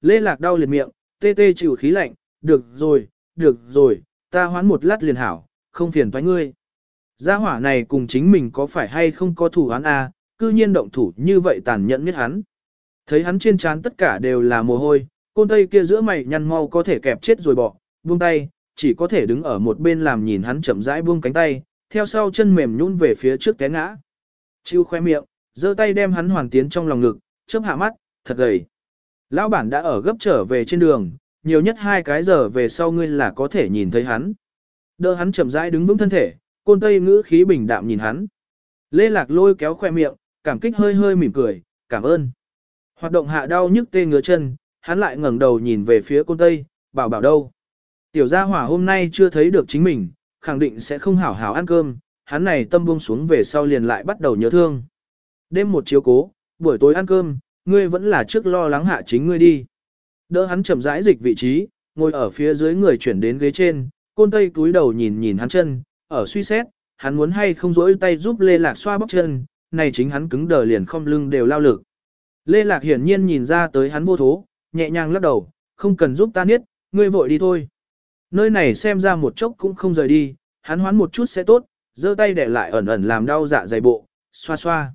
Lê Lạc đau liền miệng, tê tê chịu khí lạnh, được rồi, được rồi, ta hoán một lát liền hảo, không phiền toái ngươi. Gia hỏa này cùng chính mình có phải hay không có thủ án a, cư nhiên động thủ như vậy tàn nhẫn nhất hắn. Thấy hắn trên trán tất cả đều là mồ hôi, côn tây kia giữa mày nhăn mau có thể kẹp chết rồi bỏ, buông tay, chỉ có thể đứng ở một bên làm nhìn hắn chậm rãi buông cánh tay, theo sau chân mềm nhún về phía trước té ngã. Chiêu khoe miệng, giơ tay đem hắn hoàn tiến trong lòng ngực, chớp hạ mắt, thật gầy. Lão bản đã ở gấp trở về trên đường, nhiều nhất hai cái giờ về sau ngươi là có thể nhìn thấy hắn. Đỡ hắn chậm rãi đứng vững thân thể, côn tây ngữ khí bình đạm nhìn hắn. Lê Lạc lôi kéo khoe miệng, cảm kích hơi hơi mỉm cười, cảm ơn. Hoạt động hạ đau nhức tê ngứa chân, hắn lại ngẩng đầu nhìn về phía côn tây, bảo bảo đâu. Tiểu gia hỏa hôm nay chưa thấy được chính mình, khẳng định sẽ không hảo hảo ăn cơm, hắn này tâm buông xuống về sau liền lại bắt đầu nhớ thương. Đêm một chiếu cố, buổi tối ăn cơm, ngươi vẫn là trước lo lắng hạ chính ngươi đi. Đỡ hắn chậm rãi dịch vị trí, ngồi ở phía dưới người chuyển đến ghế trên, côn tây túi đầu nhìn nhìn hắn chân, ở suy xét, hắn muốn hay không rỗi tay giúp Lê Lạc xoa bóc chân, này chính hắn cứng đờ liền không lưng đều lao lực. Lê Lạc hiển nhiên nhìn ra tới hắn vô thố, nhẹ nhàng lắc đầu, không cần giúp ta niết, ngươi vội đi thôi. Nơi này xem ra một chốc cũng không rời đi, hắn hoán một chút sẽ tốt, giơ tay để lại ẩn ẩn làm đau dạ dày bộ, xoa xoa.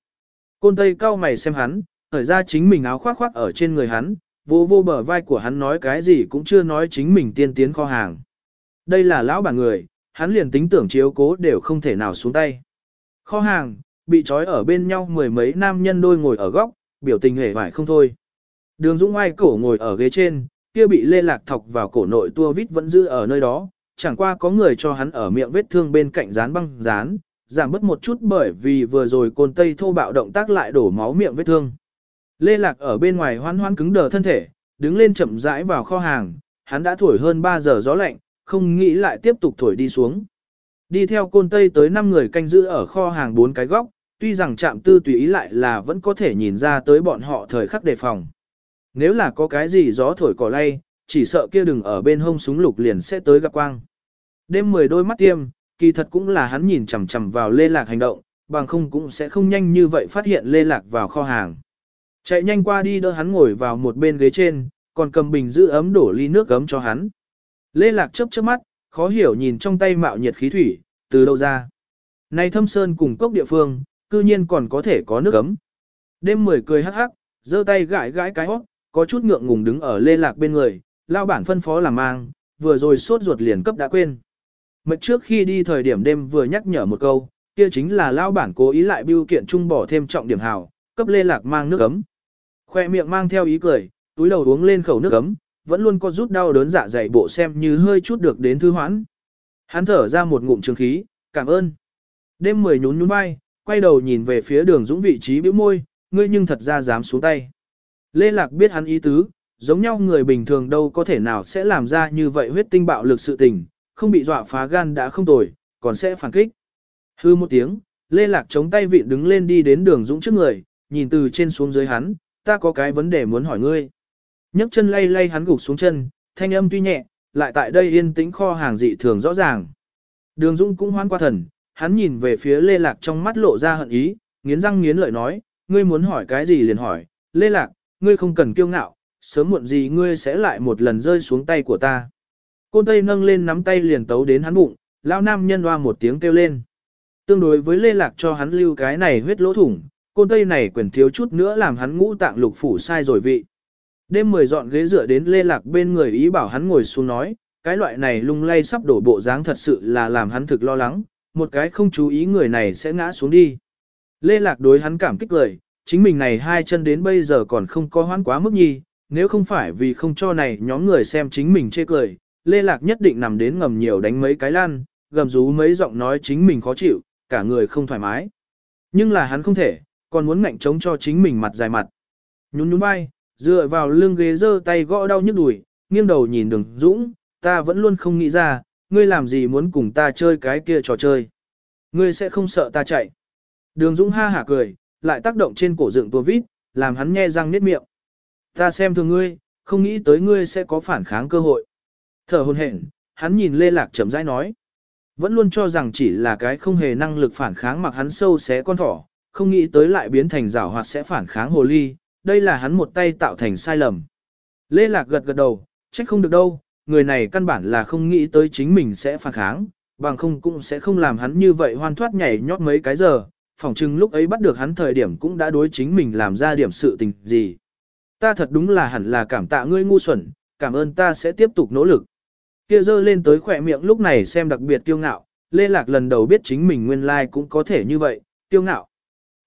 Côn tây cao mày xem hắn, thời ra chính mình áo khoác khoác ở trên người hắn, vô vô bờ vai của hắn nói cái gì cũng chưa nói chính mình tiên tiến kho hàng. Đây là lão bà người, hắn liền tính tưởng chiếu cố đều không thể nào xuống tay. Kho hàng, bị trói ở bên nhau mười mấy nam nhân đôi ngồi ở góc, biểu tình hề vải không thôi. Đường Dũng ai cổ ngồi ở ghế trên, kia bị lê lạc thọc vào cổ nội tua vít vẫn giữ ở nơi đó, chẳng qua có người cho hắn ở miệng vết thương bên cạnh dán băng dán, giảm bớt một chút bởi vì vừa rồi côn tây thô bạo động tác lại đổ máu miệng vết thương. Lê Lạc ở bên ngoài hoan hoan cứng đờ thân thể, đứng lên chậm rãi vào kho hàng, hắn đã thổi hơn 3 giờ gió lạnh, không nghĩ lại tiếp tục thổi đi xuống. Đi theo côn tây tới 5 người canh giữ ở kho hàng bốn cái góc, tuy rằng chạm tư tùy ý lại là vẫn có thể nhìn ra tới bọn họ thời khắc đề phòng. Nếu là có cái gì gió thổi cỏ lay, chỉ sợ kia đừng ở bên hông súng lục liền sẽ tới gặp quang. Đêm 10 đôi mắt tiêm, kỳ thật cũng là hắn nhìn chằm chằm vào lê lạc hành động, bằng không cũng sẽ không nhanh như vậy phát hiện lê lạc vào kho hàng. Chạy nhanh qua đi đỡ hắn ngồi vào một bên ghế trên, còn cầm bình giữ ấm đổ ly nước ấm cho hắn. Lê Lạc chớp chớp mắt, khó hiểu nhìn trong tay mạo nhiệt khí thủy, từ đâu ra. Này thâm sơn cùng cốc địa phương, cư nhiên còn có thể có nước ấm. Đêm mười cười hắc hắc, giơ tay gãi gãi cái hót, có chút ngượng ngùng đứng ở Lê Lạc bên người, lao bản phân phó làm mang, vừa rồi sốt ruột liền cấp đã quên. Mật trước khi đi thời điểm đêm vừa nhắc nhở một câu, kia chính là lao bản cố ý lại biêu kiện trung bỏ thêm trọng điểm hào, cấp Lê Lạc mang nước ấm. Khoe miệng mang theo ý cười, túi đầu uống lên khẩu nước ấm, vẫn luôn có rút đau đớn dạ dày bộ xem như hơi chút được đến thư hoãn. Hắn thở ra một ngụm trường khí, cảm ơn. Đêm mười nhún nhún vai, quay đầu nhìn về phía đường dũng vị trí bĩu môi, ngươi nhưng thật ra dám xuống tay. Lê Lạc biết hắn ý tứ, giống nhau người bình thường đâu có thể nào sẽ làm ra như vậy huyết tinh bạo lực sự tình, không bị dọa phá gan đã không tồi, còn sẽ phản kích. Hư một tiếng, Lê Lạc chống tay vịn đứng lên đi đến đường dũng trước người, nhìn từ trên xuống dưới hắn, ta có cái vấn đề muốn hỏi ngươi. nhấc chân lay lay hắn gục xuống chân, thanh âm tuy nhẹ, lại tại đây yên tĩnh kho hàng dị thường rõ ràng. Đường Dung cũng hoan qua thần, hắn nhìn về phía Lê Lạc trong mắt lộ ra hận ý, nghiến răng nghiến lợi nói, ngươi muốn hỏi cái gì liền hỏi, Lê Lạc, ngươi không cần kiêu ngạo, sớm muộn gì ngươi sẽ lại một lần rơi xuống tay của ta. Côn Tây nâng lên nắm tay liền tấu đến hắn bụng, lão nam nhân hoa một tiếng kêu lên. Tương đối với Lê Lạc cho hắn lưu cái này huyết lỗ thủng, côn tây này quyền thiếu chút nữa làm hắn ngũ tạng lục phủ sai rồi vị. Đêm mười dọn ghế dựa đến lê lạc bên người ý bảo hắn ngồi xuống nói, cái loại này lung lay sắp đổ bộ dáng thật sự là làm hắn thực lo lắng, một cái không chú ý người này sẽ ngã xuống đi. Lê lạc đối hắn cảm kích lời, chính mình này hai chân đến bây giờ còn không có hoãn quá mức nhi, nếu không phải vì không cho này nhóm người xem chính mình chê cười, Lê Lạc nhất định nằm đến ngầm nhiều đánh mấy cái lan, gầm rú mấy giọng nói chính mình khó chịu, cả người không thoải mái. Nhưng là hắn không thể, còn muốn ngạnh chống cho chính mình mặt dài mặt. Nhún nhún vai, dựa vào lưng ghế giơ tay gõ đau nhức đùi, nghiêng đầu nhìn đường dũng, ta vẫn luôn không nghĩ ra, ngươi làm gì muốn cùng ta chơi cái kia trò chơi. Ngươi sẽ không sợ ta chạy. Đường dũng ha hả cười, lại tác động trên cổ dựng tua vít, làm hắn nghe răng niết miệng. Ta xem thường ngươi, không nghĩ tới ngươi sẽ có phản kháng cơ hội. Thở hồn hển, hắn nhìn Lê Lạc chậm rãi nói. Vẫn luôn cho rằng chỉ là cái không hề năng lực phản kháng mặc hắn sâu xé con thỏ, không nghĩ tới lại biến thành rảo hoạt sẽ phản kháng hồ ly, đây là hắn một tay tạo thành sai lầm. Lê Lạc gật gật đầu, trách không được đâu, người này căn bản là không nghĩ tới chính mình sẽ phản kháng, bằng không cũng sẽ không làm hắn như vậy hoan thoát nhảy nhót mấy cái giờ, phỏng chừng lúc ấy bắt được hắn thời điểm cũng đã đối chính mình làm ra điểm sự tình gì. Ta thật đúng là hẳn là cảm tạ ngươi ngu xuẩn, cảm ơn ta sẽ tiếp tục nỗ lực. Kia dơ lên tới khỏe miệng lúc này xem đặc biệt kiêu ngạo, Lê Lạc lần đầu biết chính mình nguyên lai like cũng có thể như vậy, kiêu ngạo.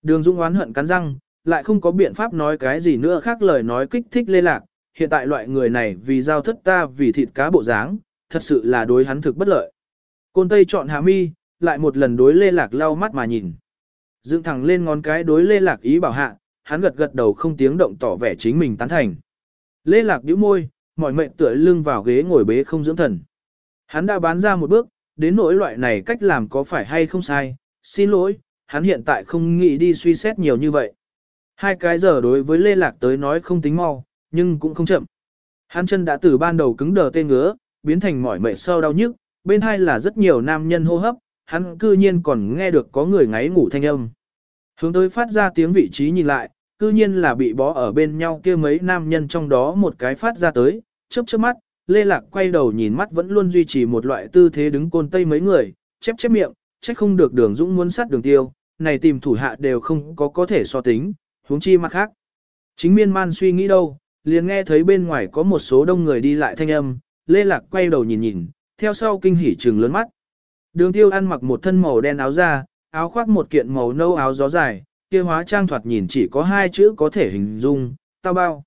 Đường Dung oán hận cắn răng, lại không có biện pháp nói cái gì nữa khác lời nói kích thích Lê Lạc, hiện tại loại người này vì giao thất ta vì thịt cá bộ dáng, thật sự là đối hắn thực bất lợi. Côn Tây chọn hạ mi, lại một lần đối Lê Lạc lau mắt mà nhìn. Dựng thẳng lên ngón cái đối Lê Lạc ý bảo hạ, hắn gật gật đầu không tiếng động tỏ vẻ chính mình tán thành. Lê Lạc nhíu môi, mỏi mệnh tựa lưng vào ghế ngồi bế không dưỡng thần. Hắn đã bán ra một bước, đến nỗi loại này cách làm có phải hay không sai, xin lỗi, hắn hiện tại không nghĩ đi suy xét nhiều như vậy. Hai cái giờ đối với Lê Lạc tới nói không tính mau, nhưng cũng không chậm. Hắn chân đã từ ban đầu cứng đờ tê ngứa, biến thành mỏi mệt sâu đau nhức, bên hai là rất nhiều nam nhân hô hấp, hắn cư nhiên còn nghe được có người ngáy ngủ thanh âm. Hướng tới phát ra tiếng vị trí nhìn lại, cư nhiên là bị bó ở bên nhau kia mấy nam nhân trong đó một cái phát ra tới, chớp chớp mắt, Lê Lạc quay đầu nhìn mắt vẫn luôn duy trì một loại tư thế đứng côn tây mấy người, chép chép miệng, trách không được đường dũng muốn sát đường tiêu, này tìm thủ hạ đều không có có thể so tính, huống chi mặt khác. Chính miên man suy nghĩ đâu, liền nghe thấy bên ngoài có một số đông người đi lại thanh âm, Lê Lạc quay đầu nhìn nhìn, theo sau kinh hỉ trừng lớn mắt. Đường tiêu ăn mặc một thân màu đen áo da, áo khoác một kiện màu nâu áo gió dài, kia hóa trang thoạt nhìn chỉ có hai chữ có thể hình dung, tao bao.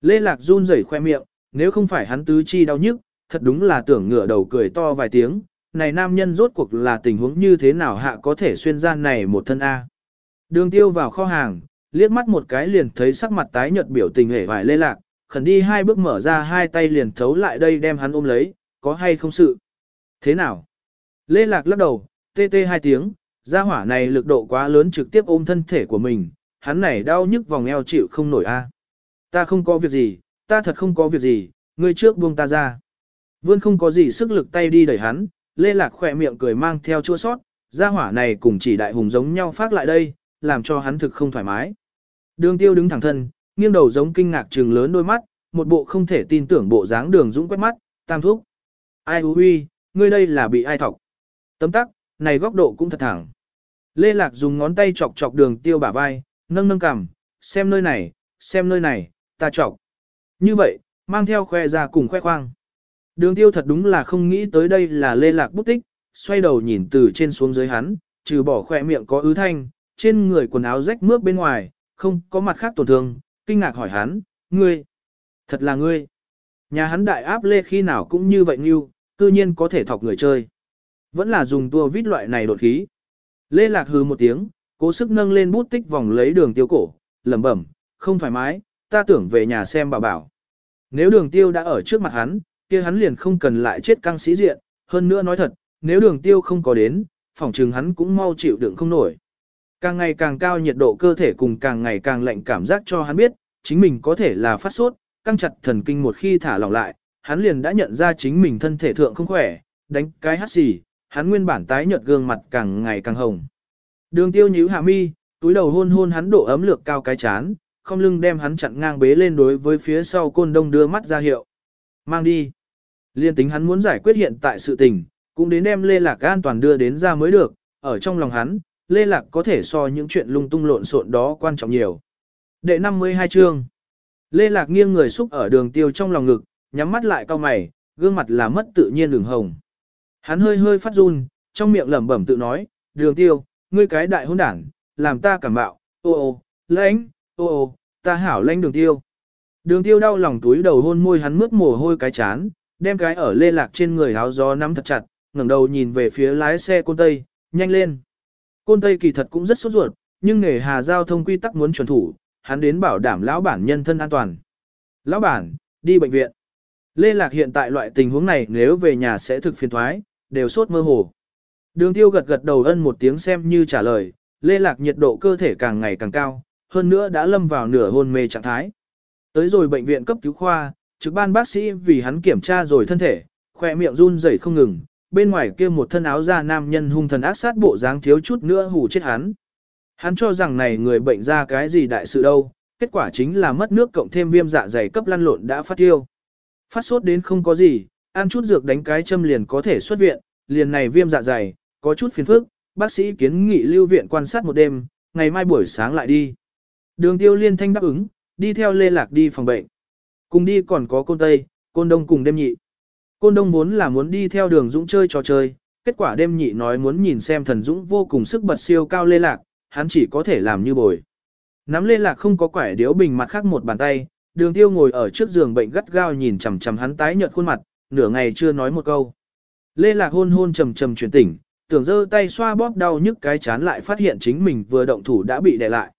Lê Lạc run rẩy khoe miệng, nếu không phải hắn tứ chi đau nhức, thật đúng là tưởng ngửa đầu cười to vài tiếng, này nam nhân rốt cuộc là tình huống như thế nào hạ có thể xuyên gian này một thân A. Đường tiêu vào kho hàng, liếc mắt một cái liền thấy sắc mặt tái nhợt biểu tình hề vải lê lạc, khẩn đi hai bước mở ra hai tay liền thấu lại đây đem hắn ôm lấy, có hay không sự. Thế nào? Lê lạc lắc đầu, tê tê hai tiếng, gia hỏa này lực độ quá lớn trực tiếp ôm thân thể của mình, hắn này đau nhức vòng eo chịu không nổi a. Ta không có việc gì, ta thật không có việc gì, ngươi trước buông ta ra. Vươn không có gì sức lực tay đi đẩy hắn, Lê Lạc khỏe miệng cười mang theo chua sót, gia hỏa này cùng chỉ đại hùng giống nhau phát lại đây, làm cho hắn thực không thoải mái. Đường tiêu đứng thẳng thân, nghiêng đầu giống kinh ngạc trừng lớn đôi mắt, một bộ không thể tin tưởng bộ dáng đường dũng quét mắt, tam thúc. Ai hú huy, ngươi đây là bị ai thọc. Tấm tắc, này góc độ cũng thật thẳng. Lê Lạc dùng ngón tay chọc chọc đường tiêu bả vai, nâng nâng cằm, xem nơi này, xem nơi này, ta chọc. Như vậy, mang theo khoe ra cùng khoe khoang. Đường tiêu thật đúng là không nghĩ tới đây là Lê Lạc bút tích, xoay đầu nhìn từ trên xuống dưới hắn, trừ bỏ khoe miệng có ứ thanh, trên người quần áo rách mướp bên ngoài, không có mặt khác tổn thương, kinh ngạc hỏi hắn, ngươi, thật là ngươi. Nhà hắn đại áp lê khi nào cũng như vậy như, cư nhiên có thể thọc người chơi. Vẫn là dùng tua vít loại này đột khí. Lê Lạc hừ một tiếng, cố sức nâng lên bút tích vòng lấy đường tiêu cổ, lẩm bẩm, không thoải mái, ta tưởng về nhà xem bà bảo. Nếu đường tiêu đã ở trước mặt hắn, kia hắn liền không cần lại chết căng sĩ diện, hơn nữa nói thật, nếu đường tiêu không có đến, phỏng chừng hắn cũng mau chịu đựng không nổi. Càng ngày càng cao nhiệt độ cơ thể cùng càng ngày càng lạnh cảm giác cho hắn biết, chính mình có thể là phát sốt, căng chặt thần kinh một khi thả lỏng lại, hắn liền đã nhận ra chính mình thân thể thượng không khỏe, đánh cái hắt xì, hắn nguyên bản tái nhợt gương mặt càng ngày càng hồng. Đường tiêu nhíu hạ mi, túi đầu hôn hôn hắn độ ấm lược cao cái chán, không lưng đem hắn chặn ngang bế lên đối với phía sau côn đông đưa mắt ra hiệu. Mang đi. Liên tính hắn muốn giải quyết hiện tại sự tình, cũng đến đem Lê Lạc an toàn đưa đến ra mới được, ở trong lòng hắn, Lê Lạc có thể so những chuyện lung tung lộn xộn đó quan trọng nhiều. Đệ 52 chương. Lê Lạc nghiêng người xúc ở đường tiêu trong lòng ngực, nhắm mắt lại cao mày, gương mặt là mất tự nhiên đường hồng. Hắn hơi hơi phát run, trong miệng lẩm bẩm tự nói, đường tiêu, ngươi cái đại hôn đảng, làm ta cảm bạo, ô ô, lãnh, ô ô, ta hảo lãnh đường tiêu. Đường tiêu đau lòng túi đầu hôn môi hắn mướt mồ hôi cái chán, đem cái ở lê lạc trên người áo gió nắm thật chặt, ngẩng đầu nhìn về phía lái xe côn tây, nhanh lên. Côn tây kỳ thật cũng rất sốt ruột, nhưng nghề hà giao thông quy tắc muốn chuẩn thủ, hắn đến bảo đảm lão bản nhân thân an toàn. Lão bản, đi bệnh viện. Lê Lạc hiện tại loại tình huống này nếu về nhà sẽ thực phiền thoái, đều sốt mơ hồ. Đường tiêu gật gật đầu ân một tiếng xem như trả lời, Lê Lạc nhiệt độ cơ thể càng ngày càng cao, hơn nữa đã lâm vào nửa hôn mê trạng thái. Tới rồi bệnh viện cấp cứu khoa, trực ban bác sĩ vì hắn kiểm tra rồi thân thể, khỏe miệng run rẩy không ngừng, bên ngoài kia một thân áo da nam nhân hung thần ác sát bộ dáng thiếu chút nữa hù chết hắn. Hắn cho rằng này người bệnh ra cái gì đại sự đâu, kết quả chính là mất nước cộng thêm viêm dạ dày cấp lăn lộn đã phát tiêu. Phát sốt đến không có gì, ăn chút dược đánh cái châm liền có thể xuất viện, liền này viêm dạ dày, có chút phiền phức, bác sĩ kiến nghị lưu viện quan sát một đêm, ngày mai buổi sáng lại đi. Đường tiêu liên thanh đáp ứng, đi theo Lê Lạc đi phòng bệnh. Cùng đi còn có côn Tây, côn Đông cùng đêm nhị. Côn Đông vốn là muốn đi theo đường Dũng chơi trò chơi, kết quả đêm nhị nói muốn nhìn xem thần Dũng vô cùng sức bật siêu cao Lê Lạc, hắn chỉ có thể làm như bồi. Nắm Lê Lạc không có quải điếu bình mặt khác một bàn tay, đường tiêu ngồi ở trước giường bệnh gắt gao nhìn chằm chằm hắn tái nhợt khuôn mặt, nửa ngày chưa nói một câu. Lê Lạc hôn hôn trầm trầm chuyển tỉnh, tưởng giơ tay xoa bóp đau nhức cái chán lại phát hiện chính mình vừa động thủ đã bị đè lại.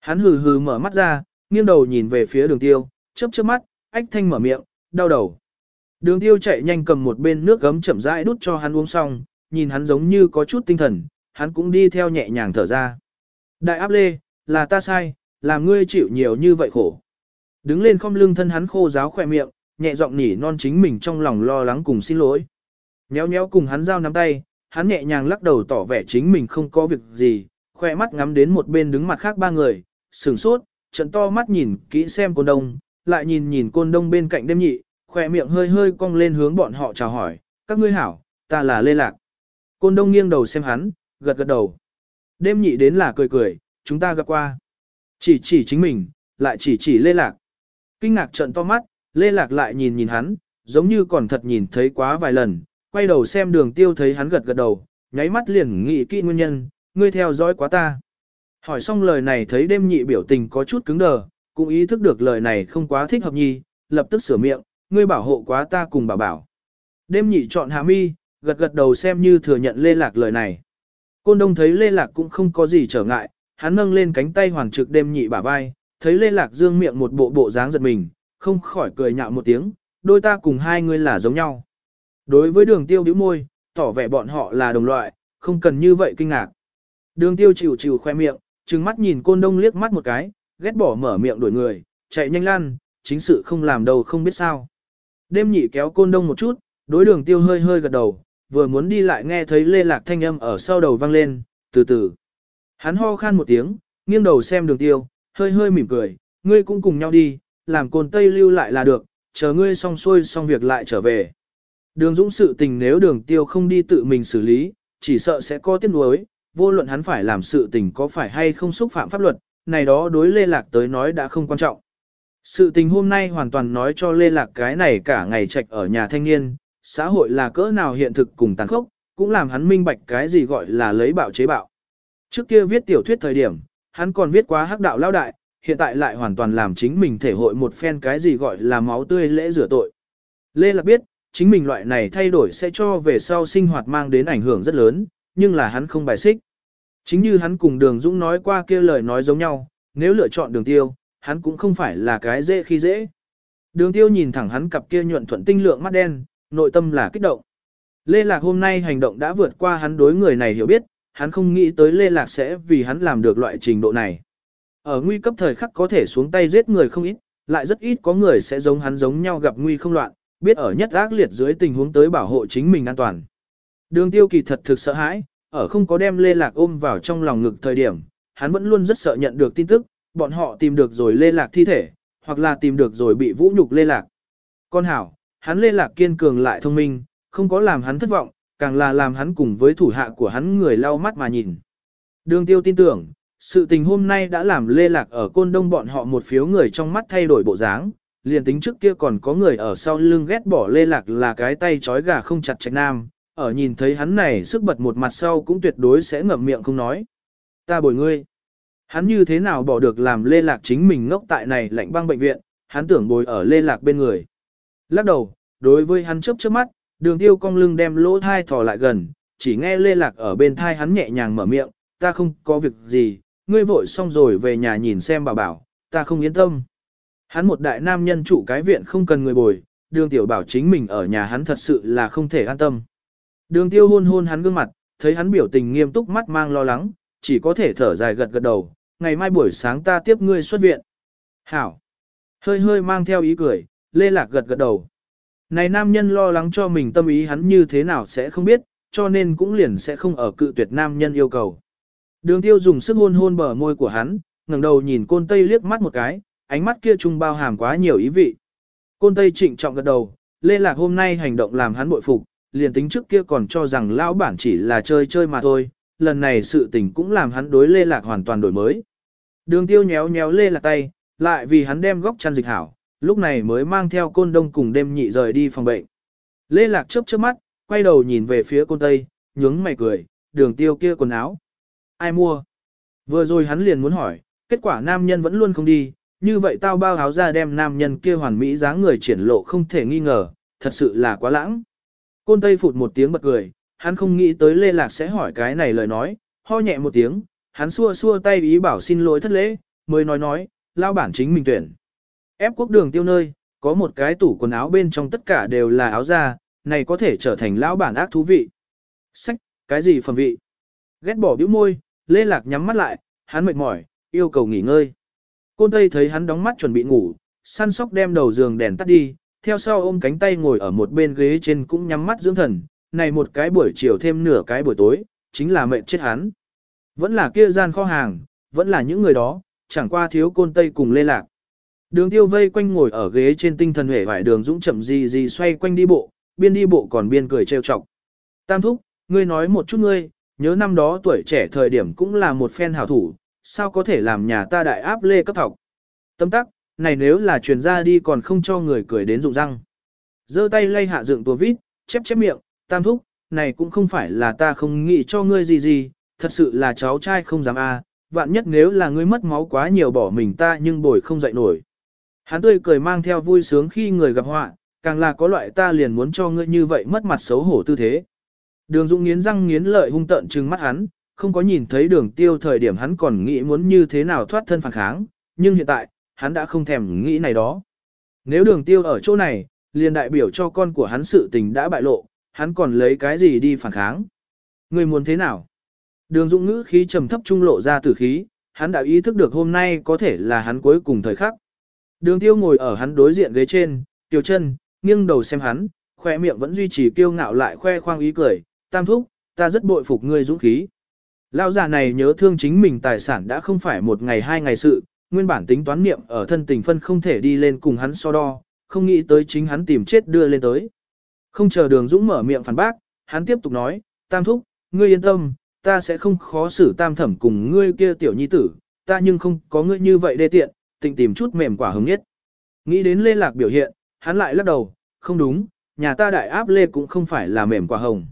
Hắn hừ hừ mở mắt ra, nghiêng đầu nhìn về phía đường tiêu, chớp chớp mắt, ách thanh mở miệng, đau đầu. Đường tiêu chạy nhanh cầm một bên nước gấm chậm rãi đút cho hắn uống xong, nhìn hắn giống như có chút tinh thần, hắn cũng đi theo nhẹ nhàng thở ra. Đại áp lê, là ta sai, làm ngươi chịu nhiều như vậy khổ. Đứng lên không lưng thân hắn khô giáo khỏe miệng, nhẹ giọng nỉ non chính mình trong lòng lo lắng cùng xin lỗi. Nhéo nhéo cùng hắn giao nắm tay, hắn nhẹ nhàng lắc đầu tỏ vẻ chính mình không có việc gì, khoe mắt ngắm đến một bên đứng mặt khác ba người, sửng sốt, trận to mắt nhìn kỹ xem côn đông, lại nhìn nhìn côn đông bên cạnh đêm nhị, khỏe miệng hơi hơi cong lên hướng bọn họ chào hỏi, các ngươi hảo, ta là Lê Lạc. Côn đông nghiêng đầu xem hắn, gật gật đầu. Đêm nhị đến là cười cười, chúng ta gặp qua. Chỉ chỉ chính mình, lại chỉ chỉ Lê Lạc. Kinh ngạc trận to mắt, Lê Lạc lại nhìn nhìn hắn, giống như còn thật nhìn thấy quá vài lần, quay đầu xem đường tiêu thấy hắn gật gật đầu, nháy mắt liền nghĩ kỹ nguyên nhân, ngươi theo dõi quá ta. Hỏi xong lời này thấy đêm nhị biểu tình có chút cứng đờ, cũng ý thức được lời này không quá thích hợp nhi, lập tức sửa miệng, ngươi bảo hộ quá ta cùng bảo bảo. Đêm nhị chọn hạ mi, gật gật đầu xem như thừa nhận lê lạc lời này. Côn đông thấy lê lạc cũng không có gì trở ngại, hắn nâng lên cánh tay hoàng trực đêm nhị bả vai, thấy lê lạc dương miệng một bộ bộ dáng giật mình, không khỏi cười nhạo một tiếng, đôi ta cùng hai ngươi là giống nhau. Đối với đường tiêu bĩu môi, tỏ vẻ bọn họ là đồng loại, không cần như vậy kinh ngạc. Đường tiêu chịu chịu khoe miệng, trừng mắt nhìn côn đông liếc mắt một cái, ghét bỏ mở miệng đuổi người, chạy nhanh lan, chính sự không làm đâu không biết sao. Đêm nhị kéo côn đông một chút, đối đường tiêu hơi hơi gật đầu, vừa muốn đi lại nghe thấy lê lạc thanh âm ở sau đầu vang lên, từ từ. Hắn ho khan một tiếng, nghiêng đầu xem đường tiêu, hơi hơi mỉm cười, ngươi cũng cùng nhau đi, làm côn tây lưu lại là được, chờ ngươi xong xuôi xong việc lại trở về. Đường dũng sự tình nếu đường tiêu không đi tự mình xử lý, chỉ sợ sẽ có tiếc nuối, vô luận hắn phải làm sự tình có phải hay không xúc phạm pháp luật, này đó đối Lê Lạc tới nói đã không quan trọng. Sự tình hôm nay hoàn toàn nói cho Lê Lạc cái này cả ngày trạch ở nhà thanh niên, xã hội là cỡ nào hiện thực cùng tàn khốc, cũng làm hắn minh bạch cái gì gọi là lấy bạo chế bạo. Trước kia viết tiểu thuyết thời điểm, hắn còn viết quá hắc đạo lao đại, hiện tại lại hoàn toàn làm chính mình thể hội một phen cái gì gọi là máu tươi lễ rửa tội. Lê Lạc biết, chính mình loại này thay đổi sẽ cho về sau sinh hoạt mang đến ảnh hưởng rất lớn, nhưng là hắn không bài xích. Chính như hắn cùng đường Dũng nói qua kia lời nói giống nhau, nếu lựa chọn đường tiêu, hắn cũng không phải là cái dễ khi dễ. Đường tiêu nhìn thẳng hắn cặp kia nhuận thuận tinh lượng mắt đen, nội tâm là kích động. Lê Lạc hôm nay hành động đã vượt qua hắn đối người này hiểu biết, hắn không nghĩ tới Lê Lạc sẽ vì hắn làm được loại trình độ này. Ở nguy cấp thời khắc có thể xuống tay giết người không ít, lại rất ít có người sẽ giống hắn giống nhau gặp nguy không loạn, biết ở nhất ác liệt dưới tình huống tới bảo hộ chính mình an toàn. Đường tiêu kỳ thật thực sợ hãi, ở không có đem Lê Lạc ôm vào trong lòng ngực thời điểm, hắn vẫn luôn rất sợ nhận được tin tức, bọn họ tìm được rồi Lê Lạc thi thể, hoặc là tìm được rồi bị vũ nhục Lê Lạc. Con hảo, hắn Lê Lạc kiên cường lại thông minh, không có làm hắn thất vọng, càng là làm hắn cùng với thủ hạ của hắn người lau mắt mà nhìn. Đường tiêu tin tưởng, sự tình hôm nay đã làm Lê Lạc ở côn đông bọn họ một phiếu người trong mắt thay đổi bộ dáng, liền tính trước kia còn có người ở sau lưng ghét bỏ Lê Lạc là cái tay chói gà không chặt trạch nam, ở nhìn thấy hắn này sức bật một mặt sau cũng tuyệt đối sẽ ngậm miệng không nói. Ta bồi ngươi. Hắn như thế nào bỏ được làm Lê Lạc chính mình ngốc tại này lạnh băng bệnh viện, hắn tưởng bồi ở Lê Lạc bên người. Lắc đầu, đối với hắn chớp chớp mắt, đường tiêu cong lưng đem lỗ thai thò lại gần, chỉ nghe Lê Lạc ở bên thai hắn nhẹ nhàng mở miệng, ta không có việc gì, ngươi vội xong rồi về nhà nhìn xem bà bảo, ta không yên tâm. Hắn một đại nam nhân trụ cái viện không cần người bồi, đường tiểu bảo chính mình ở nhà hắn thật sự là không thể an tâm. Đường tiêu hôn hôn hắn gương mặt, thấy hắn biểu tình nghiêm túc mắt mang lo lắng, chỉ có thể thở dài gật gật đầu, ngày mai buổi sáng ta tiếp ngươi xuất viện. Hảo! Hơi hơi mang theo ý cười, lê lạc gật gật đầu. Này nam nhân lo lắng cho mình tâm ý hắn như thế nào sẽ không biết, cho nên cũng liền sẽ không ở cự tuyệt nam nhân yêu cầu. Đường tiêu dùng sức hôn hôn bờ môi của hắn, ngẩng đầu nhìn côn tây liếc mắt một cái, ánh mắt kia trung bao hàm quá nhiều ý vị. Côn tây trịnh trọng gật đầu, lê lạc hôm nay hành động làm hắn bội phục, liền tính trước kia còn cho rằng lão bản chỉ là chơi chơi mà thôi, lần này sự tình cũng làm hắn đối lê lạc hoàn toàn đổi mới. Đường tiêu nhéo nhéo lê lạc tay, lại vì hắn đem góc chăn dịch hảo, lúc này mới mang theo côn đông cùng đêm nhị rời đi phòng bệnh. Lê lạc chớp chớp mắt, quay đầu nhìn về phía côn tây, nhướng mày cười, đường tiêu kia quần áo. Ai mua? Vừa rồi hắn liền muốn hỏi, kết quả nam nhân vẫn luôn không đi, như vậy tao bao áo ra đem nam nhân kia hoàn mỹ dáng người triển lộ không thể nghi ngờ, thật sự là quá lãng. Côn Tây phụt một tiếng bật cười, hắn không nghĩ tới Lê Lạc sẽ hỏi cái này lời nói, ho nhẹ một tiếng, hắn xua xua tay ý bảo xin lỗi thất lễ, mới nói nói, lao bản chính mình tuyển. Ép quốc đường tiêu nơi, có một cái tủ quần áo bên trong tất cả đều là áo da, này có thể trở thành lão bản ác thú vị. Sách, cái gì phẩm vị? Ghét bỏ bĩu môi, Lê Lạc nhắm mắt lại, hắn mệt mỏi, yêu cầu nghỉ ngơi. Côn Tây thấy hắn đóng mắt chuẩn bị ngủ, săn sóc đem đầu giường đèn tắt đi, theo sau ôm cánh tay ngồi ở một bên ghế trên cũng nhắm mắt dưỡng thần, này một cái buổi chiều thêm nửa cái buổi tối, chính là mệnh chết hắn. Vẫn là kia gian kho hàng, vẫn là những người đó, chẳng qua thiếu côn tây cùng lê lạc. Đường tiêu vây quanh ngồi ở ghế trên tinh thần hể vải đường dũng chậm gì gì xoay quanh đi bộ, biên đi bộ còn biên cười trêu chọc. Tam thúc, ngươi nói một chút ngươi, nhớ năm đó tuổi trẻ thời điểm cũng là một phen hảo thủ, sao có thể làm nhà ta đại áp lê cấp thọc. Tâm tắc, này nếu là truyền ra đi còn không cho người cười đến rụng răng. giơ tay lay hạ dựng tua vít, chép chép miệng, tam thúc, này cũng không phải là ta không nghĩ cho ngươi gì gì, thật sự là cháu trai không dám a, vạn nhất nếu là ngươi mất máu quá nhiều bỏ mình ta nhưng bồi không dậy nổi. Hắn tươi cười mang theo vui sướng khi người gặp họa, càng là có loại ta liền muốn cho ngươi như vậy mất mặt xấu hổ tư thế. Đường Dũng nghiến răng nghiến lợi hung tợn trừng mắt hắn, không có nhìn thấy đường tiêu thời điểm hắn còn nghĩ muốn như thế nào thoát thân phản kháng, nhưng hiện tại, hắn đã không thèm nghĩ này đó. Nếu đường tiêu ở chỗ này, liền đại biểu cho con của hắn sự tình đã bại lộ, hắn còn lấy cái gì đi phản kháng. Người muốn thế nào? Đường Dũng ngữ khí trầm thấp trung lộ ra tử khí, hắn đã ý thức được hôm nay có thể là hắn cuối cùng thời khắc. Đường tiêu ngồi ở hắn đối diện ghế trên, tiểu chân, nghiêng đầu xem hắn, khoe miệng vẫn duy trì kiêu ngạo lại khoe khoang ý cười, tam thúc, ta rất bội phục ngươi dũng khí. Lão già này nhớ thương chính mình tài sản đã không phải một ngày hai ngày sự, nguyên bản tính toán niệm ở thân tình phân không thể đi lên cùng hắn so đo, không nghĩ tới chính hắn tìm chết đưa lên tới. Không chờ đường dũng mở miệng phản bác, hắn tiếp tục nói, tam thúc, ngươi yên tâm, ta sẽ không khó xử tam thẩm cùng ngươi kia tiểu nhi tử, ta nhưng không có ngươi như vậy đê tiện, tịnh tìm chút mềm quả hứng nhất. Nghĩ đến lê lạc biểu hiện, hắn lại lắc đầu, không đúng, nhà ta đại áp lê cũng không phải là mềm quả hồng.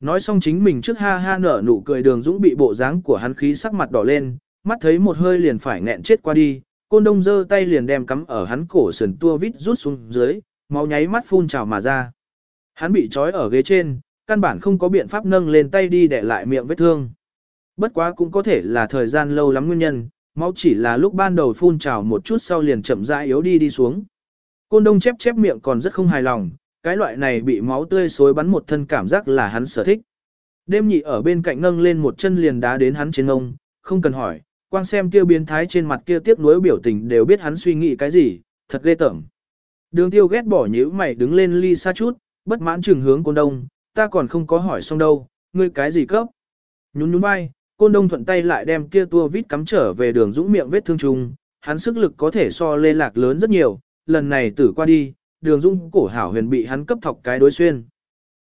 Nói xong chính mình trước ha ha nở nụ cười đường dũng bị bộ dáng của hắn khí sắc mặt đỏ lên, mắt thấy một hơi liền phải nghẹn chết qua đi, côn đông giơ tay liền đem cắm ở hắn cổ sườn tua vít rút xuống dưới, máu nháy mắt phun trào mà ra. Hắn bị trói ở ghế trên, căn bản không có biện pháp nâng lên tay đi để lại miệng vết thương. Bất quá cũng có thể là thời gian lâu lắm nguyên nhân, máu chỉ là lúc ban đầu phun trào một chút sau liền chậm rãi yếu đi đi xuống. Côn đông chép chép miệng còn rất không hài lòng, cái loại này bị máu tươi xối bắn một thân cảm giác là hắn sở thích. Đêm nhị ở bên cạnh nâng lên một chân liền đá đến hắn trên ngông, không cần hỏi, quang xem kia biến thái trên mặt kia tiếc nuối biểu tình đều biết hắn suy nghĩ cái gì, thật ghê tởm. Đường tiêu ghét bỏ nhíu mày đứng lên ly xa chút, bất mãn trừng hướng côn đông, ta còn không có hỏi xong đâu, ngươi cái gì cấp. Nhún nhún vai, côn đông thuận tay lại đem kia tua vít cắm trở về đường dũng miệng vết thương trùng, hắn sức lực có thể so lê lạc lớn rất nhiều, lần này tử qua đi, đường dũng cổ hảo huyền bị hắn cấp thọc cái đối xuyên.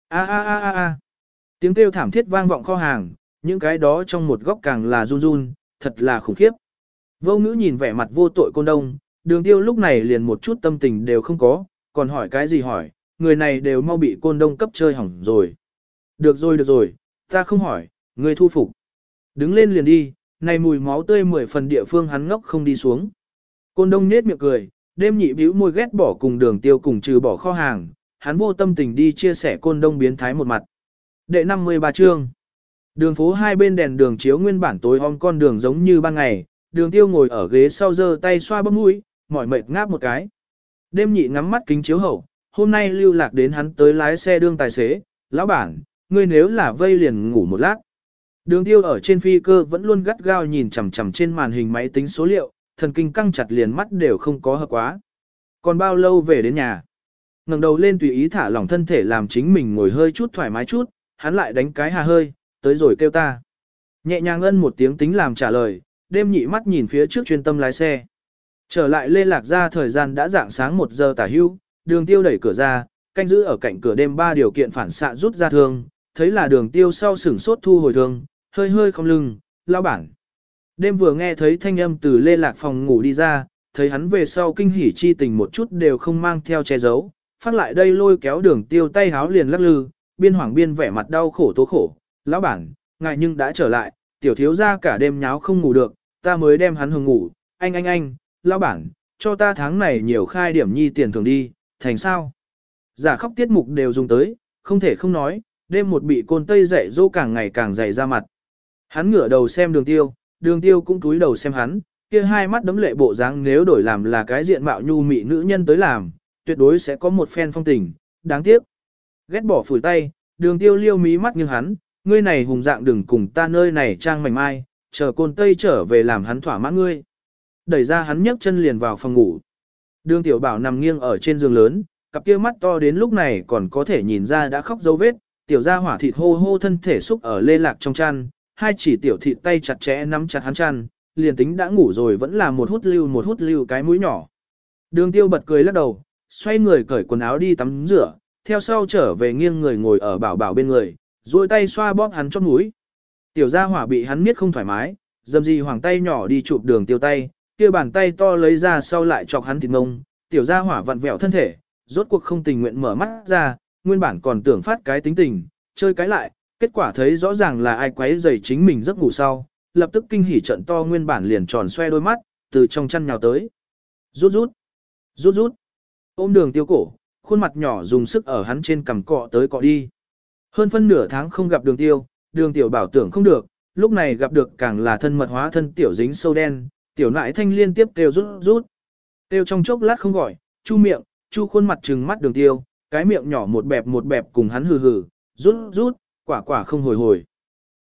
A a a a a. Tiếng kêu thảm thiết vang vọng kho hàng, những cái đó trong một góc càng là run run, thật là khủng khiếp. Vô ngữ nhìn vẻ mặt vô tội côn đông, đường tiêu lúc này liền một chút tâm tình đều không có, còn hỏi cái gì hỏi, người này đều mau bị côn đông cấp chơi hỏng rồi. Được rồi được rồi, ta không hỏi, người thu phục. Đứng lên liền đi, này mùi máu tươi mười phần địa phương hắn ngốc không đi xuống. Côn đông nết miệng cười, đêm nhị bĩu môi ghét bỏ cùng đường tiêu cùng trừ bỏ kho hàng, hắn vô tâm tình đi chia sẻ côn đông biến thái một mặt. Đệ 53 chương Đường phố hai bên đèn đường chiếu nguyên bản tối om con đường giống như ban ngày, đường tiêu ngồi ở ghế sau giơ tay xoa bấm mũi, mỏi mệt ngáp một cái. Đêm nhị ngắm mắt kính chiếu hậu, hôm nay lưu lạc đến hắn tới lái xe đương tài xế, lão bản, ngươi nếu là vây liền ngủ một lát. Đường tiêu ở trên phi cơ vẫn luôn gắt gao nhìn chằm chằm trên màn hình máy tính số liệu, thần kinh căng chặt liền mắt đều không có hợp quá. Còn bao lâu về đến nhà? ngẩng đầu lên tùy ý thả lỏng thân thể làm chính mình ngồi hơi chút thoải mái chút, hắn lại đánh cái hà hơi, tới rồi kêu ta. Nhẹ nhàng ân một tiếng tính làm trả lời, đêm nhị mắt nhìn phía trước chuyên tâm lái xe. Trở lại lê lạc ra thời gian đã dạng sáng 1 giờ tả hưu, đường tiêu đẩy cửa ra, canh giữ ở cạnh cửa đêm ba điều kiện phản xạ rút ra thương, thấy là đường tiêu sau sửng sốt thu hồi thương, hơi hơi không lưng, lao bản. Đêm vừa nghe thấy thanh âm từ lê lạc phòng ngủ đi ra, thấy hắn về sau kinh hỉ chi tình một chút đều không mang theo che giấu, phát lại đây lôi kéo đường tiêu tay háo liền lắc lư, biên hoảng biên vẻ mặt đau khổ tố khổ, lão bản, ngài nhưng đã trở lại, tiểu thiếu ra cả đêm nháo không ngủ được, ta mới đem hắn hưởng ngủ, anh anh anh, lão bản, cho ta tháng này nhiều khai điểm nhi tiền thường đi, thành sao? Giả khóc tiết mục đều dùng tới, không thể không nói, đêm một bị côn tây dạy dỗ càng ngày càng dày ra mặt. Hắn ngửa đầu xem đường tiêu, đường tiêu cũng túi đầu xem hắn, kia hai mắt đấm lệ bộ dáng nếu đổi làm là cái diện mạo nhu mị nữ nhân tới làm, tuyệt đối sẽ có một phen phong tình, đáng tiếc. Ghét bỏ phủi tay, đường tiêu liêu mí mắt nhưng hắn, ngươi này hùng dạng đừng cùng ta nơi này trang mảnh mai, chờ côn tây trở về làm hắn thỏa mãn ngươi. Đẩy ra hắn nhấc chân liền vào phòng ngủ. Đường tiểu bảo nằm nghiêng ở trên giường lớn, cặp kia mắt to đến lúc này còn có thể nhìn ra đã khóc dấu vết, tiểu gia hỏa thịt hô hô thân thể xúc ở lê lạc trong chăn, hai chỉ tiểu thịt tay chặt chẽ nắm chặt hắn chăn, liền tính đã ngủ rồi vẫn là một hút lưu một hút lưu cái mũi nhỏ. Đường tiêu bật cười lắc đầu, xoay người cởi quần áo đi tắm rửa, theo sau trở về nghiêng người ngồi ở bảo bảo bên người, duỗi tay xoa bóp hắn chót mũi. Tiểu gia hỏa bị hắn miết không thoải mái, dầm gì hoàng tay nhỏ đi chụp đường tiêu tay, kia bàn tay to lấy ra sau lại chọc hắn thịt ngông, tiểu gia hỏa vặn vẹo thân thể, rốt cuộc không tình nguyện mở mắt ra, nguyên bản còn tưởng phát cái tính tình, chơi cái lại, kết quả thấy rõ ràng là ai quấy rầy chính mình giấc ngủ sau, lập tức kinh hỉ trận to nguyên bản liền tròn xoe đôi mắt, từ trong chăn nhào tới. Rút rút, rút rút, ôm đường tiêu cổ, khuôn mặt nhỏ dùng sức ở hắn trên cằm cọ tới cọ đi. Hơn phân nửa tháng không gặp đường tiêu, đường tiểu bảo tưởng không được, lúc này gặp được càng là thân mật hóa thân tiểu dính sâu đen, tiểu nại thanh liên tiếp kêu rút rút. Tiêu trong chốc lát không gọi, chu miệng, chu khuôn mặt trừng mắt đường tiêu, cái miệng nhỏ một bẹp một bẹp cùng hắn hừ hừ, rút rút, quả quả không hồi hồi.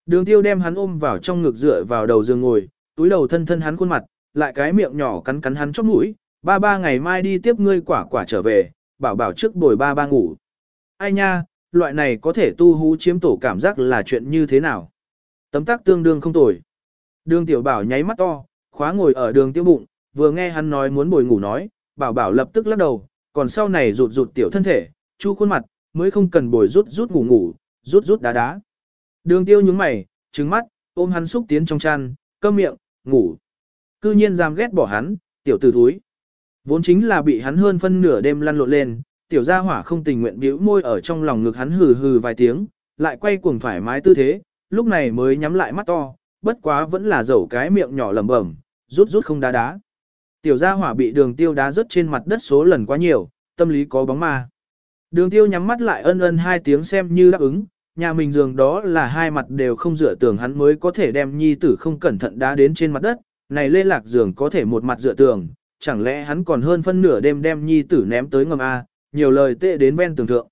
Đường tiêu đem hắn ôm vào trong ngực dựa vào đầu giường ngồi, túi đầu thân thân hắn khuôn mặt, lại cái miệng nhỏ cắn cắn hắn chóp mũi, ba ba ngày mai đi tiếp ngươi quả quả trở về, bảo bảo trước bồi ba ba ngủ. Ai nha, loại này có thể tu hú chiếm tổ cảm giác là chuyện như thế nào? Tấm tắc tương đương không tồi. Đường tiểu bảo nháy mắt to, khóa ngồi ở đường tiêu bụng, vừa nghe hắn nói muốn bồi ngủ nói, bảo bảo lập tức lắc đầu, còn sau này rụt rụt tiểu thân thể, chu khuôn mặt, mới không cần bồi rút rút ngủ ngủ, rút rút đá đá. Đường tiêu nhướng mày, trừng mắt, ôm hắn xúc tiến trong chăn, cơm miệng, ngủ. Cư nhiên dám ghét bỏ hắn, tiểu tử thúi. Vốn chính là bị hắn hơn phân nửa đêm lăn lộn lên, tiểu gia hỏa không tình nguyện bĩu môi ở trong lòng ngực hắn hừ hừ vài tiếng, lại quay cuồng thoải mái tư thế, lúc này mới nhắm lại mắt to, bất quá vẫn là dẩu cái miệng nhỏ lẩm bẩm, rút rút không đá đá. Tiểu gia hỏa bị đường tiêu đá rớt trên mặt đất số lần quá nhiều, tâm lý có bóng ma. Đường tiêu nhắm mắt lại ân ân hai tiếng xem như đáp ứng, nhà mình giường đó là hai mặt đều không dựa tường hắn mới có thể đem nhi tử không cẩn thận đá đến trên mặt đất, này lê lạc giường có thể một mặt dựa tường, chẳng lẽ hắn còn hơn phân nửa đêm đem nhi tử ném tới ngầm A, nhiều lời tệ đến ven tường thượng.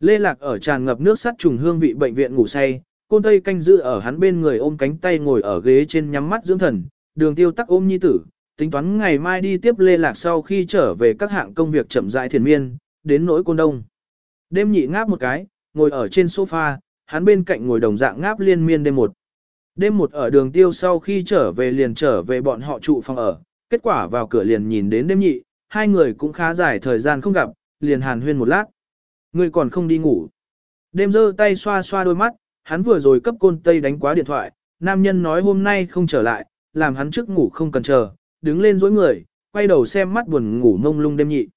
Lê lạc ở tràn ngập nước sắt trùng hương vị bệnh viện ngủ say, côn tây canh giữ ở hắn bên người ôm cánh tay ngồi ở ghế trên nhắm mắt dưỡng thần, đường tiêu tắc ôm nhi tử, tính toán ngày mai đi tiếp lê lạc sau khi trở về các hạng công việc chậm rãi thiền miên, đến nỗi côn đông. Đêm nhị ngáp một cái, ngồi ở trên sofa, hắn bên cạnh ngồi đồng dạng ngáp liên miên đêm một. Đêm một ở đường tiêu sau khi trở về liền trở về bọn họ trụ phòng ở, kết quả vào cửa liền nhìn đến đêm nhị, hai người cũng khá dài thời gian không gặp, liền hàn huyên một lát. Người còn không đi ngủ. Đêm giơ tay xoa xoa đôi mắt, hắn vừa rồi cấp côn tây đánh quá điện thoại, nam nhân nói hôm nay không trở lại, làm hắn trước ngủ không cần chờ, đứng lên dối người, quay đầu xem mắt buồn ngủ mông lung đêm nhị.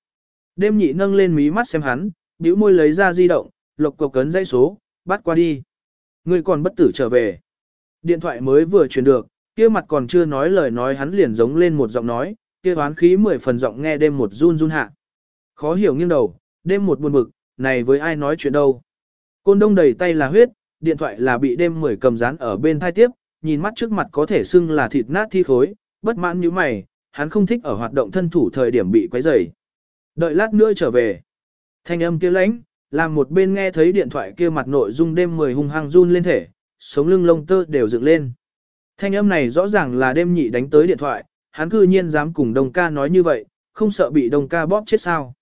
Đêm nhị nâng lên mí mắt xem hắn, bĩu môi lấy ra di động, lộc cộc cấn dãy số, bắt qua đi. Ngươi còn bất tử trở về. Điện thoại mới vừa truyền được, kia mặt còn chưa nói lời nói hắn liền giống lên một giọng nói, kia hoán khí mười phần giọng nghe đêm một run run hạ. Khó hiểu nghiêng đầu, đêm một buồn bực, này với ai nói chuyện đâu. Côn đông đầy tay là huyết, điện thoại là bị đêm mười cầm dán ở bên thai tiếp, nhìn mắt trước mặt có thể xưng là thịt nát thi khối, bất mãn như mày, hắn không thích ở hoạt động thân thủ thời điểm bị quấy rầy. Đợi lát nữa trở về. Thanh âm kia lãnh, làm một bên nghe thấy điện thoại kia mặt nội dung đêm mười hung hăng run lên thể, sống lưng lông tơ đều dựng lên. Thanh âm này rõ ràng là đêm nhị đánh tới điện thoại, hắn cư nhiên dám cùng đồng ca nói như vậy, không sợ bị đồng ca bóp chết sao.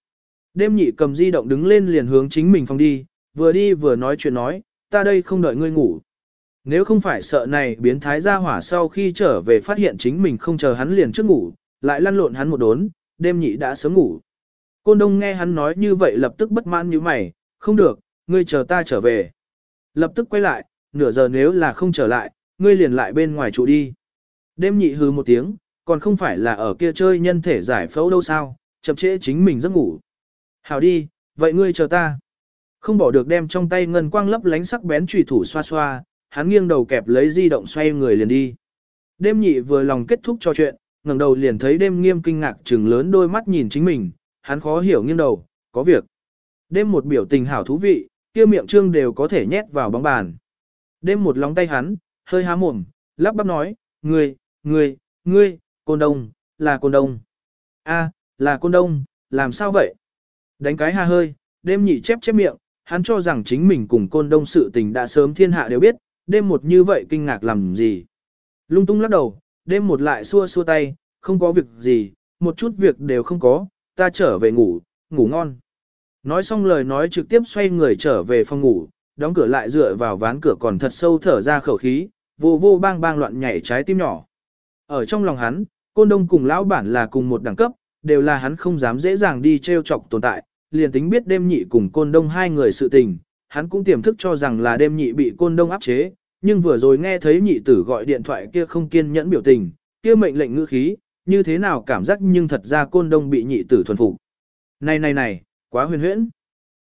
Đêm nhị cầm di động đứng lên liền hướng chính mình phòng đi, vừa đi vừa nói chuyện nói, ta đây không đợi ngươi ngủ. nếu không phải sợ này biến thái ra hỏa sau khi trở về phát hiện chính mình không chờ hắn liền trước ngủ, lại lăn lộn hắn một đốn, đêm nhị đã sớm ngủ. Côn đông nghe hắn nói như vậy lập tức bất mãn như mày, không được, ngươi chờ ta trở về. Lập tức quay lại, nửa giờ nếu là không trở lại, ngươi liền lại bên ngoài trụ đi. Đêm nhị hừ một tiếng, còn không phải là ở kia chơi nhân thể giải phẫu đâu sao, chậm trễ chính mình giấc ngủ. Hảo đi, vậy ngươi chờ ta. Không bỏ được đem trong tay ngân quang lấp lánh sắc bén trùy thủ xoa xoa, hắn nghiêng đầu kẹp lấy di động xoay người liền đi. Đêm nhị vừa lòng kết thúc trò chuyện, ngẩng đầu liền thấy đêm nghiêm kinh ngạc trừng lớn đôi mắt nhìn chính mình, hắn khó hiểu nghiêng đầu, có việc. Đêm một biểu tình hảo thú vị, kia miệng trương đều có thể nhét vào bóng bàn. Đêm một lóng tay hắn, hơi há mồm, lắp bắp nói, ngươi, ngươi, ngươi, côn đông, là côn đông. a là côn đông, làm sao vậy? Đánh cái ha hơi, đêm nhị chép chép miệng, hắn cho rằng chính mình cùng côn đông sự tình đã sớm thiên hạ đều biết, đêm một như vậy kinh ngạc làm gì. Lung tung lắc đầu, đêm một lại xua xua tay, không có việc gì, một chút việc đều không có, ta trở về ngủ, ngủ ngon. Nói xong lời nói trực tiếp xoay người trở về phòng ngủ, đóng cửa lại dựa vào ván cửa còn thật sâu thở ra khẩu khí, vô vô bang bang loạn nhảy trái tim nhỏ. Ở trong lòng hắn, côn đông cùng lão bản là cùng một đẳng cấp, đều là hắn không dám dễ dàng đi treo chọc tồn tại, liền tính biết đêm nhị cùng côn đông hai người sự tình, hắn cũng tiềm thức cho rằng là đêm nhị bị côn đông áp chế, nhưng vừa rồi nghe thấy nhị tử gọi điện thoại kia không kiên nhẫn biểu tình, kia mệnh lệnh ngữ khí, như thế nào cảm giác nhưng thật ra côn đông bị nhị tử thuần phục. Này này này, quá huyền huyễn.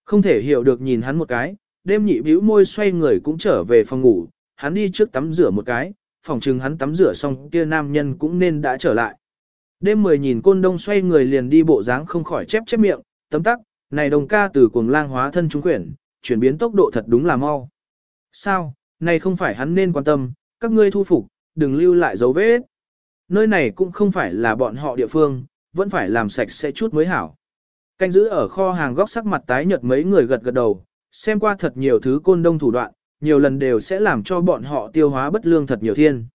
Không thể hiểu được nhìn hắn một cái, đêm nhị bĩu môi xoay người cũng trở về phòng ngủ, hắn đi trước tắm rửa một cái, phòng chừng hắn tắm rửa xong kia nam nhân cũng nên đã trở lại. Đêm mười nhìn côn đông xoay người liền đi bộ dáng không khỏi chép chép miệng, tấm tắc, này đồng ca từ cuồng lang hóa thân trung quyển, chuyển biến tốc độ thật đúng là mau. Sao, này không phải hắn nên quan tâm, các ngươi thu phục, đừng lưu lại dấu vết. Nơi này cũng không phải là bọn họ địa phương, vẫn phải làm sạch sẽ chút mới hảo. Canh giữ ở kho hàng góc sắc mặt tái nhợt mấy người gật gật đầu, xem qua thật nhiều thứ côn đông thủ đoạn, nhiều lần đều sẽ làm cho bọn họ tiêu hóa bất lương thật nhiều thiên.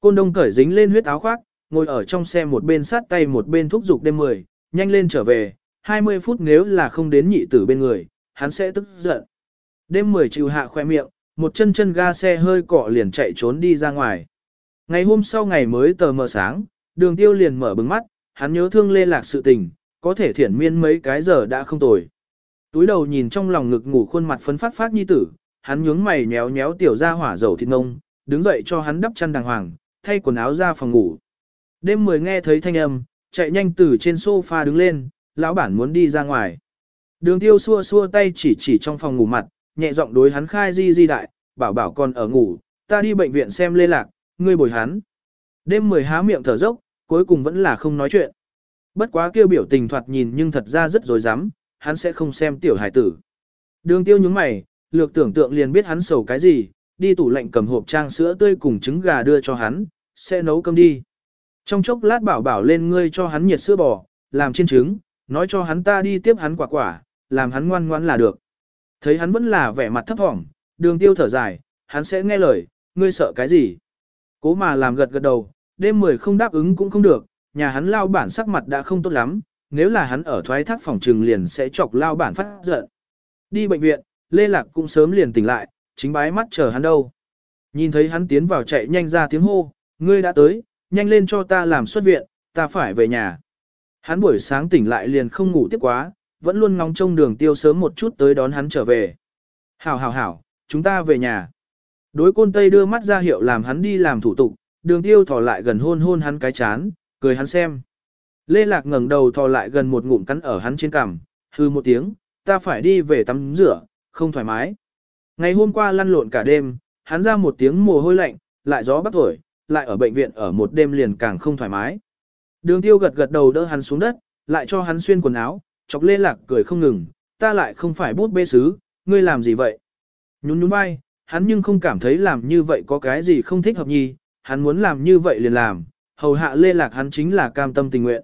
Côn đông cởi dính lên huyết áo khoác, ngồi ở trong xe một bên sát tay một bên thúc giục đêm mười, nhanh lên trở về, 20 phút nếu là không đến nhị tử bên người, hắn sẽ tức giận. Đêm mười trừ hạ khoe miệng, một chân chân ga xe hơi cọ liền chạy trốn đi ra ngoài. Ngày hôm sau ngày mới tờ mờ sáng, đường tiêu liền mở bừng mắt, hắn nhớ thương lê lạc sự tình, có thể thiển miên mấy cái giờ đã không tồi. Túi đầu nhìn trong lòng ngực ngủ khuôn mặt phấn phát phát nhi tử, hắn nhướng mày nhéo nhéo tiểu ra hỏa dầu thịt nông, đứng dậy cho hắn đắp chăn đàng hoàng, thay quần áo ra phòng ngủ. Đêm mười nghe thấy thanh âm, chạy nhanh từ trên sofa đứng lên, lão bản muốn đi ra ngoài. Đường tiêu xua xua tay chỉ chỉ trong phòng ngủ mặt, nhẹ giọng đối hắn khai di di đại, bảo bảo còn ở ngủ, ta đi bệnh viện xem lê lạc, ngươi bồi hắn. Đêm mười há miệng thở dốc, cuối cùng vẫn là không nói chuyện. Bất quá kêu biểu tình thoạt nhìn nhưng thật ra rất dối rắm hắn sẽ không xem tiểu hải tử. Đường tiêu nhướng mày, lược tưởng tượng liền biết hắn sầu cái gì, đi tủ lạnh cầm hộp trang sữa tươi cùng trứng gà đưa cho hắn, sẽ nấu cơm đi. Trong chốc lát bảo bảo lên ngươi cho hắn nhiệt sữa bò, làm chiên trứng, nói cho hắn ta đi tiếp hắn quả quả, làm hắn ngoan ngoãn là được. Thấy hắn vẫn là vẻ mặt thấp thỏm, đường tiêu thở dài, hắn sẽ nghe lời, ngươi sợ cái gì. Cố mà làm gật gật đầu, đêm mười không đáp ứng cũng không được, nhà hắn lao bản sắc mặt đã không tốt lắm, nếu là hắn ở thoái thác phòng trừng liền sẽ chọc lao bản phát giận. Đi bệnh viện, Lê Lạc cũng sớm liền tỉnh lại, chính bái mắt chờ hắn đâu. Nhìn thấy hắn tiến vào chạy nhanh ra tiếng hô, ngươi đã tới, nhanh lên cho ta làm xuất viện, ta phải về nhà. Hắn buổi sáng tỉnh lại liền không ngủ tiếp quá, vẫn luôn ngóng trông đường tiêu sớm một chút tới đón hắn trở về. Hảo hảo hảo, chúng ta về nhà. Đối côn Tây đưa mắt ra hiệu làm hắn đi làm thủ tục, đường tiêu thò lại gần hôn hôn hắn cái chán, cười hắn xem. Lê Lạc ngẩng đầu thò lại gần một ngụm cắn ở hắn trên cằm, hư một tiếng, ta phải đi về tắm rửa, không thoải mái. Ngày hôm qua lăn lộn cả đêm, hắn ra một tiếng mồ hôi lạnh, lại gió bắt thổi, lại ở bệnh viện ở một đêm liền càng không thoải mái. Đường tiêu gật gật đầu đỡ hắn xuống đất, lại cho hắn xuyên quần áo, chọc lê lạc cười không ngừng, ta lại không phải bút bê sứ, ngươi làm gì vậy? Nhún nhún vai, hắn nhưng không cảm thấy làm như vậy có cái gì không thích hợp nhi, hắn muốn làm như vậy liền làm, hầu hạ lê lạc hắn chính là cam tâm tình nguyện.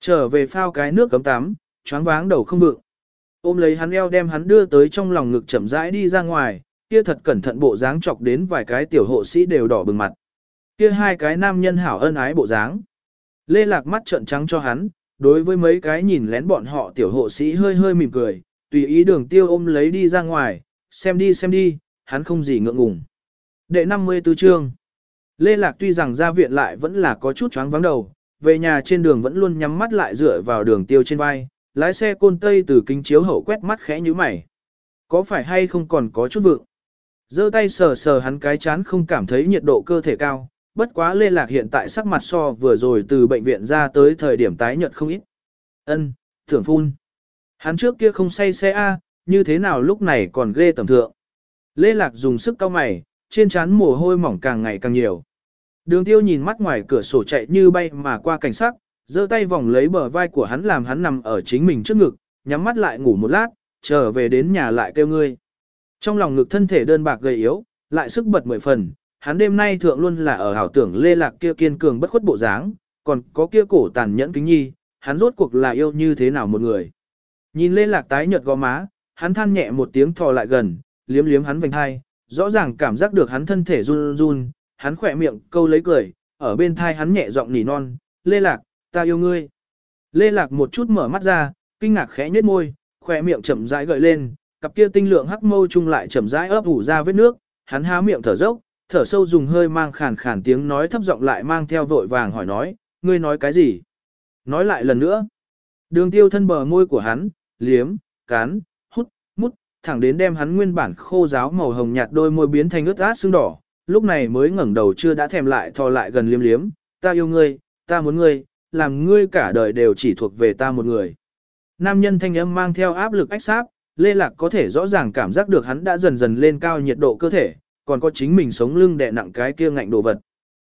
Trở về phao cái nước cấm tắm, choáng váng đầu không vượng. Ôm lấy hắn eo đem hắn đưa tới trong lòng ngực chậm rãi đi ra ngoài, kia thật cẩn thận bộ dáng chọc đến vài cái tiểu hộ sĩ đều đỏ bừng mặt. Kia hai cái nam nhân hảo ân ái bộ dáng. Lê Lạc mắt trợn trắng cho hắn, đối với mấy cái nhìn lén bọn họ tiểu hộ sĩ hơi hơi mỉm cười, tùy ý đường tiêu ôm lấy đi ra ngoài, xem đi xem đi, hắn không gì ngượng ngùng. Đệ 54 chương Lê Lạc tuy rằng ra viện lại vẫn là có chút choáng vắng đầu, về nhà trên đường vẫn luôn nhắm mắt lại dựa vào đường tiêu trên vai, lái xe côn tây từ kính chiếu hậu quét mắt khẽ như mày. Có phải hay không còn có chút vượng? giơ tay sờ sờ hắn cái chán không cảm thấy nhiệt độ cơ thể cao, bất quá Lê Lạc hiện tại sắc mặt so vừa rồi từ bệnh viện ra tới thời điểm tái nhợt không ít. Ân, thưởng phun. Hắn trước kia không say xe A, như thế nào lúc này còn ghê tầm thượng. Lê Lạc dùng sức cau mày, trên trán mồ hôi mỏng càng ngày càng nhiều. Đường tiêu nhìn mắt ngoài cửa sổ chạy như bay mà qua cảnh sắc, giơ tay vòng lấy bờ vai của hắn làm hắn nằm ở chính mình trước ngực, nhắm mắt lại ngủ một lát, trở về đến nhà lại kêu ngươi. Trong lòng ngực thân thể đơn bạc gầy yếu, lại sức bật mười phần, hắn đêm nay thượng luôn là ở hảo tưởng lê lạc kia kiên cường bất khuất bộ dáng, còn có kia cổ tàn nhẫn kính nhi, hắn rốt cuộc là yêu như thế nào một người. Nhìn lê lạc tái nhợt gò má, hắn than nhẹ một tiếng thò lại gần, liếm liếm hắn vành hai, rõ ràng cảm giác được hắn thân thể run run, hắn khỏe miệng câu lấy cười, ở bên thai hắn nhẹ giọng nỉ non, lê lạc, ta yêu ngươi. Lê lạc một chút mở mắt ra, kinh ngạc khẽ nhếch môi, khỏe miệng chậm rãi gợi lên, cặp kia tinh lượng hắc mâu chung lại chậm rãi ấp ủ ra vết nước, hắn há miệng thở dốc, thở sâu dùng hơi mang khàn khàn tiếng nói thấp giọng lại mang theo vội vàng hỏi nói, ngươi nói cái gì? Nói lại lần nữa. Đường tiêu thân bờ môi của hắn, liếm, cán, hút, mút, thẳng đến đem hắn nguyên bản khô giáo màu hồng nhạt đôi môi biến thành ướt át sưng đỏ, lúc này mới ngẩng đầu chưa đã thèm lại thò lại gần liếm liếm, ta yêu ngươi, ta muốn ngươi, làm ngươi cả đời đều chỉ thuộc về ta một người. Nam nhân thanh âm mang theo áp lực ách sáp, Lê Lạc có thể rõ ràng cảm giác được hắn đã dần dần lên cao nhiệt độ cơ thể, còn có chính mình sống lưng đè nặng cái kia ngạnh đồ vật.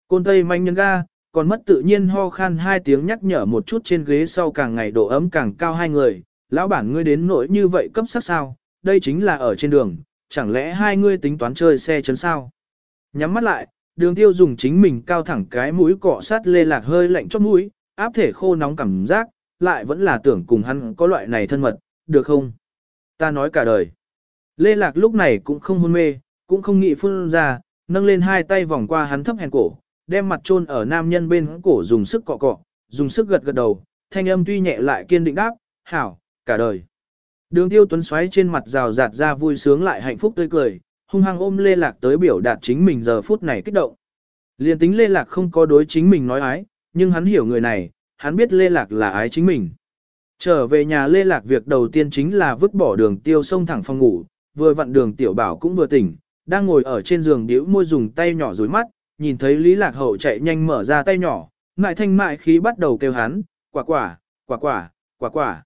Côn tây manh nhân ga, còn mất tự nhiên ho khan hai tiếng nhắc nhở một chút trên ghế sau càng ngày độ ấm càng cao hai người, lão bản ngươi đến nỗi như vậy cấp sắc sao, đây chính là ở trên đường, chẳng lẽ hai ngươi tính toán chơi xe chấn sao. Nhắm mắt lại, đường tiêu dùng chính mình cao thẳng cái mũi cọ sát lê lạc hơi lạnh chót mũi, áp thể khô nóng cảm giác, lại vẫn là tưởng cùng hắn có loại này thân mật, được không? Ta nói cả đời. Lê lạc lúc này cũng không hôn mê, cũng không nghĩ phun ra, nâng lên hai tay vòng qua hắn thấp hèn cổ, đem mặt chôn ở nam nhân bên cổ dùng sức cọ cọ, dùng sức gật gật đầu, thanh âm tuy nhẹ lại kiên định đáp, hảo, cả đời. Đường tiêu tuấn xoáy trên mặt rào rạt ra vui sướng lại hạnh phúc tươi cười, hung hăng ôm Lê Lạc tới biểu đạt chính mình giờ phút này kích động. Liên tính Lê Lạc không có đối chính mình nói ái, nhưng hắn hiểu người này, hắn biết Lê Lạc là ái chính mình. Trở về nhà Lê Lạc việc đầu tiên chính là vứt bỏ đường tiêu sông thẳng phòng ngủ, vừa vặn đường tiểu bảo cũng vừa tỉnh, đang ngồi ở trên giường điếu môi dùng tay nhỏ dối mắt, nhìn thấy Lý Lạc Hậu chạy nhanh mở ra tay nhỏ, mại thanh mại khí bắt đầu kêu hắn, quả quả, quả quả, quả quả.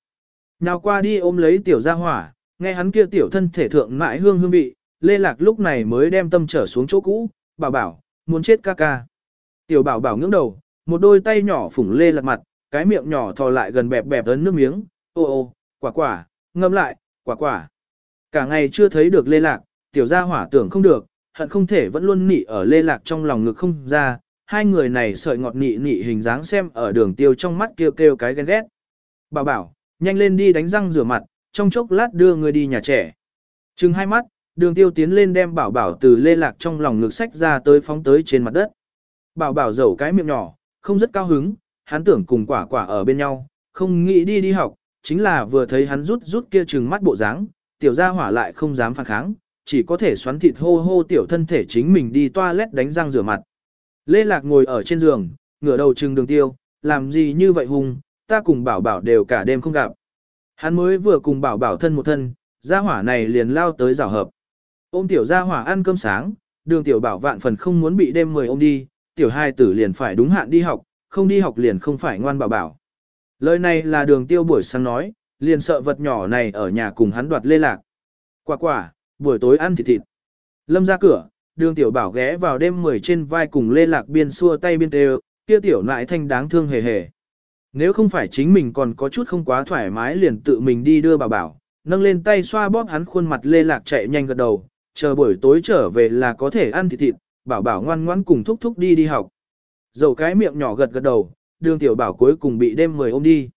Nào qua đi ôm lấy tiểu gia hỏa, nghe hắn kia tiểu thân thể thượng mại hương hương vị, Lê Lạc lúc này mới đem tâm trở xuống chỗ cũ, bảo bảo, muốn chết ca ca. Tiểu bảo bảo ngưỡng đầu, một đôi tay nhỏ phủng Lê Lạc mặt, cái miệng nhỏ thò lại gần bẹp bẹp ấn nước miếng, ô ô, quả quả, ngâm lại, quả quả. Cả ngày chưa thấy được Lê Lạc, tiểu gia hỏa tưởng không được, hận không thể vẫn luôn nị ở Lê Lạc trong lòng ngực không ra, hai người này sợi ngọt nị nị hình dáng xem ở đường tiêu trong mắt kêu kêu cái ghen ghét. Bảo bảo, nhanh lên đi đánh răng rửa mặt, trong chốc lát đưa người đi nhà trẻ. Trừng hai mắt, đường tiêu tiến lên đem bảo bảo từ Lê Lạc trong lòng ngực sách ra tới phóng tới trên mặt đất. Bảo bảo giấu cái miệng nhỏ, không rất cao hứng, hắn tưởng cùng quả quả ở bên nhau, không nghĩ đi đi học, chính là vừa thấy hắn rút rút kia trừng mắt bộ dáng, tiểu gia hỏa lại không dám phản kháng, chỉ có thể xoắn thịt hô hô tiểu thân thể chính mình đi toilet đánh răng rửa mặt. Lê Lạc ngồi ở trên giường, ngửa đầu trừng đường tiêu, làm gì như vậy hùng, ta cùng bảo bảo đều cả đêm không gặp. Hắn mới vừa cùng bảo bảo thân một thân, gia hỏa này liền lao tới rào hợp. Ôm tiểu gia hỏa ăn cơm sáng, đường tiểu bảo vạn phần không muốn bị đêm mười ôm đi, tiểu hai tử liền phải đúng hạn đi học, không đi học liền không phải ngoan bảo bảo. Lời này là đường tiêu buổi sáng nói, liền sợ vật nhỏ này ở nhà cùng hắn đoạt lê lạc. Quả quả, buổi tối ăn thịt thịt. Lâm ra cửa, đường tiểu bảo ghé vào đêm mười trên vai cùng lê lạc biên xua tay biên đều, kia tiểu nại thanh đáng thương hề hề. Nếu không phải chính mình còn có chút không quá thoải mái liền tự mình đi đưa bà bảo, nâng lên tay xoa bóp hắn khuôn mặt lê lạc chạy nhanh gật đầu, chờ buổi tối trở về là có thể ăn thịt thịt, bảo bảo ngoan ngoãn cùng thúc thúc đi đi học. Dầu cái miệng nhỏ gật gật đầu, đường tiểu bảo cuối cùng bị đêm mười ôm đi.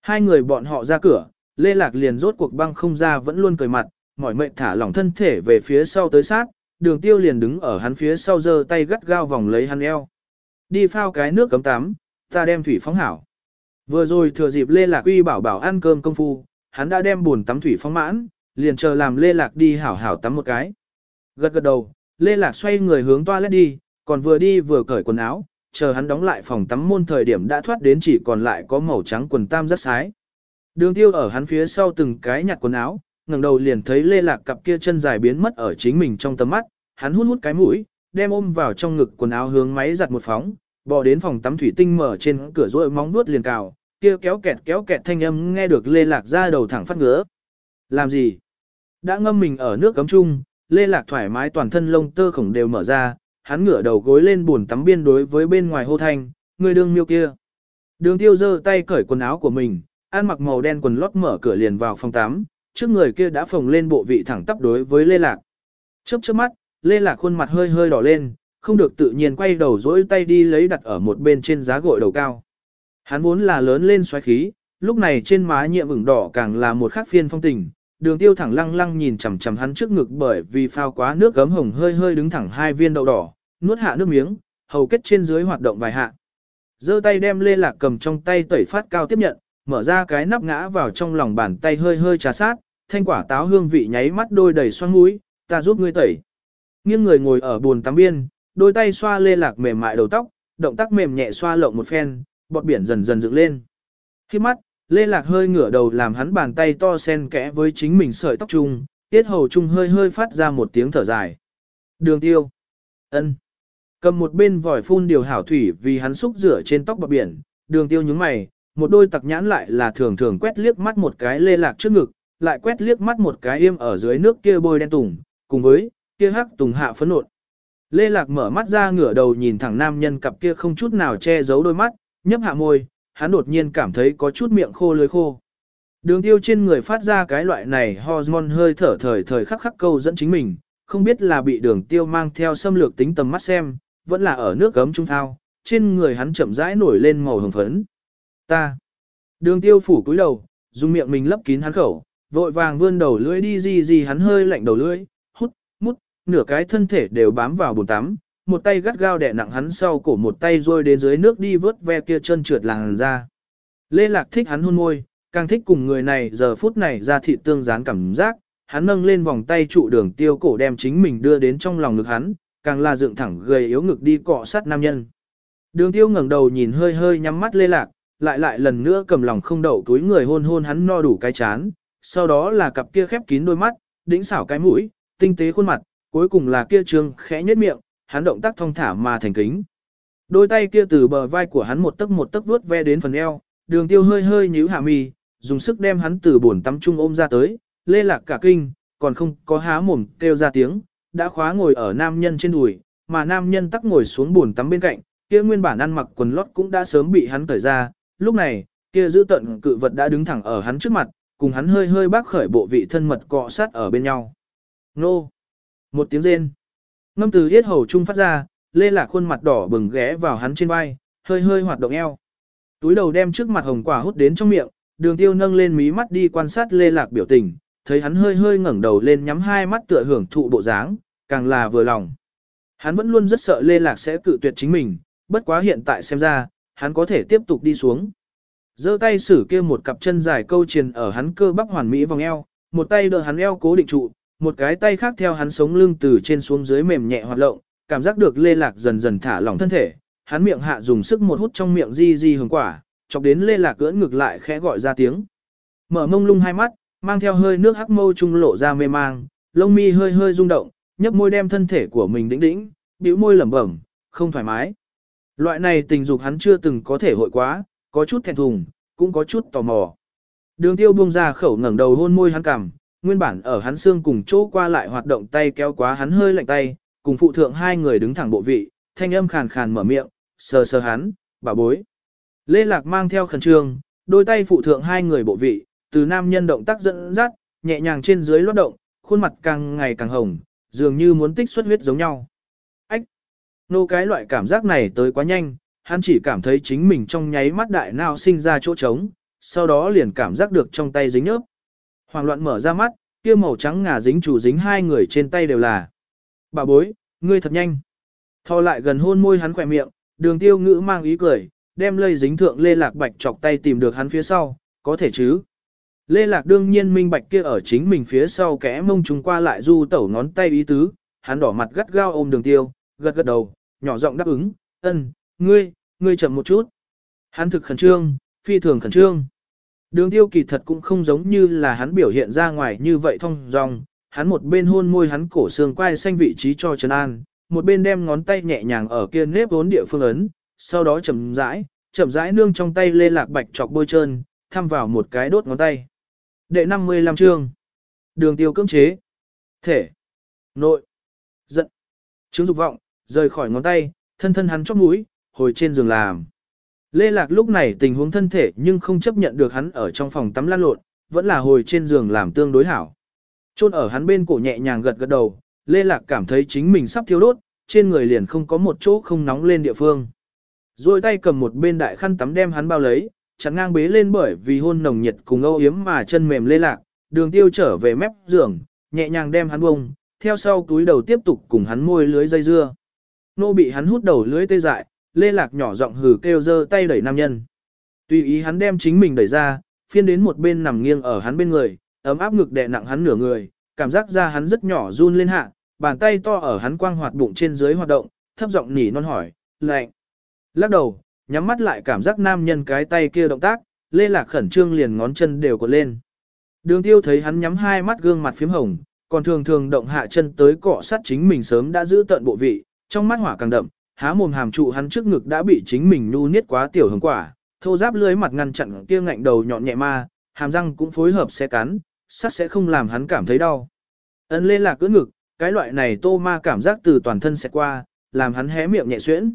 Hai người bọn họ ra cửa, Lê Lạc liền rốt cuộc băng không ra vẫn luôn cười mặt, mỏi mệt thả lỏng thân thể về phía sau tới sát, đường tiêu liền đứng ở hắn phía sau giơ tay gắt gao vòng lấy hắn eo. Đi phao cái nước cấm tắm, ta đem thủy phóng hảo. Vừa rồi thừa dịp Lê Lạc uy bảo bảo ăn cơm công phu, hắn đã đem buồn tắm thủy phóng mãn, liền chờ làm Lê Lạc đi hảo hảo tắm một cái. Gật gật đầu, Lê Lạc xoay người hướng toilet đi, còn vừa đi vừa cởi quần áo, chờ hắn đóng lại phòng tắm môn thời điểm đã thoát đến chỉ còn lại có màu trắng quần tam rất sái. Đường tiêu ở hắn phía sau từng cái nhặt quần áo, ngẩng đầu liền thấy Lê Lạc cặp kia chân dài biến mất ở chính mình trong tầm mắt, hắn hút hút cái mũi, đem ôm vào trong ngực quần áo hướng máy giặt một phóng, bỏ đến phòng tắm thủy tinh mở trên cửa rỗi móng vuốt liền cào, kia kéo kẹt kéo kẹt thanh âm nghe được Lê Lạc ra đầu thẳng phát ngứa. Làm gì? Đã ngâm mình ở nước cấm chung, Lê Lạc thoải mái toàn thân lông tơ khổng đều mở ra, hắn ngửa đầu gối lên buồn tắm biên đối với bên ngoài hô thanh, người đương miêu kia. Đường tiêu giơ tay cởi quần áo của mình, ăn mặc màu đen quần lót mở cửa liền vào phòng tắm, trước người kia đã phồng lên bộ vị thẳng tắp đối với Lê Lạc. Chớp chớp mắt, Lê Lạc khuôn mặt hơi hơi đỏ lên, không được tự nhiên quay đầu dỗi tay đi lấy đặt ở một bên trên giá gội đầu cao. Hắn vốn là lớn lên xoáy khí, lúc này trên má nhiệm ửng đỏ càng là một khắc phiên phong tình. Đường tiêu thẳng lăng lăng nhìn chằm chằm hắn trước ngực bởi vì phao quá nước gấm hồng hơi hơi đứng thẳng hai viên đậu đỏ, nuốt hạ nước miếng, hầu kết trên dưới hoạt động vài hạ. giơ tay đem Lê Lạc cầm trong tay tẩy phát cao tiếp nhận, mở ra cái nắp ngã vào trong lòng bàn tay hơi hơi trà sát, thanh quả táo hương vị nháy mắt đôi đầy xoăn mũi, ta giúp ngươi tẩy. Nghiêng người ngồi ở buồn tắm biên, đôi tay xoa Lê Lạc mềm mại đầu tóc, động tác mềm nhẹ xoa lộng một phen, bọt biển dần dần dựng lên. Khi mắt, Lê Lạc hơi ngửa đầu làm hắn bàn tay to sen kẽ với chính mình sợi tóc chung, tiết hầu chung hơi hơi phát ra một tiếng thở dài. Đường tiêu. ân Cầm một bên vòi phun điều hảo thủy vì hắn xúc rửa trên tóc bọt biển, đường tiêu nhướng mày, một đôi tặc nhãn lại là thường thường quét liếc mắt một cái Lê Lạc trước ngực, lại quét liếc mắt một cái im ở dưới nước kia bôi đen tùng, cùng với kia hắc tùng hạ phấn nộn. Lê Lạc mở mắt ra ngửa đầu nhìn thẳng nam nhân cặp kia không chút nào che giấu đôi mắt, nhấp hạ môi, hắn đột nhiên cảm thấy có chút miệng khô lưỡi khô. Đường tiêu trên người phát ra cái loại này hormone hơi thở thời thời khắc khắc câu dẫn chính mình, không biết là bị đường tiêu mang theo xâm lược tính tầm mắt xem, vẫn là ở nước gấm trung thao, trên người hắn chậm rãi nổi lên màu hồng phấn. Ta. Đường tiêu phủ cúi đầu, dùng miệng mình lấp kín hắn khẩu, vội vàng vươn đầu lưỡi đi gì gì hắn hơi lạnh đầu lưỡi, hút, mút, nửa cái thân thể đều bám vào bồn tắm, một tay gắt gao đè nặng hắn sau cổ một tay rôi đến dưới nước đi vớt ve kia chân trượt làn ra. Lê Lạc thích hắn hôn môi, càng thích cùng người này giờ phút này ra thị tương dán cảm giác, hắn nâng lên vòng tay trụ đường tiêu cổ đem chính mình đưa đến trong lòng ngực hắn, càng là dựng thẳng gầy yếu ngực đi cọ sát nam nhân. Đường tiêu ngẩng đầu nhìn hơi hơi nhắm mắt Lê Lạc, lại lại lần nữa cầm lòng không đậu túi người hôn hôn hắn no đủ cái chán, sau đó là cặp kia khép kín đôi mắt, đĩnh xảo cái mũi, tinh tế khuôn mặt, cuối cùng là kia trương khẽ nhếch miệng, hắn động tác thong thả mà thành kính. Đôi tay kia từ bờ vai của hắn một tấc một tấc vuốt ve đến phần eo, đường tiêu hơi hơi nhíu hạ mi, dùng sức đem hắn từ buồn tắm trung ôm ra tới, lê lạc cả kinh, còn không có há mồm kêu ra tiếng, đã khóa ngồi ở nam nhân trên đùi, mà nam nhân tắc ngồi xuống buồn tắm bên cạnh, kia nguyên bản ăn mặc quần lót cũng đã sớm bị hắn cởi ra, lúc này, kia giữ tận cự vật đã đứng thẳng ở hắn trước mặt, cùng hắn hơi hơi bác khởi bộ vị thân mật cọ sát ở bên nhau. Nô! Một tiếng rên. Ngâm từ yết hầu trung phát ra, lê lạc khuôn mặt đỏ bừng ghé vào hắn trên vai, hơi hơi hoạt động eo. Túi đầu đem trước mặt hồng quả hút đến trong miệng, đường tiêu nâng lên mí mắt đi quan sát lê lạc biểu tình, thấy hắn hơi hơi ngẩng đầu lên nhắm hai mắt tựa hưởng thụ bộ dáng, càng là vừa lòng. Hắn vẫn luôn rất sợ lê lạc sẽ cự tuyệt chính mình, bất quá hiện tại xem ra, hắn có thể tiếp tục đi xuống giơ tay xử kia một cặp chân dài câu triền ở hắn cơ bắp hoàn mỹ vòng eo, một tay đỡ hắn eo cố định trụ, một cái tay khác theo hắn sống lưng từ trên xuống dưới mềm nhẹ hoạt động, cảm giác được lê lạc dần dần thả lỏng thân thể, hắn miệng hạ dùng sức một hút trong miệng di di hương quả, chọc đến lê lạc cưỡn ngược lại khẽ gọi ra tiếng. Mở mông lung hai mắt, mang theo hơi nước hắc mâu trung lộ ra mê mang, lông mi hơi hơi rung động, nhấp môi đem thân thể của mình đĩnh đĩnh, bĩu môi lẩm bẩm, không thoải mái. Loại này tình dục hắn chưa từng có thể hội quá, có chút thẹn thùng, cũng có chút tò mò. Đường tiêu buông ra khẩu ngẩng đầu hôn môi hắn cằm, nguyên bản ở hắn xương cùng chỗ qua lại hoạt động tay kéo quá hắn hơi lạnh tay, cùng phụ thượng hai người đứng thẳng bộ vị, thanh âm khàn khàn mở miệng, sờ sờ hắn, bà bối. Lê Lạc mang theo khẩn trương, đôi tay phụ thượng hai người bộ vị, từ nam nhân động tác dẫn dắt, nhẹ nhàng trên dưới lót động, khuôn mặt càng ngày càng hồng, dường như muốn tích xuất huyết giống nhau. Ách! Nô cái loại cảm giác này tới quá nhanh, hắn chỉ cảm thấy chính mình trong nháy mắt đại nào sinh ra chỗ trống, sau đó liền cảm giác được trong tay dính nhớp. Hoàng loạn mở ra mắt, kia màu trắng ngà dính chủ dính hai người trên tay đều là. Bà bối, ngươi thật nhanh. Thò lại gần hôn môi hắn khỏe miệng, đường tiêu ngữ mang ý cười, đem lây dính thượng lê lạc bạch chọc tay tìm được hắn phía sau, có thể chứ. Lê lạc đương nhiên minh bạch kia ở chính mình phía sau kẽ mông chúng qua lại du tẩu ngón tay ý tứ, hắn đỏ mặt gắt gao ôm đường tiêu, gật gật đầu, nhỏ giọng đáp ứng, ân, ngươi, ngươi chậm một chút. Hắn thực khẩn trương, phi thường khẩn trương. Đường tiêu kỳ thật cũng không giống như là hắn biểu hiện ra ngoài như vậy thông dong, hắn một bên hôn môi hắn cổ xương quai xanh vị trí cho Trần An, một bên đem ngón tay nhẹ nhàng ở kia nếp vốn địa phương ấn, sau đó chậm rãi, chậm rãi nương trong tay lê lạc bạch chọc bôi trơn, thăm vào một cái đốt ngón tay. Đệ 55 chương. Đường tiêu cưỡng chế. Thể. Nội. Giận. Chứng dục vọng, rời khỏi ngón tay, thân thân hắn chóp mũi, hồi trên giường làm. Lê Lạc lúc này tình huống thân thể nhưng không chấp nhận được hắn ở trong phòng tắm lăn lộn, vẫn là hồi trên giường làm tương đối hảo. Chôn ở hắn bên cổ nhẹ nhàng gật gật đầu, Lê Lạc cảm thấy chính mình sắp thiếu đốt, trên người liền không có một chỗ không nóng lên địa phương. Rồi tay cầm một bên đại khăn tắm đem hắn bao lấy, chắn ngang bế lên bởi vì hôn nồng nhiệt cùng âu yếm mà chân mềm Lê Lạc, đường tiêu trở về mép giường, nhẹ nhàng đem hắn bông, theo sau túi đầu tiếp tục cùng hắn môi lưới dây dưa. Nô bị hắn hút đầu lưới tê dại, Lê Lạc nhỏ giọng hừ kêu dơ tay đẩy nam nhân. Tùy ý hắn đem chính mình đẩy ra, phiên đến một bên nằm nghiêng ở hắn bên người, ấm áp ngực đè nặng hắn nửa người, cảm giác ra hắn rất nhỏ run lên hạ, bàn tay to ở hắn quang hoạt bụng trên dưới hoạt động, thấp giọng nỉ non hỏi, lạnh. Lắc đầu, nhắm mắt lại cảm giác nam nhân cái tay kia động tác, Lê Lạc khẩn trương liền ngón chân đều cột lên. Đường tiêu thấy hắn nhắm hai mắt gương mặt phím hồng, còn thường thường động hạ chân tới cọ sát chính mình sớm đã giữ tận bộ vị, trong mắt hỏa càng đậm, há mồm hàm trụ hắn trước ngực đã bị chính mình nu niết quá tiểu hồng quả, thô giáp lưới mặt ngăn chặn kia ngạnh đầu nhọn nhẹ ma, hàm răng cũng phối hợp sẽ cắn, sắc sẽ không làm hắn cảm thấy đau. Ấn lên là cưỡng ngực, cái loại này tô ma cảm giác từ toàn thân sẽ qua, làm hắn hé miệng nhẹ xuyễn.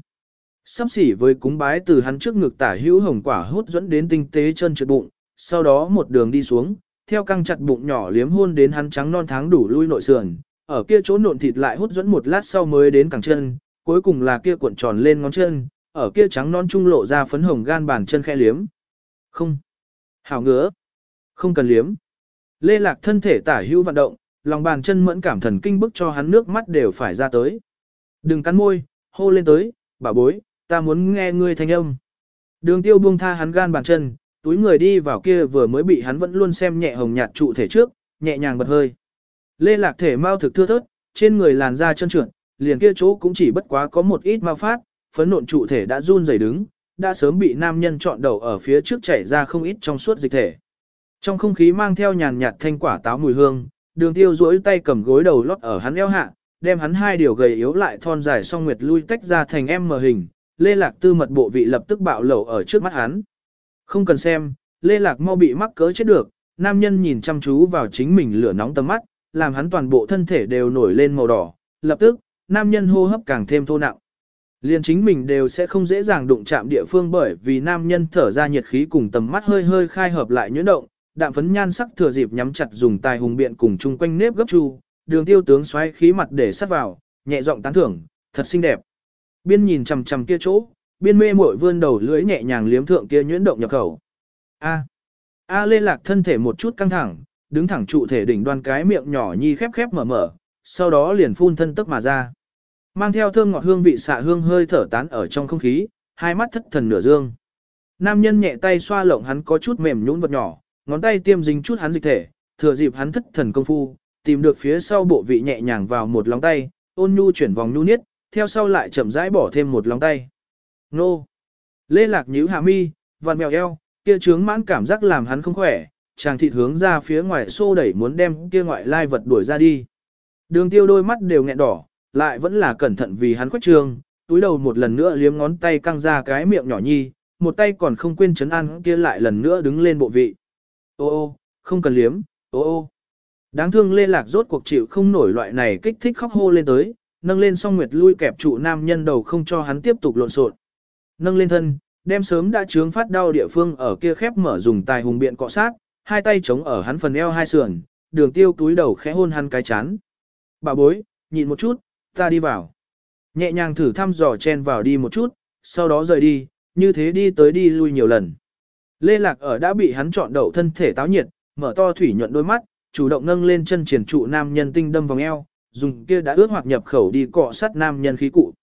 Sắp xỉ với cúng bái từ hắn trước ngực tả hữu hồng quả hút dẫn đến tinh tế chân trượt bụng, sau đó một đường đi xuống, theo căng chặt bụng nhỏ liếm hôn đến hắn trắng non tháng đủ lui nội sườn, ở kia chỗ nộn thịt lại hút dẫn một lát sau mới đến cẳng chân, cuối cùng là kia cuộn tròn lên ngón chân, ở kia trắng non trung lộ ra phấn hồng gan bàn chân khẽ liếm. Không. Hảo ngứa. Không cần liếm. Lê Lạc thân thể tả hữu vận động, lòng bàn chân mẫn cảm thần kinh bức cho hắn nước mắt đều phải ra tới. Đừng cắn môi, hô lên tới, bà bối, ta muốn nghe ngươi thanh âm. Đường tiêu buông tha hắn gan bàn chân, túi người đi vào kia vừa mới bị hắn vẫn luôn xem nhẹ hồng nhạt trụ thể trước, nhẹ nhàng bật hơi. Lê lạc thể mau thực thưa thớt, trên người làn da chân trượt, liền kia chỗ cũng chỉ bất quá có một ít ma phát, phấn nộn trụ thể đã run rẩy đứng, đã sớm bị nam nhân chọn đầu ở phía trước chảy ra không ít trong suốt dịch thể. Trong không khí mang theo nhàn nhạt thanh quả táo mùi hương, đường tiêu duỗi tay cầm gối đầu lót ở hắn eo hạ, đem hắn hai điều gầy yếu lại thon dài song nguyệt lui tách ra thành em mờ hình, lê lạc tư mật bộ vị lập tức bạo lẩu ở trước mắt hắn. Không cần xem, lê lạc mau bị mắc cỡ chết được, nam nhân nhìn chăm chú vào chính mình lửa nóng tầm mắt, làm hắn toàn bộ thân thể đều nổi lên màu đỏ, lập tức, nam nhân hô hấp càng thêm thô nặng. liền chính mình đều sẽ không dễ dàng đụng chạm địa phương bởi vì nam nhân thở ra nhiệt khí cùng tầm mắt hơi hơi khai hợp lại nhuyễn động, đạm phấn nhan sắc thừa dịp nhắm chặt dùng tài hùng biện cùng chung quanh nếp gấp chu, đường tiêu tướng xoáy khí mặt để sát vào, nhẹ giọng tán thưởng, thật xinh đẹp. Biên nhìn chằm chằm kia chỗ, biên mê muội vươn đầu lưỡi nhẹ nhàng liếm thượng kia nhuyễn động nhập khẩu. A. A Lê Lạc thân thể một chút căng thẳng, đứng thẳng trụ thể đỉnh đoan cái miệng nhỏ nhi khép khép mở mở, sau đó liền phun thân tức mà ra. Mang theo thơm ngọt hương vị xạ hương hơi thở tán ở trong không khí, hai mắt thất thần nửa dương. Nam nhân nhẹ tay xoa lộng hắn có chút mềm nhũn vật nhỏ, ngón tay tiêm dính chút hắn dịch thể, thừa dịp hắn thất thần công phu, tìm được phía sau bộ vị nhẹ nhàng vào một lòng tay, ôn nhu chuyển vòng nhu niết, theo sau lại chậm rãi bỏ thêm một lòng tay. Nô! Lê Lạc nhíu hạ mi, vặn mèo eo, kia trướng mãn cảm giác làm hắn không khỏe, chàng thịt hướng ra phía ngoài xô đẩy muốn đem kia ngoại lai vật đuổi ra đi. Đường tiêu đôi mắt đều nghẹn đỏ, lại vẫn là cẩn thận vì hắn khuếch trương, túi đầu một lần nữa liếm ngón tay căng ra cái miệng nhỏ nhi, một tay còn không quên chấn ăn kia lại lần nữa đứng lên bộ vị. Ô ô, không cần liếm, ô ô. Đáng thương Lê Lạc rốt cuộc chịu không nổi loại này kích thích khóc hô lên tới, nâng lên song nguyệt lui kẹp trụ nam nhân đầu không cho hắn tiếp tục lộn xộn. Nâng lên thân, đem sớm đã trướng phát đau địa phương ở kia khép mở dùng tài hùng biện cọ sát, hai tay chống ở hắn phần eo hai sườn, đường tiêu túi đầu khẽ hôn hắn cái chán. Bà bối, nhìn một chút, ta đi vào. Nhẹ nhàng thử thăm dò chen vào đi một chút, sau đó rời đi, như thế đi tới đi lui nhiều lần. Lê Lạc ở đã bị hắn chọn đậu thân thể táo nhiệt, mở to thủy nhuận đôi mắt, chủ động nâng lên chân triển trụ nam nhân tinh đâm vòng eo, dùng kia đã ướt hoặc nhập khẩu đi cọ sát nam nhân khí cụ.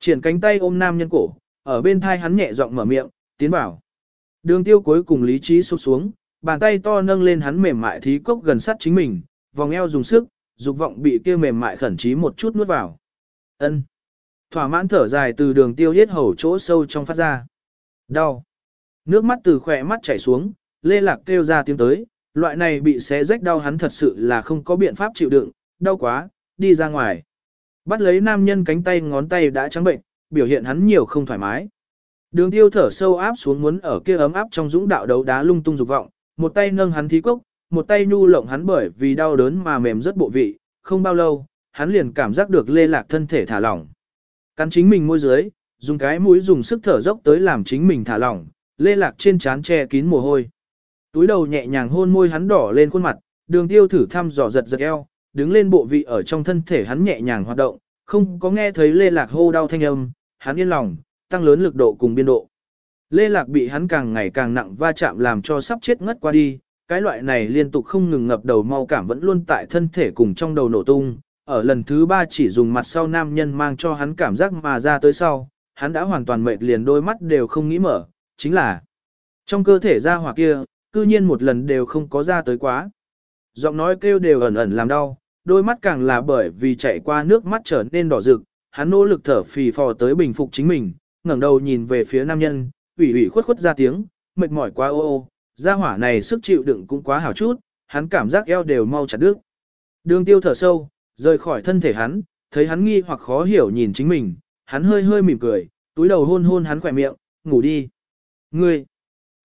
Triển cánh tay ôm nam nhân cổ, ở bên thai hắn nhẹ giọng mở miệng, tiến vào. Đường tiêu cuối cùng lý trí sụp xuống, bàn tay to nâng lên hắn mềm mại thí cốc gần sát chính mình, vòng eo dùng sức, dục vọng bị kia mềm mại khẩn trí một chút nuốt vào. Ân. Thỏa mãn thở dài từ đường tiêu yết hầu chỗ sâu trong phát ra. Đau. Nước mắt từ khỏe mắt chảy xuống, lê lạc kêu ra tiếng tới, loại này bị xé rách đau hắn thật sự là không có biện pháp chịu đựng, đau quá, đi ra ngoài. Bắt lấy nam nhân cánh tay ngón tay đã trắng bệnh, biểu hiện hắn nhiều không thoải mái. Đường tiêu thở sâu áp xuống muốn ở kia ấm áp trong dũng đạo đấu đá lung tung dục vọng, một tay nâng hắn thí cốc, một tay nhu lộng hắn bởi vì đau đớn mà mềm rất bộ vị, không bao lâu, hắn liền cảm giác được lê lạc thân thể thả lỏng. Cắn chính mình môi dưới, dùng cái mũi dùng sức thở dốc tới làm chính mình thả lỏng, lê lạc trên trán che kín mồ hôi. Túi đầu nhẹ nhàng hôn môi hắn đỏ lên khuôn mặt, đường tiêu thử thăm dò giật giật eo, đứng lên bộ vị ở trong thân thể hắn nhẹ nhàng hoạt động, không có nghe thấy lê lạc hô đau thanh âm, hắn yên lòng, tăng lớn lực độ cùng biên độ. Lê lạc bị hắn càng ngày càng nặng va chạm làm cho sắp chết ngất qua đi, cái loại này liên tục không ngừng ngập đầu mau cảm vẫn luôn tại thân thể cùng trong đầu nổ tung, ở lần thứ ba chỉ dùng mặt sau nam nhân mang cho hắn cảm giác mà ra tới sau, hắn đã hoàn toàn mệt liền đôi mắt đều không nghĩ mở, chính là trong cơ thể ra hỏa kia, cư nhiên một lần đều không có ra tới quá. Giọng nói kêu đều ẩn ẩn làm đau, đôi mắt càng là bởi vì chạy qua nước mắt trở nên đỏ rực, hắn nỗ lực thở phì phò tới bình phục chính mình, ngẩng đầu nhìn về phía nam nhân, ủy ủy khuất khuất ra tiếng, mệt mỏi quá ô ô, gia hỏa này sức chịu đựng cũng quá hảo chút, hắn cảm giác eo đều mau chặt đứt. Đường tiêu thở sâu, rời khỏi thân thể hắn, thấy hắn nghi hoặc khó hiểu nhìn chính mình, hắn hơi hơi mỉm cười, túi đầu hôn hôn hắn khỏe miệng, ngủ đi. Ngươi,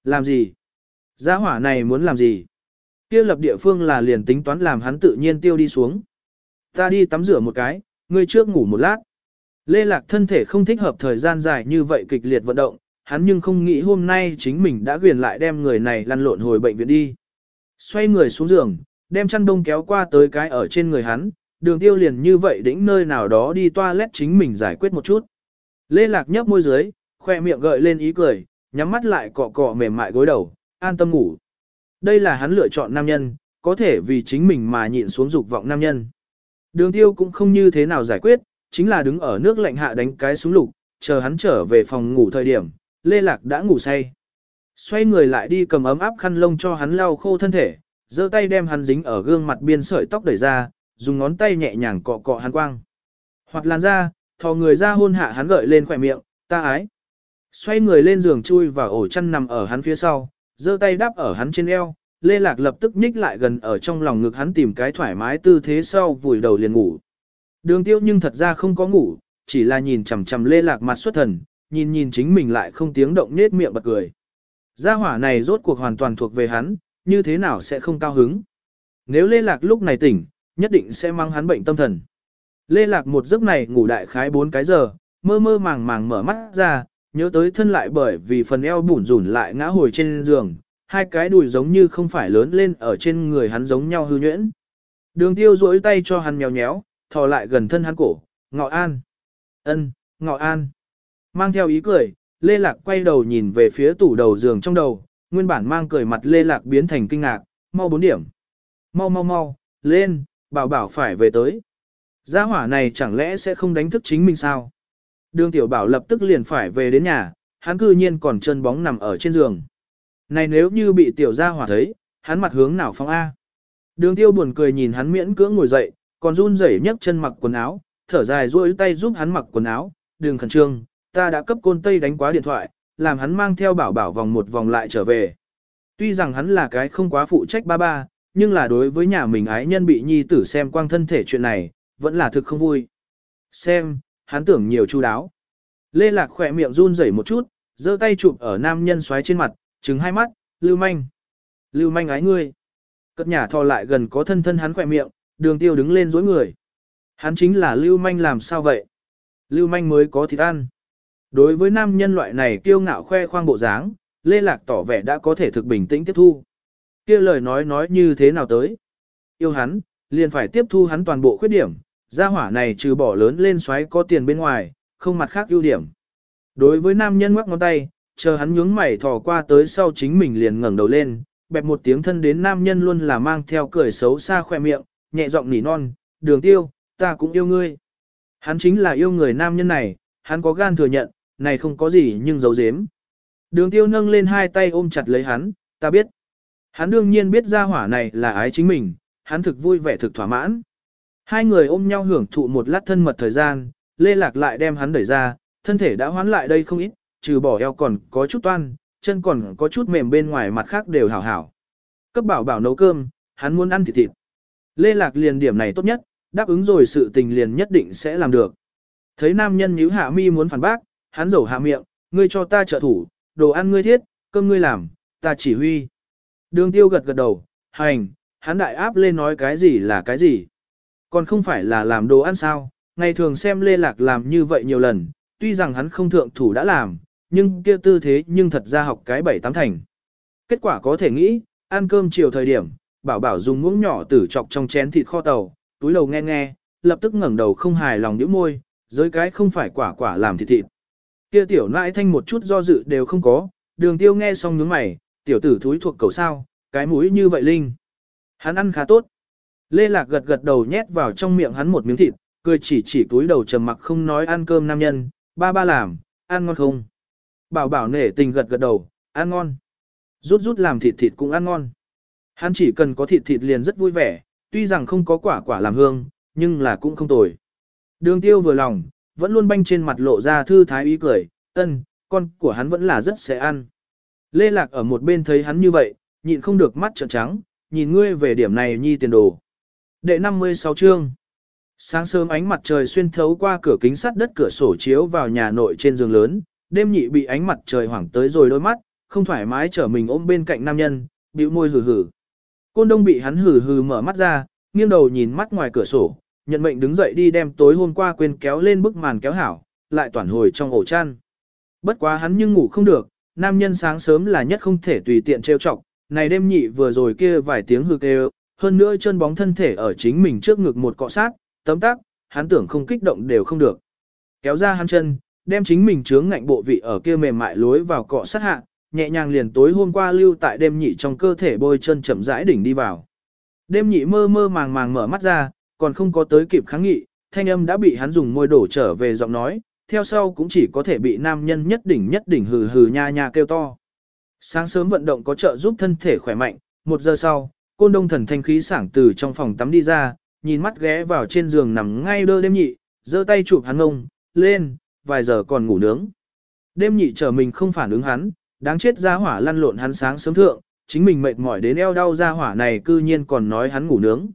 làm gì? Gia hỏa này muốn làm gì? Kia lập địa phương là liền tính toán làm hắn tự nhiên tiêu đi xuống. Ta đi tắm rửa một cái, ngươi trước ngủ một lát. Lê Lạc thân thể không thích hợp thời gian dài như vậy kịch liệt vận động, hắn nhưng không nghĩ hôm nay chính mình đã quyền lại đem người này lăn lộn hồi bệnh viện đi. Xoay người xuống giường, đem chăn đông kéo qua tới cái ở trên người hắn, đường tiêu liền như vậy đỉnh nơi nào đó đi toilet chính mình giải quyết một chút. Lê Lạc nhấp môi dưới, khoe miệng gợi lên ý cười, nhắm mắt lại cọ cọ mềm mại gối đầu, an tâm ngủ. Đây là hắn lựa chọn nam nhân, có thể vì chính mình mà nhịn xuống dục vọng nam nhân. Đường tiêu cũng không như thế nào giải quyết, chính là đứng ở nước lạnh hạ đánh cái súng lục, chờ hắn trở về phòng ngủ thời điểm, Lê Lạc đã ngủ say. Xoay người lại đi cầm ấm áp khăn lông cho hắn lau khô thân thể, giơ tay đem hắn dính ở gương mặt biên sợi tóc đẩy ra, dùng ngón tay nhẹ nhàng cọ cọ hắn quang. Hoặc làn ra, thò người ra hôn hạ hắn gợi lên khỏe miệng, ta ái. Xoay người lên giường chui và ổ chăn nằm ở hắn phía sau, giơ tay đáp ở hắn trên eo, Lê Lạc lập tức nhích lại gần ở trong lòng ngực hắn tìm cái thoải mái tư thế sau vùi đầu liền ngủ. Đường tiêu nhưng thật ra không có ngủ, chỉ là nhìn chằm chằm Lê Lạc mặt xuất thần, nhìn nhìn chính mình lại không tiếng động nết miệng bật cười. Gia hỏa này rốt cuộc hoàn toàn thuộc về hắn, như thế nào sẽ không cao hứng. Nếu Lê Lạc lúc này tỉnh, nhất định sẽ mang hắn bệnh tâm thần. Lê Lạc một giấc này ngủ đại khái 4 cái giờ, mơ mơ màng màng mở mắt ra, nhớ tới thân lại bởi vì phần eo bủn rủn lại ngã hồi trên giường, hai cái đùi giống như không phải lớn lên ở trên người hắn giống nhau hư nhuyễn. Đường tiêu duỗi tay cho hắn nhéo nhéo, thò lại gần thân hắn cổ, ngọ an. ân, ngọ an. Mang theo ý cười, Lê Lạc quay đầu nhìn về phía tủ đầu giường trong đầu, nguyên bản mang cười mặt Lê Lạc biến thành kinh ngạc, mau bốn điểm. Mau mau mau, lên, bảo bảo phải về tới. Gia hỏa này chẳng lẽ sẽ không đánh thức chính mình sao? Đường tiểu bảo lập tức liền phải về đến nhà, hắn cư nhiên còn chân bóng nằm ở trên giường. Này nếu như bị tiểu gia hỏa thấy, hắn mặt hướng nào phong A. Đường tiêu buồn cười nhìn hắn miễn cưỡng ngồi dậy, còn run rẩy nhấc chân mặc quần áo, thở dài duỗi tay giúp hắn mặc quần áo, đường khẩn trương, ta đã cấp côn tây đánh quá điện thoại, làm hắn mang theo bảo bảo vòng một vòng lại trở về. Tuy rằng hắn là cái không quá phụ trách ba ba, nhưng là đối với nhà mình ái nhân bị nhi tử xem quang thân thể chuyện này, vẫn là thực không vui. Xem, hắn tưởng nhiều chu đáo. Lê Lạc khỏe miệng run rẩy một chút, giơ tay chụp ở nam nhân xoáy trên mặt, trừng hai mắt, lưu manh. Lưu manh ái ngươi. Cất nhà thò lại gần có thân thân hắn khỏe miệng, đường tiêu đứng lên dối người. Hắn chính là lưu manh làm sao vậy? Lưu manh mới có thịt ăn. Đối với nam nhân loại này kiêu ngạo khoe khoang bộ dáng, Lê Lạc tỏ vẻ đã có thể thực bình tĩnh tiếp thu. kia lời nói nói như thế nào tới? Yêu hắn, liền phải tiếp thu hắn toàn bộ khuyết điểm, gia hỏa này trừ bỏ lớn lên xoáy có tiền bên ngoài, không mặt khác ưu điểm. Đối với nam nhân ngoắc ngón tay, chờ hắn nhướng mày thò qua tới sau chính mình liền ngẩng đầu lên, bẹp một tiếng thân đến nam nhân luôn là mang theo cười xấu xa khoe miệng, nhẹ giọng nỉ non, đường tiêu, ta cũng yêu ngươi. Hắn chính là yêu người nam nhân này, hắn có gan thừa nhận, này không có gì nhưng giấu dếm. Đường tiêu nâng lên hai tay ôm chặt lấy hắn, ta biết. Hắn đương nhiên biết ra hỏa này là ái chính mình, hắn thực vui vẻ thực thỏa mãn. Hai người ôm nhau hưởng thụ một lát thân mật thời gian, Lê Lạc lại đem hắn đẩy ra, thân thể đã hoán lại đây không ít, trừ bỏ eo còn có chút toan, chân còn có chút mềm bên ngoài mặt khác đều hảo hảo. Cấp bảo bảo nấu cơm, hắn muốn ăn thịt thịt. Lê Lạc liền điểm này tốt nhất, đáp ứng rồi sự tình liền nhất định sẽ làm được. Thấy nam nhân nhíu hạ mi muốn phản bác, hắn rầu hạ miệng, ngươi cho ta trợ thủ, đồ ăn ngươi thiết, cơm ngươi làm, ta chỉ huy. Đường tiêu gật gật đầu, hành, hắn đại áp lên nói cái gì là cái gì. Còn không phải là làm đồ ăn sao, ngày thường xem Lê Lạc làm như vậy nhiều lần, tuy rằng hắn không thượng thủ đã làm, nhưng kia tư thế nhưng thật ra học cái bảy tám thành. Kết quả có thể nghĩ, ăn cơm chiều thời điểm, bảo bảo dùng muỗng nhỏ tử chọc trong chén thịt kho tàu, túi đầu nghe nghe, lập tức ngẩng đầu không hài lòng nhíu môi, giới cái không phải quả quả làm thịt thịt. Kia tiểu nãi thanh một chút do dự đều không có, đường tiêu nghe xong nhướng mày, tiểu tử thúi thuộc cầu sao, cái mũi như vậy linh. Hắn ăn khá tốt. Lê Lạc gật gật đầu nhét vào trong miệng hắn một miếng thịt, cười chỉ chỉ túi đầu trầm mặc không nói ăn cơm nam nhân, ba ba làm, ăn ngon không? Bảo bảo nể tình gật gật đầu, ăn ngon. Rút rút làm thịt thịt cũng ăn ngon. Hắn chỉ cần có thịt thịt liền rất vui vẻ, tuy rằng không có quả quả làm hương, nhưng là cũng không tồi. Đường tiêu vừa lòng, vẫn luôn banh trên mặt lộ ra thư thái ý cười, ân, con của hắn vẫn là rất sẽ ăn. Lê Lạc ở một bên thấy hắn như vậy, nhịn không được mắt trợn trắng, nhìn ngươi về điểm này nhi tiền đồ. Đệ 56 chương Sáng sớm ánh mặt trời xuyên thấu qua cửa kính sắt đất cửa sổ chiếu vào nhà nội trên giường lớn, đêm nhị bị ánh mặt trời hoảng tới rồi đôi mắt, không thoải mái trở mình ôm bên cạnh nam nhân, bĩu môi hừ hừ. Côn đông bị hắn hừ hừ mở mắt ra, nghiêng đầu nhìn mắt ngoài cửa sổ, nhận mệnh đứng dậy đi đem tối hôm qua quên kéo lên bức màn kéo hảo, lại toàn hồi trong ổ chăn. Bất quá hắn nhưng ngủ không được, nam nhân sáng sớm là nhất không thể tùy tiện trêu chọc, này đêm nhị vừa rồi kia vài tiếng hư kêu, hơn nữa chân bóng thân thể ở chính mình trước ngực một cọ sát, tấm tắc, hắn tưởng không kích động đều không được. Kéo ra hắn chân, đem chính mình chướng ngạnh bộ vị ở kia mềm mại lối vào cọ sát hạ, nhẹ nhàng liền tối hôm qua lưu tại đêm nhị trong cơ thể bôi chân chậm rãi đỉnh đi vào. Đêm nhị mơ mơ màng màng mở mắt ra, còn không có tới kịp kháng nghị, thanh âm đã bị hắn dùng môi đổ trở về giọng nói, theo sau cũng chỉ có thể bị nam nhân nhất đỉnh nhất đỉnh hừ hừ nha nha kêu to. Sáng sớm vận động có trợ giúp thân thể khỏe mạnh, một giờ sau, côn đông thần thanh khí sảng từ trong phòng tắm đi ra, nhìn mắt ghé vào trên giường nằm ngay đơ đêm nhị, giơ tay chụp hắn ngông, lên, vài giờ còn ngủ nướng. Đêm nhị chờ mình không phản ứng hắn, đáng chết ra hỏa lăn lộn hắn sáng sớm thượng, chính mình mệt mỏi đến eo đau ra hỏa này cư nhiên còn nói hắn ngủ nướng.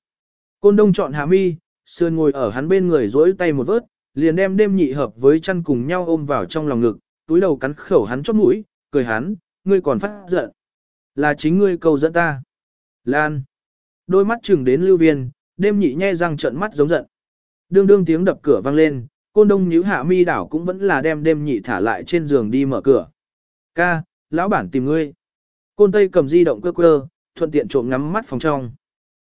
Côn đông chọn hạ mi, sườn ngồi ở hắn bên người duỗi tay một vớt, liền đem đêm nhị hợp với chăn cùng nhau ôm vào trong lòng ngực, túi đầu cắn khẩu hắn chót mũi, cười hắn, ngươi còn phát giận. Là chính ngươi cầu dẫn ta. Lan. Đôi mắt chừng đến lưu viên, đêm nhị nhe răng trợn mắt giống giận. Đương đương tiếng đập cửa vang lên, côn đông nhíu hạ mi đảo cũng vẫn là đem đêm nhị thả lại trên giường đi mở cửa. Ca, lão bản tìm ngươi. Côn tây cầm di động cơ cơ, thuận tiện trộm ngắm mắt phòng trong.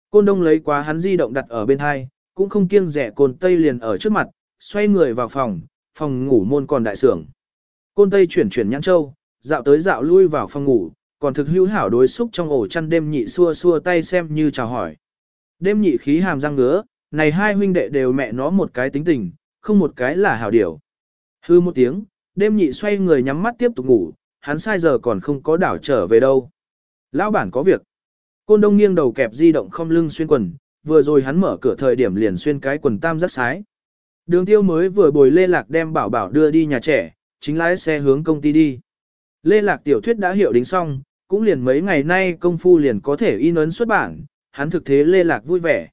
Côn đông lấy quá hắn di động đặt ở bên hai, cũng không kiêng rẻ côn tây liền ở trước mặt, xoay người vào phòng, phòng ngủ môn còn đại sưởng. Côn tây chuyển chuyển nhãn châu, dạo tới dạo lui vào phòng ngủ, còn thực hữu hảo đối xúc trong ổ chăn đêm nhị xua xua tay xem như chào hỏi. Đêm nhị khí hàm răng ngứa, này hai huynh đệ đều mẹ nó một cái tính tình, không một cái là hảo điểu. Hư một tiếng, đêm nhị xoay người nhắm mắt tiếp tục ngủ, hắn sai giờ còn không có đảo trở về đâu. Lão bản có việc. Côn đông nghiêng đầu kẹp di động không lưng xuyên quần, vừa rồi hắn mở cửa thời điểm liền xuyên cái quần tam rất sái. Đường tiêu mới vừa bồi Lê Lạc đem bảo bảo đưa đi nhà trẻ, chính lái xe hướng công ty đi. Lê Lạc tiểu thuyết đã hiểu đính xong, cũng liền mấy ngày nay công phu liền có thể in ấn xuất bản, hắn thực thế Lê Lạc vui vẻ.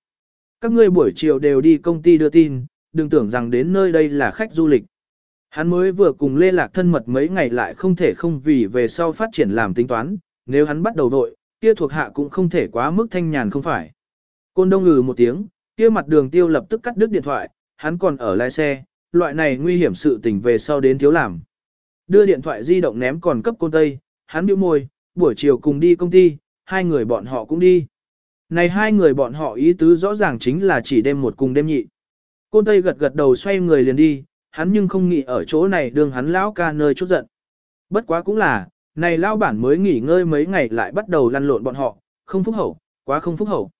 Các ngươi buổi chiều đều đi công ty đưa tin, đừng tưởng rằng đến nơi đây là khách du lịch. Hắn mới vừa cùng Lê Lạc thân mật mấy ngày lại không thể không vì về sau phát triển làm tính toán, nếu hắn bắt đầu vội, kia thuộc hạ cũng không thể quá mức thanh nhàn không phải. Côn đông ngừ một tiếng, kia mặt đường tiêu lập tức cắt đứt điện thoại, hắn còn ở lái xe, loại này nguy hiểm sự tình về sau đến thiếu làm. Đưa điện thoại di động ném còn cấp côn tây, hắn bĩu môi, buổi chiều cùng đi công ty, hai người bọn họ cũng đi. Này hai người bọn họ ý tứ rõ ràng chính là chỉ đêm một cùng đêm nhị. Côn tây gật gật đầu xoay người liền đi, hắn nhưng không nghĩ ở chỗ này đường hắn lão ca nơi chút giận. Bất quá cũng là, này lao bản mới nghỉ ngơi mấy ngày lại bắt đầu lăn lộn bọn họ, không phúc hậu, quá không phúc hậu.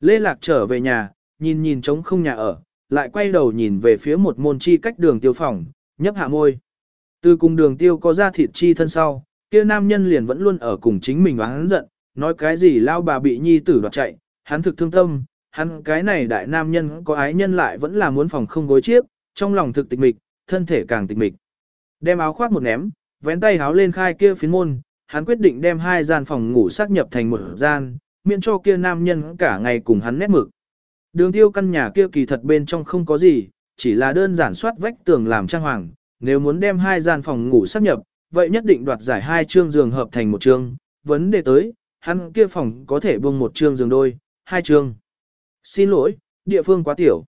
Lê Lạc trở về nhà, nhìn nhìn trống không nhà ở, lại quay đầu nhìn về phía một môn chi cách đường tiêu phòng, nhấp hạ môi. Từ cùng đường tiêu có ra thịt chi thân sau, kia nam nhân liền vẫn luôn ở cùng chính mình và hắn giận, nói cái gì lao bà bị nhi tử đoạt chạy, hắn thực thương tâm, hắn cái này đại nam nhân có ái nhân lại vẫn là muốn phòng không gối chiếc, trong lòng thực tịch mịch, thân thể càng tịch mịch. Đem áo khoác một ném, vén tay háo lên khai kia phiến môn, hắn quyết định đem hai gian phòng ngủ xác nhập thành một gian, miễn cho kia nam nhân cả ngày cùng hắn nét mực. Đường tiêu căn nhà kia kỳ thật bên trong không có gì, chỉ là đơn giản soát vách tường làm trang hoàng, nếu muốn đem hai gian phòng ngủ xác nhập, vậy nhất định đoạt giải hai chương giường hợp thành một chương, vấn đề tới, hắn kia phòng có thể buông một chương giường đôi, hai chương. Xin lỗi, địa phương quá tiểu.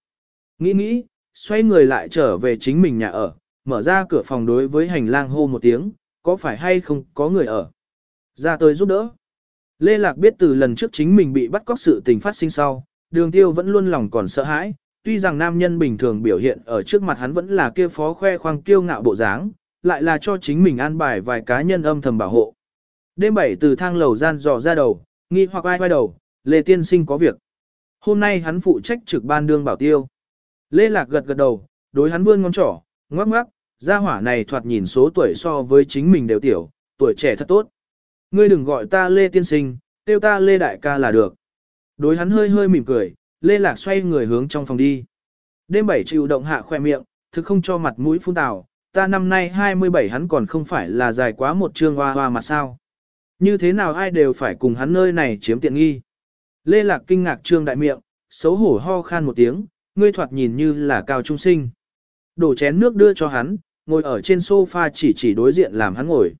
Nghĩ nghĩ, xoay người lại trở về chính mình nhà ở, mở ra cửa phòng đối với hành lang hô một tiếng, có phải hay không có người ở. Ra tới giúp đỡ. Lê Lạc biết từ lần trước chính mình bị bắt cóc sự tình phát sinh sau, đường tiêu vẫn luôn lòng còn sợ hãi, tuy rằng nam nhân bình thường biểu hiện ở trước mặt hắn vẫn là kia phó khoe khoang kiêu ngạo bộ dáng, lại là cho chính mình an bài vài cá nhân âm thầm bảo hộ. Đêm bảy từ thang lầu gian dò ra đầu, nghi hoặc ai quay đầu, Lê Tiên Sinh có việc. Hôm nay hắn phụ trách trực ban đương bảo tiêu. Lê Lạc gật gật đầu, đối hắn vươn ngón trỏ, ngoắc ngoắc, gia hỏa này thoạt nhìn số tuổi so với chính mình đều tiểu, tuổi trẻ thật tốt. Ngươi đừng gọi ta Lê Tiên Sinh, tiêu ta Lê Đại ca là được. Đối hắn hơi hơi mỉm cười, Lê Lạc xoay người hướng trong phòng đi. Đêm bảy chịu động hạ khoe miệng, thực không cho mặt mũi phun tào, ta năm nay 27 hắn còn không phải là dài quá một chương hoa hoa mà sao. Như thế nào ai đều phải cùng hắn nơi này chiếm tiện nghi. Lê Lạc kinh ngạc trương đại miệng, xấu hổ ho khan một tiếng, ngươi thoạt nhìn như là cao trung sinh. Đổ chén nước đưa cho hắn, ngồi ở trên sofa chỉ chỉ đối diện làm hắn ngồi.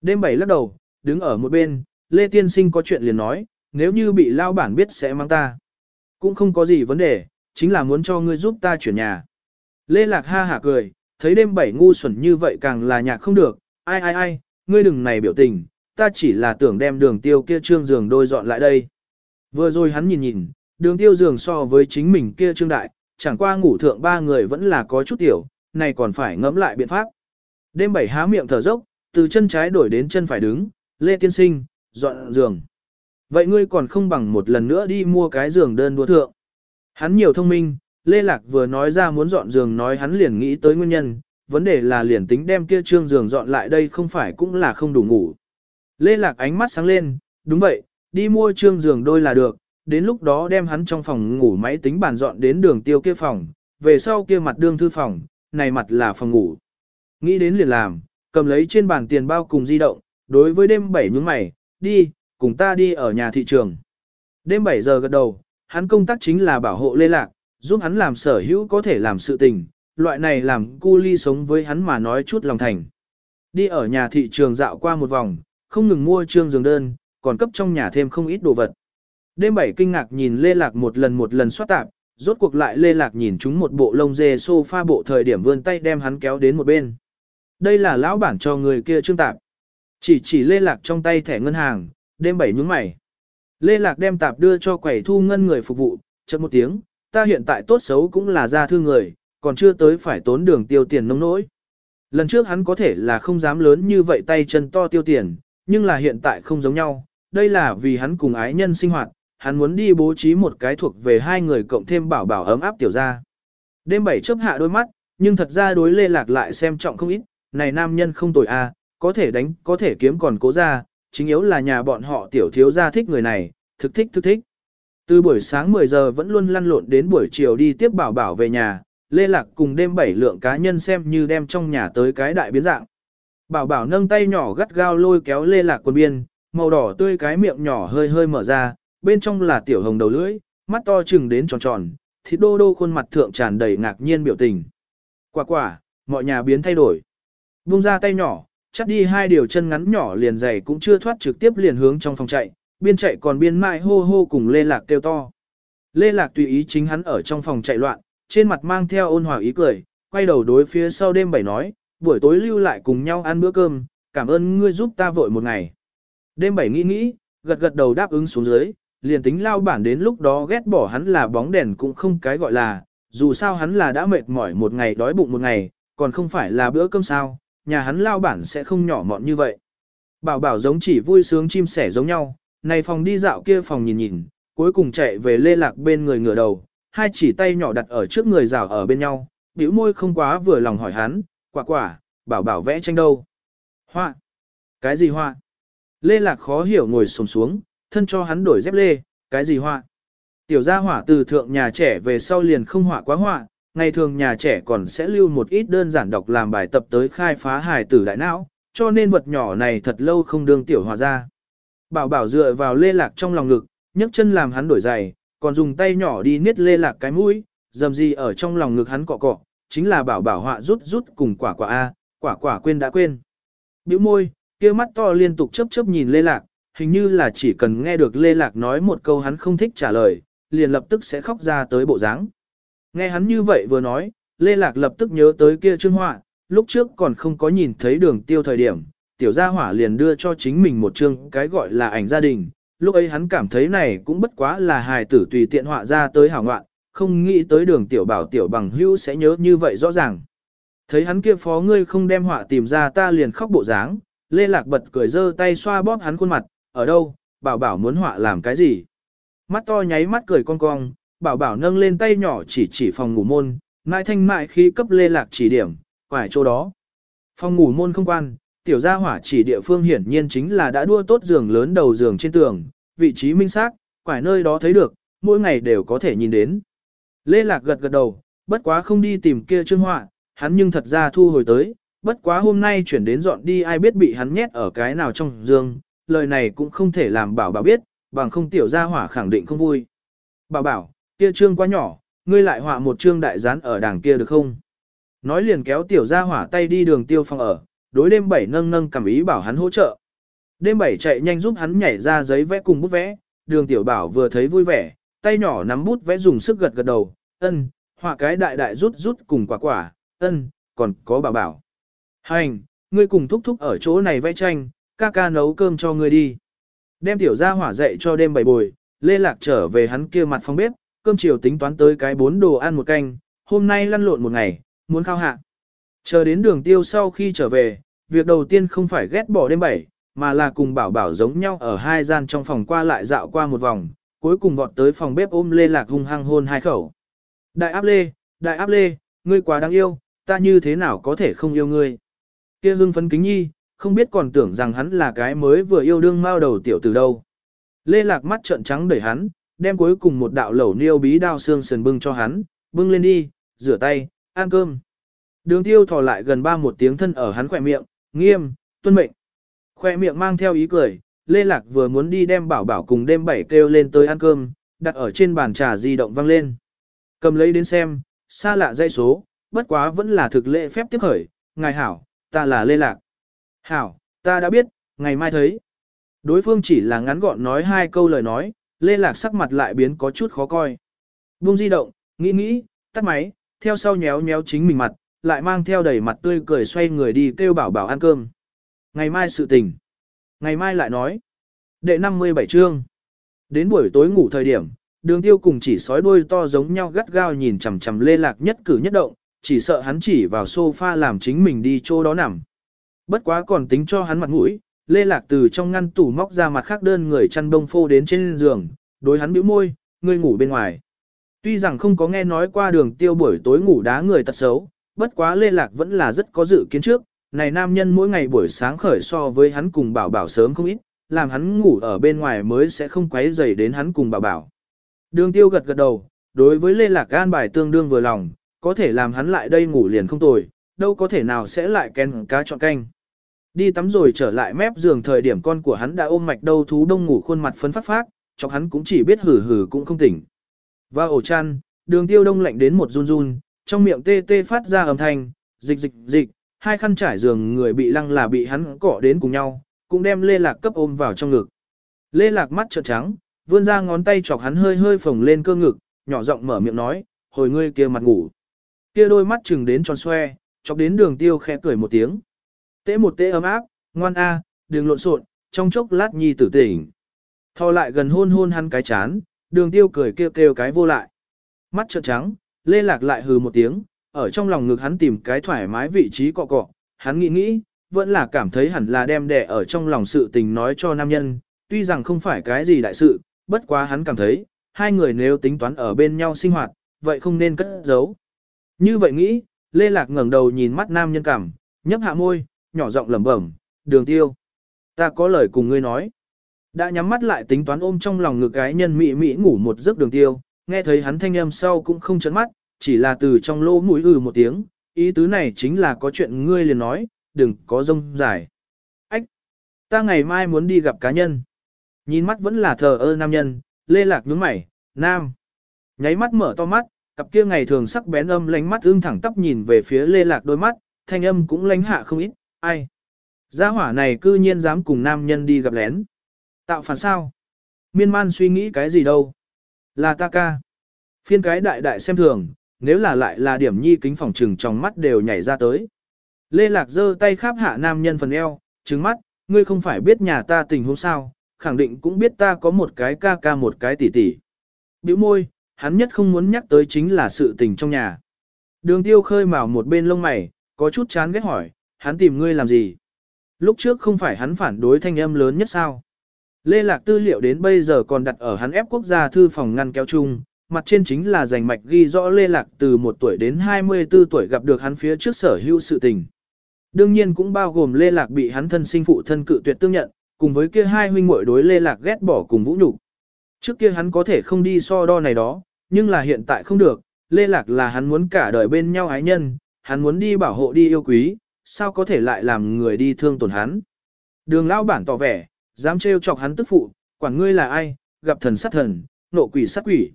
Đêm bảy lắc đầu, đứng ở một bên, Lê Tiên Sinh có chuyện liền nói, nếu như bị lao bản biết sẽ mang ta. Cũng không có gì vấn đề, chính là muốn cho ngươi giúp ta chuyển nhà. Lê Lạc ha hả cười, thấy đêm bảy ngu xuẩn như vậy càng là nhạc không được, ai ai ai, ngươi đừng này biểu tình, ta chỉ là tưởng đem đường tiêu kia trương giường đôi dọn lại đây. Vừa rồi hắn nhìn nhìn, đường tiêu giường so với chính mình kia trương đại, chẳng qua ngủ thượng ba người vẫn là có chút tiểu, này còn phải ngẫm lại biện pháp. Đêm bảy há miệng thở dốc, từ chân trái đổi đến chân phải đứng, Lê Tiên Sinh, dọn giường. Vậy ngươi còn không bằng một lần nữa đi mua cái giường đơn đua thượng. Hắn nhiều thông minh, Lê Lạc vừa nói ra muốn dọn giường nói hắn liền nghĩ tới nguyên nhân, vấn đề là liền tính đem kia trương giường dọn lại đây không phải cũng là không đủ ngủ. Lê Lạc ánh mắt sáng lên, đúng vậy, đi mua trương giường đôi là được, đến lúc đó đem hắn trong phòng ngủ máy tính bàn dọn đến đường tiêu kia phòng, về sau kia mặt đương thư phòng, này mặt là phòng ngủ. Nghĩ đến liền làm, cầm lấy trên bàn tiền bao cùng di động, đối với đêm bảy nhướng mày, đi, cùng ta đi ở nhà thị trường. Đêm 7 giờ gật đầu, hắn công tác chính là bảo hộ lê lạc, giúp hắn làm sở hữu có thể làm sự tình, loại này làm cu ly sống với hắn mà nói chút lòng thành. Đi ở nhà thị trường dạo qua một vòng, không ngừng mua trương giường đơn, còn cấp trong nhà thêm không ít đồ vật. Đêm bảy kinh ngạc nhìn Lê Lạc một lần một lần soát tạp, rốt cuộc lại Lê Lạc nhìn chúng một bộ lông dê sofa bộ thời điểm vươn tay đem hắn kéo đến một bên. Đây là lão bản cho người kia trương tạp. Chỉ chỉ Lê Lạc trong tay thẻ ngân hàng, đêm bảy nhướng mày. Lê Lạc đem tạp đưa cho quầy thu ngân người phục vụ, chợt một tiếng, ta hiện tại tốt xấu cũng là gia thư người, còn chưa tới phải tốn đường tiêu tiền nông nỗi. Lần trước hắn có thể là không dám lớn như vậy tay chân to tiêu tiền, nhưng là hiện tại không giống nhau, đây là vì hắn cùng ái nhân sinh hoạt, hắn muốn đi bố trí một cái thuộc về hai người cộng thêm bảo bảo ấm áp tiểu gia. Đêm bảy chớp hạ đôi mắt, nhưng thật ra đối Lê Lạc lại xem trọng không ít, này nam nhân không tồi a, à, có thể đánh, có thể kiếm còn cố ra, chính yếu là nhà bọn họ tiểu thiếu gia thích người này, thực thích thực thích. Từ buổi sáng 10 giờ vẫn luôn lăn lộn đến buổi chiều đi tiếp bảo bảo về nhà, Lê Lạc cùng đêm bảy lượng cá nhân xem như đem trong nhà tới cái đại biến dạng. Bảo bảo nâng tay nhỏ gắt gao lôi kéo Lê Lạc quần biên, màu đỏ tươi cái miệng nhỏ hơi hơi mở ra, bên trong là tiểu hồng đầu lưỡi, mắt to chừng đến tròn tròn, thịt đô đô khuôn mặt thượng tràn đầy ngạc nhiên biểu tình. Quả quả, mọi nhà biến thay đổi. Vung ra tay nhỏ, chắc đi hai điều chân ngắn nhỏ liền dày cũng chưa thoát trực tiếp liền hướng trong phòng chạy, biên chạy còn biên mãi hô hô cùng Lê Lạc kêu to. Lê Lạc tùy ý chính hắn ở trong phòng chạy loạn, trên mặt mang theo ôn hòa ý cười, quay đầu đối phía sau đêm bảy nói, buổi tối lưu lại cùng nhau ăn bữa cơm, cảm ơn ngươi giúp ta vội một ngày. Đêm bảy nghĩ nghĩ, gật gật đầu đáp ứng xuống dưới, liền tính lao bản đến lúc đó ghét bỏ hắn là bóng đèn cũng không cái gọi là, dù sao hắn là đã mệt mỏi một ngày đói bụng một ngày, còn không phải là bữa cơm sao, nhà hắn lao bản sẽ không nhỏ mọn như vậy. Bảo bảo giống chỉ vui sướng chim sẻ giống nhau, này phòng đi dạo kia phòng nhìn nhìn, cuối cùng chạy về lê lạc bên người ngửa đầu, hai chỉ tay nhỏ đặt ở trước người rào ở bên nhau, bĩu môi không quá vừa lòng hỏi hắn, quả quả, bảo bảo vẽ tranh đâu. Hoa. Cái gì hoa? Lê lạc khó hiểu ngồi sồm xuống, thân cho hắn đổi dép lê, cái gì họa. Tiểu gia hỏa từ thượng nhà trẻ về sau liền không họa quá họa, ngày thường nhà trẻ còn sẽ lưu một ít đơn giản đọc làm bài tập tới khai phá hài tử đại não, cho nên vật nhỏ này thật lâu không đương tiểu hòa ra. Bảo bảo dựa vào lê lạc trong lòng ngực, nhấc chân làm hắn đổi giày, còn dùng tay nhỏ đi niết lê lạc cái mũi, dầm gì ở trong lòng ngực hắn cọ cọ, chính là bảo bảo họa rút rút cùng quả quả A, quả quả quên đã quên. Biểu môi, kia mắt to liên tục chớp chớp nhìn lê lạc, hình như là chỉ cần nghe được lê lạc nói một câu hắn không thích trả lời, liền lập tức sẽ khóc ra tới bộ dáng. Nghe hắn như vậy vừa nói, lê lạc lập tức nhớ tới kia trương họa, lúc trước còn không có nhìn thấy đường tiêu thời điểm, tiểu gia hỏa liền đưa cho chính mình một chương cái gọi là ảnh gia đình, lúc ấy hắn cảm thấy này cũng bất quá là hài tử tùy tiện họa ra tới hảo ngoạn, không nghĩ tới đường tiểu bảo tiểu bằng hữu sẽ nhớ như vậy rõ ràng. Thấy hắn kia phó ngươi không đem họa tìm ra ta liền khóc bộ dáng, Lê Lạc bật cười giơ tay xoa bóp hắn khuôn mặt, ở đâu, bảo bảo muốn họa làm cái gì. Mắt to nháy mắt cười cong cong, bảo bảo nâng lên tay nhỏ chỉ chỉ phòng ngủ môn, mãi thanh mại khi cấp Lê Lạc chỉ điểm, quải chỗ đó. Phòng ngủ môn không quan, tiểu gia hỏa chỉ địa phương hiển nhiên chính là đã đua tốt giường lớn đầu giường trên tường, vị trí minh xác, quải nơi đó thấy được, mỗi ngày đều có thể nhìn đến. Lê Lạc gật gật đầu, bất quá không đi tìm kia trương họa, hắn nhưng thật ra thu hồi tới, bất quá hôm nay chuyển đến dọn đi ai biết bị hắn nhét ở cái nào trong giường, lời này cũng không thể làm bảo bảo biết, bằng không tiểu gia hỏa khẳng định không vui. Bảo bảo, kia trương quá nhỏ, ngươi lại họa một trương đại gián ở đằng kia được không? Nói liền kéo tiểu gia hỏa tay đi đường tiêu phòng ở, đối đêm bảy nâng nâng cảm ý bảo hắn hỗ trợ. Đêm bảy chạy nhanh giúp hắn nhảy ra giấy vẽ cùng bút vẽ, đường tiểu bảo vừa thấy vui vẻ, tay nhỏ nắm bút vẽ dùng sức gật gật đầu, ân, họa cái đại đại rút rút cùng quả quả, ân, còn có bảo bảo. Hành, ngươi cùng thúc thúc ở chỗ này vẽ tranh, ca ca nấu cơm cho ngươi đi. Đem tiểu gia hỏa dậy cho đêm bảy bồi, lê lạc trở về hắn kia mặt phòng bếp, cơm chiều tính toán tới cái bốn đồ ăn một canh, hôm nay lăn lộn một ngày, muốn khao hạ. Chờ đến đường tiêu sau khi trở về, việc đầu tiên không phải ghét bỏ đêm bảy, mà là cùng bảo bảo giống nhau ở hai gian trong phòng qua lại dạo qua một vòng, cuối cùng vọt tới phòng bếp ôm lê lạc hung hăng hôn hai khẩu. Đại áp lê, đại áp lê, ngươi quá đáng yêu, ta như thế nào có thể không yêu ngươi. kia hưng phấn kính nhi, không biết còn tưởng rằng hắn là cái mới vừa yêu đương mao đầu tiểu từ đâu. Lê lạc mắt trợn trắng đẩy hắn, đem cuối cùng một đạo lẩu niêu bí đao xương sườn bưng cho hắn, bưng lên đi, rửa tay, ăn cơm. Đường tiêu thò lại gần ba một tiếng thân ở hắn khỏe miệng, nghiêm, tuân mệnh. Khoe miệng mang theo ý cười, Lê Lạc vừa muốn đi đem bảo bảo cùng đêm bảy kêu lên tới ăn cơm, đặt ở trên bàn trà di động vang lên. Cầm lấy đến xem, xa lạ dây số, bất quá vẫn là thực lễ phép tiếp khởi, ngài hảo, ta là Lê Lạc. Hảo, ta đã biết, ngày mai thấy. Đối phương chỉ là ngắn gọn nói hai câu lời nói, Lê Lạc sắc mặt lại biến có chút khó coi. Buông di động, nghĩ nghĩ, tắt máy, theo sau nhéo nhéo chính mình mặt, lại mang theo đầy mặt tươi cười xoay người đi kêu bảo bảo ăn cơm. Ngày mai sự tình. Ngày mai lại nói. Đệ 57 chương. Đến buổi tối ngủ thời điểm, đường tiêu cùng chỉ sói đuôi to giống nhau gắt gao nhìn chằm chằm lê lạc nhất cử nhất động, chỉ sợ hắn chỉ vào sofa làm chính mình đi chỗ đó nằm. Bất quá còn tính cho hắn mặt mũi, lê lạc từ trong ngăn tủ móc ra mặt khác đơn người chăn bông phô đến trên giường, đối hắn bĩu môi, ngươi ngủ bên ngoài. Tuy rằng không có nghe nói qua đường tiêu buổi tối ngủ đá người tật xấu, bất quá lê lạc vẫn là rất có dự kiến trước, này nam nhân mỗi ngày buổi sáng khởi so với hắn cùng bảo bảo sớm không ít, làm hắn ngủ ở bên ngoài mới sẽ không quấy rầy đến hắn cùng bảo bảo. Đường tiêu gật gật đầu, đối với Lê Lạc An bài tương đương vừa lòng, có thể làm hắn lại đây ngủ liền không tồi, đâu có thể nào sẽ lại ken cá chọn canh. Đi tắm rồi trở lại mép giường thời điểm con của hắn đã ôm mạch đâu thú đông ngủ khuôn mặt phấn phát phát, chọc hắn cũng chỉ biết hử hử cũng không tỉnh. Và ổ chăn, đường tiêu đông lạnh đến một run run, trong miệng tê tê phát ra âm thanh, dịch dịch dịch, hai khăn trải giường người bị lăng là bị hắn cọ đến cùng nhau, cũng đem Lê Lạc cấp ôm vào trong ngực. Lê Lạc mắt trợn trắng, vươn ra ngón tay chọc hắn hơi hơi phồng lên cơ ngực, nhỏ giọng mở miệng nói, hồi ngươi kia mặt ngủ. Kia đôi mắt chừng đến tròn xoe, chọc đến đường tiêu khẽ cười một tiếng. Tế một tế ấm áp, ngoan a, đừng lộn xộn, trong chốc lát nhi tử tỉnh. Thò lại gần hôn hôn hắn cái chán, đường tiêu cười kêu kêu cái vô lại. Mắt trợn trắng, Lê Lạc lại hừ một tiếng, ở trong lòng ngực hắn tìm cái thoải mái vị trí cọ cọ, hắn nghĩ nghĩ, vẫn là cảm thấy hẳn là đem đẻ ở trong lòng sự tình nói cho nam nhân, tuy rằng không phải cái gì đại sự, bất quá hắn cảm thấy, hai người nếu tính toán ở bên nhau sinh hoạt, vậy không nên cất giấu. Như vậy nghĩ, Lê Lạc ngẩng đầu nhìn mắt nam nhân cảm, nhấp hạ môi, nhỏ giọng lẩm bẩm, đường tiêu. Ta có lời cùng ngươi nói. Đã nhắm mắt lại tính toán ôm trong lòng ngực cái nhân mị mị ngủ một giấc đường tiêu, nghe thấy hắn thanh âm sau cũng không chấn mắt, chỉ là từ trong lỗ mũi ừ một tiếng, ý tứ này chính là có chuyện ngươi liền nói, đừng có rông dài. Ách! Ta ngày mai muốn đi gặp cá nhân. Nhìn mắt vẫn là thờ ơ nam nhân, lê lạc nhướng mày, nam. Nháy mắt mở to mắt, cặp kia ngày thường sắc bén âm lánh mắt ương thẳng tắp nhìn về phía lê lạc đôi mắt, thanh âm cũng lánh hạ không ít, ai. Gia hỏa này cư nhiên dám cùng nam nhân đi gặp lén. Tạo phản sao? Miên man suy nghĩ cái gì đâu? Là ta ca. Phiên cái đại đại xem thường, nếu là lại là điểm nhi kính phòng trừng trong mắt đều nhảy ra tới. Lê Lạc giơ tay khắp hạ nam nhân phần eo, trứng mắt, ngươi không phải biết nhà ta tình huống sao, khẳng định cũng biết ta có một cái ca ca một cái tỷ tỷ. Biểu môi, hắn nhất không muốn nhắc tới chính là sự tình trong nhà. Đường tiêu khơi mào một bên lông mày, có chút chán ghét hỏi, hắn tìm ngươi làm gì? Lúc trước không phải hắn phản đối thanh âm lớn nhất sao? Lê Lạc tư liệu đến bây giờ còn đặt ở hắn ép quốc gia thư phòng ngăn kéo chung, mặt trên chính là giành mạch ghi rõ Lê Lạc từ 1 tuổi đến 24 tuổi gặp được hắn phía trước sở hữu sự tình. Đương nhiên cũng bao gồm Lê Lạc bị hắn thân sinh phụ thân cự tuyệt tương nhận, cùng với kia hai huynh muội đối Lê Lạc ghét bỏ cùng vũ nhục. Trước kia hắn có thể không đi so đo này đó, nhưng là hiện tại không được, Lê Lạc là hắn muốn cả đời bên nhau ái nhân, hắn muốn đi bảo hộ đi yêu quý, sao có thể lại làm người đi thương tổn hắn. Đường lão bản tỏ vẻ, dám trêu chọc hắn tức phụ, quản ngươi là ai, gặp thần sát thần, nộ quỷ sát quỷ.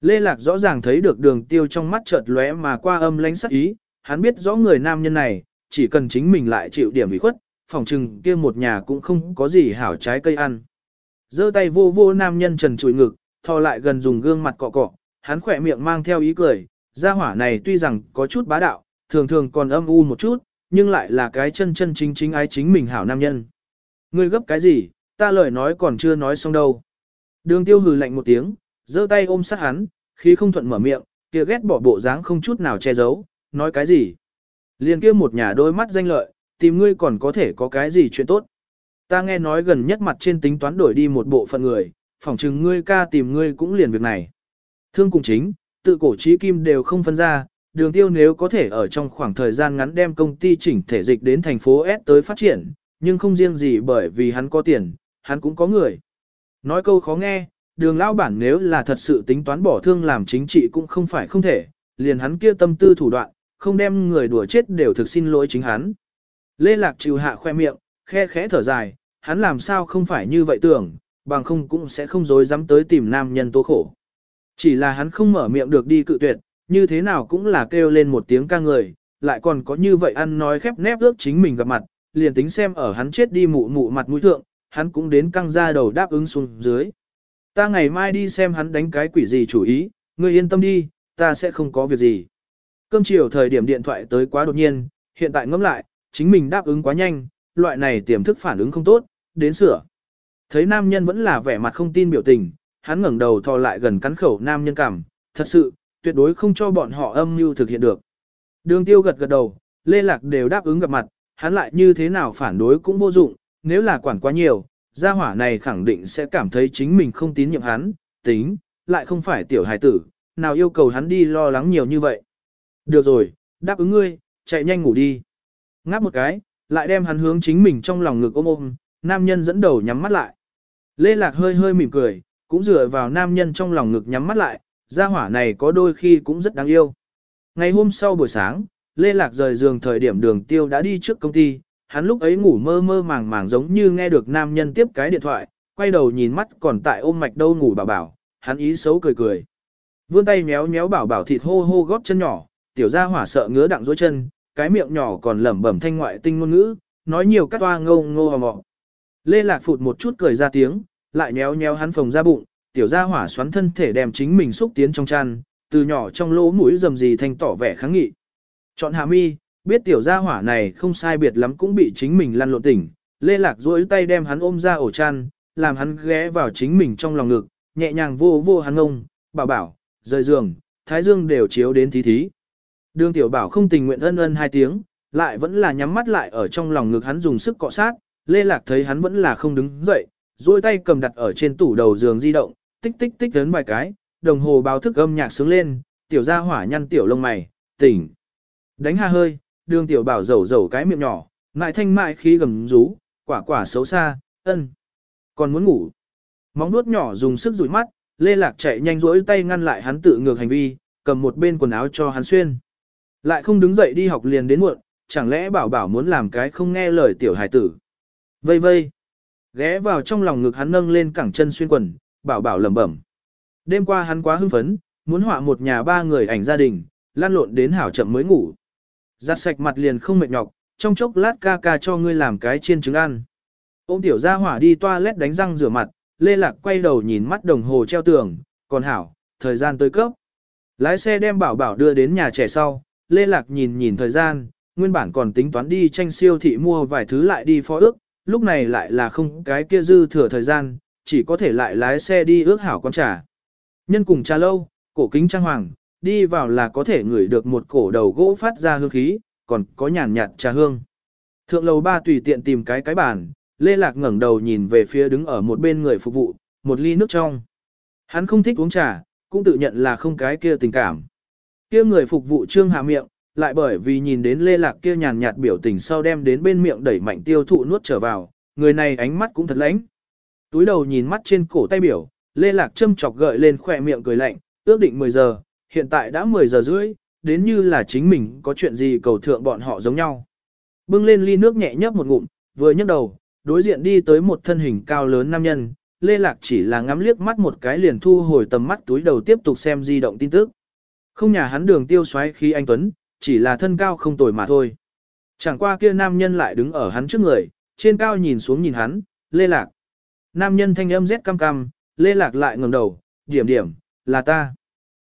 Lê Lạc rõ ràng thấy được đường tiêu trong mắt chợt lóe mà qua âm lánh sắc ý, hắn biết rõ người nam nhân này, chỉ cần chính mình lại chịu điểm ủy khuất, phòng trừng kia một nhà cũng không có gì hảo trái cây ăn. giơ tay vô vô nam nhân trần trụi ngực, thò lại gần dùng gương mặt cọ cọ, hắn khỏe miệng mang theo ý cười, gia hỏa này tuy rằng có chút bá đạo, thường thường còn âm u một chút, nhưng lại là cái chân chân chính chính ái chính mình hảo nam nhân. Ngươi gấp cái gì, ta lời nói còn chưa nói xong đâu. Đường tiêu hừ lạnh một tiếng, giơ tay ôm sát hắn, khi không thuận mở miệng, kia ghét bỏ bộ dáng không chút nào che giấu, nói cái gì. Liền kia một nhà đôi mắt danh lợi, tìm ngươi còn có thể có cái gì chuyện tốt. Ta nghe nói gần nhất mặt trên tính toán đổi đi một bộ phận người, phỏng chừng ngươi ca tìm ngươi cũng liền việc này. Thương cùng chính, tự cổ trí kim đều không phân ra, đường tiêu nếu có thể ở trong khoảng thời gian ngắn đem công ty chỉnh thể dịch đến thành phố S tới phát triển, nhưng không riêng gì bởi vì hắn có tiền, hắn cũng có người. Nói câu khó nghe, đường lão bản nếu là thật sự tính toán bỏ thương làm chính trị cũng không phải không thể, liền hắn kia tâm tư thủ đoạn, không đem người đùa chết đều thực xin lỗi chính hắn. Lê Lạc trừ hạ khoe miệng, khe khẽ thở dài, hắn làm sao không phải như vậy tưởng, bằng không cũng sẽ không dối dám tới tìm nam nhân tố khổ. Chỉ là hắn không mở miệng được đi cự tuyệt, như thế nào cũng là kêu lên một tiếng ca người, lại còn có như vậy ăn nói khép nép ước chính mình gặp mặt, liền tính xem ở hắn chết đi mụ mụ mặt mũi thượng, hắn cũng đến căng ra đầu đáp ứng xuống dưới. Ta ngày mai đi xem hắn đánh cái quỷ gì chủ ý, ngươi yên tâm đi, ta sẽ không có việc gì. Cơm chiều thời điểm điện thoại tới quá đột nhiên, hiện tại ngẫm lại, chính mình đáp ứng quá nhanh, loại này tiềm thức phản ứng không tốt, đến sửa. Thấy nam nhân vẫn là vẻ mặt không tin biểu tình, hắn ngẩng đầu thò lại gần cắn khẩu nam nhân cảm, thật sự, tuyệt đối không cho bọn họ âm mưu thực hiện được. Đường tiêu gật gật đầu, Lê Lạc đều đáp ứng gặp mặt, hắn lại như thế nào phản đối cũng vô dụng, nếu là quản quá nhiều, gia hỏa này khẳng định sẽ cảm thấy chính mình không tín nhiệm hắn, tính, lại không phải tiểu hài tử, nào yêu cầu hắn đi lo lắng nhiều như vậy. Được rồi, đáp ứng ngươi, chạy nhanh ngủ đi. Ngáp một cái, lại đem hắn hướng chính mình trong lòng ngực ôm ôm, nam nhân dẫn đầu nhắm mắt lại. Lê Lạc hơi hơi mỉm cười, cũng dựa vào nam nhân trong lòng ngực nhắm mắt lại, gia hỏa này có đôi khi cũng rất đáng yêu. Ngày hôm sau buổi sáng, Lê Lạc rời giường thời điểm đường tiêu đã đi trước công ty, hắn lúc ấy ngủ mơ mơ màng màng giống như nghe được nam nhân tiếp cái điện thoại, quay đầu nhìn mắt còn tại ôm mạch đâu ngủ bảo bảo, hắn ý xấu cười cười. Vươn tay méo méo bảo bảo thịt hô hô góp chân nhỏ, tiểu gia hỏa sợ ngứa đặng dối chân, cái miệng nhỏ còn lẩm bẩm thanh ngoại tinh ngôn ngữ, nói nhiều cắt toa ngô ngô hò mọ. Lê Lạc phụt một chút cười ra tiếng, lại nhéo nhéo hắn phồng ra bụng, tiểu gia hỏa xoắn thân thể đem chính mình xúc tiến trong chăn, từ nhỏ trong lỗ mũi rầm gì thành tỏ vẻ kháng nghị. Chọn hạ mi, biết tiểu gia hỏa này không sai biệt lắm cũng bị chính mình lăn lộn tỉnh, Lê Lạc duỗi tay đem hắn ôm ra ổ chăn, làm hắn ghé vào chính mình trong lòng ngực, nhẹ nhàng vô vô hắn ngông, bảo bảo, rời giường, thái dương đều chiếu đến thí thí. Đường tiểu bảo không tình nguyện ân ân hai tiếng, lại vẫn là nhắm mắt lại ở trong lòng ngực hắn dùng sức cọ sát, Lê Lạc thấy hắn vẫn là không đứng dậy, duỗi tay cầm đặt ở trên tủ đầu giường di động, tích tích tích đến vài cái, đồng hồ báo thức âm nhạc sướng lên, tiểu gia hỏa nhăn tiểu lông mày, tỉnh. Đánh ha hơi, đường tiểu bảo rầu rầu cái miệng nhỏ, ngại thanh mại khí gầm rú, quả quả xấu xa, ân. Còn muốn ngủ. Móng nuốt nhỏ dùng sức rủi mắt, Lê Lạc chạy nhanh rỗi tay ngăn lại hắn tự ngược hành vi, cầm một bên quần áo cho hắn xuyên. Lại không đứng dậy đi học liền đến muộn, chẳng lẽ bảo bảo muốn làm cái không nghe lời tiểu hài tử. Vây vây. Ghé vào trong lòng ngực hắn nâng lên cẳng chân xuyên quần, bảo bảo lẩm bẩm. Đêm qua hắn quá hưng phấn, muốn họa một nhà ba người ảnh gia đình, lan lộn đến hảo chậm mới ngủ. Giặt sạch mặt liền không mệt nhọc, trong chốc lát ca ca cho ngươi làm cái chiên trứng ăn. Ôm tiểu gia hỏa đi toilet đánh răng rửa mặt, Lê Lạc quay đầu nhìn mắt đồng hồ treo tường, còn hảo, thời gian tới cấp. Lái xe đem bảo bảo đưa đến nhà trẻ sau, Lê Lạc nhìn nhìn thời gian, nguyên bản còn tính toán đi tranh siêu thị mua vài thứ lại đi phó ước, lúc này lại là không cái kia dư thừa thời gian, chỉ có thể lại lái xe đi ước hảo con trà. Nhân cùng trà lâu, cổ kính trang hoàng, đi vào là có thể ngửi được một cổ đầu gỗ phát ra hương khí, còn có nhàn nhạt trà hương. Thượng lầu ba tùy tiện tìm cái cái bàn, Lê Lạc ngẩng đầu nhìn về phía đứng ở một bên người phục vụ, một ly nước trong. Hắn không thích uống trà, cũng tự nhận là không cái kia tình cảm. Kia người phục vụ trương hạ miệng, lại bởi vì nhìn đến Lê Lạc kia nhàn nhạt biểu tình sau đem đến bên miệng đẩy mạnh tiêu thụ nuốt trở vào, người này ánh mắt cũng thật lãnh. Túi đầu nhìn mắt trên cổ tay biểu, Lê Lạc châm chọc gợi lên khỏe miệng cười lạnh, ước định 10 giờ, hiện tại đã 10 giờ rưỡi, đến như là chính mình có chuyện gì cầu thượng bọn họ giống nhau. Bưng lên ly nước nhẹ nhấp một ngụm, vừa nhấc đầu, đối diện đi tới một thân hình cao lớn nam nhân, Lê Lạc chỉ là ngắm liếc mắt một cái liền thu hồi tầm mắt túi đầu tiếp tục xem di động tin tức. Không nhà hắn đường tiêu xoáy khi anh Tuấn, chỉ là thân cao không tồi mà thôi. Chẳng qua kia nam nhân lại đứng ở hắn trước người, trên cao nhìn xuống nhìn hắn, Lê Lạc. Nam nhân thanh âm rét cam cam, Lê Lạc lại ngẩng đầu, điểm điểm, là ta.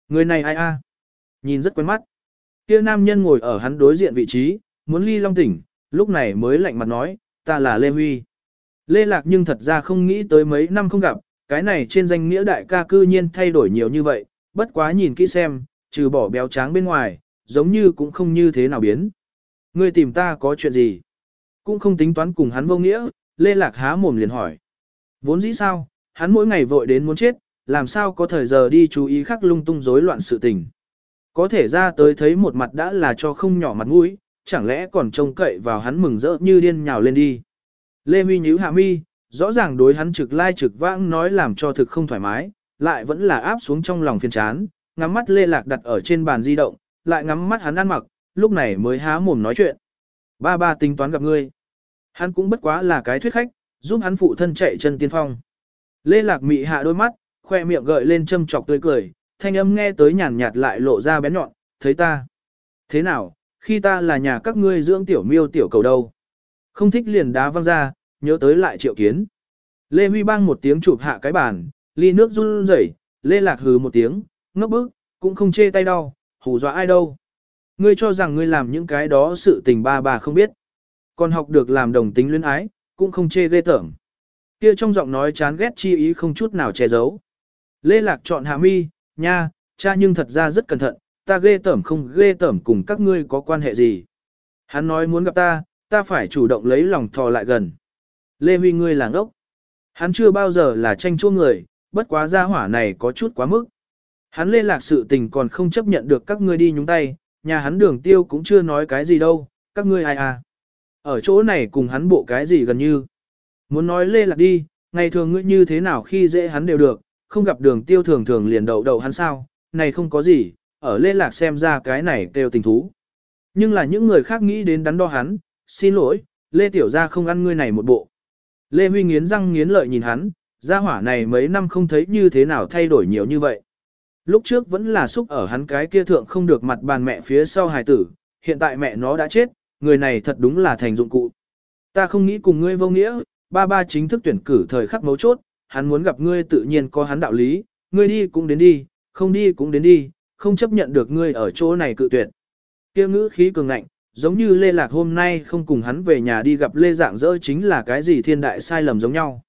Người này ai a? Nhìn rất quen mắt. Kia nam nhân ngồi ở hắn đối diện vị trí, muốn ly long tỉnh, lúc này mới lạnh mặt nói, ta là Lê Huy. Lê Lạc nhưng thật ra không nghĩ tới mấy năm không gặp, cái này trên danh nghĩa đại ca cư nhiên thay đổi nhiều như vậy, bất quá nhìn kỹ xem, trừ bỏ béo tráng bên ngoài, giống như cũng không như thế nào biến. Ngươi tìm ta có chuyện gì? Cũng không tính toán cùng hắn vô nghĩa, Lê Lạc há mồm liền hỏi. Vốn dĩ sao, hắn mỗi ngày vội đến muốn chết, làm sao có thời giờ đi chú ý khắc lung tung rối loạn sự tình. Có thể ra tới thấy một mặt đã là cho không nhỏ mặt mũi, chẳng lẽ còn trông cậy vào hắn mừng rỡ như điên nhào lên đi. Lê Huy nhíu hạ mi, rõ ràng đối hắn trực lai trực vãng nói làm cho thực không thoải mái, lại vẫn là áp xuống trong lòng phiền chán, ngắm mắt Lê Lạc đặt ở trên bàn di động, lại ngắm mắt hắn ăn mặc, lúc này mới há mồm nói chuyện. Ba ba tính toán gặp ngươi. Hắn cũng bất quá là cái thuyết khách, giúp hắn phụ thân chạy chân tiên phong. Lê Lạc mị hạ đôi mắt, khoe miệng gợi lên châm chọc tươi cười, thanh âm nghe tới nhàn nhạt lại lộ ra bén nhọn, thấy ta. Thế nào, khi ta là nhà các ngươi dưỡng tiểu miêu tiểu cầu đâu. Không thích liền đá văng ra, nhớ tới lại triệu kiến. Lê Huy bang một tiếng chụp hạ cái bàn, ly nước run rẩy, Lê Lạc hừ một tiếng, ngốc bức, cũng không chê tay đau, hù dọa ai đâu. Ngươi cho rằng ngươi làm những cái đó sự tình ba bà không biết. Còn học được làm đồng tính luyến ái, cũng không chê ghê tởm. Kia trong giọng nói chán ghét chi ý không chút nào che giấu. Lê Lạc chọn hạ mi, nha, cha nhưng thật ra rất cẩn thận, ta ghê tởm không ghê tởm cùng các ngươi có quan hệ gì. Hắn nói muốn gặp ta, ta phải chủ động lấy lòng thò lại gần. Lê Huy ngươi là ngốc. Hắn chưa bao giờ là tranh chua người, bất quá gia hỏa này có chút quá mức. Hắn lê lạc sự tình còn không chấp nhận được các ngươi đi nhúng tay, nhà hắn đường tiêu cũng chưa nói cái gì đâu, các ngươi ai à. Ở chỗ này cùng hắn bộ cái gì gần như. Muốn nói lê lạc đi, ngày thường ngươi như thế nào khi dễ hắn đều được, không gặp đường tiêu thường thường liền đậu đậu hắn sao, này không có gì, ở lê lạc xem ra cái này kêu tình thú. Nhưng là những người khác nghĩ đến đắn đo hắn, xin lỗi, lê tiểu gia không ăn ngươi này một bộ. Lê Huy nghiến răng nghiến lợi nhìn hắn, gia hỏa này mấy năm không thấy như thế nào thay đổi nhiều như vậy. Lúc trước vẫn là xúc ở hắn cái kia thượng không được mặt bàn mẹ phía sau hài tử, hiện tại mẹ nó đã chết, người này thật đúng là thành dụng cụ. Ta không nghĩ cùng ngươi vô nghĩa, ba ba chính thức tuyển cử thời khắc mấu chốt, hắn muốn gặp ngươi tự nhiên có hắn đạo lý, ngươi đi cũng đến đi, không đi cũng đến đi, không chấp nhận được ngươi ở chỗ này cự tuyệt. Kia ngữ khí cường ngạnh, giống như Lê Lạc hôm nay không cùng hắn về nhà đi gặp Lê Dạng dỡ chính là cái gì thiên đại sai lầm giống nhau.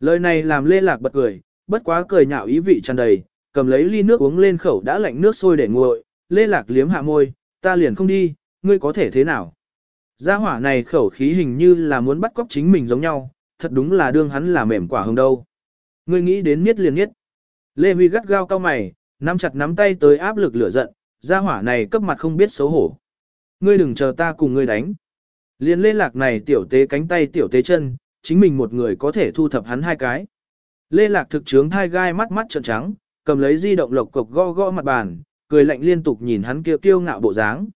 Lời này làm Lê Lạc bật cười, bất quá cười nhạo ý vị tràn đầy, cầm lấy ly nước uống lên khẩu đã lạnh nước sôi để nguội, Lê Lạc liếm hạ môi, ta liền không đi, ngươi có thể thế nào? Gia hỏa này khẩu khí hình như là muốn bắt cóc chính mình giống nhau, thật đúng là đương hắn là mềm quả hồng đâu. Ngươi nghĩ đến miết liền miết. Lê Huy gắt gao cao mày, nắm chặt nắm tay tới áp lực lửa giận, gia hỏa này cấp mặt không biết xấu hổ. Ngươi đừng chờ ta cùng ngươi đánh. Liên lê lạc này tiểu tế cánh tay tiểu tế chân, chính mình một người có thể thu thập hắn hai cái. Lê Lạc thực trướng thai gai mắt mắt trợn trắng, cầm lấy di động lộc cộc gõ gõ mặt bàn, cười lạnh liên tục nhìn hắn kia kiêu ngạo bộ dáng.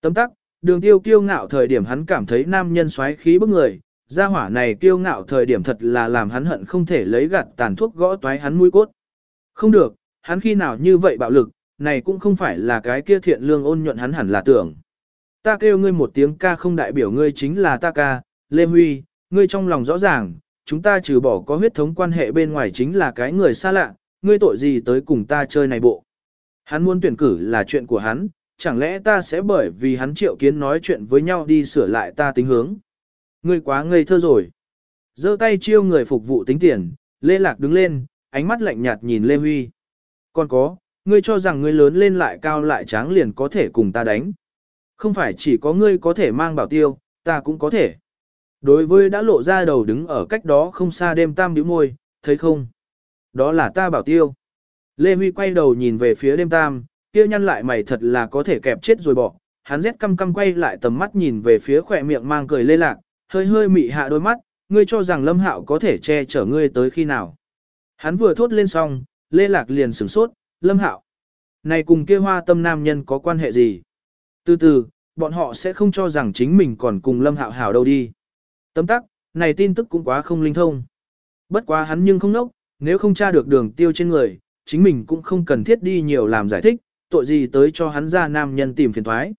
Tấm tắc, đường tiêu kiêu ngạo thời điểm hắn cảm thấy nam nhân xoáy khí bức người, gia hỏa này kiêu ngạo thời điểm thật là làm hắn hận không thể lấy gạt tàn thuốc gõ toái hắn mũi cốt. Không được, hắn khi nào như vậy bạo lực, này cũng không phải là cái kia thiện lương ôn nhuận hắn hẳn là tưởng. Ta kêu ngươi một tiếng ca không đại biểu ngươi chính là ta ca, Lê Huy, ngươi trong lòng rõ ràng, chúng ta trừ bỏ có huyết thống quan hệ bên ngoài chính là cái người xa lạ, ngươi tội gì tới cùng ta chơi này bộ. Hắn muốn tuyển cử là chuyện của hắn, chẳng lẽ ta sẽ bởi vì hắn triệu kiến nói chuyện với nhau đi sửa lại ta tính hướng. Ngươi quá ngây thơ rồi. giơ tay chiêu người phục vụ tính tiền, Lê Lạc đứng lên, ánh mắt lạnh nhạt nhìn Lê Huy. Còn có, ngươi cho rằng ngươi lớn lên lại cao lại tráng liền có thể cùng ta đánh. Không phải chỉ có ngươi có thể mang bảo tiêu, ta cũng có thể. Đối với đã lộ ra đầu đứng ở cách đó không xa đêm tam biểu môi, thấy không? Đó là ta bảo tiêu. Lê Huy quay đầu nhìn về phía đêm tam, kia nhăn lại mày thật là có thể kẹp chết rồi bỏ. Hắn rét căm căm quay lại tầm mắt nhìn về phía khỏe miệng mang cười lê lạc, hơi hơi mị hạ đôi mắt, ngươi cho rằng lâm hạo có thể che chở ngươi tới khi nào. Hắn vừa thốt lên xong, lê lạc liền sửng sốt, lâm hạo. Này cùng kia hoa tâm nam nhân có quan hệ gì? Từ từ, bọn họ sẽ không cho rằng chính mình còn cùng lâm hạo hảo đâu đi. Tấm tắc, này tin tức cũng quá không linh thông. Bất quá hắn nhưng không nốc, nếu không tra được đường tiêu trên người, chính mình cũng không cần thiết đi nhiều làm giải thích, tội gì tới cho hắn ra nam nhân tìm phiền thoái.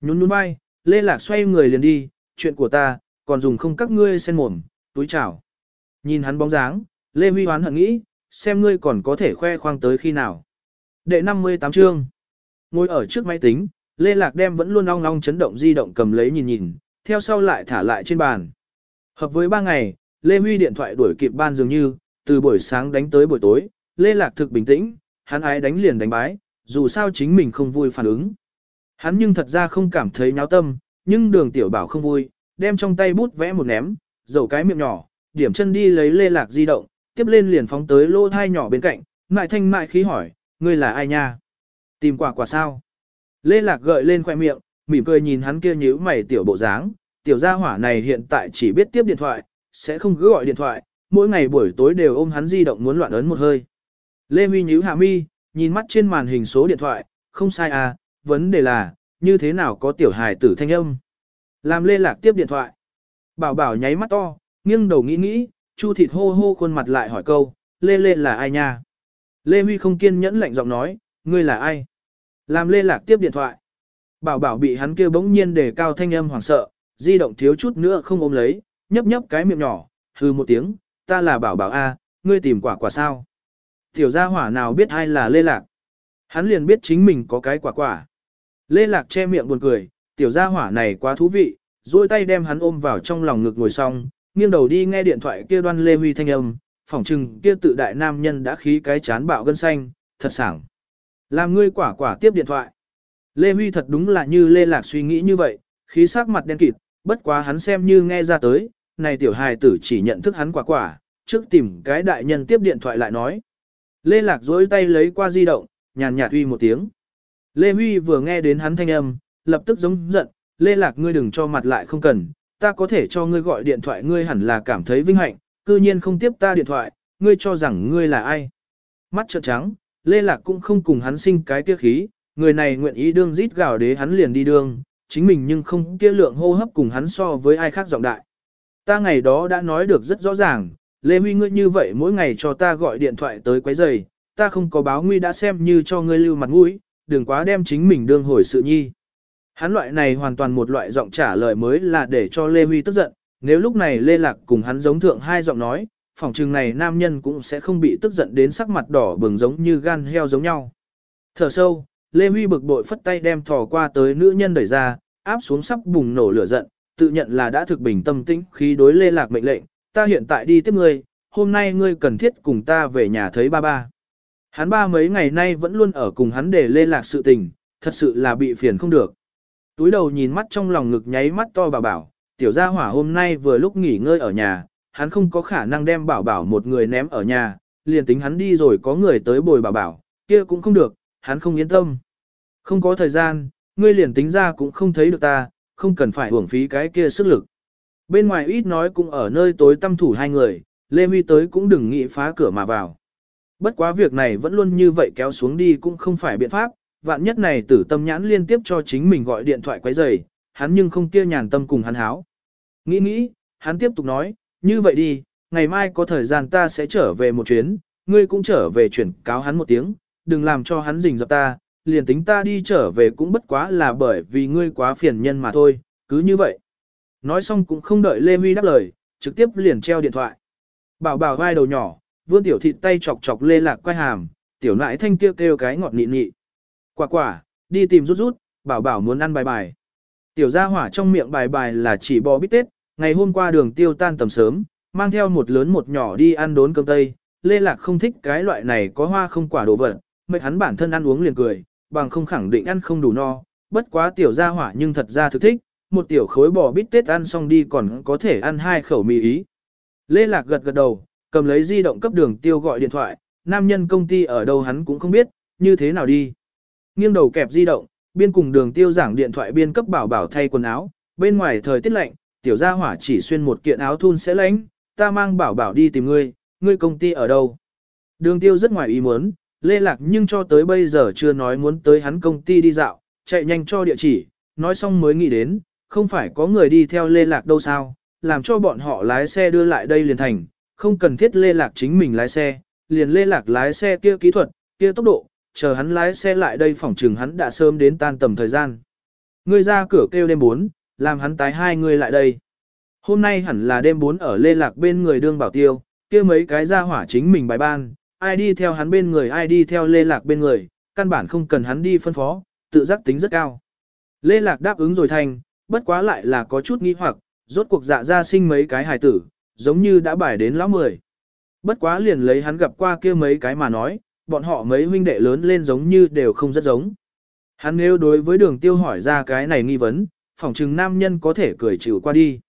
Nhún nhún bay, Lê Lạc xoay người liền đi, chuyện của ta, còn dùng không các ngươi sen mồm, túi chảo. Nhìn hắn bóng dáng, Lê Huy hoán hận nghĩ, xem ngươi còn có thể khoe khoang tới khi nào. Đệ 58 chương. Ngồi ở trước máy tính, Lê Lạc đem vẫn luôn ong ong chấn động di động cầm lấy nhìn nhìn, theo sau lại thả lại trên bàn. Hợp với ba ngày, Lê Huy điện thoại đuổi kịp ban dường như, từ buổi sáng đánh tới buổi tối, Lê Lạc thực bình tĩnh, hắn ái đánh liền đánh bái, dù sao chính mình không vui phản ứng. Hắn nhưng thật ra không cảm thấy nháo tâm, nhưng đường tiểu bảo không vui, đem trong tay bút vẽ một ném, dầu cái miệng nhỏ, điểm chân đi lấy Lê Lạc di động, tiếp lên liền phóng tới lô thai nhỏ bên cạnh, mại thanh mại khí hỏi, ngươi là ai nha? Tìm quả quả sao? Lê Lạc gợi lên khoẻ miệng, mỉm cười nhìn hắn kia nhíu mày tiểu bộ dáng, tiểu gia hỏa này hiện tại chỉ biết tiếp điện thoại, sẽ không cứ gọi điện thoại, mỗi ngày buổi tối đều ôm hắn di động muốn loạn ấn một hơi. Lê Huy nhíu hạ mi, nhìn mắt trên màn hình số điện thoại, không sai à, vấn đề là, như thế nào có tiểu hài tử thanh âm. Làm Lê Lạc tiếp điện thoại. Bảo bảo nháy mắt to, nghiêng đầu nghĩ nghĩ, Chu thịt hô hô khuôn mặt lại hỏi câu, Lê Lê là ai nha? Lê Huy không kiên nhẫn lạnh giọng nói, ngươi là ai? Làm Lê Lạc tiếp điện thoại. Bảo bảo bị hắn kêu bỗng nhiên để cao thanh âm hoảng sợ, di động thiếu chút nữa không ôm lấy, nhấp nhấp cái miệng nhỏ, hư một tiếng, ta là bảo bảo A, ngươi tìm quả quả sao? Tiểu gia hỏa nào biết ai là Lê Lạc? Hắn liền biết chính mình có cái quả quả. Lê Lạc che miệng buồn cười, tiểu gia hỏa này quá thú vị, duỗi tay đem hắn ôm vào trong lòng ngực ngồi xong, nghiêng đầu đi nghe điện thoại kia đoan Lê Huy thanh âm, phỏng chừng kia tự đại nam nhân đã khí cái chán bạo gân xanh, thật sảng. Làm ngươi quả quả tiếp điện thoại. Lê Huy thật đúng là như Lê Lạc suy nghĩ như vậy, khí sắc mặt đen kịt, bất quá hắn xem như nghe ra tới, này tiểu hài tử chỉ nhận thức hắn quả quả, trước tìm cái đại nhân tiếp điện thoại lại nói. Lê Lạc dối tay lấy qua di động, nhàn nhạt uy một tiếng. Lê Huy vừa nghe đến hắn thanh âm, lập tức giống giận, Lê Lạc ngươi đừng cho mặt lại không cần, ta có thể cho ngươi gọi điện thoại ngươi hẳn là cảm thấy vinh hạnh, cư nhiên không tiếp ta điện thoại, ngươi cho rằng ngươi là ai. Mắt trợn trắng, Lê Lạc cũng không cùng hắn sinh cái kia khí, người này nguyện ý đương rít gào đế hắn liền đi đương, chính mình nhưng không kia lượng hô hấp cùng hắn so với ai khác giọng đại. Ta ngày đó đã nói được rất rõ ràng, Lê Huy ngươi như vậy mỗi ngày cho ta gọi điện thoại tới quấy giày, ta không có báo nguy đã xem như cho ngươi lưu mặt mũi, đừng quá đem chính mình đương hồi sự nhi. Hắn loại này hoàn toàn một loại giọng trả lời mới là để cho Lê Huy tức giận, nếu lúc này Lê Lạc cùng hắn giống thượng hai giọng nói, phòng chừng này nam nhân cũng sẽ không bị tức giận đến sắc mặt đỏ bừng giống như gan heo giống nhau. Thở sâu, Lê Huy bực bội phất tay đem thò qua tới nữ nhân đẩy ra, áp xuống sắp bùng nổ lửa giận, tự nhận là đã thực bình tâm tĩnh khi đối Lê Lạc mệnh lệnh, ta hiện tại đi tiếp ngươi, hôm nay ngươi cần thiết cùng ta về nhà thấy ba ba. Hắn ba mấy ngày nay vẫn luôn ở cùng hắn để Lê Lạc sự tình, thật sự là bị phiền không được. Túi đầu nhìn mắt trong lòng ngực nháy mắt to bà bảo, tiểu gia hỏa hôm nay vừa lúc nghỉ ngơi ở nhà, hắn không có khả năng đem bảo bảo một người ném ở nhà, liền tính hắn đi rồi có người tới bồi bảo bảo, kia cũng không được, hắn không yên tâm. Không có thời gian, ngươi liền tính ra cũng không thấy được ta, không cần phải hưởng phí cái kia sức lực. Bên ngoài ít nói cũng ở nơi tối tâm thủ hai người, Lê Huy tới cũng đừng nghĩ phá cửa mà vào. Bất quá việc này vẫn luôn như vậy kéo xuống đi cũng không phải biện pháp, vạn nhất này tử tâm nhãn liên tiếp cho chính mình gọi điện thoại quấy rầy, hắn nhưng không kia nhàn tâm cùng hắn háo. Nghĩ nghĩ, hắn tiếp tục nói, như vậy đi, ngày mai có thời gian ta sẽ trở về một chuyến, ngươi cũng trở về chuyển cáo hắn một tiếng, đừng làm cho hắn rình dập ta, liền tính ta đi trở về cũng bất quá là bởi vì ngươi quá phiền nhân mà thôi, cứ như vậy. Nói xong cũng không đợi Lê Huy đáp lời, trực tiếp liền treo điện thoại. Bảo bảo vai đầu nhỏ, vươn tiểu thịt tay chọc chọc lê lạc quay hàm, tiểu nại thanh kêu kêu cái ngọt nị nị. Quả quả, đi tìm rút rút, bảo bảo muốn ăn bài bài. Tiểu gia hỏa trong miệng bài bài là chỉ bò bít tết, ngày hôm qua đường tiêu tan tầm sớm, mang theo một lớn một nhỏ đi ăn đốn cơm tây. Lê Lạc không thích cái loại này có hoa không quả đồ vật, mệt hắn bản thân ăn uống liền cười, bằng không khẳng định ăn không đủ no. Bất quá tiểu gia hỏa nhưng thật ra thực thích, một tiểu khối bò bít tết ăn xong đi còn có thể ăn hai khẩu mì ý. Lê Lạc gật gật đầu, cầm lấy di động cấp đường tiêu gọi điện thoại, nam nhân công ty ở đâu hắn cũng không biết, như thế nào đi. Nghiêng đầu kẹp di động, biên cùng đường tiêu giảng điện thoại biên cấp bảo bảo thay quần áo, bên ngoài thời tiết lạnh, tiểu gia hỏa chỉ xuyên một kiện áo thun sẽ lánh, ta mang bảo bảo đi tìm ngươi, ngươi công ty ở đâu. Đường tiêu rất ngoài ý muốn, lê lạc nhưng cho tới bây giờ chưa nói muốn tới hắn công ty đi dạo, chạy nhanh cho địa chỉ, nói xong mới nghĩ đến, không phải có người đi theo lê lạc đâu sao, làm cho bọn họ lái xe đưa lại đây liền thành, không cần thiết lê lạc chính mình lái xe, liền lê lạc lái xe kia kỹ thuật, kia tốc độ, chờ hắn lái xe lại đây phòng trường hắn đã sớm đến tan tầm thời gian. Ngươi ra cửa kêu đêm 4, làm hắn tái hai người lại đây. Hôm nay hẳn là đêm 4 ở lê lạc bên người đương bảo tiêu, kia mấy cái ra hỏa chính mình bài ban, ai đi theo hắn bên người ai đi theo lê lạc bên người, căn bản không cần hắn đi phân phó, tự giác tính rất cao. Lê lạc đáp ứng rồi thành, bất quá lại là có chút nghi hoặc, rốt cuộc dạ ra sinh mấy cái hài tử, giống như đã bài đến lão mười. Bất quá liền lấy hắn gặp qua kia mấy cái mà nói, bọn họ mấy huynh đệ lớn lên giống như đều không rất giống. Hắn nếu đối với đường tiêu hỏi ra cái này nghi vấn, phỏng chừng nam nhân có thể cười chịu qua đi.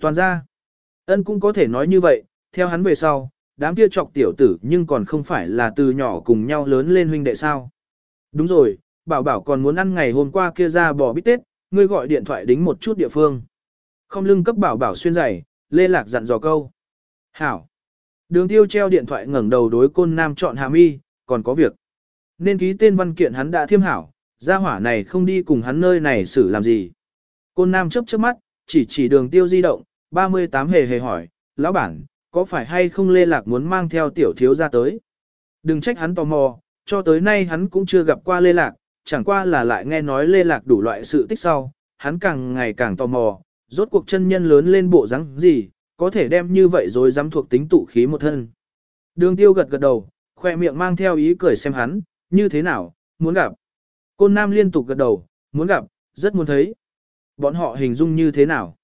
Toàn ra, ân cũng có thể nói như vậy, theo hắn về sau, đám kia chọc tiểu tử nhưng còn không phải là từ nhỏ cùng nhau lớn lên huynh đệ sao. Đúng rồi, bảo bảo còn muốn ăn ngày hôm qua kia ra bò bít tết, ngươi gọi điện thoại đính một chút địa phương. Không lưng cấp bảo bảo xuyên giày, lê lạc dặn dò câu. Hảo. Đường tiêu treo điện thoại ngẩng đầu đối côn nam chọn hàm y, còn có việc. Nên ký tên văn kiện hắn đã thiêm hảo, gia hỏa này không đi cùng hắn nơi này xử làm gì. Côn nam chấp chớp mắt, chỉ chỉ đường tiêu di động, 38 hề hề hỏi, lão bản, có phải hay không lê lạc muốn mang theo tiểu thiếu ra tới? Đừng trách hắn tò mò, cho tới nay hắn cũng chưa gặp qua lê lạc, chẳng qua là lại nghe nói lê lạc đủ loại sự tích sau, hắn càng ngày càng tò mò, rốt cuộc chân nhân lớn lên bộ dáng gì, có thể đem như vậy rồi dám thuộc tính tụ khí một thân. Đường tiêu gật gật đầu, khoe miệng mang theo ý cười xem hắn, như thế nào, muốn gặp. Côn Nam liên tục gật đầu, muốn gặp, rất muốn thấy. Bọn họ hình dung như thế nào.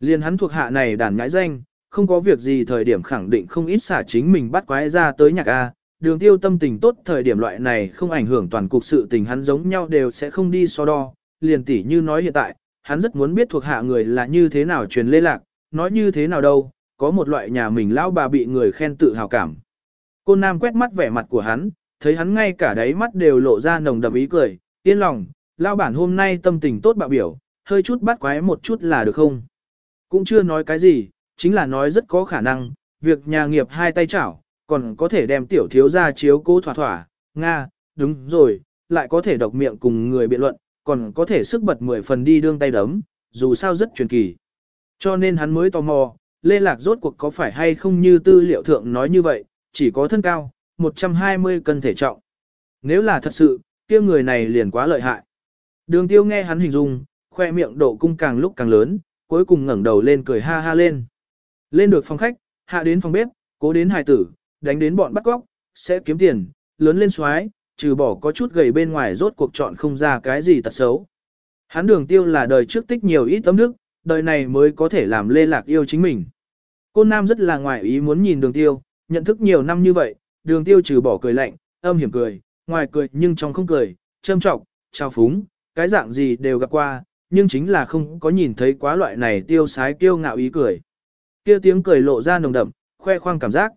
Liên hắn thuộc hạ này đàn nhãi danh, không có việc gì thời điểm khẳng định không ít xả chính mình bắt quái ra tới nhạc A. Đường tiêu tâm tình tốt thời điểm loại này không ảnh hưởng toàn cục sự tình hắn giống nhau đều sẽ không đi so đo. Liền tỉ như nói hiện tại, hắn rất muốn biết thuộc hạ người là như thế nào truyền lê lạc, nói như thế nào đâu, có một loại nhà mình lão bà bị người khen tự hào cảm. Côn Nam quét mắt vẻ mặt của hắn, thấy hắn ngay cả đáy mắt đều lộ ra nồng đậm ý cười, yên lòng, lão bản hôm nay tâm tình tốt bạo biểu, hơi chút bắt quái một chút là được không? Cũng chưa nói cái gì, chính là nói rất có khả năng, việc nhà nghiệp hai tay chảo, còn có thể đem tiểu thiếu gia chiếu cố thỏa thỏa, Nga, đúng rồi, lại có thể độc miệng cùng người biện luận, còn có thể sức bật mười phần đi đương tay đấm, dù sao rất truyền kỳ. Cho nên hắn mới tò mò, Lê Lạc rốt cuộc có phải hay không như tư liệu thượng nói như vậy, chỉ có thân cao, 120 cân thể trọng. Nếu là thật sự, kia người này liền quá lợi hại. Đường tiêu nghe hắn hình dung, khoe miệng độ cung càng lúc càng lớn, cuối cùng ngẩng đầu lên cười ha ha lên. Lên được phòng khách, hạ đến phòng bếp, cố đến hài tử, đánh đến bọn bắt cóc sẽ kiếm tiền, lớn lên xoái, trừ bỏ có chút gầy bên ngoài rốt cuộc chọn không ra cái gì tật xấu. Hắn đường tiêu là đời trước tích nhiều ít tấm đức, đời này mới có thể làm lê lạc yêu chính mình. Cô Nam rất là ngoài ý muốn nhìn đường tiêu, nhận thức nhiều năm như vậy, đường tiêu trừ bỏ cười lạnh, âm hiểm cười, ngoài cười nhưng trong không cười, châm trọng, trao phúng, cái dạng gì đều gặp qua, nhưng chính là không có nhìn thấy quá loại này tiêu sái kiêu ngạo ý cười. Kia tiếng cười lộ ra nồng đậm, khoe khoang cảm giác.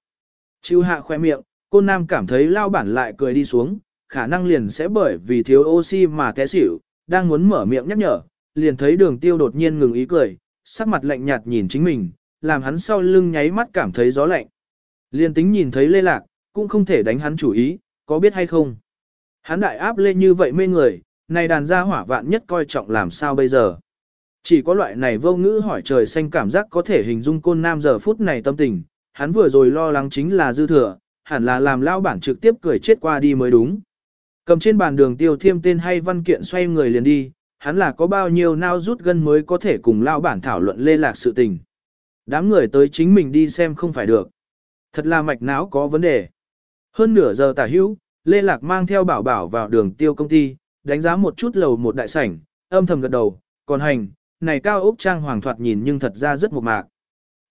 Chịu hạ khoe miệng, cô Nam cảm thấy lao bản lại cười đi xuống, khả năng liền sẽ bởi vì thiếu oxy mà té xỉu, đang muốn mở miệng nhắc nhở, liền thấy đường tiêu đột nhiên ngừng ý cười, sắc mặt lạnh nhạt nhìn chính mình, làm hắn sau lưng nháy mắt cảm thấy gió lạnh. liền tính nhìn thấy lê lạc, cũng không thể đánh hắn chủ ý, có biết hay không. Hắn đại áp lên như vậy mê người, này đàn gia hỏa vạn nhất coi trọng làm sao bây giờ. Chỉ có loại này vô ngữ hỏi trời xanh cảm giác có thể hình dung côn nam giờ phút này tâm tình, hắn vừa rồi lo lắng chính là dư thừa, hẳn là làm lao bản trực tiếp cười chết qua đi mới đúng. Cầm trên bàn đường tiêu thiêm tên hay văn kiện xoay người liền đi, hắn là có bao nhiêu nao rút gân mới có thể cùng lao bản thảo luận lê lạc sự tình. Đám người tới chính mình đi xem không phải được. Thật là mạch não có vấn đề. Hơn nửa giờ tả hữu, Lê Lạc mang theo bảo bảo vào đường tiêu công ty, đánh giá một chút lầu một đại sảnh, âm thầm gật đầu, còn hành, này cao ốc trang hoàng thoạt nhìn nhưng thật ra rất mộc mạc.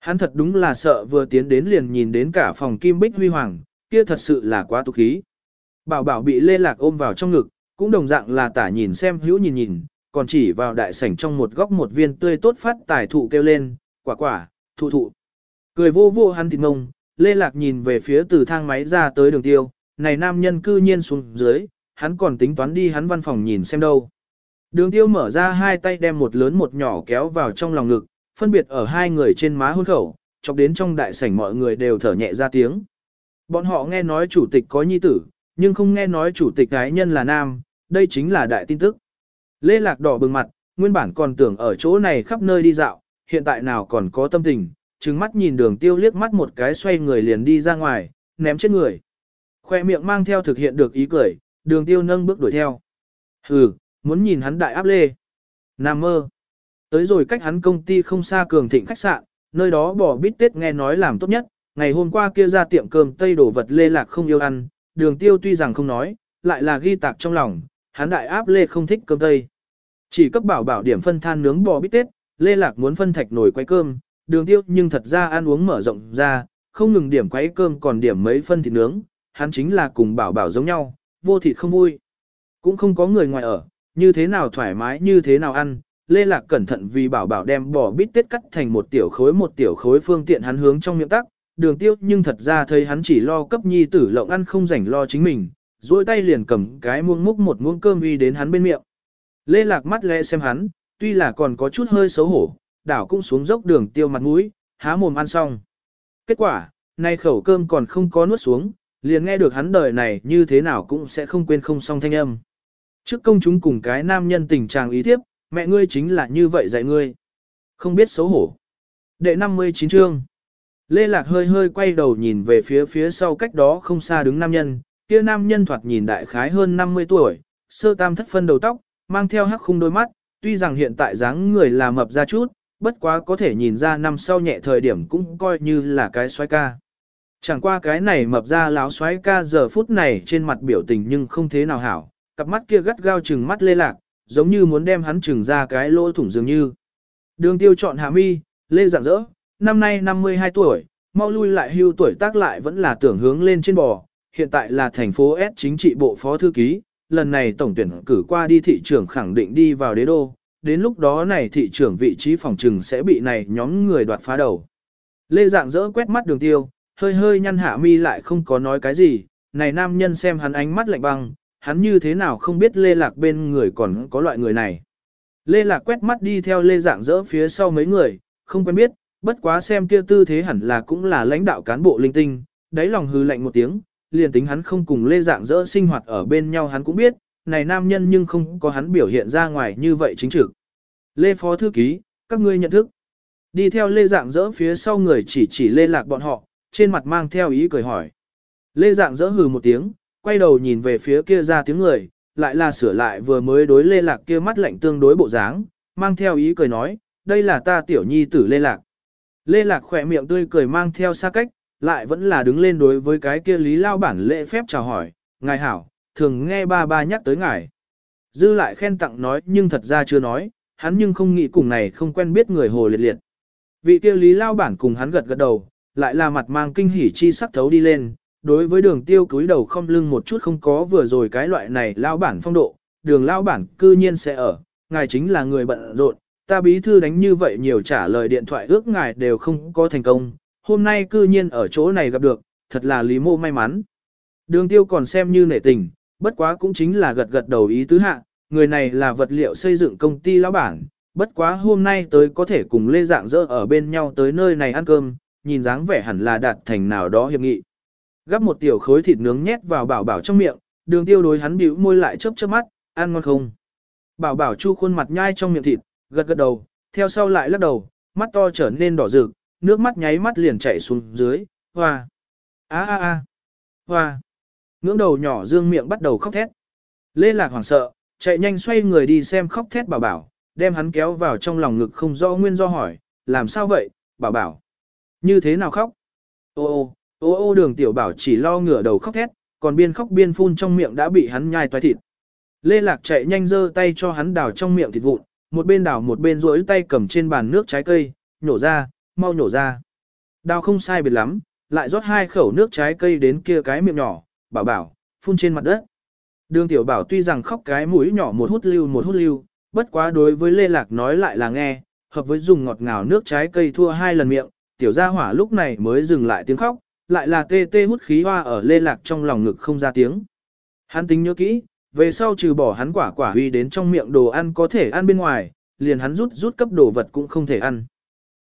Hắn thật đúng là sợ vừa tiến đến liền nhìn đến cả phòng kim bích huy hoàng, kia thật sự là quá tục khí. Bảo bảo bị Lê Lạc ôm vào trong ngực, cũng đồng dạng là tả nhìn xem hữu nhìn nhìn, còn chỉ vào đại sảnh trong một góc một viên tươi tốt phát tài thụ kêu lên, quả quả, thụ thụ. Cười vô vô hắn thịt ngông, Lê Lạc nhìn về phía từ thang máy ra tới đường tiêu, này nam nhân cư nhiên xuống dưới, hắn còn tính toán đi hắn văn phòng nhìn xem đâu. Đường tiêu mở ra hai tay đem một lớn một nhỏ kéo vào trong lòng ngực, phân biệt ở hai người trên má hôn khẩu, chọc đến trong đại sảnh mọi người đều thở nhẹ ra tiếng. Bọn họ nghe nói chủ tịch có nhi tử, nhưng không nghe nói chủ tịch gái nhân là nam, đây chính là đại tin tức. Lê Lạc đỏ bừng mặt, nguyên bản còn tưởng ở chỗ này khắp nơi đi dạo, hiện tại nào còn có tâm tình, trừng mắt nhìn đường tiêu liếc mắt một cái xoay người liền đi ra ngoài, ném chết người. Khoe miệng mang theo thực hiện được ý cười, đường tiêu nâng bước đuổi theo. Hừ, muốn nhìn hắn đại áp lê. Nam mơ. Tới rồi cách hắn công ty không xa cường thịnh khách sạn, nơi đó bò bít tết nghe nói làm tốt nhất, ngày hôm qua kia ra tiệm cơm tây đổ vật lê lạc không yêu ăn, đường tiêu tuy rằng không nói, lại là ghi tạc trong lòng, hắn đại áp lê không thích cơm tây. Chỉ cấp bảo bảo điểm phân than nướng bò bít tết, lê lạc muốn phân thạch nồi quay cơm, đường tiêu nhưng thật ra ăn uống mở rộng ra, không ngừng điểm quấy cơm còn điểm mấy phân thịt nướng, hắn chính là cùng bảo bảo giống nhau, vô thịt không vui. Cũng không có người ngoài ở, như thế nào thoải mái như thế nào ăn, Lê Lạc cẩn thận vì bảo bảo đem bỏ bít tết cắt thành một tiểu khối một tiểu khối phương tiện hắn hướng trong miệng tắc, đường tiêu nhưng thật ra thấy hắn chỉ lo cấp nhi tử lộng ăn không rảnh lo chính mình, duỗi tay liền cầm cái muông múc một muỗng cơm uy đến hắn bên miệng. Lê Lạc mắt lẽ xem hắn, tuy là còn có chút hơi xấu hổ, đảo cũng xuống dốc đường tiêu mặt mũi, há mồm ăn xong. Kết quả, nay khẩu cơm còn không có nuốt xuống, liền nghe được hắn đời này như thế nào cũng sẽ không quên không xong thanh âm. Trước công chúng cùng cái nam nhân tình trạng ý tiếp, mẹ ngươi chính là như vậy dạy ngươi. Không biết xấu hổ. Đệ 59 chương. Lê Lạc hơi hơi quay đầu nhìn về phía phía sau cách đó không xa đứng nam nhân, kia nam nhân thoạt nhìn đại khái hơn 50 tuổi, sơ tam thất phân đầu tóc, mang theo hắc khung đôi mắt, tuy rằng hiện tại dáng người là mập ra chút, bất quá có thể nhìn ra năm sau nhẹ thời điểm cũng coi như là cái xoay ca. Chẳng qua cái này mập ra láo xoáy ca giờ phút này trên mặt biểu tình nhưng không thế nào hảo, cặp mắt kia gắt gao chừng mắt lê lạc, giống như muốn đem hắn trừng ra cái lỗ thủng dường như. Đường tiêu chọn hạ mi, lê dạng dỡ, năm nay 52 tuổi, mau lui lại hưu tuổi tác lại vẫn là tưởng hướng lên trên bò, hiện tại là thành phố S chính trị bộ phó thư ký, lần này tổng tuyển cử qua đi thị trưởng khẳng định đi vào đế đô, đến lúc đó này thị trưởng vị trí phòng trừng sẽ bị này nhóm người đoạt phá đầu. Lê dạng dỡ quét mắt đường tiêu, hơi hơi nhăn hạ mi lại không có nói cái gì, này nam nhân xem hắn ánh mắt lạnh băng, hắn như thế nào không biết lê lạc bên người còn có loại người này. Lê lạc quét mắt đi theo lê dạng dỡ phía sau mấy người, không quen biết, bất quá xem kia tư thế hẳn là cũng là lãnh đạo cán bộ linh tinh, đáy lòng hư lạnh một tiếng, liền tính hắn không cùng lê dạng dỡ sinh hoạt ở bên nhau hắn cũng biết, này nam nhân nhưng không có hắn biểu hiện ra ngoài như vậy chính trực. Lê Phó Thư Ký, các ngươi nhận thức. Đi theo lê dạng dỡ phía sau người chỉ chỉ lê lạc bọn họ, trên mặt mang theo ý cười hỏi. Lê dạng dỡ hừ một tiếng, quay đầu nhìn về phía kia ra tiếng người, lại là sửa lại vừa mới đối lê lạc kia mắt lạnh tương đối bộ dáng, mang theo ý cười nói, đây là ta tiểu nhi tử lê lạc. Lê lạc khỏe miệng tươi cười mang theo xa cách, lại vẫn là đứng lên đối với cái kia lý lao bản lễ phép chào hỏi, ngài hảo, thường nghe ba ba nhắc tới ngài. Dư lại khen tặng nói nhưng thật ra chưa nói, hắn nhưng không nghĩ cùng này không quen biết người hồ liệt liệt. Vị kia lý lao bản cùng hắn gật gật đầu, lại là mặt mang kinh hỉ chi sắc thấu đi lên, đối với đường tiêu cúi đầu không lưng một chút không có vừa rồi cái loại này lao bản phong độ, đường lao bản cư nhiên sẽ ở, ngài chính là người bận rộn, ta bí thư đánh như vậy nhiều trả lời điện thoại ước ngài đều không có thành công, hôm nay cư nhiên ở chỗ này gặp được, thật là lý mô may mắn. Đường tiêu còn xem như nể tình, bất quá cũng chính là gật gật đầu ý tứ hạ, người này là vật liệu xây dựng công ty lão bản, bất quá hôm nay tới có thể cùng Lê Dạng dỡ ở bên nhau tới nơi này ăn cơm, nhìn dáng vẻ hẳn là đạt thành nào đó hiệp nghị. Gắp một tiểu khối thịt nướng nhét vào bảo bảo trong miệng, đường tiêu đối hắn bĩu môi lại chớp chớp mắt, ăn ngon không. Bảo bảo chu khuôn mặt nhai trong miệng thịt, gật gật đầu, theo sau lại lắc đầu, mắt to trở nên đỏ rực, nước mắt nháy mắt liền chảy xuống dưới, hoa. a a a hoa. Ngưỡng đầu nhỏ dương miệng bắt đầu khóc thét. Lê Lạc hoảng sợ, chạy nhanh xoay người đi xem khóc thét bảo bảo, đem hắn kéo vào trong lòng ngực không rõ nguyên do hỏi, làm sao vậy, bảo bảo. Như thế nào khóc? Ô ô, ô ô đường tiểu bảo chỉ lo ngửa đầu khóc thét, còn biên khóc biên phun trong miệng đã bị hắn nhai toái thịt. Lê Lạc chạy nhanh giơ tay cho hắn đào trong miệng thịt vụn, một bên đào một bên rỗi tay cầm trên bàn nước trái cây, nhổ ra, mau nhổ ra. Đào không sai biệt lắm, lại rót hai khẩu nước trái cây đến kia cái miệng nhỏ, bảo bảo, phun trên mặt đất. Đường tiểu bảo tuy rằng khóc cái mũi nhỏ một hút lưu một hút lưu, bất quá đối với Lê Lạc nói lại là nghe, hợp với dùng ngọt ngào nước trái cây thua hai lần miệng, tiểu gia hỏa lúc này mới dừng lại tiếng khóc, lại là tê tê hút khí hoa ở Lê Lạc trong lòng ngực không ra tiếng. Hắn tính nhớ kỹ, về sau trừ bỏ hắn quả quả huy đến trong miệng đồ ăn có thể ăn bên ngoài, liền hắn rút rút cấp đồ vật cũng không thể ăn.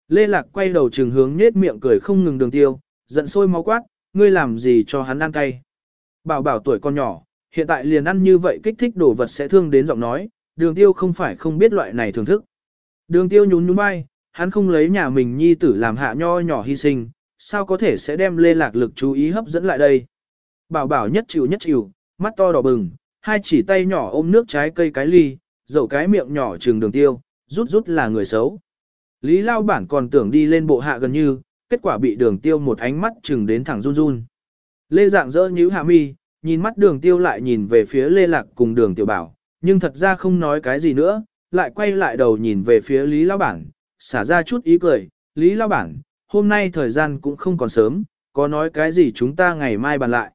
Lê Lạc quay đầu trường hướng nết miệng cười không ngừng đường tiêu, giận sôi máu quát, ngươi làm gì cho hắn ăn cay. Bảo bảo tuổi con nhỏ, hiện tại liền ăn như vậy kích thích đồ vật sẽ thương đến giọng nói, đường tiêu không phải không biết loại này thưởng thức. Đường tiêu nhún nhún vai, hắn không lấy nhà mình nhi tử làm hạ nho nhỏ hy sinh, sao có thể sẽ đem lê lạc lực chú ý hấp dẫn lại đây. Bảo bảo nhất chịu nhất chịu, mắt to đỏ bừng, hai chỉ tay nhỏ ôm nước trái cây cái ly, dầu cái miệng nhỏ trường đường tiêu, rút rút là người xấu. Lý Lao Bản còn tưởng đi lên bộ hạ gần như, kết quả bị đường tiêu một ánh mắt trừng đến thẳng run run. Lê dạng dỡ nhíu hạ mi, nhìn mắt đường tiêu lại nhìn về phía Lê Lạc cùng đường tiểu bảo, nhưng thật ra không nói cái gì nữa, lại quay lại đầu nhìn về phía Lý Lao Bản, xả ra chút ý cười, Lý Lao Bản, hôm nay thời gian cũng không còn sớm, có nói cái gì chúng ta ngày mai bàn lại.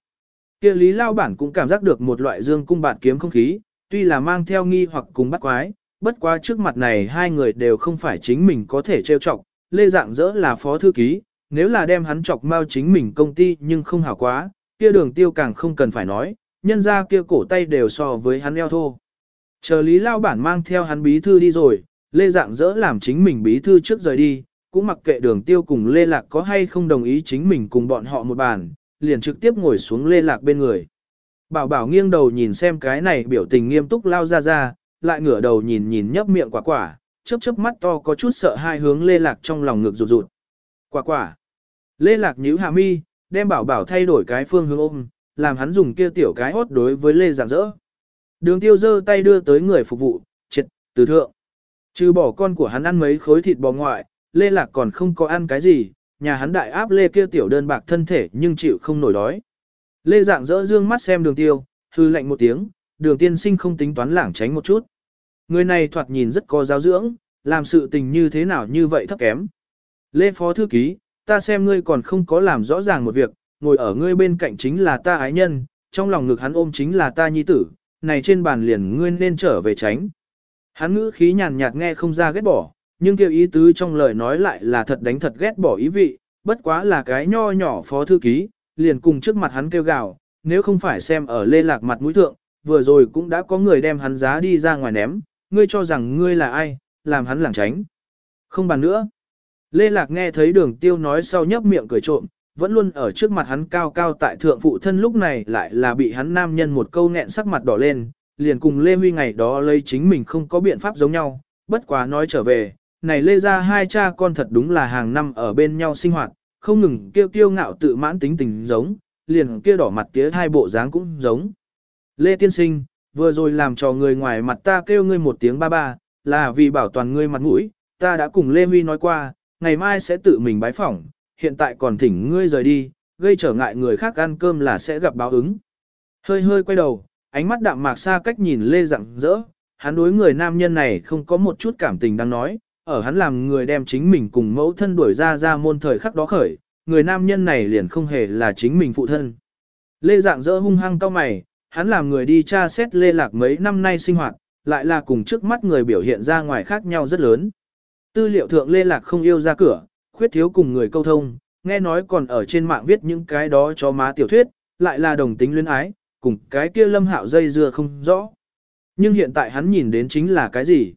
kia Lý Lao Bản cũng cảm giác được một loại dương cung bạt kiếm không khí, tuy là mang theo nghi hoặc cùng bắt quái, bất quá trước mặt này hai người đều không phải chính mình có thể trêu chọc, Lê Dạng dỡ là phó thư ký, nếu là đem hắn chọc mau chính mình công ty nhưng không hảo quá, kia đường tiêu càng không cần phải nói, nhân ra kia cổ tay đều so với hắn eo thô. Chờ Lý Lao Bản mang theo hắn bí thư đi rồi, Lê Dạng dỡ làm chính mình bí thư trước rời đi, cũng mặc kệ đường tiêu cùng Lê Lạc có hay không đồng ý chính mình cùng bọn họ một bàn, liền trực tiếp ngồi xuống Lê Lạc bên người. Bảo bảo nghiêng đầu nhìn xem cái này biểu tình nghiêm túc lao ra ra, lại ngửa đầu nhìn nhìn nhấp miệng quả quả, chớp chớp mắt to có chút sợ hai hướng Lê Lạc trong lòng ngực rụt rụt. Quả quả. Lê Lạc nhíu hạ mi, đem bảo bảo thay đổi cái phương hướng ôm, làm hắn dùng kia tiểu cái hốt đối với Lê Dạng dỡ. Đường tiêu giơ tay đưa tới người phục vụ, triệt, từ thượng. Trừ bỏ con của hắn ăn mấy khối thịt bò ngoại, Lê Lạc còn không có ăn cái gì, nhà hắn đại áp Lê kia tiểu đơn bạc thân thể nhưng chịu không nổi đói. Lê dạng dỡ dương mắt xem đường tiêu, hư lạnh một tiếng, đường tiên sinh không tính toán lảng tránh một chút. Người này thoạt nhìn rất có giáo dưỡng, làm sự tình như thế nào như vậy thấp kém. Lê Phó Thư Ký, ta xem ngươi còn không có làm rõ ràng một việc, ngồi ở ngươi bên cạnh chính là ta ái nhân, trong lòng ngực hắn ôm chính là ta nhi tử, này trên bàn liền ngươi nên trở về tránh. Hắn ngữ khí nhàn nhạt nghe không ra ghét bỏ, nhưng kêu ý tứ trong lời nói lại là thật đánh thật ghét bỏ ý vị, bất quá là cái nho nhỏ phó thư ký, liền cùng trước mặt hắn kêu gào, nếu không phải xem ở lê lạc mặt mũi thượng, vừa rồi cũng đã có người đem hắn giá đi ra ngoài ném, ngươi cho rằng ngươi là ai, làm hắn lảng tránh. Không bàn nữa. Lê Lạc nghe thấy đường tiêu nói sau nhấp miệng cười trộm, vẫn luôn ở trước mặt hắn cao cao tại thượng phụ thân lúc này lại là bị hắn nam nhân một câu nghẹn sắc mặt đỏ lên, liền cùng Lê Huy ngày đó lấy chính mình không có biện pháp giống nhau, bất quá nói trở về, này Lê ra hai cha con thật đúng là hàng năm ở bên nhau sinh hoạt, không ngừng kêu kiêu ngạo tự mãn tính tình giống, liền kia đỏ mặt tía hai bộ dáng cũng giống. Lê Tiên Sinh, vừa rồi làm cho người ngoài mặt ta kêu ngươi một tiếng ba ba, là vì bảo toàn ngươi mặt mũi, ta đã cùng Lê Huy nói qua, ngày mai sẽ tự mình bái phỏng, hiện tại còn thỉnh ngươi rời đi, gây trở ngại người khác ăn cơm là sẽ gặp báo ứng. Hơi hơi quay đầu, ánh mắt đạm mạc xa cách nhìn Lê rặng rỡ, hắn đối người nam nhân này không có một chút cảm tình đang nói, ở hắn làm người đem chính mình cùng mẫu thân đuổi ra ra môn thời khắc đó khởi, người nam nhân này liền không hề là chính mình phụ thân. Lê dạng dỡ hung hăng cao mày, hắn làm người đi tra xét Lê Lạc mấy năm nay sinh hoạt, lại là cùng trước mắt người biểu hiện ra ngoài khác nhau rất lớn. Tư liệu thượng Lê Lạc không yêu ra cửa, khuyết thiếu cùng người câu thông, nghe nói còn ở trên mạng viết những cái đó cho má tiểu thuyết, lại là đồng tính luyến ái, cùng cái kia lâm hạo dây dưa không rõ. Nhưng hiện tại hắn nhìn đến chính là cái gì?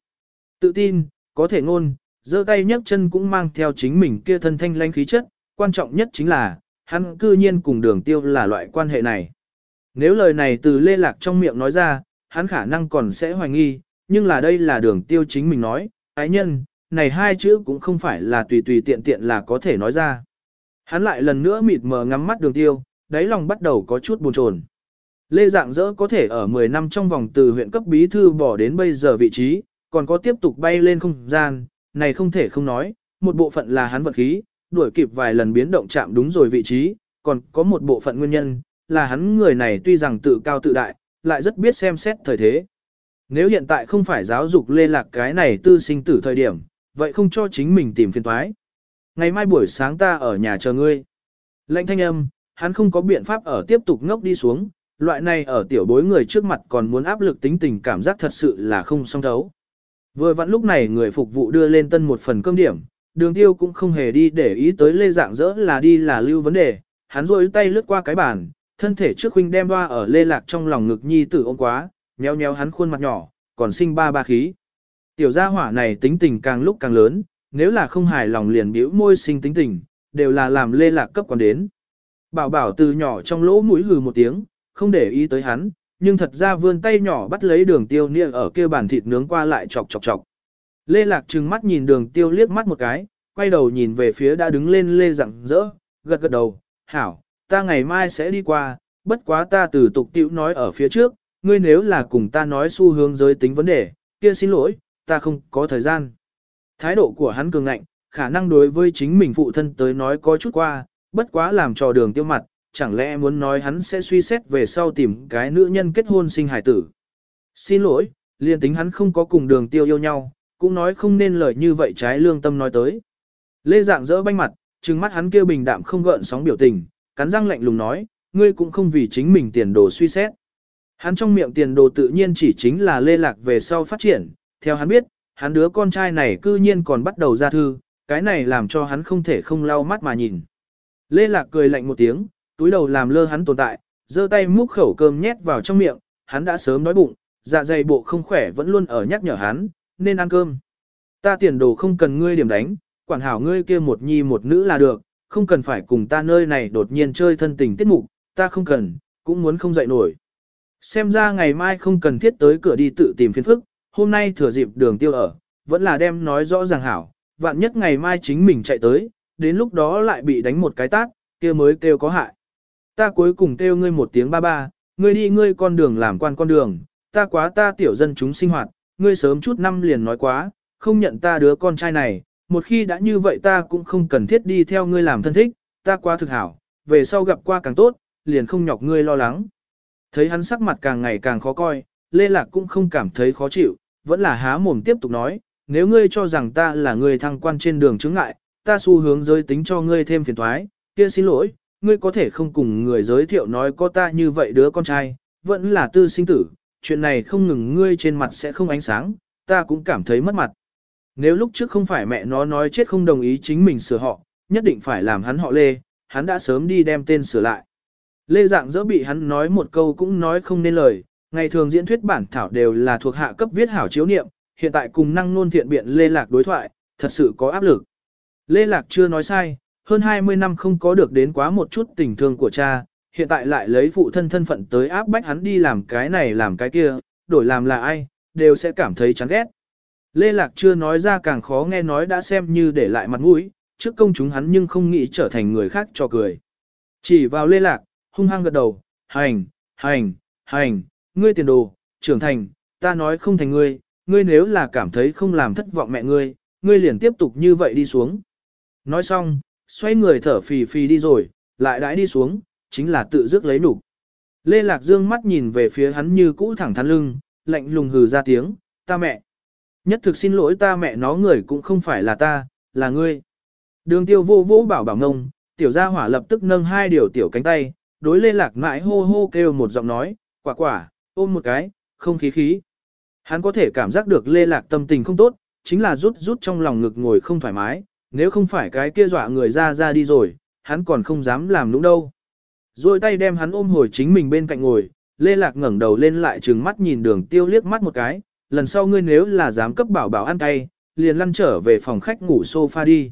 Tự tin, có thể ngôn, giơ tay nhấc chân cũng mang theo chính mình kia thân thanh lanh khí chất, quan trọng nhất chính là, hắn cư nhiên cùng đường tiêu là loại quan hệ này. Nếu lời này từ lê lạc trong miệng nói ra, hắn khả năng còn sẽ hoài nghi, nhưng là đây là đường tiêu chính mình nói, ái nhân, này hai chữ cũng không phải là tùy tùy tiện tiện là có thể nói ra. Hắn lại lần nữa mịt mờ ngắm mắt đường tiêu, đáy lòng bắt đầu có chút buồn chồn. Lê Dạng dỡ có thể ở 10 năm trong vòng từ huyện cấp bí thư bỏ đến bây giờ vị trí, còn có tiếp tục bay lên không gian, này không thể không nói, một bộ phận là hắn vận khí, đuổi kịp vài lần biến động chạm đúng rồi vị trí, còn có một bộ phận nguyên nhân, là hắn người này tuy rằng tự cao tự đại, lại rất biết xem xét thời thế. Nếu hiện tại không phải giáo dục lê lạc cái này tư sinh tử thời điểm, vậy không cho chính mình tìm phiền toái. Ngày mai buổi sáng ta ở nhà chờ ngươi. Lệnh thanh âm, hắn không có biện pháp ở tiếp tục ngốc đi xuống, loại này ở tiểu bối người trước mặt còn muốn áp lực tính tình cảm giác thật sự là không song thấu. Vừa vặn lúc này người phục vụ đưa lên tân một phần cơm điểm, đường tiêu cũng không hề đi để ý tới lê dạng dỡ là đi là lưu vấn đề, hắn rôi tay lướt qua cái bàn, thân thể trước huynh đem hoa ở lê lạc trong lòng ngực nhi tử ôm quá, nhéo nhéo hắn khuôn mặt nhỏ, còn sinh ba ba khí. Tiểu gia hỏa này tính tình càng lúc càng lớn, nếu là không hài lòng liền biểu môi sinh tính tình, đều là làm lê lạc cấp còn đến. Bảo bảo từ nhỏ trong lỗ mũi hừ một tiếng, không để ý tới hắn, nhưng thật ra vươn tay nhỏ bắt lấy đường tiêu nia ở kia bàn thịt nướng qua lại chọc chọc chọc. Lê Lạc trừng mắt nhìn đường tiêu liếc mắt một cái, quay đầu nhìn về phía đã đứng lên Lê rặng rỡ, gật gật đầu, hảo, ta ngày mai sẽ đi qua, bất quá ta từ tục tiểu nói ở phía trước, ngươi nếu là cùng ta nói xu hướng giới tính vấn đề, kia xin lỗi, ta không có thời gian. Thái độ của hắn cường ngạnh, khả năng đối với chính mình phụ thân tới nói có chút qua, bất quá làm trò đường tiêu mặt, chẳng lẽ muốn nói hắn sẽ suy xét về sau tìm cái nữ nhân kết hôn sinh hải tử. Xin lỗi, liên tính hắn không có cùng đường tiêu yêu nhau, cũng nói không nên lời như vậy trái lương tâm nói tới. Lê dạng dỡ banh mặt, trừng mắt hắn kêu bình đạm không gợn sóng biểu tình, cắn răng lạnh lùng nói, ngươi cũng không vì chính mình tiền đồ suy xét. Hắn trong miệng tiền đồ tự nhiên chỉ chính là lê lạc về sau phát triển, theo hắn biết, hắn đứa con trai này cư nhiên còn bắt đầu ra thư, cái này làm cho hắn không thể không lau mắt mà nhìn. Lê lạc cười lạnh một tiếng, túi đầu làm lơ hắn tồn tại, giơ tay múc khẩu cơm nhét vào trong miệng, hắn đã sớm đói bụng, dạ dày bộ không khỏe vẫn luôn ở nhắc nhở hắn, nên ăn cơm. Ta tiền đồ không cần ngươi điểm đánh, quản hảo ngươi kia một nhi một nữ là được, không cần phải cùng ta nơi này đột nhiên chơi thân tình tiết mục, ta không cần, cũng muốn không dậy nổi. Xem ra ngày mai không cần thiết tới cửa đi tự tìm phiền phức, hôm nay thừa dịp đường tiêu ở, vẫn là đem nói rõ ràng hảo, vạn nhất ngày mai chính mình chạy tới, đến lúc đó lại bị đánh một cái tát, kia mới kêu có hại. Ta cuối cùng kêu ngươi một tiếng ba ba, ngươi đi ngươi con đường làm quan con đường, ta quá ta tiểu dân chúng sinh hoạt, ngươi sớm chút năm liền nói quá, không nhận ta đứa con trai này, một khi đã như vậy ta cũng không cần thiết đi theo ngươi làm thân thích, ta quá thực hảo, về sau gặp qua càng tốt, liền không nhọc ngươi lo lắng. Thấy hắn sắc mặt càng ngày càng khó coi, Lê Lạc cũng không cảm thấy khó chịu, vẫn là há mồm tiếp tục nói, nếu ngươi cho rằng ta là người thăng quan trên đường chứng ngại, ta xu hướng giới tính cho ngươi thêm phiền thoái, kia xin lỗi, ngươi có thể không cùng người giới thiệu nói có ta như vậy đứa con trai, vẫn là tư sinh tử, chuyện này không ngừng ngươi trên mặt sẽ không ánh sáng, ta cũng cảm thấy mất mặt. Nếu lúc trước không phải mẹ nó nói chết không đồng ý chính mình sửa họ, nhất định phải làm hắn họ Lê, hắn đã sớm đi đem tên sửa lại. Lê dạng dỡ bị hắn nói một câu cũng nói không nên lời, ngày thường diễn thuyết bản thảo đều là thuộc hạ cấp viết hảo chiếu niệm, hiện tại cùng năng nôn thiện biện Lê Lạc đối thoại, thật sự có áp lực. Lê Lạc chưa nói sai, hơn 20 năm không có được đến quá một chút tình thương của cha, hiện tại lại lấy phụ thân thân phận tới áp bách hắn đi làm cái này làm cái kia, đổi làm là ai, đều sẽ cảm thấy chán ghét. Lê Lạc chưa nói ra càng khó nghe nói đã xem như để lại mặt mũi, trước công chúng hắn nhưng không nghĩ trở thành người khác cho cười. Chỉ vào Lê Lạc, hung hăng gật đầu, hành, hành, hành, ngươi tiền đồ, trưởng thành, ta nói không thành ngươi, ngươi nếu là cảm thấy không làm thất vọng mẹ ngươi, ngươi liền tiếp tục như vậy đi xuống. Nói xong, xoay người thở phì phì đi rồi, lại đãi đi xuống, chính là tự dứt lấy đủ. Lê Lạc Dương mắt nhìn về phía hắn như cũ thẳng thắn lưng, lạnh lùng hừ ra tiếng, ta mẹ. Nhất thực xin lỗi ta mẹ nó người cũng không phải là ta, là ngươi. Đường tiêu vô vô bảo bảo ngông, tiểu gia hỏa lập tức nâng hai điều tiểu cánh tay, đối Lê Lạc mãi hô hô kêu một giọng nói, quả quả, ôm một cái, không khí khí. Hắn có thể cảm giác được Lê Lạc tâm tình không tốt, chính là rút rút trong lòng ngực ngồi không thoải mái, nếu không phải cái kia dọa người ra ra đi rồi, hắn còn không dám làm nũng đâu. Rồi tay đem hắn ôm hồi chính mình bên cạnh ngồi, Lê Lạc ngẩng đầu lên lại trừng mắt nhìn đường tiêu liếc mắt một cái, lần sau ngươi nếu là dám cấp bảo bảo ăn cay, liền lăn trở về phòng khách ngủ sofa đi.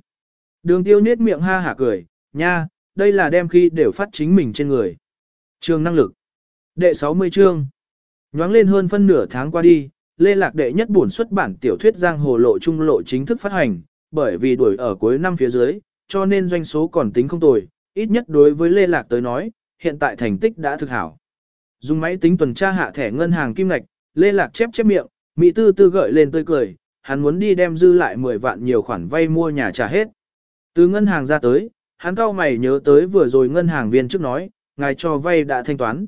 Đường tiêu nết miệng ha hả cười, nha, đây là đem khi đều phát chính mình trên người. Trường năng lực. Đệ 60 chương. Nhoáng lên hơn phân nửa tháng qua đi, Lê Lạc đệ nhất buồn xuất bản tiểu thuyết Giang Hồ Lộ Trung Lộ chính thức phát hành, bởi vì đuổi ở cuối năm phía dưới, cho nên doanh số còn tính không tồi, ít nhất đối với Lê Lạc tới nói, hiện tại thành tích đã thực hảo. Dùng máy tính tuần tra hạ thẻ ngân hàng kim ngạch, Lê Lạc chép chép miệng, Mỹ tư tư gợi lên tươi cười, hắn muốn đi đem dư lại 10 vạn nhiều khoản vay mua nhà trả hết. Từ ngân hàng ra tới, hắn cao mày nhớ tới vừa rồi ngân hàng viên trước nói, ngài cho vay đã thanh toán.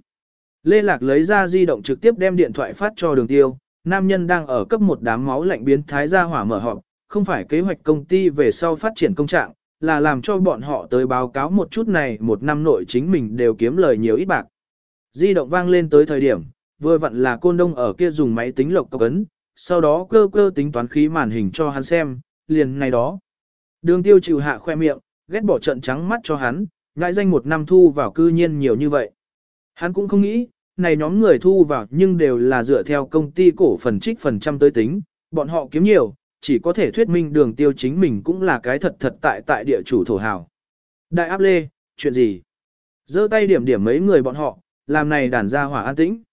Lê Lạc lấy ra di động trực tiếp đem điện thoại phát cho đường tiêu, nam nhân đang ở cấp một đám máu lạnh biến thái ra hỏa mở họp, không phải kế hoạch công ty về sau phát triển công trạng, là làm cho bọn họ tới báo cáo một chút này một năm nội chính mình đều kiếm lời nhiều ít bạc. Di động vang lên tới thời điểm, vừa vặn là côn đông ở kia dùng máy tính lộc cọc ấn, sau đó cơ cơ tính toán khí màn hình cho hắn xem, liền này đó. Đường tiêu chịu hạ khoe miệng, ghét bỏ trận trắng mắt cho hắn, ngại danh một năm thu vào cư nhiên nhiều như vậy. Hắn cũng không nghĩ, này nhóm người thu vào nhưng đều là dựa theo công ty cổ phần trích phần trăm tới tính, bọn họ kiếm nhiều, chỉ có thể thuyết minh đường tiêu chính mình cũng là cái thật thật tại tại địa chủ thổ hào. Đại áp lê, chuyện gì? giơ tay điểm điểm mấy người bọn họ, làm này đàn ra hỏa an tĩnh.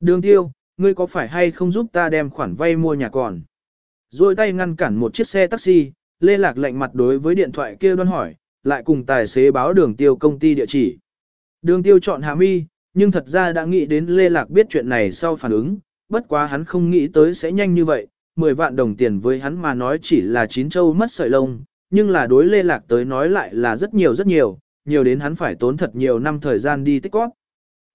Đường tiêu, ngươi có phải hay không giúp ta đem khoản vay mua nhà còn? Rồi tay ngăn cản một chiếc xe taxi, lê lạc lạnh mặt đối với điện thoại kia đoan hỏi, lại cùng tài xế báo đường tiêu công ty địa chỉ. Đường tiêu chọn hạ mi, nhưng thật ra đã nghĩ đến lê lạc biết chuyện này sau phản ứng, bất quá hắn không nghĩ tới sẽ nhanh như vậy, 10 vạn đồng tiền với hắn mà nói chỉ là chín châu mất sợi lông, nhưng là đối lê lạc tới nói lại là rất nhiều rất nhiều, nhiều đến hắn phải tốn thật nhiều năm thời gian đi tích góp.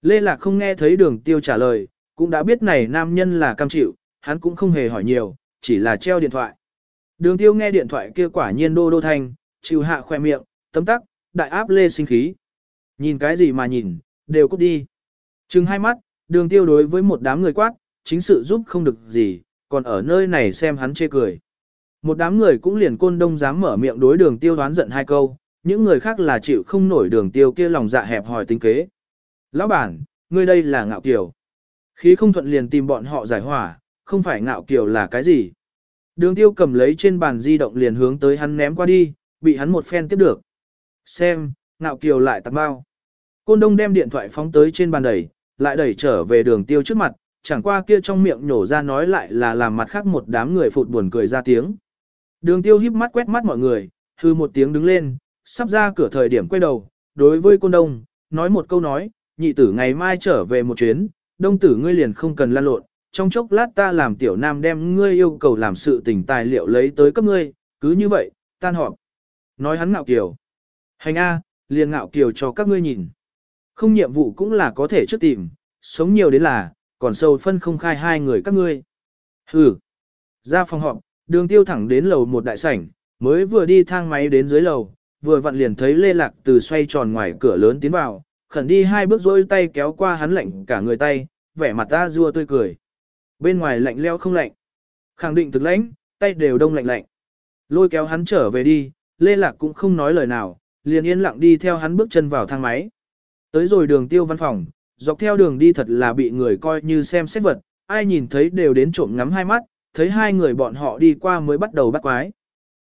Lê lạc không nghe thấy đường tiêu trả lời, cũng đã biết này nam nhân là cam chịu, hắn cũng không hề hỏi nhiều, chỉ là treo điện thoại. Đường tiêu nghe điện thoại kia quả nhiên đô đô thanh, chịu hạ khoe miệng, tấm tắc, đại áp lê sinh khí. Nhìn cái gì mà nhìn, đều cút đi. Trừng hai mắt, đường tiêu đối với một đám người quát, chính sự giúp không được gì, còn ở nơi này xem hắn chê cười. Một đám người cũng liền côn đông dám mở miệng đối đường tiêu đoán giận hai câu, những người khác là chịu không nổi đường tiêu kia lòng dạ hẹp hòi tính kế. Lão bản, ngươi đây là ngạo kiều. Khí không thuận liền tìm bọn họ giải hỏa, không phải ngạo kiều là cái gì. Đường tiêu cầm lấy trên bàn di động liền hướng tới hắn ném qua đi, bị hắn một phen tiếp được. Xem, ngạo kiều lại tặng bao. Côn đông đem điện thoại phóng tới trên bàn đẩy, lại đẩy trở về đường tiêu trước mặt, chẳng qua kia trong miệng nhổ ra nói lại là làm mặt khác một đám người phụt buồn cười ra tiếng. Đường tiêu híp mắt quét mắt mọi người, hư một tiếng đứng lên, sắp ra cửa thời điểm quay đầu, đối với côn đông, nói một câu nói, nhị tử ngày mai trở về một chuyến, đông tử ngươi liền không cần lan lộn, trong chốc lát ta làm tiểu nam đem ngươi yêu cầu làm sự tình tài liệu lấy tới cấp ngươi, cứ như vậy, tan họp. Nói hắn ngạo kiều. Hành A, liền ngạo kiều cho các ngươi nhìn. Không nhiệm vụ cũng là có thể trước tìm, sống nhiều đến là, còn sâu phân không khai hai người các ngươi. Hừ. Ra phòng họp, đường tiêu thẳng đến lầu một đại sảnh, mới vừa đi thang máy đến dưới lầu, vừa vặn liền thấy Lê Lạc từ xoay tròn ngoài cửa lớn tiến vào, khẩn đi hai bước rôi tay kéo qua hắn lạnh cả người tay, vẻ mặt ta rua tươi cười. Bên ngoài lạnh leo không lạnh. Khẳng định thực lãnh, tay đều đông lạnh lạnh. Lôi kéo hắn trở về đi, Lê Lạc cũng không nói lời nào, liền yên lặng đi theo hắn bước chân vào thang máy. Tới rồi đường tiêu văn phòng, dọc theo đường đi thật là bị người coi như xem xét vật, ai nhìn thấy đều đến trộm ngắm hai mắt, thấy hai người bọn họ đi qua mới bắt đầu bắt quái.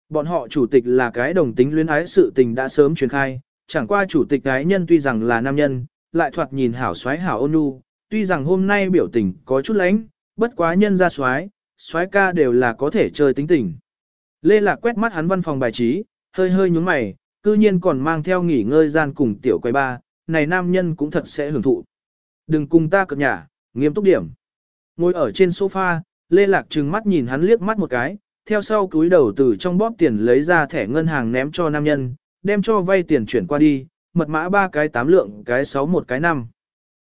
Bọn họ chủ tịch là cái đồng tính luyến ái sự tình đã sớm truyền khai, chẳng qua chủ tịch cái nhân tuy rằng là nam nhân, lại thoạt nhìn hảo xoái hảo ôn nhu, tuy rằng hôm nay biểu tình có chút lánh, bất quá nhân ra xoái, xoái ca đều là có thể chơi tính tình. Lê Lạc quét mắt hắn văn phòng bài trí, hơi hơi nhúng mày, cư nhiên còn mang theo nghỉ ngơi gian cùng tiểu quay ba, này nam nhân cũng thật sẽ hưởng thụ. Đừng cùng ta cập nhà, nghiêm túc điểm. Ngồi ở trên sofa, Lê Lạc trừng mắt nhìn hắn liếc mắt một cái, theo sau cúi đầu từ trong bóp tiền lấy ra thẻ ngân hàng ném cho nam nhân, đem cho vay tiền chuyển qua đi, mật mã ba cái tám lượng, cái sáu một cái năm.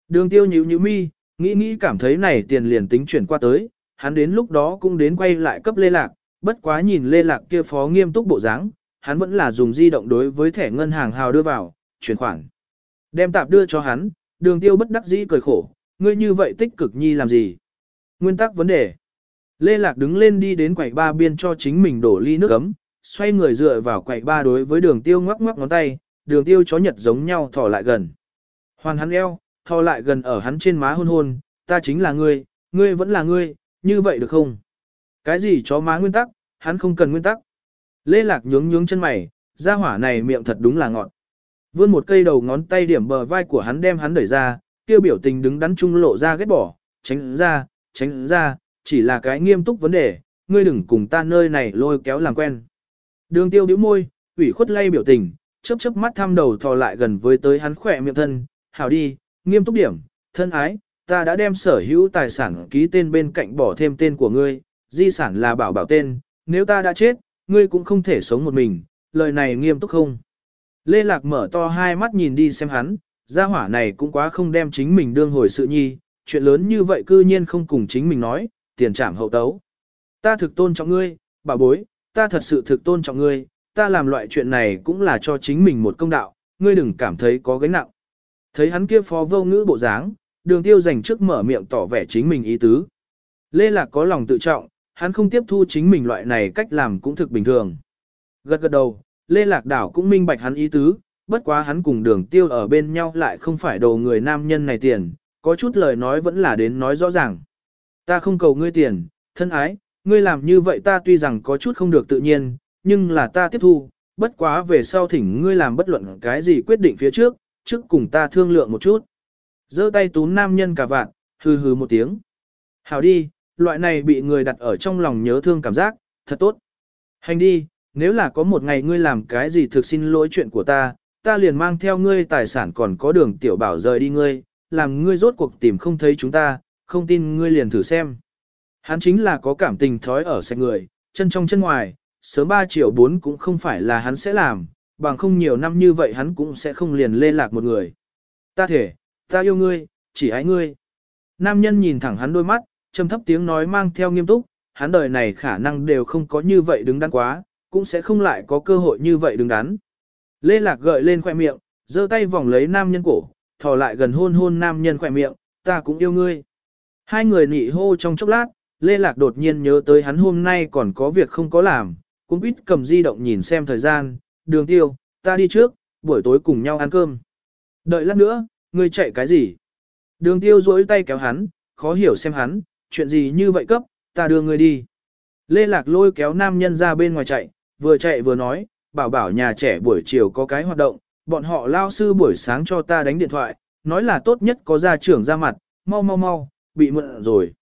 Đường tiêu nhíu nhíu mi, nghĩ nghĩ cảm thấy này tiền liền tính chuyển qua tới, hắn đến lúc đó cũng đến quay lại cấp Lê Lạc, bất quá nhìn Lê Lạc kia phó nghiêm túc bộ dáng, hắn vẫn là dùng di động đối với thẻ ngân hàng hào đưa vào, chuyển khoản. Đem tạp đưa cho hắn, đường tiêu bất đắc dĩ cười khổ, ngươi như vậy tích cực nhi làm gì? Nguyên tắc vấn đề. Lê Lạc đứng lên đi đến quầy ba biên cho chính mình đổ ly nước ấm, xoay người dựa vào quầy ba đối với đường tiêu ngoắc ngoắc ngón tay, đường tiêu chó nhật giống nhau thò lại gần. Hoàn hắn eo, thò lại gần ở hắn trên má hôn hôn, ta chính là ngươi, ngươi vẫn là ngươi, như vậy được không? Cái gì chó má nguyên tắc, hắn không cần nguyên tắc. Lê Lạc nhướng nhướng chân mày, ra hỏa này miệng thật đúng là ngọt. Vươn một cây đầu ngón tay điểm bờ vai của hắn đem hắn đẩy ra, kêu biểu tình đứng đắn trung lộ ra ghét bỏ, tránh ra, tránh ra, chỉ là cái nghiêm túc vấn đề, ngươi đừng cùng ta nơi này lôi kéo làm quen. Đường tiêu điếu môi, ủy khuất lay biểu tình, chớp chớp mắt thăm đầu thò lại gần với tới hắn khỏe miệng thân, hảo đi, nghiêm túc điểm, thân ái, ta đã đem sở hữu tài sản ký tên bên cạnh bỏ thêm tên của ngươi, di sản là bảo bảo tên, nếu ta đã chết, ngươi cũng không thể sống một mình, lời này nghiêm túc không? Lê Lạc mở to hai mắt nhìn đi xem hắn, gia hỏa này cũng quá không đem chính mình đương hồi sự nhi, chuyện lớn như vậy cư nhiên không cùng chính mình nói, tiền trảm hậu tấu. Ta thực tôn trọng ngươi, bà bối, ta thật sự thực tôn trọng ngươi, ta làm loại chuyện này cũng là cho chính mình một công đạo, ngươi đừng cảm thấy có gánh nặng. Thấy hắn kia phó vô ngữ bộ dáng, đường tiêu dành trước mở miệng tỏ vẻ chính mình ý tứ. Lê Lạc có lòng tự trọng, hắn không tiếp thu chính mình loại này cách làm cũng thực bình thường. Gật gật đầu, Lê Lạc Đảo cũng minh bạch hắn ý tứ, bất quá hắn cùng đường tiêu ở bên nhau lại không phải đồ người nam nhân này tiền, có chút lời nói vẫn là đến nói rõ ràng. Ta không cầu ngươi tiền, thân ái, ngươi làm như vậy ta tuy rằng có chút không được tự nhiên, nhưng là ta tiếp thu, bất quá về sau thỉnh ngươi làm bất luận cái gì quyết định phía trước, trước cùng ta thương lượng một chút. giơ tay túm nam nhân cả vạn, hừ hừ một tiếng. Hảo đi, loại này bị người đặt ở trong lòng nhớ thương cảm giác, thật tốt. Hành đi, nếu là có một ngày ngươi làm cái gì thực xin lỗi chuyện của ta, ta liền mang theo ngươi tài sản còn có đường tiểu bảo rời đi ngươi, làm ngươi rốt cuộc tìm không thấy chúng ta, không tin ngươi liền thử xem. Hắn chính là có cảm tình thói ở sạch người, chân trong chân ngoài, sớm 3 triệu 4 cũng không phải là hắn sẽ làm, bằng không nhiều năm như vậy hắn cũng sẽ không liền lê lạc một người. Ta thể, ta yêu ngươi, chỉ ái ngươi. Nam nhân nhìn thẳng hắn đôi mắt, trầm thấp tiếng nói mang theo nghiêm túc, hắn đời này khả năng đều không có như vậy đứng đắn quá, cũng sẽ không lại có cơ hội như vậy đứng đắn. Lê Lạc gợi lên khoẻ miệng, giơ tay vòng lấy nam nhân cổ, thò lại gần hôn hôn nam nhân khoẻ miệng, ta cũng yêu ngươi. Hai người nị hô trong chốc lát, Lê Lạc đột nhiên nhớ tới hắn hôm nay còn có việc không có làm, cũng biết cầm di động nhìn xem thời gian, đường tiêu, ta đi trước, buổi tối cùng nhau ăn cơm. Đợi lát nữa, ngươi chạy cái gì? Đường tiêu duỗi tay kéo hắn, khó hiểu xem hắn, chuyện gì như vậy cấp, ta đưa ngươi đi. Lê Lạc lôi kéo nam nhân ra bên ngoài chạy, vừa chạy vừa nói, bảo bảo nhà trẻ buổi chiều có cái hoạt động, bọn họ lao sư buổi sáng cho ta đánh điện thoại, nói là tốt nhất có gia trưởng ra mặt, mau mau mau, bị mượn rồi.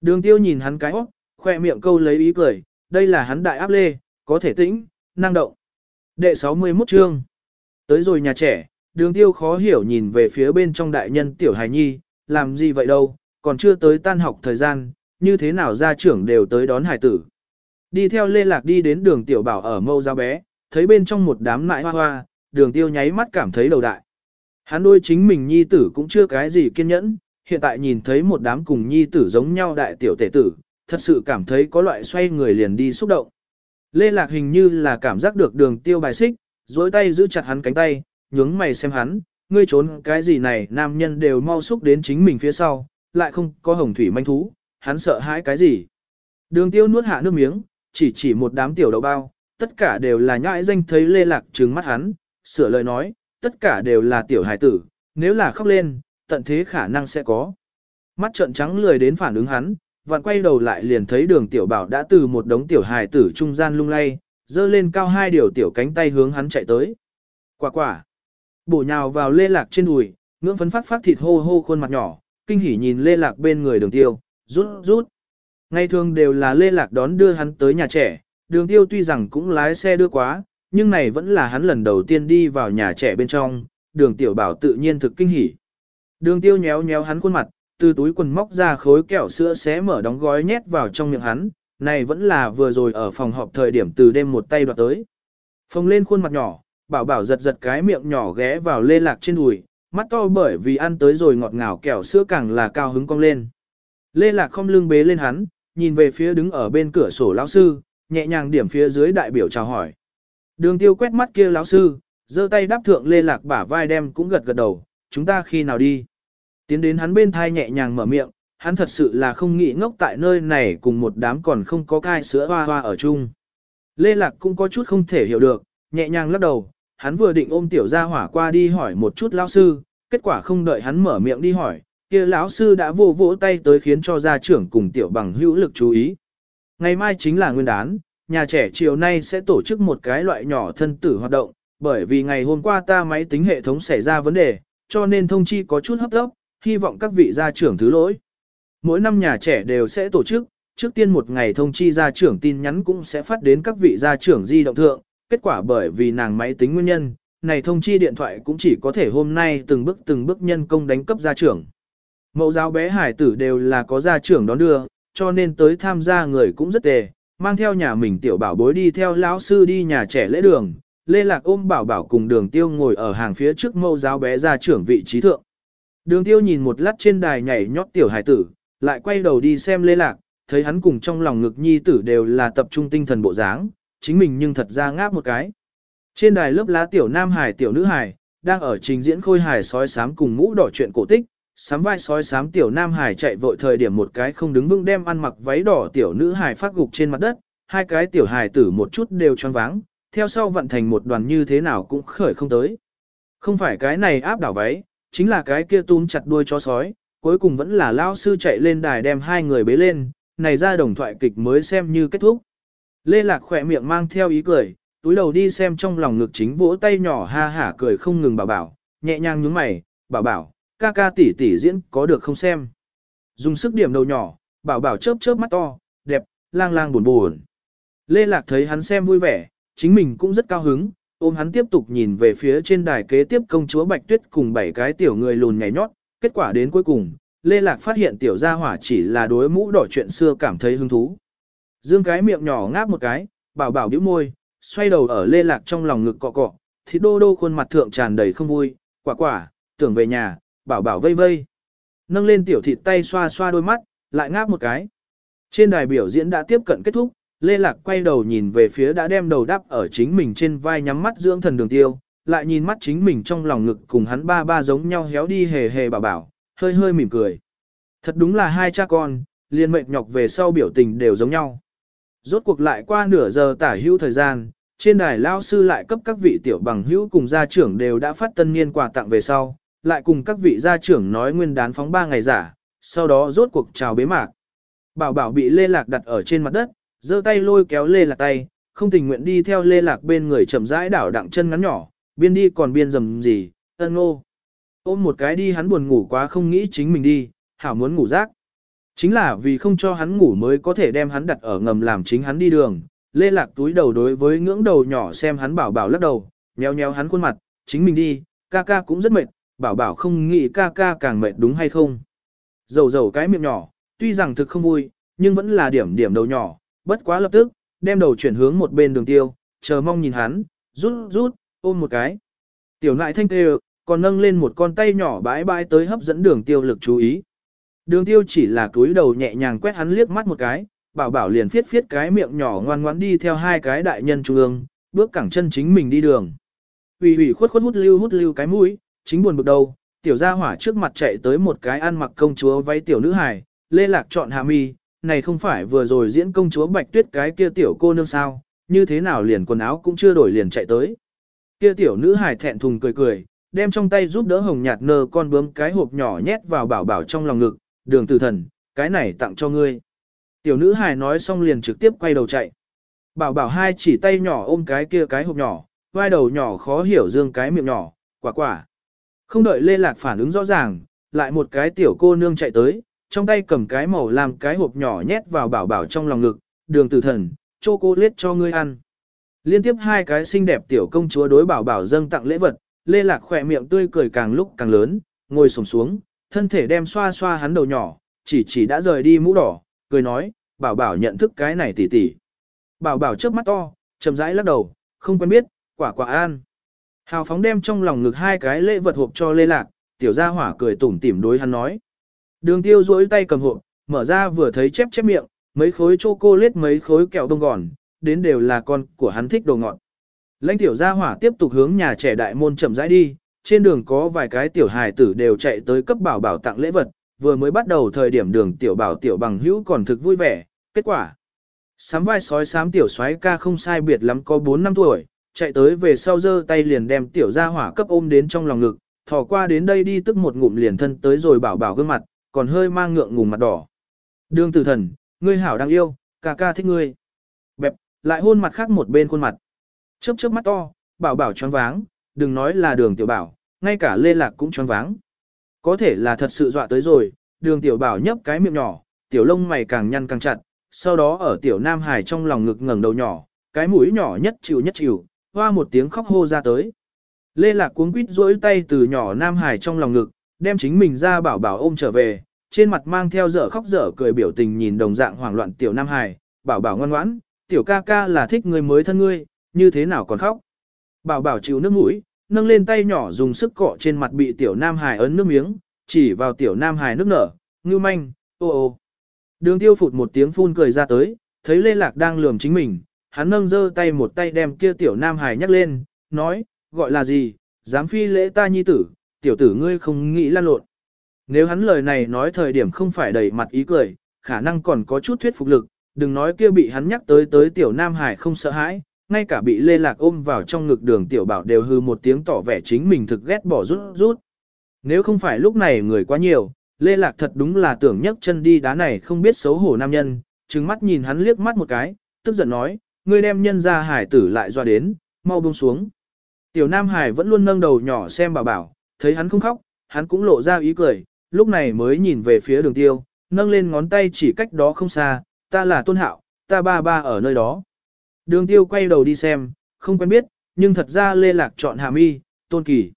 Đường tiêu nhìn hắn cái óc, khoe miệng câu lấy ý cười, đây là hắn đại áp lê, có thể tĩnh, năng động. Đệ 61 chương. Tới rồi nhà trẻ, đường tiêu khó hiểu nhìn về phía bên trong đại nhân tiểu hài nhi, làm gì vậy đâu, còn chưa tới tan học thời gian, như thế nào gia trưởng đều tới đón hài tử. Đi theo lê lạc đi đến đường tiểu bảo ở mâu giáo bé, thấy bên trong một đám nại hoa hoa, đường tiêu nháy mắt cảm thấy đầu đại. Hắn đôi chính mình nhi tử cũng chưa cái gì kiên nhẫn, hiện tại nhìn thấy một đám cùng nhi tử giống nhau đại tiểu tể tử, thật sự cảm thấy có loại xoay người liền đi xúc động. Lê Lạc hình như là cảm giác được đường tiêu bài xích, dối tay giữ chặt hắn cánh tay, nhướng mày xem hắn, ngươi trốn cái gì này nam nhân đều mau xúc đến chính mình phía sau, lại không có hồng thủy manh thú, hắn sợ hãi cái gì. Đường tiêu nuốt hạ nước miếng, chỉ chỉ một đám tiểu đậu bao, tất cả đều là nhãi danh thấy Lê Lạc trừng mắt hắn, sửa lời nói, tất cả đều là tiểu hài tử, nếu là khóc lên, tận thế khả năng sẽ có. Mắt trợn trắng lười đến phản ứng hắn, vặn quay đầu lại liền thấy đường tiểu bảo đã từ một đống tiểu hài tử trung gian lung lay, dơ lên cao hai điều tiểu cánh tay hướng hắn chạy tới. Quả quả, bổ nhào vào lê lạc trên đùi, ngưỡng phấn phát phát thịt hô hô khuôn mặt nhỏ, kinh hỉ nhìn lê lạc bên người đường tiêu, rút rút. Ngày thường đều là lê lạc đón đưa hắn tới nhà trẻ, đường tiêu tuy rằng cũng lái xe đưa quá, nhưng này vẫn là hắn lần đầu tiên đi vào nhà trẻ bên trong, đường tiểu bảo tự nhiên thực kinh hỉ. Đường tiêu nhéo nhéo hắn khuôn mặt, từ túi quần móc ra khối kẹo sữa xé mở đóng gói nhét vào trong miệng hắn, này vẫn là vừa rồi ở phòng họp thời điểm từ đêm một tay đoạt tới. Phồng lên khuôn mặt nhỏ, bảo bảo giật giật cái miệng nhỏ ghé vào lê lạc trên đùi, mắt to bởi vì ăn tới rồi ngọt ngào kẹo sữa càng là cao hứng cong lên. Lê lạc không lưng bế lên hắn, nhìn về phía đứng ở bên cửa sổ lão sư, nhẹ nhàng điểm phía dưới đại biểu chào hỏi. Đường tiêu quét mắt kia lão sư, giơ tay đáp thượng lê lạc bả vai đem cũng gật gật đầu, chúng ta khi nào đi. Tiến đến hắn bên thai nhẹ nhàng mở miệng, hắn thật sự là không nghĩ ngốc tại nơi này cùng một đám còn không có cai sữa hoa hoa ở chung. Lê Lạc cũng có chút không thể hiểu được, nhẹ nhàng lắc đầu, hắn vừa định ôm tiểu gia hỏa qua đi hỏi một chút lão sư, kết quả không đợi hắn mở miệng đi hỏi, kia lão sư đã vô vỗ tay tới khiến cho gia trưởng cùng tiểu bằng hữu lực chú ý. Ngày mai chính là nguyên đán, nhà trẻ chiều nay sẽ tổ chức một cái loại nhỏ thân tử hoạt động, bởi vì ngày hôm qua ta máy tính hệ thống xảy ra vấn đề, cho nên thông chi có chút hấp tốc, hy vọng các vị gia trưởng thứ lỗi. Mỗi năm nhà trẻ đều sẽ tổ chức, trước tiên một ngày thông chi gia trưởng tin nhắn cũng sẽ phát đến các vị gia trưởng di động thượng, kết quả bởi vì nàng máy tính nguyên nhân, này thông chi điện thoại cũng chỉ có thể hôm nay từng bước từng bước nhân công đánh cấp gia trưởng. Mẫu giáo bé hải tử đều là có gia trưởng đón đưa, cho nên tới tham gia người cũng rất tề, mang theo nhà mình tiểu bảo bối đi theo lão sư đi nhà trẻ lễ đường, Lê Lạc ôm bảo bảo cùng đường tiêu ngồi ở hàng phía trước mẫu giáo bé gia trưởng vị trí thượng. Đường tiêu nhìn một lát trên đài nhảy nhót tiểu hải tử, lại quay đầu đi xem Lê Lạc, thấy hắn cùng trong lòng ngực nhi tử đều là tập trung tinh thần bộ dáng, chính mình nhưng thật ra ngáp một cái. Trên đài lớp lá tiểu nam hải tiểu nữ hải, đang ở trình diễn khôi hài sói sám cùng mũ đỏ chuyện cổ tích, sám vai sói sám tiểu nam hải chạy vội thời điểm một cái không đứng vững đem ăn mặc váy đỏ tiểu nữ hải phát gục trên mặt đất, hai cái tiểu hải tử một chút đều choáng váng, theo sau vận thành một đoàn như thế nào cũng khởi không tới. Không phải cái này áp đảo váy, chính là cái kia túm chặt đuôi chó sói, cuối cùng vẫn là lao sư chạy lên đài đem hai người bế lên, này ra đồng thoại kịch mới xem như kết thúc. Lê Lạc khỏe miệng mang theo ý cười, túi đầu đi xem trong lòng ngực chính vỗ tay nhỏ ha hả cười không ngừng bảo bảo, nhẹ nhàng nhướng mày, bảo bảo, ca ca tỷ tỷ diễn có được không xem. Dùng sức điểm đầu nhỏ, bảo bảo chớp chớp mắt to, đẹp, lang lang buồn buồn. Lê Lạc thấy hắn xem vui vẻ, chính mình cũng rất cao hứng, ôm hắn tiếp tục nhìn về phía trên đài kế tiếp công chúa Bạch Tuyết cùng bảy cái tiểu người lùn nhảy nhót, kết quả đến cuối cùng, Lê Lạc phát hiện tiểu gia hỏa chỉ là đối mũ đỏ chuyện xưa cảm thấy hứng thú. Dương cái miệng nhỏ ngáp một cái, bảo bảo bĩu môi, xoay đầu ở Lê Lạc trong lòng ngực cọ cọ, thì đô đô khuôn mặt thượng tràn đầy không vui, quả quả, tưởng về nhà, bảo bảo vây vây. Nâng lên tiểu thịt tay xoa xoa đôi mắt, lại ngáp một cái. Trên đài biểu diễn đã tiếp cận kết thúc, Lê Lạc quay đầu nhìn về phía đã đem đầu đắp ở chính mình trên vai nhắm mắt dưỡng thần đường tiêu, lại nhìn mắt chính mình trong lòng ngực cùng hắn ba ba giống nhau héo đi hề hề bảo bảo, hơi hơi mỉm cười. Thật đúng là hai cha con, liên mệnh nhọc về sau biểu tình đều giống nhau. Rốt cuộc lại qua nửa giờ tả hữu thời gian, trên đài lao sư lại cấp các vị tiểu bằng hữu cùng gia trưởng đều đã phát tân niên quà tặng về sau, lại cùng các vị gia trưởng nói nguyên đán phóng 3 ngày giả, sau đó rốt cuộc chào bế mạc. Bảo bảo bị lê lạc đặt ở trên mặt đất, giơ tay lôi kéo lê lạc tay, không tình nguyện đi theo lê lạc bên người chậm rãi đảo đặng chân ngắn nhỏ, biên đi còn biên dầm gì, ân ô. Ôm một cái đi hắn buồn ngủ quá không nghĩ chính mình đi, hảo muốn ngủ rác. Chính là vì không cho hắn ngủ mới có thể đem hắn đặt ở ngầm làm chính hắn đi đường. Lê Lạc túi đầu đối với ngưỡng đầu nhỏ xem hắn bảo bảo lắc đầu, nheo nheo hắn khuôn mặt, chính mình đi, ca ca cũng rất mệt, bảo bảo không nghĩ ca ca càng mệt đúng hay không. Dầu dầu cái miệng nhỏ, tuy rằng thực không vui, nhưng vẫn là điểm điểm đầu nhỏ, bất quá lập tức, đem đầu chuyển hướng một bên đường tiêu, chờ mong nhìn hắn, rút rút, ôm một cái. Tiểu nại thanh tê còn nâng lên một con tay nhỏ bãi bãi tới hấp dẫn đường tiêu lực chú ý. Đường tiêu chỉ là cúi đầu nhẹ nhàng quét hắn liếc mắt một cái, bảo bảo liền phiết phiết cái miệng nhỏ ngoan ngoãn đi theo hai cái đại nhân trung ương, bước cẳng chân chính mình đi đường. Vì ủy khuất khuất hút lưu hút lưu cái mũi, chính buồn bực đầu, tiểu gia hỏa trước mặt chạy tới một cái ăn mặc công chúa váy tiểu nữ hài, lê lạc chọn hạ mi, này không phải vừa rồi diễn công chúa bạch tuyết cái kia tiểu cô nương sao, như thế nào liền quần áo cũng chưa đổi liền chạy tới. Kia tiểu nữ hài thẹn thùng cười cười, đem trong tay giúp đỡ hồng nhạt nơ con bướm cái hộp nhỏ nhét vào bảo bảo trong lòng ngực, đường tử thần, cái này tặng cho ngươi. Tiểu nữ hài nói xong liền trực tiếp quay đầu chạy. Bảo bảo hai chỉ tay nhỏ ôm cái kia cái hộp nhỏ, vai đầu nhỏ khó hiểu dương cái miệng nhỏ, quả quả. Không đợi Lê Lạc phản ứng rõ ràng, lại một cái tiểu cô nương chạy tới, trong tay cầm cái màu làm cái hộp nhỏ nhét vào bảo bảo trong lòng ngực, đường tử thần, chô cô lết cho ngươi ăn. Liên tiếp hai cái xinh đẹp tiểu công chúa đối bảo bảo dâng tặng lễ vật, Lê Lạc khỏe miệng tươi cười càng lúc càng lớn, ngồi sổm xuống, thân thể đem xoa xoa hắn đầu nhỏ, chỉ chỉ đã rời đi mũ đỏ, cười nói, bảo bảo nhận thức cái này tỉ tỉ. Bảo bảo trước mắt to, chậm rãi lắc đầu, không quen biết, quả quả an. Hào phóng đem trong lòng ngực hai cái lễ vật hộp cho Lê Lạc, tiểu gia hỏa cười tủm tỉm đối hắn nói. Đường tiêu duỗi tay cầm hộp, mở ra vừa thấy chép chép miệng, mấy khối chocolate mấy khối kẹo đông gòn, đến đều là con của hắn thích đồ ngọt. Lãnh tiểu gia hỏa tiếp tục hướng nhà trẻ đại môn chậm rãi đi, trên đường có vài cái tiểu hài tử đều chạy tới cấp bảo bảo tặng lễ vật, vừa mới bắt đầu thời điểm đường tiểu bảo tiểu bằng hữu còn thực vui vẻ, kết quả. Sám vai sói sám tiểu xoái ca không sai biệt lắm có 4 năm tuổi, chạy tới về sau giơ tay liền đem tiểu gia hỏa cấp ôm đến trong lòng ngực, thò qua đến đây đi tức một ngụm liền thân tới rồi bảo bảo gương mặt, còn hơi mang ngượng ngùng mặt đỏ. Đường tử thần, ngươi hảo đang yêu, ca ca thích ngươi. Bẹp, lại hôn mặt khác một bên khuôn mặt. Chớp chớp mắt to, bảo bảo choáng váng, đừng nói là đường tiểu bảo, ngay cả lê lạc cũng choáng váng. Có thể là thật sự dọa tới rồi, đường tiểu bảo nhấp cái miệng nhỏ, tiểu lông mày càng nhăn càng chặt, sau đó ở tiểu nam hải trong lòng ngực ngẩng đầu nhỏ, cái mũi nhỏ nhất chịu nhất chịu, hoa một tiếng khóc hô ra tới. Lê lạc cuống quýt rỗi tay từ nhỏ nam hải trong lòng ngực, đem chính mình ra bảo bảo ôm trở về, trên mặt mang theo dở khóc dở cười biểu tình nhìn đồng dạng hoảng loạn tiểu nam hải, bảo bảo ngoan ngoãn, tiểu ca ca là thích người mới thân ngươi, như thế nào còn khóc. Bảo bảo chịu nước mũi, nâng lên tay nhỏ dùng sức cọ trên mặt bị tiểu nam hải ấn nước miếng, chỉ vào tiểu nam hải nước nở, ngư manh, ô ô. Đường tiêu phụt một tiếng phun cười ra tới, thấy Lê Lạc đang lườm chính mình, hắn nâng giơ tay một tay đem kia tiểu nam hải nhắc lên, nói, gọi là gì, dám phi lễ ta nhi tử, tiểu tử ngươi không nghĩ lan lộn. Nếu hắn lời này nói thời điểm không phải đầy mặt ý cười, khả năng còn có chút thuyết phục lực, đừng nói kia bị hắn nhắc tới tới tiểu nam hải không sợ hãi, ngay cả bị lê lạc ôm vào trong ngực đường tiểu bảo đều hư một tiếng tỏ vẻ chính mình thực ghét bỏ rút rút. Nếu không phải lúc này người quá nhiều, lê lạc thật đúng là tưởng nhấc chân đi đá này không biết xấu hổ nam nhân, trừng mắt nhìn hắn liếc mắt một cái, tức giận nói, ngươi đem nhân ra hải tử lại doa đến, mau buông xuống. Tiểu nam hải vẫn luôn nâng đầu nhỏ xem bảo bảo, thấy hắn không khóc, hắn cũng lộ ra ý cười, lúc này mới nhìn về phía đường tiêu, nâng lên ngón tay chỉ cách đó không xa, ta là tôn hạo, ta ba ba ở nơi đó. Đường tiêu quay đầu đi xem, không quen biết, nhưng thật ra lê lạc chọn hạ mi, tôn kỳ.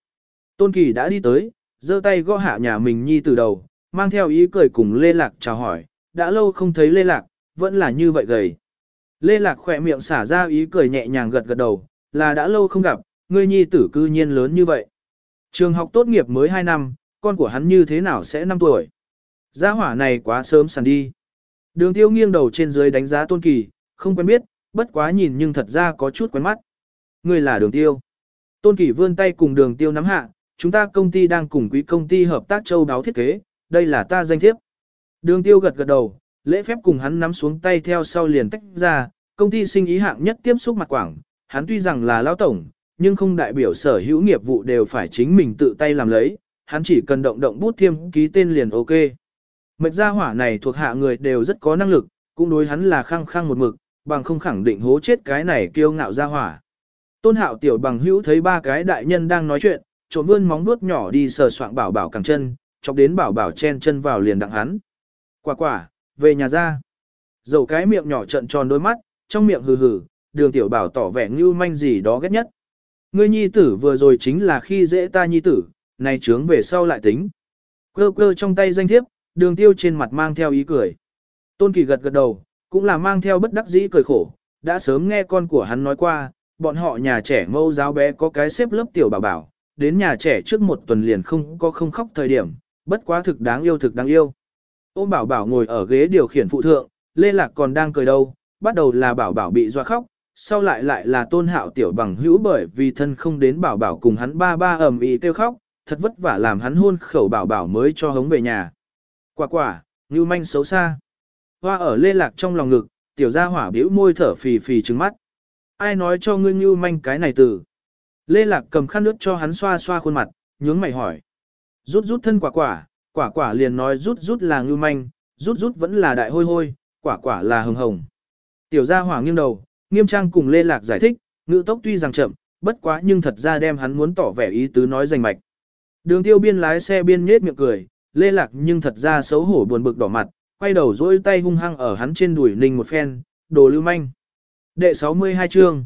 Tôn kỳ đã đi tới, giơ tay gõ hạ nhà mình nhi từ đầu, mang theo ý cười cùng lê lạc chào hỏi, đã lâu không thấy lê lạc, vẫn là như vậy gầy. Lê lạc khỏe miệng xả ra ý cười nhẹ nhàng gật gật đầu, là đã lâu không gặp, ngươi nhi tử cư nhiên lớn như vậy. Trường học tốt nghiệp mới 2 năm, con của hắn như thế nào sẽ 5 tuổi. Gia hỏa này quá sớm sẵn đi. Đường tiêu nghiêng đầu trên dưới đánh giá tôn kỳ, không quen biết, bất quá nhìn nhưng thật ra có chút quen mắt. Ngươi là đường tiêu. Tôn kỳ vươn tay cùng đường tiêu nắm hạ, chúng ta công ty đang cùng quý công ty hợp tác châu đáo thiết kế, đây là ta danh thiếp. Đường tiêu gật gật đầu, lễ phép cùng hắn nắm xuống tay theo sau liền tách ra, công ty sinh ý hạng nhất tiếp xúc mặt quảng, hắn tuy rằng là lão tổng, nhưng không đại biểu sở hữu nghiệp vụ đều phải chính mình tự tay làm lấy, hắn chỉ cần động động bút thiêm ký tên liền ok. Mệnh gia hỏa này thuộc hạ người đều rất có năng lực, cũng đối hắn là khăng khăng một mực, bằng không khẳng định hố chết cái này kiêu ngạo gia hỏa. Tôn hạo tiểu bằng hữu thấy ba cái đại nhân đang nói chuyện, trộm vươn móng vuốt nhỏ đi sờ soạng bảo bảo càng chân, chọc đến bảo bảo chen chân vào liền đặng hắn. Quả quả, về nhà ra. Dầu cái miệng nhỏ trận tròn đôi mắt, trong miệng hừ hừ, đường tiểu bảo tỏ vẻ ngưu manh gì đó ghét nhất. Ngươi nhi tử vừa rồi chính là khi dễ ta nhi tử, này trướng về sau lại tính. Cơ cơ trong tay danh thiếp, đường tiêu trên mặt mang theo ý cười. Tôn kỳ gật gật đầu, cũng là mang theo bất đắc dĩ cười khổ, đã sớm nghe con của hắn nói qua, bọn họ nhà trẻ mâu giáo bé có cái xếp lớp tiểu bảo bảo, đến nhà trẻ trước một tuần liền không có không khóc thời điểm, bất quá thực đáng yêu thực đáng yêu. Ôm bảo bảo ngồi ở ghế điều khiển phụ thượng, Lê Lạc còn đang cười đâu, bắt đầu là bảo bảo bị doa khóc, sau lại lại là tôn hạo tiểu bằng hữu bởi vì thân không đến bảo bảo cùng hắn ba ba ầm ĩ kêu khóc, thật vất vả làm hắn hôn khẩu bảo bảo mới cho hống về nhà. Quả quả, như manh xấu xa. Hoa ở lê lạc trong lòng ngực, tiểu gia hỏa biểu môi thở phì phì trứng mắt. Ai nói cho ngươi như manh cái này từ? Lê lạc cầm khăn nước cho hắn xoa xoa khuôn mặt, nhướng mày hỏi. Rút rút thân quả quả, quả quả liền nói rút rút là ngưu manh, rút rút vẫn là đại hôi hôi, quả quả là hồng hồng. Tiểu gia hỏa nghiêng đầu, nghiêm trang cùng Lê Lạc giải thích, ngữ tốc tuy rằng chậm, bất quá nhưng thật ra đem hắn muốn tỏ vẻ ý tứ nói rành mạch. Đường tiêu biên lái xe biên nhết miệng cười, Lê Lạc nhưng thật ra xấu hổ buồn bực đỏ mặt, quay đầu dỗi tay hung hăng ở hắn trên đùi ninh một phen, đồ lưu manh. Đệ 62 chương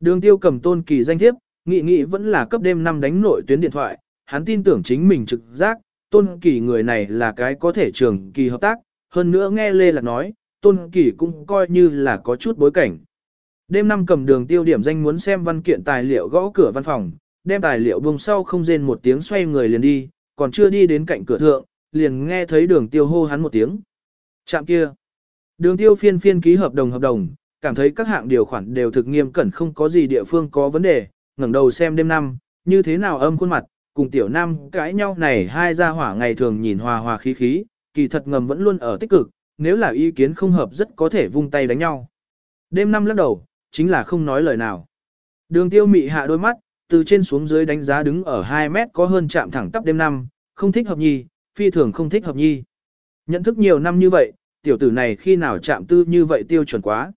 Đường tiêu cầm tôn kỳ danh thiếp, nghị nghị vẫn là cấp đêm năm đánh nội tuyến điện thoại, hắn tin tưởng chính mình trực giác, tôn kỳ người này là cái có thể trường kỳ hợp tác, hơn nữa nghe Lê Lạc nói, tôn kỳ cũng coi như là có chút bối cảnh. Đêm năm cầm đường tiêu điểm danh muốn xem văn kiện tài liệu gõ cửa văn phòng, đem tài liệu buông sau không rên một tiếng xoay người liền đi, còn chưa đi đến cạnh cửa thượng, liền nghe thấy đường tiêu hô hắn một tiếng. Chạm kia. Đường tiêu phiên phiên ký hợp đồng hợp đồng, cảm thấy các hạng điều khoản đều thực nghiêm cẩn không có gì địa phương có vấn đề, ngẩng đầu xem đêm năm, như thế nào âm khuôn mặt, cùng tiểu nam cãi nhau này hai gia hỏa ngày thường nhìn hòa hòa khí khí, kỳ thật ngầm vẫn luôn ở tích cực, nếu là ý kiến không hợp rất có thể vung tay đánh nhau. Đêm năm lắc đầu, chính là không nói lời nào. Đường tiêu mị hạ đôi mắt, từ trên xuống dưới đánh giá đứng ở 2 mét có hơn chạm thẳng tắp đêm năm, không thích hợp nhi, phi thường không thích hợp nhi. Nhận thức nhiều năm như vậy, tiểu tử này khi nào chạm tư như vậy tiêu chuẩn quá.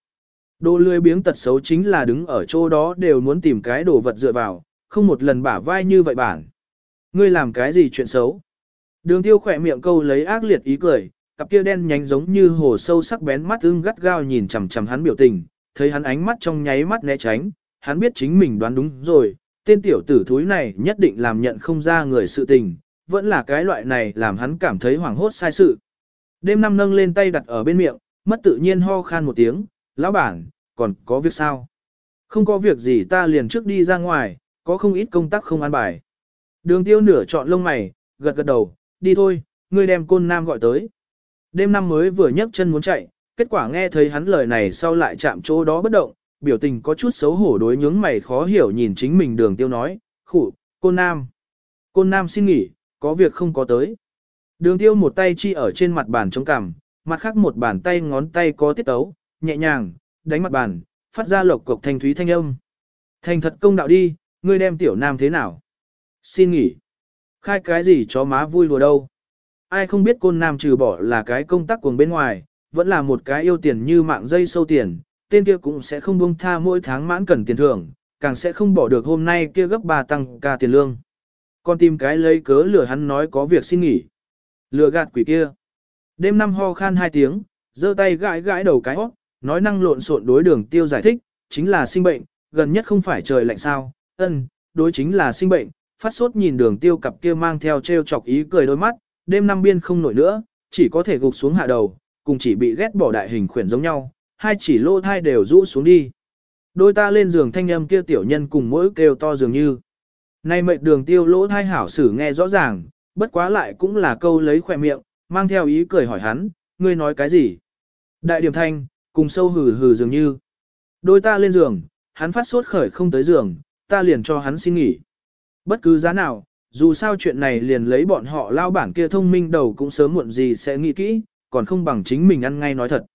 Đồ lười biếng tật xấu chính là đứng ở chỗ đó đều muốn tìm cái đồ vật dựa vào, không một lần bả vai như vậy bản. Ngươi làm cái gì chuyện xấu? Đường tiêu khỏe miệng câu lấy ác liệt ý cười, cặp kia đen nhánh giống như hồ sâu sắc bén mắt ưng gắt gao nhìn chằm chằm hắn biểu tình, thấy hắn ánh mắt trong nháy mắt né tránh, hắn biết chính mình đoán đúng rồi, tên tiểu tử thúi này nhất định làm nhận không ra người sự tình, vẫn là cái loại này làm hắn cảm thấy hoảng hốt sai sự. Đêm năm nâng lên tay đặt ở bên miệng, mất tự nhiên ho khan một tiếng, lão bản, còn có việc sao? Không có việc gì ta liền trước đi ra ngoài, có không ít công tác không an bài. Đường tiêu nửa chọn lông mày, gật gật đầu, đi thôi, ngươi đem côn nam gọi tới. Đêm năm mới vừa nhấc chân muốn chạy, kết quả nghe thấy hắn lời này sau lại chạm chỗ đó bất động, biểu tình có chút xấu hổ đối nhướng mày khó hiểu nhìn chính mình đường tiêu nói, khủ, côn nam. Côn nam xin nghỉ, có việc không có tới. Đường tiêu một tay chi ở trên mặt bàn chống cằm, mặt khác một bàn tay ngón tay có tiết tấu, nhẹ nhàng, đánh mặt bàn, phát ra lộc cục thanh thúy thanh âm. Thành thật công đạo đi, ngươi đem tiểu nam thế nào? Xin nghỉ. Khai cái gì cho má vui lùa đâu? Ai không biết côn nam trừ bỏ là cái công tác cuồng bên ngoài, vẫn là một cái yêu tiền như mạng dây sâu tiền, tên kia cũng sẽ không buông tha mỗi tháng mãn cần tiền thưởng, càng sẽ không bỏ được hôm nay kia gấp ba tăng ca tiền lương. Còn tìm cái lấy cớ lừa hắn nói có việc xin nghỉ. Lừa gạt quỷ kia. Đêm năm ho khan hai tiếng, giơ tay gãi gãi đầu cái hót, nói năng lộn xộn đối đường tiêu giải thích, chính là sinh bệnh, gần nhất không phải trời lạnh sao, ân, đối chính là sinh bệnh, phát sốt nhìn đường tiêu cặp kia mang theo treo chọc ý cười đôi mắt, đêm năm biên không nổi nữa, chỉ có thể gục xuống hạ đầu, cùng chỉ bị ghét bỏ đại hình khuyển giống nhau, hai chỉ lô thai đều rũ xuống đi. Đôi ta lên giường thanh âm kia tiểu nhân cùng mỗi kêu to dường như. Nay mệnh đường tiêu lỗ thai hảo sử nghe rõ ràng, bất quá lại cũng là câu lấy khỏe miệng, mang theo ý cười hỏi hắn, ngươi nói cái gì? Đại điểm thanh, cùng sâu hừ hừ dường như. Đôi ta lên giường, hắn phát sốt khởi không tới giường, ta liền cho hắn xin nghỉ. Bất cứ giá nào, dù sao chuyện này liền lấy bọn họ lao bản kia thông minh đầu cũng sớm muộn gì sẽ nghĩ kỹ, còn không bằng chính mình ăn ngay nói thật.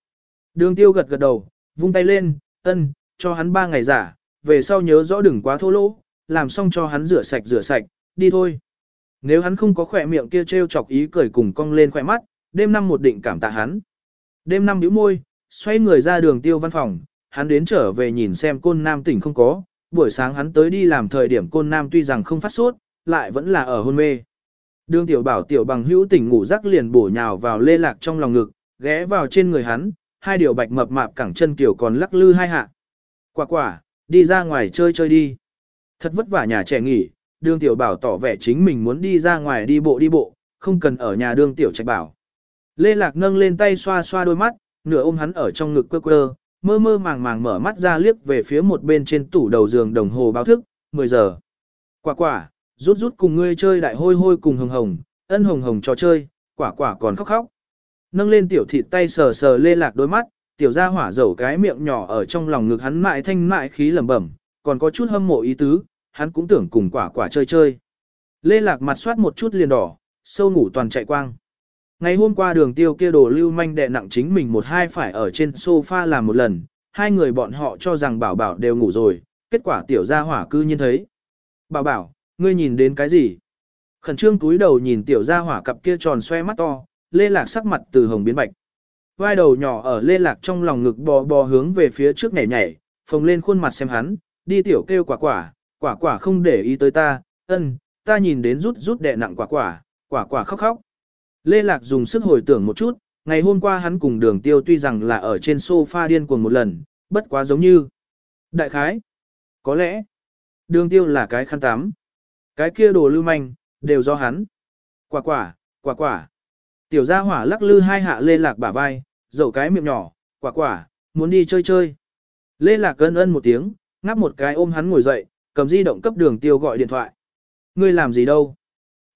Đường tiêu gật gật đầu, vung tay lên, ân, cho hắn ba ngày giả, về sau nhớ rõ đừng quá thô lỗ, làm xong cho hắn rửa sạch rửa sạch, đi thôi. Nếu hắn không có khỏe miệng kia trêu chọc ý cười cùng cong lên khỏe mắt, đêm năm một định cảm tạ hắn. Đêm năm nhíu môi, xoay người ra đường tiêu văn phòng, hắn đến trở về nhìn xem côn nam tỉnh không có, buổi sáng hắn tới đi làm thời điểm côn nam tuy rằng không phát sốt, lại vẫn là ở hôn mê. Đường tiểu bảo tiểu bằng hữu tỉnh ngủ rắc liền bổ nhào vào lê lạc trong lòng ngực, ghé vào trên người hắn, hai điều bạch mập mạp cẳng chân kiểu còn lắc lư hai hạ. Quả quả, đi ra ngoài chơi chơi đi. Thật vất vả nhà trẻ nghỉ, đường tiểu bảo tỏ vẻ chính mình muốn đi ra ngoài đi bộ đi bộ, không cần ở nhà đường tiểu trạch bảo. Lê Lạc nâng lên tay xoa xoa đôi mắt, nửa ôm hắn ở trong ngực quơ quơ, mơ mơ màng màng mở mắt ra liếc về phía một bên trên tủ đầu giường đồng hồ báo thức, 10 giờ. Quả quả, rút rút cùng ngươi chơi đại hôi hôi cùng hồng hồng, ân hồng hồng trò chơi, quả quả còn khóc khóc. Nâng lên tiểu thịt tay sờ sờ lê lạc đôi mắt, tiểu ra hỏa dầu cái miệng nhỏ ở trong lòng ngực hắn mại thanh mại khí lẩm bẩm, còn có chút hâm mộ ý tứ, hắn cũng tưởng cùng quả quả chơi chơi. Lê lạc mặt soát một chút liền đỏ, sâu ngủ toàn chạy quang. Ngày hôm qua đường tiêu kia đồ lưu manh đè nặng chính mình một hai phải ở trên sofa làm một lần, hai người bọn họ cho rằng bảo bảo đều ngủ rồi, kết quả tiểu gia hỏa cư nhiên thấy. Bảo bảo, ngươi nhìn đến cái gì? Khẩn trương túi đầu nhìn tiểu gia hỏa cặp kia tròn xoe mắt to, lê lạc sắc mặt từ hồng biến bạch. Vai đầu nhỏ ở lê lạc trong lòng ngực bò bò hướng về phía trước nhảy nhảy, phồng lên khuôn mặt xem hắn, đi tiểu kêu quả quả, quả quả không để ý tới ta, ân, ta nhìn đến rút rút đè nặng quả quả, quả quả khóc khóc. Lê Lạc dùng sức hồi tưởng một chút, ngày hôm qua hắn cùng đường tiêu tuy rằng là ở trên sofa điên cuồng một lần, bất quá giống như. Đại khái. Có lẽ. Đường tiêu là cái khăn tắm. Cái kia đồ lưu manh, đều do hắn. Quả quả, quả quả. Tiểu gia hỏa lắc lư hai hạ Lê Lạc bả vai, dầu cái miệng nhỏ, quả quả, muốn đi chơi chơi. Lê Lạc cân ân một tiếng, ngáp một cái ôm hắn ngồi dậy, cầm di động cấp đường tiêu gọi điện thoại. Ngươi làm gì đâu?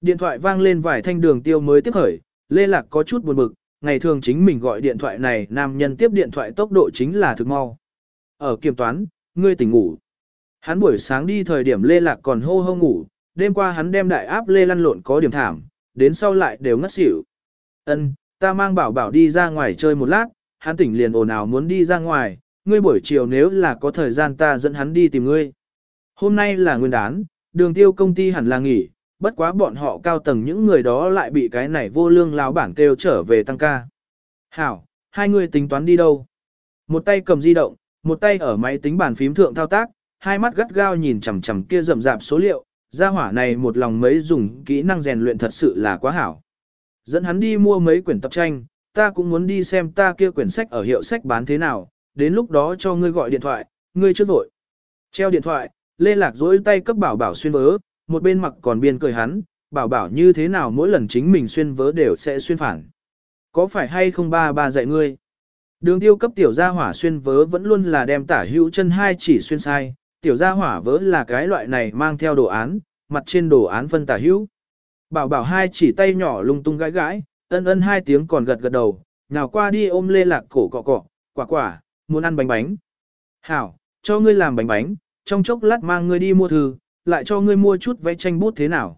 Điện thoại vang lên vài thanh đường tiêu mới tiếp khởi, Lê Lạc có chút buồn bực, ngày thường chính mình gọi điện thoại này nam nhân tiếp điện thoại tốc độ chính là thực mau. Ở kiểm toán, ngươi tỉnh ngủ. Hắn buổi sáng đi thời điểm Lê Lạc còn hô hô ngủ, đêm qua hắn đem đại áp Lê lăn lộn có điểm thảm, đến sau lại đều ngất xỉu. Ân, ta mang bảo bảo đi ra ngoài chơi một lát, hắn tỉnh liền ồn ào muốn đi ra ngoài, ngươi buổi chiều nếu là có thời gian ta dẫn hắn đi tìm ngươi. Hôm nay là nguyên đán, đường tiêu công ty hẳn là nghỉ, bất quá bọn họ cao tầng những người đó lại bị cái này vô lương lão bản kêu trở về tăng ca. Hảo, hai người tính toán đi đâu? Một tay cầm di động, Một tay ở máy tính bàn phím thượng thao tác, hai mắt gắt gao nhìn chằm chằm kia rậm rạp số liệu, gia hỏa này một lòng mấy dùng kỹ năng rèn luyện thật sự là quá hảo. Dẫn hắn đi mua mấy quyển tập tranh, ta cũng muốn đi xem ta kia quyển sách ở hiệu sách bán thế nào, đến lúc đó cho ngươi gọi điện thoại, ngươi chưa vội. Treo điện thoại, Lê Lạc dối tay cấp bảo bảo xuyên vớ, một bên mặc còn biên cười hắn, bảo bảo như thế nào mỗi lần chính mình xuyên vớ đều sẽ xuyên phản. Có phải hay không ba ba dạy ngươi? Đường tiêu cấp tiểu gia hỏa xuyên vớ vẫn luôn là đem tả hữu chân hai chỉ xuyên sai, tiểu gia hỏa vớ là cái loại này mang theo đồ án, mặt trên đồ án phân tả hữu. Bảo bảo hai chỉ tay nhỏ lung tung gãi gãi, ân ân hai tiếng còn gật gật đầu, nào qua đi ôm lê lạc cổ cọ cọ, quả quả, muốn ăn bánh bánh. Hảo, cho ngươi làm bánh bánh, trong chốc lát mang ngươi đi mua thư, lại cho ngươi mua chút vẽ tranh bút thế nào.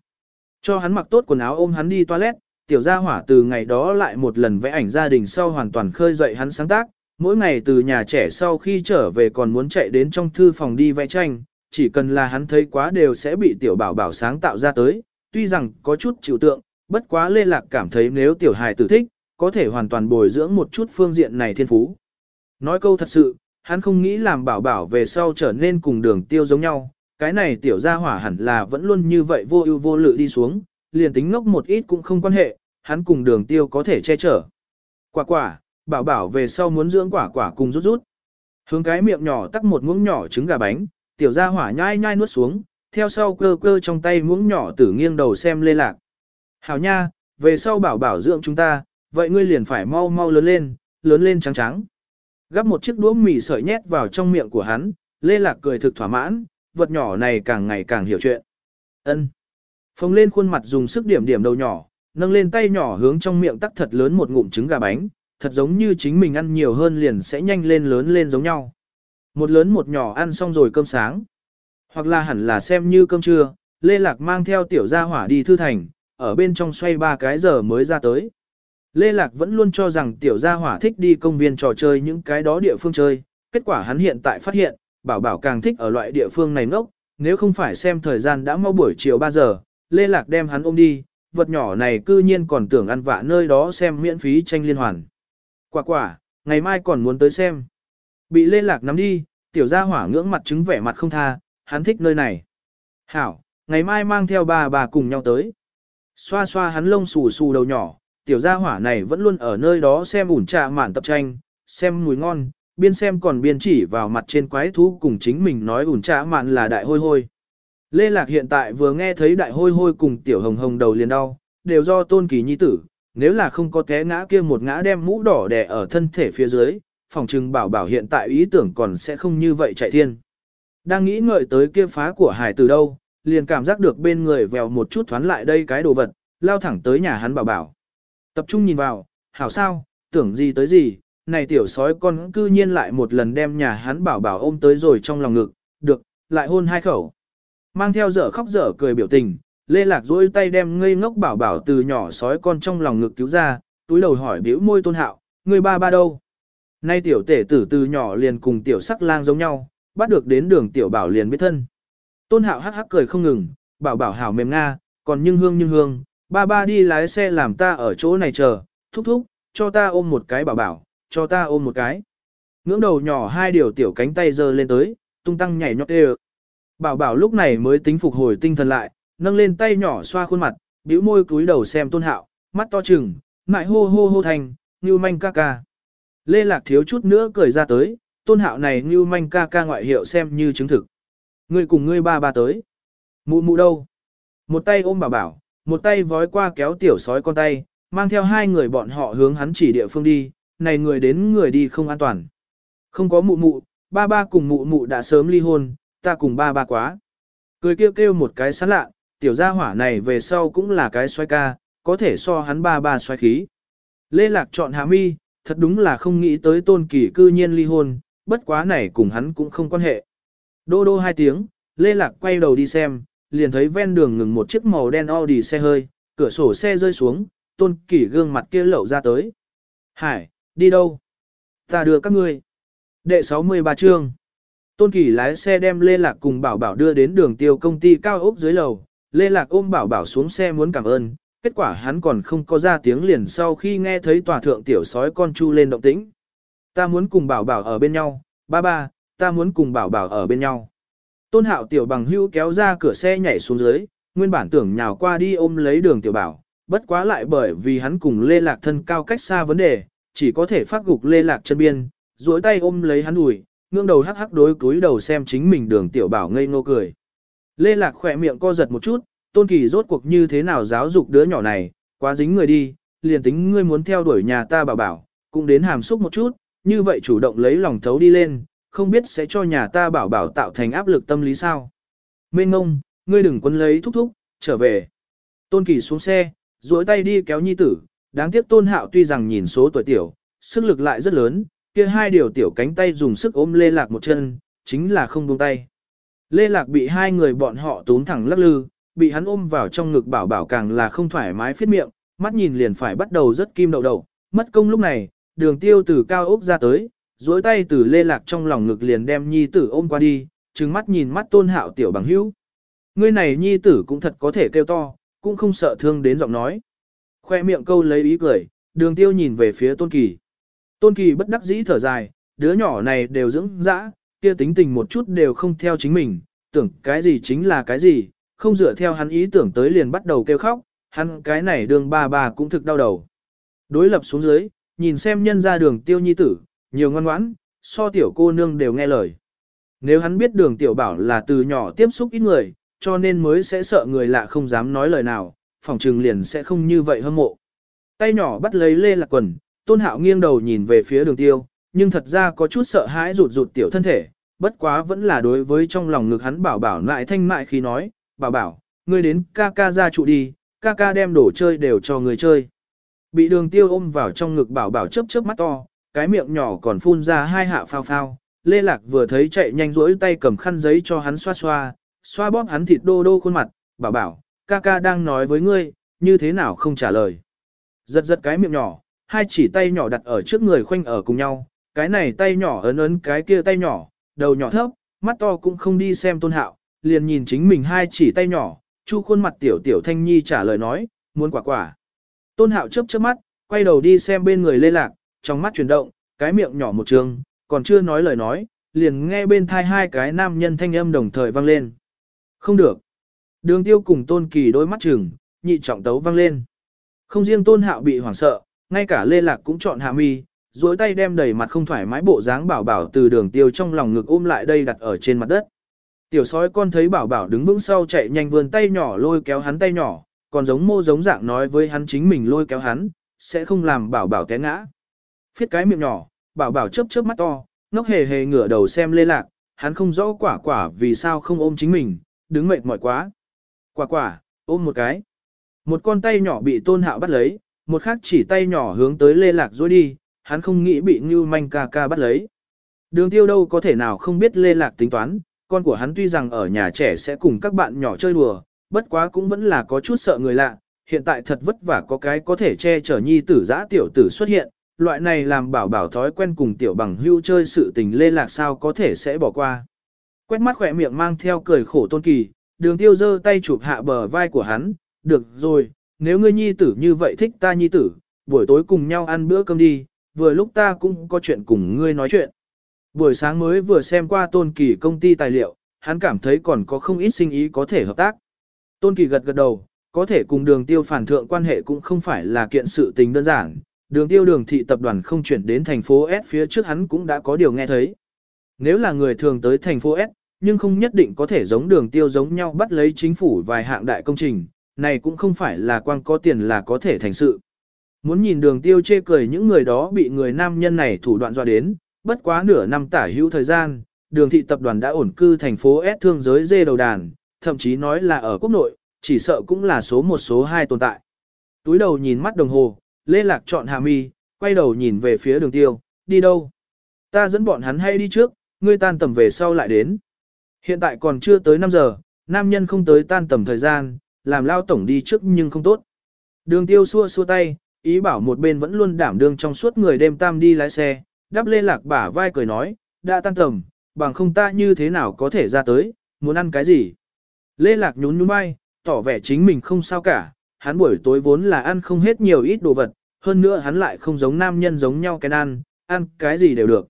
Cho hắn mặc tốt quần áo ôm hắn đi toilet, tiểu gia hỏa từ ngày đó lại một lần vẽ ảnh gia đình sau hoàn toàn khơi dậy hắn sáng tác, mỗi ngày từ nhà trẻ sau khi trở về còn muốn chạy đến trong thư phòng đi vẽ tranh, chỉ cần là hắn thấy quá đều sẽ bị tiểu bảo bảo sáng tạo ra tới, tuy rằng có chút chịu tượng, bất quá lê lạc cảm thấy nếu tiểu hài tử thích, có thể hoàn toàn bồi dưỡng một chút phương diện này thiên phú. Nói câu thật sự, hắn không nghĩ làm bảo bảo về sau trở nên cùng đường tiêu giống nhau, cái này tiểu gia hỏa hẳn là vẫn luôn như vậy vô ưu vô lự đi xuống, liền tính ngốc một ít cũng không quan hệ, hắn cùng đường tiêu có thể che chở. Quả quả, bảo bảo về sau muốn dưỡng quả quả cùng rút rút. Hướng cái miệng nhỏ tắc một muỗng nhỏ trứng gà bánh, tiểu gia hỏa nhai nhai nuốt xuống, theo sau cơ cơ trong tay muỗng nhỏ tử nghiêng đầu xem lê lạc. Hảo nha, về sau bảo bảo dưỡng chúng ta, vậy ngươi liền phải mau mau lớn lên, lớn lên trắng trắng. Gắp một chiếc đũa mì sợi nhét vào trong miệng của hắn, lê lạc cười thực thỏa mãn, vật nhỏ này càng ngày càng hiểu chuyện. Ân. Phồng lên khuôn mặt dùng sức điểm điểm đầu nhỏ, nâng lên tay nhỏ hướng trong miệng tắc thật lớn một ngụm trứng gà bánh, thật giống như chính mình ăn nhiều hơn liền sẽ nhanh lên lớn lên giống nhau. Một lớn một nhỏ ăn xong rồi cơm sáng. Hoặc là hẳn là xem như cơm trưa, Lê Lạc mang theo tiểu gia hỏa đi thư thành, ở bên trong xoay ba cái giờ mới ra tới. Lê Lạc vẫn luôn cho rằng tiểu gia hỏa thích đi công viên trò chơi những cái đó địa phương chơi, kết quả hắn hiện tại phát hiện, bảo bảo càng thích ở loại địa phương này ngốc, nếu không phải xem thời gian đã mau buổi chiều 3 giờ, Lê Lạc đem hắn ôm đi, vật nhỏ này cư nhiên còn tưởng ăn vạ nơi đó xem miễn phí tranh liên hoàn. Quả quả, ngày mai còn muốn tới xem. Bị Lê Lạc nắm đi, tiểu gia hỏa ngưỡng mặt trứng vẻ mặt không tha, hắn thích nơi này. Hảo, ngày mai mang theo bà bà cùng nhau tới. Xoa xoa hắn lông xù xù đầu nhỏ, tiểu gia hỏa này vẫn luôn ở nơi đó xem ủn trà mạn tập tranh, xem mùi ngon, biên xem còn biên chỉ vào mặt trên quái thú cùng chính mình nói ủn trà mạn là đại hôi hôi. Lê Lạc hiện tại vừa nghe thấy đại hôi hôi cùng tiểu hồng hồng đầu liền đau, đều do tôn kỳ nhi tử, nếu là không có té ngã kia một ngã đem mũ đỏ đè ở thân thể phía dưới, phòng trừng bảo bảo hiện tại ý tưởng còn sẽ không như vậy chạy thiên. Đang nghĩ ngợi tới kia phá của hải từ đâu, liền cảm giác được bên người vèo một chút thoán lại đây cái đồ vật, lao thẳng tới nhà hắn bảo bảo. Tập trung nhìn vào, hảo sao, tưởng gì tới gì, này tiểu sói con cư nhiên lại một lần đem nhà hắn bảo bảo ôm tới rồi trong lòng ngực, được, lại hôn hai khẩu. Mang theo dở khóc dở cười biểu tình, Lê Lạc duỗi tay đem ngây ngốc bảo bảo từ nhỏ sói con trong lòng ngực cứu ra, túi đầu hỏi biểu môi tôn hạo, người ba ba đâu? Nay tiểu tể tử từ nhỏ liền cùng tiểu sắc lang giống nhau, bắt được đến đường tiểu bảo liền biết thân. Tôn hạo hắc hắc cười không ngừng, bảo bảo hảo mềm nga, còn nhưng hương nhưng hương, ba ba đi lái xe làm ta ở chỗ này chờ, thúc thúc, cho ta ôm một cái bảo bảo, cho ta ôm một cái. Ngưỡng đầu nhỏ hai điều tiểu cánh tay giơ lên tới, tung tăng nhảy nhót đê Bảo bảo lúc này mới tính phục hồi tinh thần lại, nâng lên tay nhỏ xoa khuôn mặt, bĩu môi cúi đầu xem tôn hạo, mắt to trừng, mại hô hô hô thành, như manh ca ca. Lê Lạc thiếu chút nữa cười ra tới, tôn hạo này như manh ca ca ngoại hiệu xem như chứng thực. Ngươi cùng ngươi ba ba tới. Mụ mụ đâu? Một tay ôm bảo bảo, một tay vói qua kéo tiểu sói con tay, mang theo hai người bọn họ hướng hắn chỉ địa phương đi, này người đến người đi không an toàn. Không có mụ mụ, ba ba cùng mụ mụ đã sớm ly hôn, ta cùng ba ba quá. Cười kêu kêu một cái sán lạ, tiểu gia hỏa này về sau cũng là cái xoay ca, có thể so hắn ba ba xoay khí. Lê Lạc chọn hạ mi, thật đúng là không nghĩ tới tôn kỳ cư nhiên ly hôn, bất quá này cùng hắn cũng không quan hệ. Đô đô hai tiếng, Lê Lạc quay đầu đi xem, liền thấy ven đường ngừng một chiếc màu đen Audi xe hơi, cửa sổ xe rơi xuống, tôn kỳ gương mặt kia lậu ra tới. Hải, đi đâu? Ta đưa các ngươi. Đệ 63 chương. Tôn Kỳ lái xe đem Lê Lạc cùng Bảo Bảo đưa đến đường tiêu công ty cao ốc dưới lầu, Lê Lạc ôm Bảo Bảo xuống xe muốn cảm ơn, kết quả hắn còn không có ra tiếng liền sau khi nghe thấy tòa thượng tiểu sói con chu lên động tĩnh. Ta muốn cùng Bảo Bảo ở bên nhau, ba ba, ta muốn cùng bảo bảo ở bên nhau. Tôn hạo tiểu bằng hưu kéo ra cửa xe nhảy xuống dưới, nguyên bản tưởng nhào qua đi ôm lấy đường tiểu bảo, bất quá lại bởi vì hắn cùng lê lạc thân cao cách xa vấn đề, chỉ có thể phát gục lê lạc chân biên, duỗi tay ôm lấy hắn ủi, ngương đầu hắc hắc đối cúi đầu xem chính mình đường tiểu bảo ngây ngô cười. Lê lạc khỏe miệng co giật một chút, tôn kỳ rốt cuộc như thế nào giáo dục đứa nhỏ này, quá dính người đi, liền tính ngươi muốn theo đuổi nhà ta bảo bảo, cũng đến hàm xúc một chút, như vậy chủ động lấy lòng thấu đi lên, không biết sẽ cho nhà ta bảo bảo tạo thành áp lực tâm lý sao. Mên ngông, ngươi đừng quấn lấy thúc thúc, trở về. Tôn kỳ xuống xe, duỗi tay đi kéo nhi tử, đáng tiếc tôn hạo tuy rằng nhìn số tuổi tiểu, sức lực lại rất lớn, kia hai điều tiểu cánh tay dùng sức ôm lê lạc một chân, chính là không buông tay. Lê lạc bị hai người bọn họ tốn thẳng lắc lư, bị hắn ôm vào trong ngực bảo bảo càng là không thoải mái phiết miệng, mắt nhìn liền phải bắt đầu rất kim đậu đầu, mất công lúc này, đường tiêu từ cao ốc ra tới, duỗi tay từ lê lạc trong lòng ngực liền đem nhi tử ôm qua đi, trừng mắt nhìn mắt tôn hạo tiểu bằng hữu. Ngươi này nhi tử cũng thật có thể kêu to, cũng không sợ thương đến giọng nói. Khoe miệng câu lấy ý cười, đường tiêu nhìn về phía tôn kỳ. Tôn kỳ bất đắc dĩ thở dài, đứa nhỏ này đều dưỡng dã, kia tính tình một chút đều không theo chính mình, tưởng cái gì chính là cái gì, không dựa theo hắn ý tưởng tới liền bắt đầu kêu khóc, hắn cái này đường ba ba cũng thực đau đầu. Đối lập xuống dưới, nhìn xem nhân ra đường tiêu nhi tử, nhiều ngoan ngoãn, so tiểu cô nương đều nghe lời. Nếu hắn biết đường tiểu bảo là từ nhỏ tiếp xúc ít người, cho nên mới sẽ sợ người lạ không dám nói lời nào, phòng trừng liền sẽ không như vậy hâm mộ. Tay nhỏ bắt lấy lê lạc quần, tôn hạo nghiêng đầu nhìn về phía đường tiêu, nhưng thật ra có chút sợ hãi rụt rụt tiểu thân thể, bất quá vẫn là đối với trong lòng ngực hắn bảo bảo lại thanh mại khi nói, bảo bảo, ngươi đến ca ca ra trụ đi, ca ca đem đồ chơi đều cho người chơi. Bị đường tiêu ôm vào trong ngực bảo bảo chớp chớp mắt to, cái miệng nhỏ còn phun ra hai hạ phao phao. Lê Lạc vừa thấy chạy nhanh rỗi tay cầm khăn giấy cho hắn xoa xoa, xoa bóp hắn thịt đô đô khuôn mặt, bảo bảo, ca ca đang nói với ngươi, như thế nào không trả lời. Giật giật cái miệng nhỏ, hai chỉ tay nhỏ đặt ở trước người khoanh ở cùng nhau, cái này tay nhỏ ấn ấn cái kia tay nhỏ, đầu nhỏ thấp, mắt to cũng không đi xem tôn hạo, liền nhìn chính mình hai chỉ tay nhỏ, chu khuôn mặt tiểu tiểu thanh nhi trả lời nói, muốn quả quả. Tôn hạo chớp chớp mắt, quay đầu đi xem bên người lê lạc, trong mắt chuyển động, cái miệng nhỏ một trường, còn chưa nói lời nói, liền nghe bên thai hai cái nam nhân thanh âm đồng thời vang lên. Không được. Đường tiêu cùng tôn kỳ đôi mắt trừng, nhị trọng tấu vang lên. Không riêng tôn hạo bị hoảng sợ, ngay cả lê lạc cũng chọn hạ mi, duỗi tay đem đầy mặt không thoải mái bộ dáng bảo bảo từ đường tiêu trong lòng ngực ôm lại đây đặt ở trên mặt đất. Tiểu sói con thấy bảo bảo đứng vững sau chạy nhanh vươn tay nhỏ lôi kéo hắn tay nhỏ, còn giống mô giống dạng nói với hắn chính mình lôi kéo hắn, sẽ không làm bảo bảo té ngã. Phiết cái miệng nhỏ, bảo bảo chớp chớp mắt to, ngốc hề hề ngửa đầu xem lê lạc, hắn không rõ quả quả vì sao không ôm chính mình, đứng mệt mỏi quá. Quả quả, ôm một cái. Một con tay nhỏ bị tôn hạo bắt lấy, một khác chỉ tay nhỏ hướng tới lê lạc dối đi, hắn không nghĩ bị Ngưu manh ca ca bắt lấy. Đường tiêu đâu có thể nào không biết lê lạc tính toán, con của hắn tuy rằng ở nhà trẻ sẽ cùng các bạn nhỏ chơi đùa, bất quá cũng vẫn là có chút sợ người lạ, hiện tại thật vất vả có cái có thể che chở nhi tử giã tiểu tử xuất hiện, loại này làm bảo bảo thói quen cùng tiểu bằng hưu chơi sự tình lê lạc sao có thể sẽ bỏ qua. Quét mắt khỏe miệng mang theo cười khổ tôn kỳ, đường tiêu giơ tay chụp hạ bờ vai của hắn, được rồi, nếu ngươi nhi tử như vậy thích ta nhi tử, buổi tối cùng nhau ăn bữa cơm đi, vừa lúc ta cũng có chuyện cùng ngươi nói chuyện. Buổi sáng mới vừa xem qua tôn kỳ công ty tài liệu, hắn cảm thấy còn có không ít sinh ý có thể hợp tác. Tôn kỳ gật gật đầu, có thể cùng đường tiêu phản thượng quan hệ cũng không phải là kiện sự tình đơn giản, đường tiêu đường thị tập đoàn không chuyển đến thành phố S phía trước hắn cũng đã có điều nghe thấy. Nếu là người thường tới thành phố S, nhưng không nhất định có thể giống đường tiêu giống nhau bắt lấy chính phủ vài hạng đại công trình, này cũng không phải là quang có tiền là có thể thành sự. Muốn nhìn đường tiêu chê cười những người đó bị người nam nhân này thủ đoạn dọa đến, bất quá nửa năm tả hữu thời gian, đường thị tập đoàn đã ổn cư thành phố S thương giới dê đầu đàn, thậm chí nói là ở quốc nội, chỉ sợ cũng là số một số hai tồn tại. Túi đầu nhìn mắt đồng hồ, Lê Lạc chọn hà mi, quay đầu nhìn về phía đường tiêu, đi đâu? Ta dẫn bọn hắn hay đi trước, ngươi tan tầm về sau lại đến. Hiện tại còn chưa tới 5 giờ, nam nhân không tới tan tầm thời gian, làm lao tổng đi trước nhưng không tốt. Đường tiêu xua xua tay, ý bảo một bên vẫn luôn đảm đương trong suốt người đêm tam đi lái xe, Đáp lê lạc bả vai cười nói, đã tan tầm, bằng không ta như thế nào có thể ra tới, muốn ăn cái gì. Lê lạc nhún nhún vai, tỏ vẻ chính mình không sao cả, hắn buổi tối vốn là ăn không hết nhiều ít đồ vật, hơn nữa hắn lại không giống nam nhân giống nhau cái ăn, ăn cái gì đều được.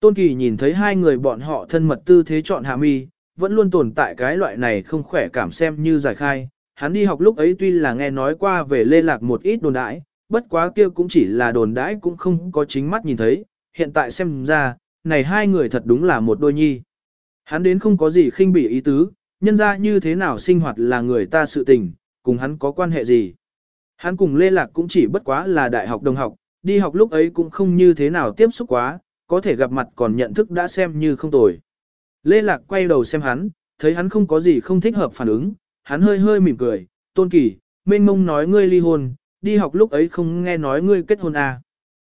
Tôn Kỳ nhìn thấy hai người bọn họ thân mật tư thế chọn hạ mi, vẫn luôn tồn tại cái loại này không khỏe cảm xem như giải khai. Hắn đi học lúc ấy tuy là nghe nói qua về lê lạc một ít đồn đãi, bất quá kia cũng chỉ là đồn đãi cũng không có chính mắt nhìn thấy, hiện tại xem ra, này hai người thật đúng là một đôi nhi. Hắn đến không có gì khinh bỉ ý tứ, nhân ra như thế nào sinh hoạt là người ta sự tình, cùng hắn có quan hệ gì. Hắn cùng Lê Lạc cũng chỉ bất quá là đại học đồng học, đi học lúc ấy cũng không như thế nào tiếp xúc quá, có thể gặp mặt còn nhận thức đã xem như không tồi. Lê Lạc quay đầu xem hắn, thấy hắn không có gì không thích hợp phản ứng, hắn hơi hơi mỉm cười, tôn kỳ, mênh mông nói ngươi ly hôn, đi học lúc ấy không nghe nói ngươi kết hôn à.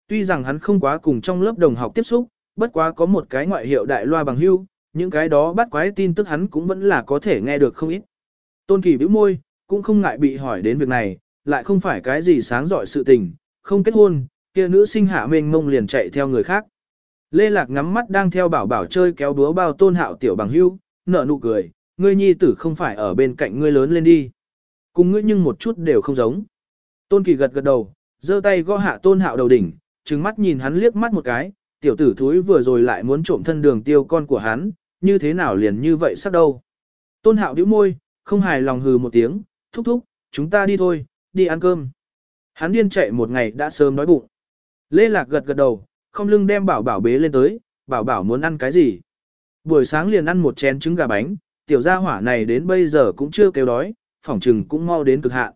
Tuy rằng hắn không quá cùng trong lớp đồng học tiếp xúc, bất quá có một cái ngoại hiệu đại loa bằng hưu, những cái đó bắt quái tin tức hắn cũng vẫn là có thể nghe được không ít. Tôn kỳ bĩu môi, cũng không ngại bị hỏi đến việc này, lại không phải cái gì sáng giỏi sự tình, không kết hôn, kia nữ sinh hạ mênh mông liền chạy theo người khác. Lê Lạc ngắm mắt đang theo bảo bảo chơi kéo búa bao tôn hạo tiểu bằng hưu, nở nụ cười, ngươi nhi tử không phải ở bên cạnh ngươi lớn lên đi. Cùng ngươi nhưng một chút đều không giống. Tôn kỳ gật gật đầu, giơ tay gõ hạ tôn hạo đầu đỉnh, trừng mắt nhìn hắn liếc mắt một cái, tiểu tử thúi vừa rồi lại muốn trộm thân đường tiêu con của hắn, như thế nào liền như vậy sắc đâu. Tôn hạo bĩu môi, không hài lòng hừ một tiếng, thúc thúc, chúng ta đi thôi, đi ăn cơm. Hắn điên chạy một ngày đã sớm đói bụng. Lê Lạc gật gật đầu, không lưng đem bảo bảo bế lên tới, bảo bảo muốn ăn cái gì. Buổi sáng liền ăn một chén trứng gà bánh, tiểu gia hỏa này đến bây giờ cũng chưa kêu đói, phỏng trừng cũng mau đến cực hạn.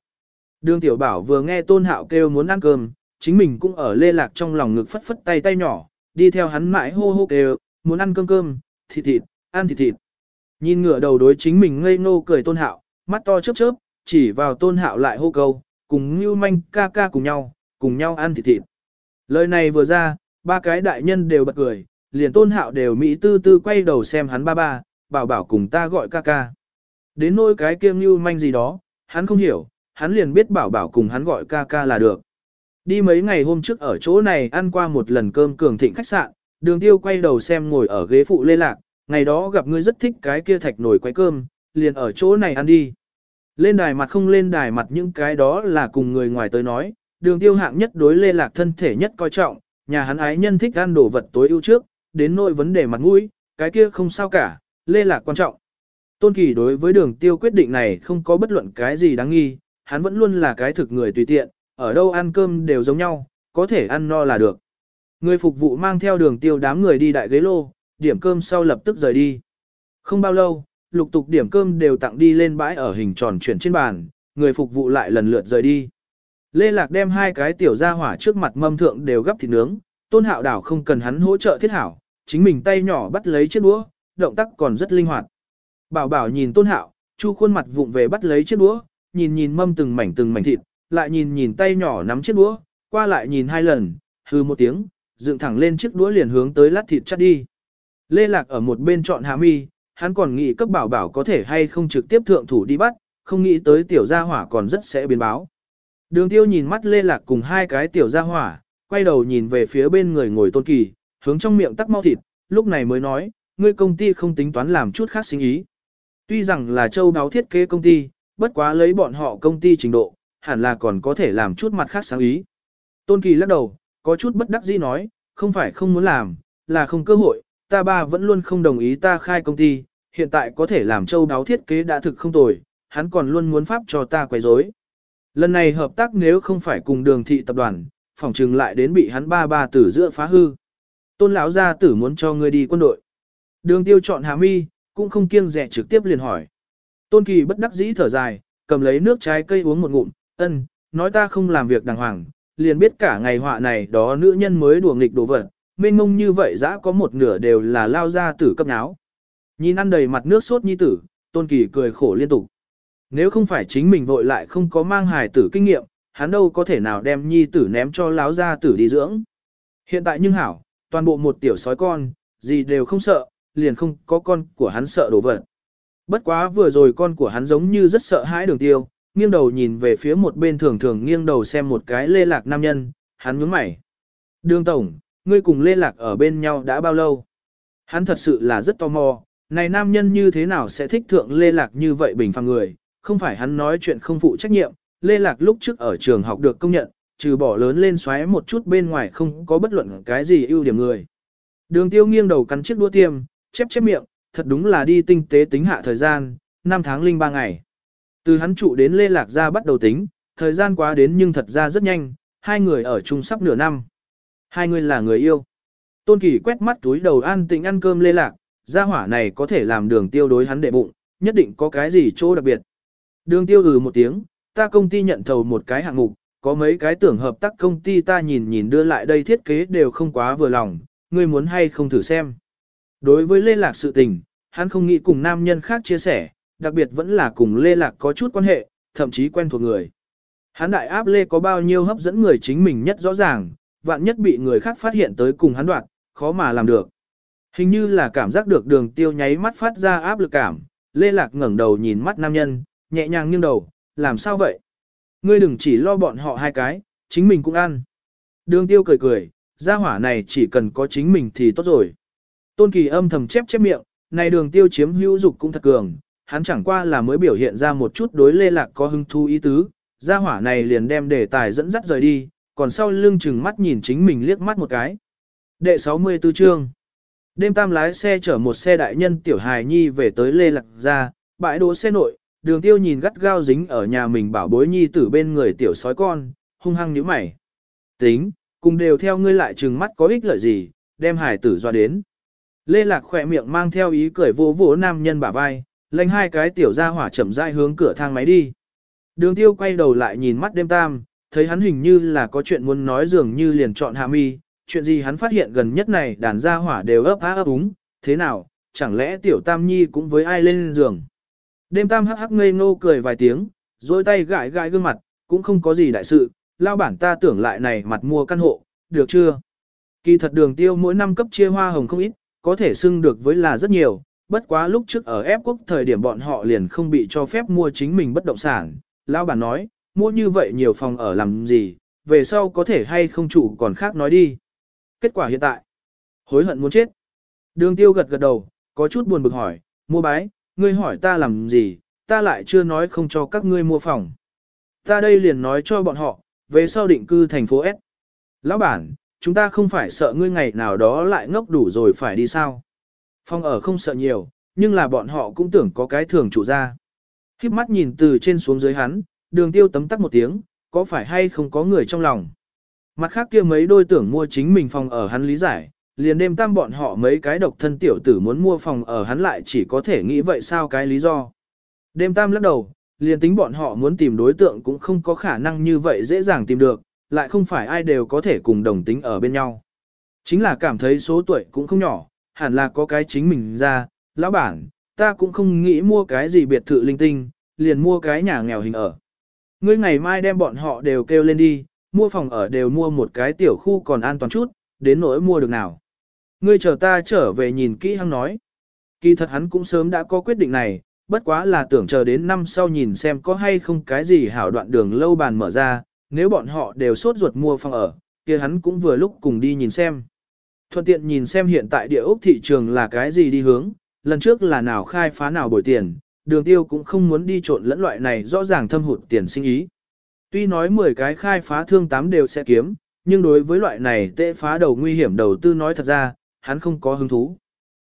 Đường tiểu bảo vừa nghe tôn hạo kêu muốn ăn cơm, chính mình cũng ở lê lạc trong lòng ngực phất phất tay tay nhỏ, đi theo hắn mãi hô hô kêu, muốn ăn cơm cơm, thịt thịt, ăn thịt thịt. Nhìn ngửa đầu đối chính mình ngây ngô cười tôn hạo, mắt to chớp chớp, chỉ vào tôn hạo lại hô câu, cùng như manh ca ca cùng nhau, cùng nhau ăn thịt thịt. Lời này vừa ra, ba cái đại nhân đều bật cười, liền tôn hạo đều mỹ tư tư quay đầu xem hắn ba ba, bảo bảo cùng ta gọi ca ca. Đến nỗi cái kia như manh gì đó, hắn không hiểu, hắn liền biết bảo bảo cùng hắn gọi ca ca là được. Đi mấy ngày hôm trước ở chỗ này ăn qua một lần cơm cường thịnh khách sạn, đường tiêu quay đầu xem ngồi ở ghế phụ lê lạc, ngày đó gặp ngươi rất thích cái kia thạch nồi quay cơm, liền ở chỗ này ăn đi. Lên đài mặt không lên đài mặt những cái đó là cùng người ngoài tới nói, đường tiêu hạng nhất đối lê lạc thân thể nhất coi trọng, nhà hắn ái nhân thích ăn đồ vật tối ưu trước, đến nội vấn đề mặt mũi, cái kia không sao cả, lê lạc quan trọng. Tôn Kỳ đối với đường tiêu quyết định này không có bất luận cái gì đáng nghi, hắn vẫn luôn là cái thực người tùy tiện, ở đâu ăn cơm đều giống nhau, có thể ăn no là được. Người phục vụ mang theo đường tiêu đám người đi đại ghế lô, điểm cơm sau lập tức rời đi. Không bao lâu, lục tục điểm cơm đều tặng đi lên bãi ở hình tròn chuyển trên bàn, người phục vụ lại lần lượt rời đi. Lê Lạc đem hai cái tiểu ra hỏa trước mặt mâm thượng đều gấp thịt nướng, tôn hạo đảo không cần hắn hỗ trợ thiết hảo, chính mình tay nhỏ bắt lấy chiếc đũa, động tác còn rất linh hoạt. Bảo bảo nhìn tôn hạo, chu khuôn mặt vụng về bắt lấy chiếc đũa, nhìn nhìn mâm từng mảnh từng mảnh thịt, lại nhìn nhìn tay nhỏ nắm chiếc đũa, qua lại nhìn hai lần, hừ một tiếng, dựng thẳng lên chiếc đũa liền hướng tới lát thịt chắt đi. Lê Lạc ở một bên chọn hạ mi, hắn còn nghĩ cấp bảo bảo có thể hay không trực tiếp thượng thủ đi bắt, không nghĩ tới tiểu gia hỏa còn rất sẽ biến báo. Đường tiêu nhìn mắt Lê Lạc cùng hai cái tiểu gia hỏa, quay đầu nhìn về phía bên người ngồi tôn kỳ, hướng trong miệng tắc mau thịt, lúc này mới nói, ngươi công ty không tính toán làm chút khác sinh ý. Tuy rằng là châu đáo thiết kế công ty, bất quá lấy bọn họ công ty trình độ, hẳn là còn có thể làm chút mặt khác sáng ý. Tôn Kỳ lắc đầu, có chút bất đắc dĩ nói, không phải không muốn làm, là không cơ hội, ta ba vẫn luôn không đồng ý ta khai công ty, hiện tại có thể làm châu đáo thiết kế đã thực không tồi, hắn còn luôn muốn pháp cho ta quấy rối. Lần này hợp tác nếu không phải cùng đường thị tập đoàn, phòng trừng lại đến bị hắn ba ba tử giữa phá hư. Tôn lão gia tử muốn cho ngươi đi quân đội. Đường tiêu chọn hà mi, cũng không kiêng rẻ trực tiếp liền hỏi. Tôn kỳ bất đắc dĩ thở dài, cầm lấy nước trái cây uống một ngụm, ân, nói ta không làm việc đàng hoàng, liền biết cả ngày họa này đó nữ nhân mới đùa nghịch đồ vật, mênh mông như vậy dã có một nửa đều là lao ra tử cấp náo. Nhìn ăn đầy mặt nước sốt nhi tử, tôn kỳ cười khổ liên tục. Nếu không phải chính mình vội lại không có mang hài tử kinh nghiệm, hắn đâu có thể nào đem nhi tử ném cho láo ra tử đi dưỡng. Hiện tại nhưng hảo, toàn bộ một tiểu sói con, gì đều không sợ, liền không có con của hắn sợ đồ vật. Bất quá vừa rồi con của hắn giống như rất sợ hãi đường tiêu, nghiêng đầu nhìn về phía một bên thường thường nghiêng đầu xem một cái lê lạc nam nhân, hắn nhướng mày. Đường tổng, ngươi cùng lê lạc ở bên nhau đã bao lâu? Hắn thật sự là rất tò mò, này nam nhân như thế nào sẽ thích thượng lê lạc như vậy bình phàm người, không phải hắn nói chuyện không phụ trách nhiệm, lê lạc lúc trước ở trường học được công nhận, trừ bỏ lớn lên xoáy một chút bên ngoài không có bất luận cái gì ưu điểm người. Đường tiêu nghiêng đầu cắn chiếc đũa tiêm, chép chép miệng, thật đúng là đi tinh tế tính hạ thời gian, 5 tháng linh 3 ngày. Từ hắn trụ đến Lê Lạc gia bắt đầu tính, thời gian quá đến nhưng thật ra rất nhanh, hai người ở chung sắp nửa năm. Hai người là người yêu. Tôn Kỳ quét mắt túi đầu an tĩnh ăn cơm Lê Lạc, gia hỏa này có thể làm đường tiêu đối hắn đệ bụng, nhất định có cái gì chỗ đặc biệt. Đường tiêu ừ một tiếng, ta công ty nhận thầu một cái hạng mục, có mấy cái tưởng hợp tác công ty ta nhìn nhìn đưa lại đây thiết kế đều không quá vừa lòng, ngươi muốn hay không thử xem. Đối với Lê Lạc sự tình, hắn không nghĩ cùng nam nhân khác chia sẻ, đặc biệt vẫn là cùng Lê Lạc có chút quan hệ, thậm chí quen thuộc người. Hắn đại áp Lê có bao nhiêu hấp dẫn người chính mình nhất rõ ràng, vạn nhất bị người khác phát hiện tới cùng hắn đoạn, khó mà làm được. Hình như là cảm giác được đường tiêu nháy mắt phát ra áp lực cảm, Lê Lạc ngẩng đầu nhìn mắt nam nhân, nhẹ nhàng nghiêng đầu, làm sao vậy? Ngươi đừng chỉ lo bọn họ hai cái, chính mình cũng ăn. Đường tiêu cười cười, gia hỏa này chỉ cần có chính mình thì tốt rồi. Tôn kỳ âm thầm chép chép miệng, này đường tiêu chiếm hữu dục cũng thật cường, hắn chẳng qua là mới biểu hiện ra một chút đối lê lạc có hứng thú ý tứ, gia hỏa này liền đem đề tài dẫn dắt rời đi, còn sau lưng chừng mắt nhìn chính mình liếc mắt một cái. Đệ 64 chương Đêm tam lái xe chở một xe đại nhân tiểu hài nhi về tới lê lạc ra, bãi đỗ xe nội, đường tiêu nhìn gắt gao dính ở nhà mình bảo bối nhi tử bên người tiểu sói con, hung hăng nhíu mày. Tính, cùng đều theo ngươi lại chừng mắt có ích lợi gì, đem hải tử doa đến. Lê Lạc khỏe miệng mang theo ý cười vô vỗ nam nhân bả vai, lệnh hai cái tiểu ra hỏa chậm rãi hướng cửa thang máy đi. Đường tiêu quay đầu lại nhìn mắt đêm tam, thấy hắn hình như là có chuyện muốn nói dường như liền chọn hạ mi, chuyện gì hắn phát hiện gần nhất này đàn gia hỏa đều ấp á ấp úng, thế nào, chẳng lẽ tiểu tam nhi cũng với ai lên giường. Đêm tam hắc hắc ngây ngô cười vài tiếng, dôi tay gãi gãi gương mặt, cũng không có gì đại sự, lao bản ta tưởng lại này mặt mua căn hộ, được chưa? Kỳ thật đường tiêu mỗi năm cấp chia hoa hồng không ít, có thể xưng được với là rất nhiều, bất quá lúc trước ở ép quốc thời điểm bọn họ liền không bị cho phép mua chính mình bất động sản. lão bản nói, mua như vậy nhiều phòng ở làm gì, về sau có thể hay không chủ còn khác nói đi. Kết quả hiện tại, hối hận muốn chết. Đường tiêu gật gật đầu, có chút buồn bực hỏi, mua bái, ngươi hỏi ta làm gì, ta lại chưa nói không cho các ngươi mua phòng. Ta đây liền nói cho bọn họ, về sau định cư thành phố S. Lão bản, chúng ta không phải sợ ngươi ngày nào đó lại ngốc đủ rồi phải đi sao. Phòng ở không sợ nhiều, nhưng là bọn họ cũng tưởng có cái thường chủ ra. Khiếp mắt nhìn từ trên xuống dưới hắn, đường tiêu tấm tắc một tiếng, có phải hay không có người trong lòng. Mặt khác kia mấy đôi tưởng mua chính mình phòng ở hắn lý giải, liền đêm tam bọn họ mấy cái độc thân tiểu tử muốn mua phòng ở hắn lại chỉ có thể nghĩ vậy sao cái lý do. Đêm tam lắc đầu, liền tính bọn họ muốn tìm đối tượng cũng không có khả năng như vậy dễ dàng tìm được, lại không phải ai đều có thể cùng đồng tính ở bên nhau. Chính là cảm thấy số tuổi cũng không nhỏ, hẳn là có cái chính mình ra, lão bản, ta cũng không nghĩ mua cái gì biệt thự linh tinh, liền mua cái nhà nghèo hình ở. Ngươi ngày mai đem bọn họ đều kêu lên đi, mua phòng ở đều mua một cái tiểu khu còn an toàn chút, đến nỗi mua được nào. Ngươi chờ ta trở về nhìn kỹ hăng nói. Kỳ thật hắn cũng sớm đã có quyết định này, bất quá là tưởng chờ đến năm sau nhìn xem có hay không cái gì hảo đoạn đường lâu bàn mở ra, nếu bọn họ đều sốt ruột mua phòng ở, kia hắn cũng vừa lúc cùng đi nhìn xem. Thuận tiện nhìn xem hiện tại địa ốc thị trường là cái gì đi hướng, lần trước là nào khai phá nào bồi tiền, đường tiêu cũng không muốn đi trộn lẫn loại này rõ ràng thâm hụt tiền sinh ý. Tuy nói 10 cái khai phá thương 8 đều sẽ kiếm, nhưng đối với loại này tệ phá đầu nguy hiểm đầu tư nói thật ra, hắn không có hứng thú.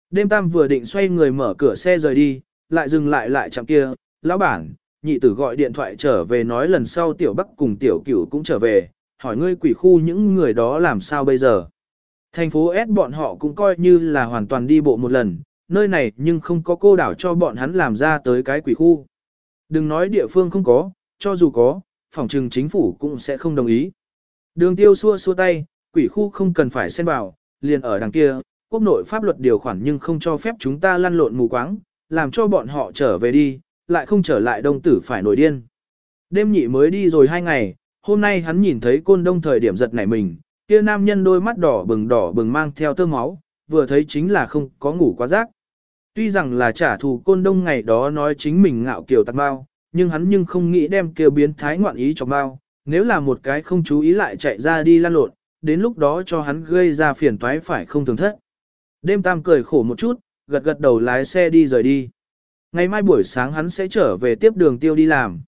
Đêm tam vừa định xoay người mở cửa xe rời đi, lại dừng lại lại chạm kia, lão bản, nhị tử gọi điện thoại trở về nói lần sau tiểu bắc cùng tiểu cửu cũng trở về, hỏi ngươi quỷ khu những người đó làm sao bây giờ. Thành phố S bọn họ cũng coi như là hoàn toàn đi bộ một lần, nơi này nhưng không có cô đảo cho bọn hắn làm ra tới cái quỷ khu. Đừng nói địa phương không có, cho dù có, phòng trừng chính phủ cũng sẽ không đồng ý. Đường tiêu xua xua tay, quỷ khu không cần phải xen vào, liền ở đằng kia, quốc nội pháp luật điều khoản nhưng không cho phép chúng ta lăn lộn mù quáng, làm cho bọn họ trở về đi, lại không trở lại đông tử phải nổi điên. Đêm nhị mới đi rồi hai ngày, hôm nay hắn nhìn thấy côn đông thời điểm giật nảy mình, kia nam nhân đôi mắt đỏ bừng đỏ bừng mang theo tơ máu, vừa thấy chính là không có ngủ quá giấc. Tuy rằng là trả thù côn đông ngày đó nói chính mình ngạo kiều tạc bao, nhưng hắn nhưng không nghĩ đem kia biến thái ngoạn ý cho bao, nếu là một cái không chú ý lại chạy ra đi lan lộn, đến lúc đó cho hắn gây ra phiền toái phải không thường thất. Đêm tam cười khổ một chút, gật gật đầu lái xe đi rời đi. Ngày mai buổi sáng hắn sẽ trở về tiếp đường tiêu đi làm.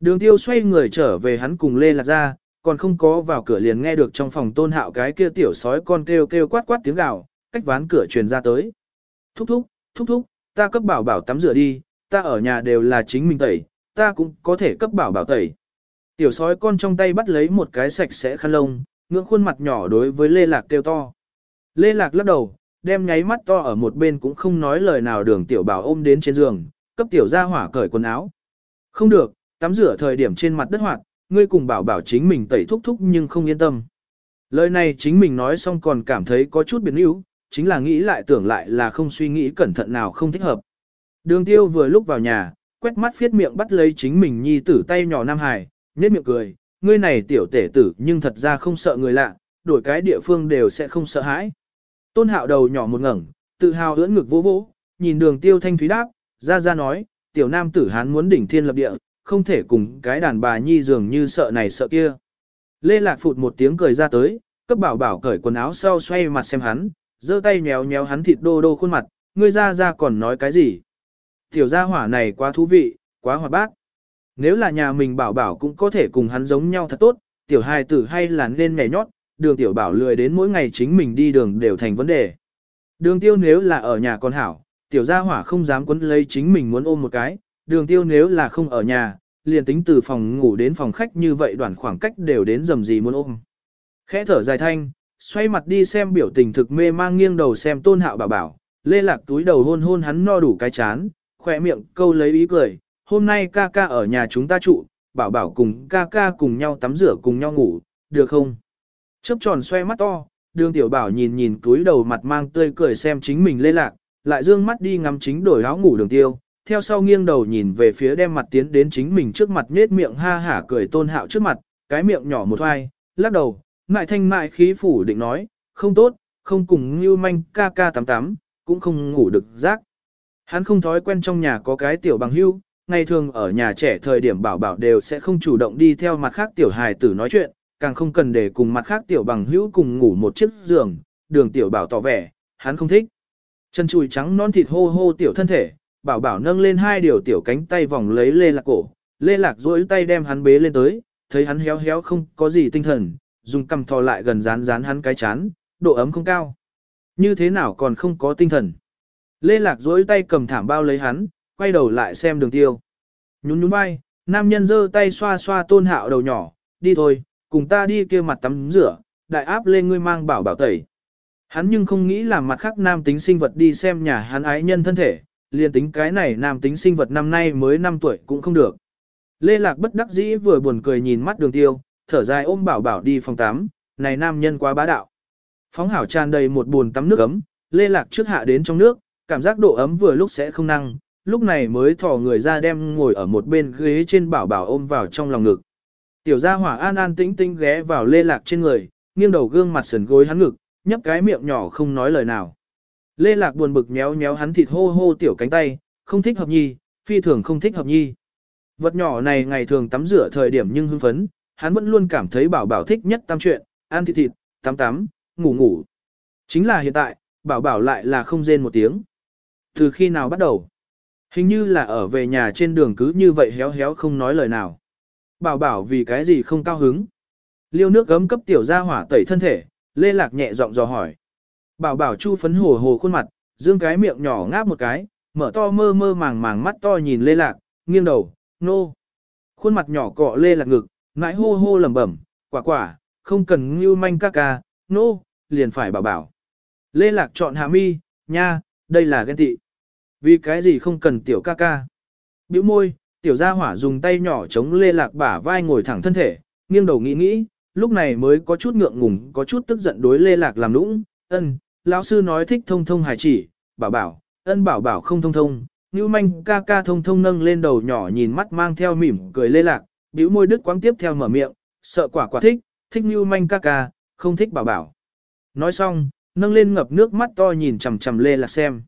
Đường tiêu xoay người trở về hắn cùng Lê Lạc ra, còn không có vào cửa liền nghe được trong phòng tôn hạo cái kia tiểu sói con kêu kêu quát quát tiếng gào, cách ván cửa truyền ra tới. Thúc thúc, thúc thúc, ta cấp bảo bảo tắm rửa đi, ta ở nhà đều là chính mình tẩy, ta cũng có thể cấp bảo bảo tẩy. Tiểu sói con trong tay bắt lấy một cái sạch sẽ khăn lông, ngưỡng khuôn mặt nhỏ đối với Lê Lạc kêu to. Lê Lạc lắc đầu, đem nháy mắt to ở một bên cũng không nói lời nào đường tiểu bảo ôm đến trên giường, cấp tiểu ra hỏa cởi quần áo. Không được, tắm rửa thời điểm trên mặt đất hoạt, ngươi cùng bảo bảo chính mình tẩy thúc thúc nhưng không yên tâm. Lời này chính mình nói xong còn cảm thấy có chút biến yếu, chính là nghĩ lại tưởng lại là không suy nghĩ cẩn thận nào không thích hợp. Đường tiêu vừa lúc vào nhà, quét mắt phiết miệng bắt lấy chính mình nhi tử tay nhỏ Nam Hải, nhếch miệng cười, ngươi này tiểu tể tử nhưng thật ra không sợ người lạ, đổi cái địa phương đều sẽ không sợ hãi. Tôn hạo đầu nhỏ một ngẩng, tự hào ưỡn ngực vỗ vỗ, nhìn đường tiêu thanh thúy đáp, ra ra nói, tiểu nam tử hán muốn đỉnh thiên lập địa, không thể cùng cái đàn bà nhi dường như sợ này sợ kia. Lê Lạc phụt một tiếng cười ra tới, cấp bảo bảo cởi quần áo sau xoay mặt xem hắn, giơ tay nhéo nhéo hắn thịt đô đô khuôn mặt, ngươi ra ra còn nói cái gì. Tiểu gia hỏa này quá thú vị, quá hoạt bát. Nếu là nhà mình bảo bảo cũng có thể cùng hắn giống nhau thật tốt, tiểu hài tử hay là nên nhảy nhót, đường tiểu bảo lười đến mỗi ngày chính mình đi đường đều thành vấn đề. Đường tiêu nếu là ở nhà con hảo, tiểu gia hỏa không dám quấn lấy chính mình muốn ôm một cái, đường tiêu nếu là không ở nhà, liền tính từ phòng ngủ đến phòng khách như vậy đoạn khoảng cách đều đến dầm gì muốn ôm. Khẽ thở dài thanh, xoay mặt đi xem biểu tình thực mê mang nghiêng đầu xem tôn hạo bảo bảo, lê lạc túi đầu hôn hôn hắn no đủ cái chán, khỏe miệng câu lấy ý cười, hôm nay ca ca ở nhà chúng ta trụ, bảo bảo cùng ca ca cùng nhau tắm rửa cùng nhau ngủ, được không? Chớp tròn xoe mắt to, đường tiểu bảo nhìn nhìn túi đầu mặt mang tươi cười xem chính mình lê lạc, lại dương mắt đi ngắm chính đổi áo ngủ đường tiêu, theo sau nghiêng đầu nhìn về phía đem mặt tiến đến chính mình trước mặt nết miệng ha hả cười tôn hạo trước mặt, cái miệng nhỏ một hoai, lắc đầu, ngại thanh mại khí phủ định nói, không tốt, không cùng như manh ca ca tắm tắm, cũng không ngủ được rác. Hắn không thói quen trong nhà có cái tiểu bằng hưu, ngày thường ở nhà trẻ thời điểm bảo bảo đều sẽ không chủ động đi theo mặt khác tiểu hài tử nói chuyện, càng không cần để cùng mặt khác tiểu bằng hữu cùng ngủ một chiếc giường, đường tiểu bảo tỏ vẻ, hắn không thích. Chân chùi trắng non thịt hô hô tiểu thân thể, bảo bảo nâng lên hai điều tiểu cánh tay vòng lấy lê lạc cổ, lê lạc duỗi tay đem hắn bế lên tới, thấy hắn héo héo không có gì tinh thần, dùng cầm thò lại gần dán dán hắn cái chán, độ ấm không cao. Như thế nào còn không có tinh thần. Lê lạc duỗi tay cầm thảm bao lấy hắn, quay đầu lại xem đường tiêu. Nhún nhún vai, nam nhân giơ tay xoa xoa tôn hạo đầu nhỏ, đi thôi, cùng ta đi kia mặt tắm rửa, đại áp lên ngươi mang bảo bảo tẩy. Hắn nhưng không nghĩ làm mặt khác nam tính sinh vật đi xem nhà hắn ái nhân thân thể, liền tính cái này nam tính sinh vật năm nay mới 5 tuổi cũng không được. Lê Lạc bất đắc dĩ vừa buồn cười nhìn mắt đường tiêu, thở dài ôm bảo bảo đi phòng tắm, này nam nhân quá bá đạo. Phóng hảo tràn đầy một buồn tắm nước ấm, Lê Lạc trước hạ đến trong nước, cảm giác độ ấm vừa lúc sẽ không năng, lúc này mới thò người ra đem ngồi ở một bên ghế trên bảo bảo ôm vào trong lòng ngực. Tiểu gia hỏa an an tĩnh tĩnh ghé vào Lê Lạc trên người, nghiêng đầu gương mặt sườn gối hắn ngực, nhấp cái miệng nhỏ không nói lời nào. Lê Lạc buồn bực méo méo hắn thịt hô hô tiểu cánh tay, không thích hợp nhi, phi thường không thích hợp nhi. Vật nhỏ này ngày thường tắm rửa thời điểm nhưng hưng phấn, hắn vẫn luôn cảm thấy bảo bảo thích nhất tam chuyện, ăn thịt thịt, tắm tắm, ngủ ngủ. Chính là hiện tại, bảo bảo lại là không rên một tiếng. Từ khi nào bắt đầu? Hình như là ở về nhà trên đường cứ như vậy héo héo không nói lời nào. Bảo bảo vì cái gì không cao hứng. Liêu nước gấm cấp tiểu ra hỏa tẩy thân thể, lê lạc nhẹ giọng dò hỏi. Bảo bảo chu phấn hồ hồ khuôn mặt, dương cái miệng nhỏ ngáp một cái, mở to mơ mơ màng màng mắt to nhìn lê lạc, nghiêng đầu, nô. Khuôn mặt nhỏ cọ lê lạc ngực, ngãi hô hô lẩm bẩm, quả quả, không cần ngưu manh ca ca, nô, liền phải bảo bảo. Lê lạc chọn hạ mi, nha, đây là ghen tị. Vì cái gì không cần tiểu ca ca. Biểu môi, tiểu gia hỏa dùng tay nhỏ chống lê lạc bả vai ngồi thẳng thân thể, nghiêng đầu nghĩ nghĩ, lúc này mới có chút ngượng ngùng, có chút tức giận đối lê lạc làm nũng, ân, lão sư nói thích thông thông hài chỉ, bảo bảo, ân bảo bảo không thông thông, như manh ca ca thông thông nâng lên đầu nhỏ nhìn mắt mang theo mỉm cười lê lạc, bĩu môi đứt quáng tiếp theo mở miệng, sợ quả quả thích, thích như manh ca ca, không thích bảo bảo. Nói xong, nâng lên ngập nước mắt to nhìn chằm chằm lê lạc xem.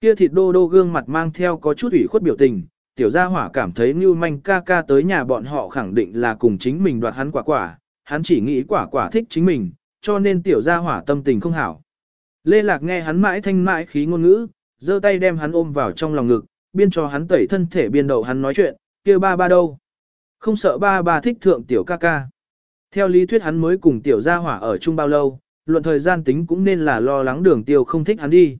Kia thịt đô đô gương mặt mang theo có chút ủy khuất biểu tình, tiểu gia hỏa cảm thấy như manh ca ca tới nhà bọn họ khẳng định là cùng chính mình đoạt hắn quả quả, hắn chỉ nghĩ quả quả thích chính mình, cho nên tiểu gia hỏa tâm tình không hảo. Lê Lạc nghe hắn mãi thanh mãi khí ngôn ngữ, giơ tay đem hắn ôm vào trong lòng ngực, biên cho hắn tẩy thân thể biên đầu hắn nói chuyện, kia ba ba đâu. Không sợ ba ba thích thượng tiểu ca ca. Theo lý thuyết hắn mới cùng tiểu gia hỏa ở chung bao lâu, luận thời gian tính cũng nên là lo lắng đường tiêu không thích hắn đi.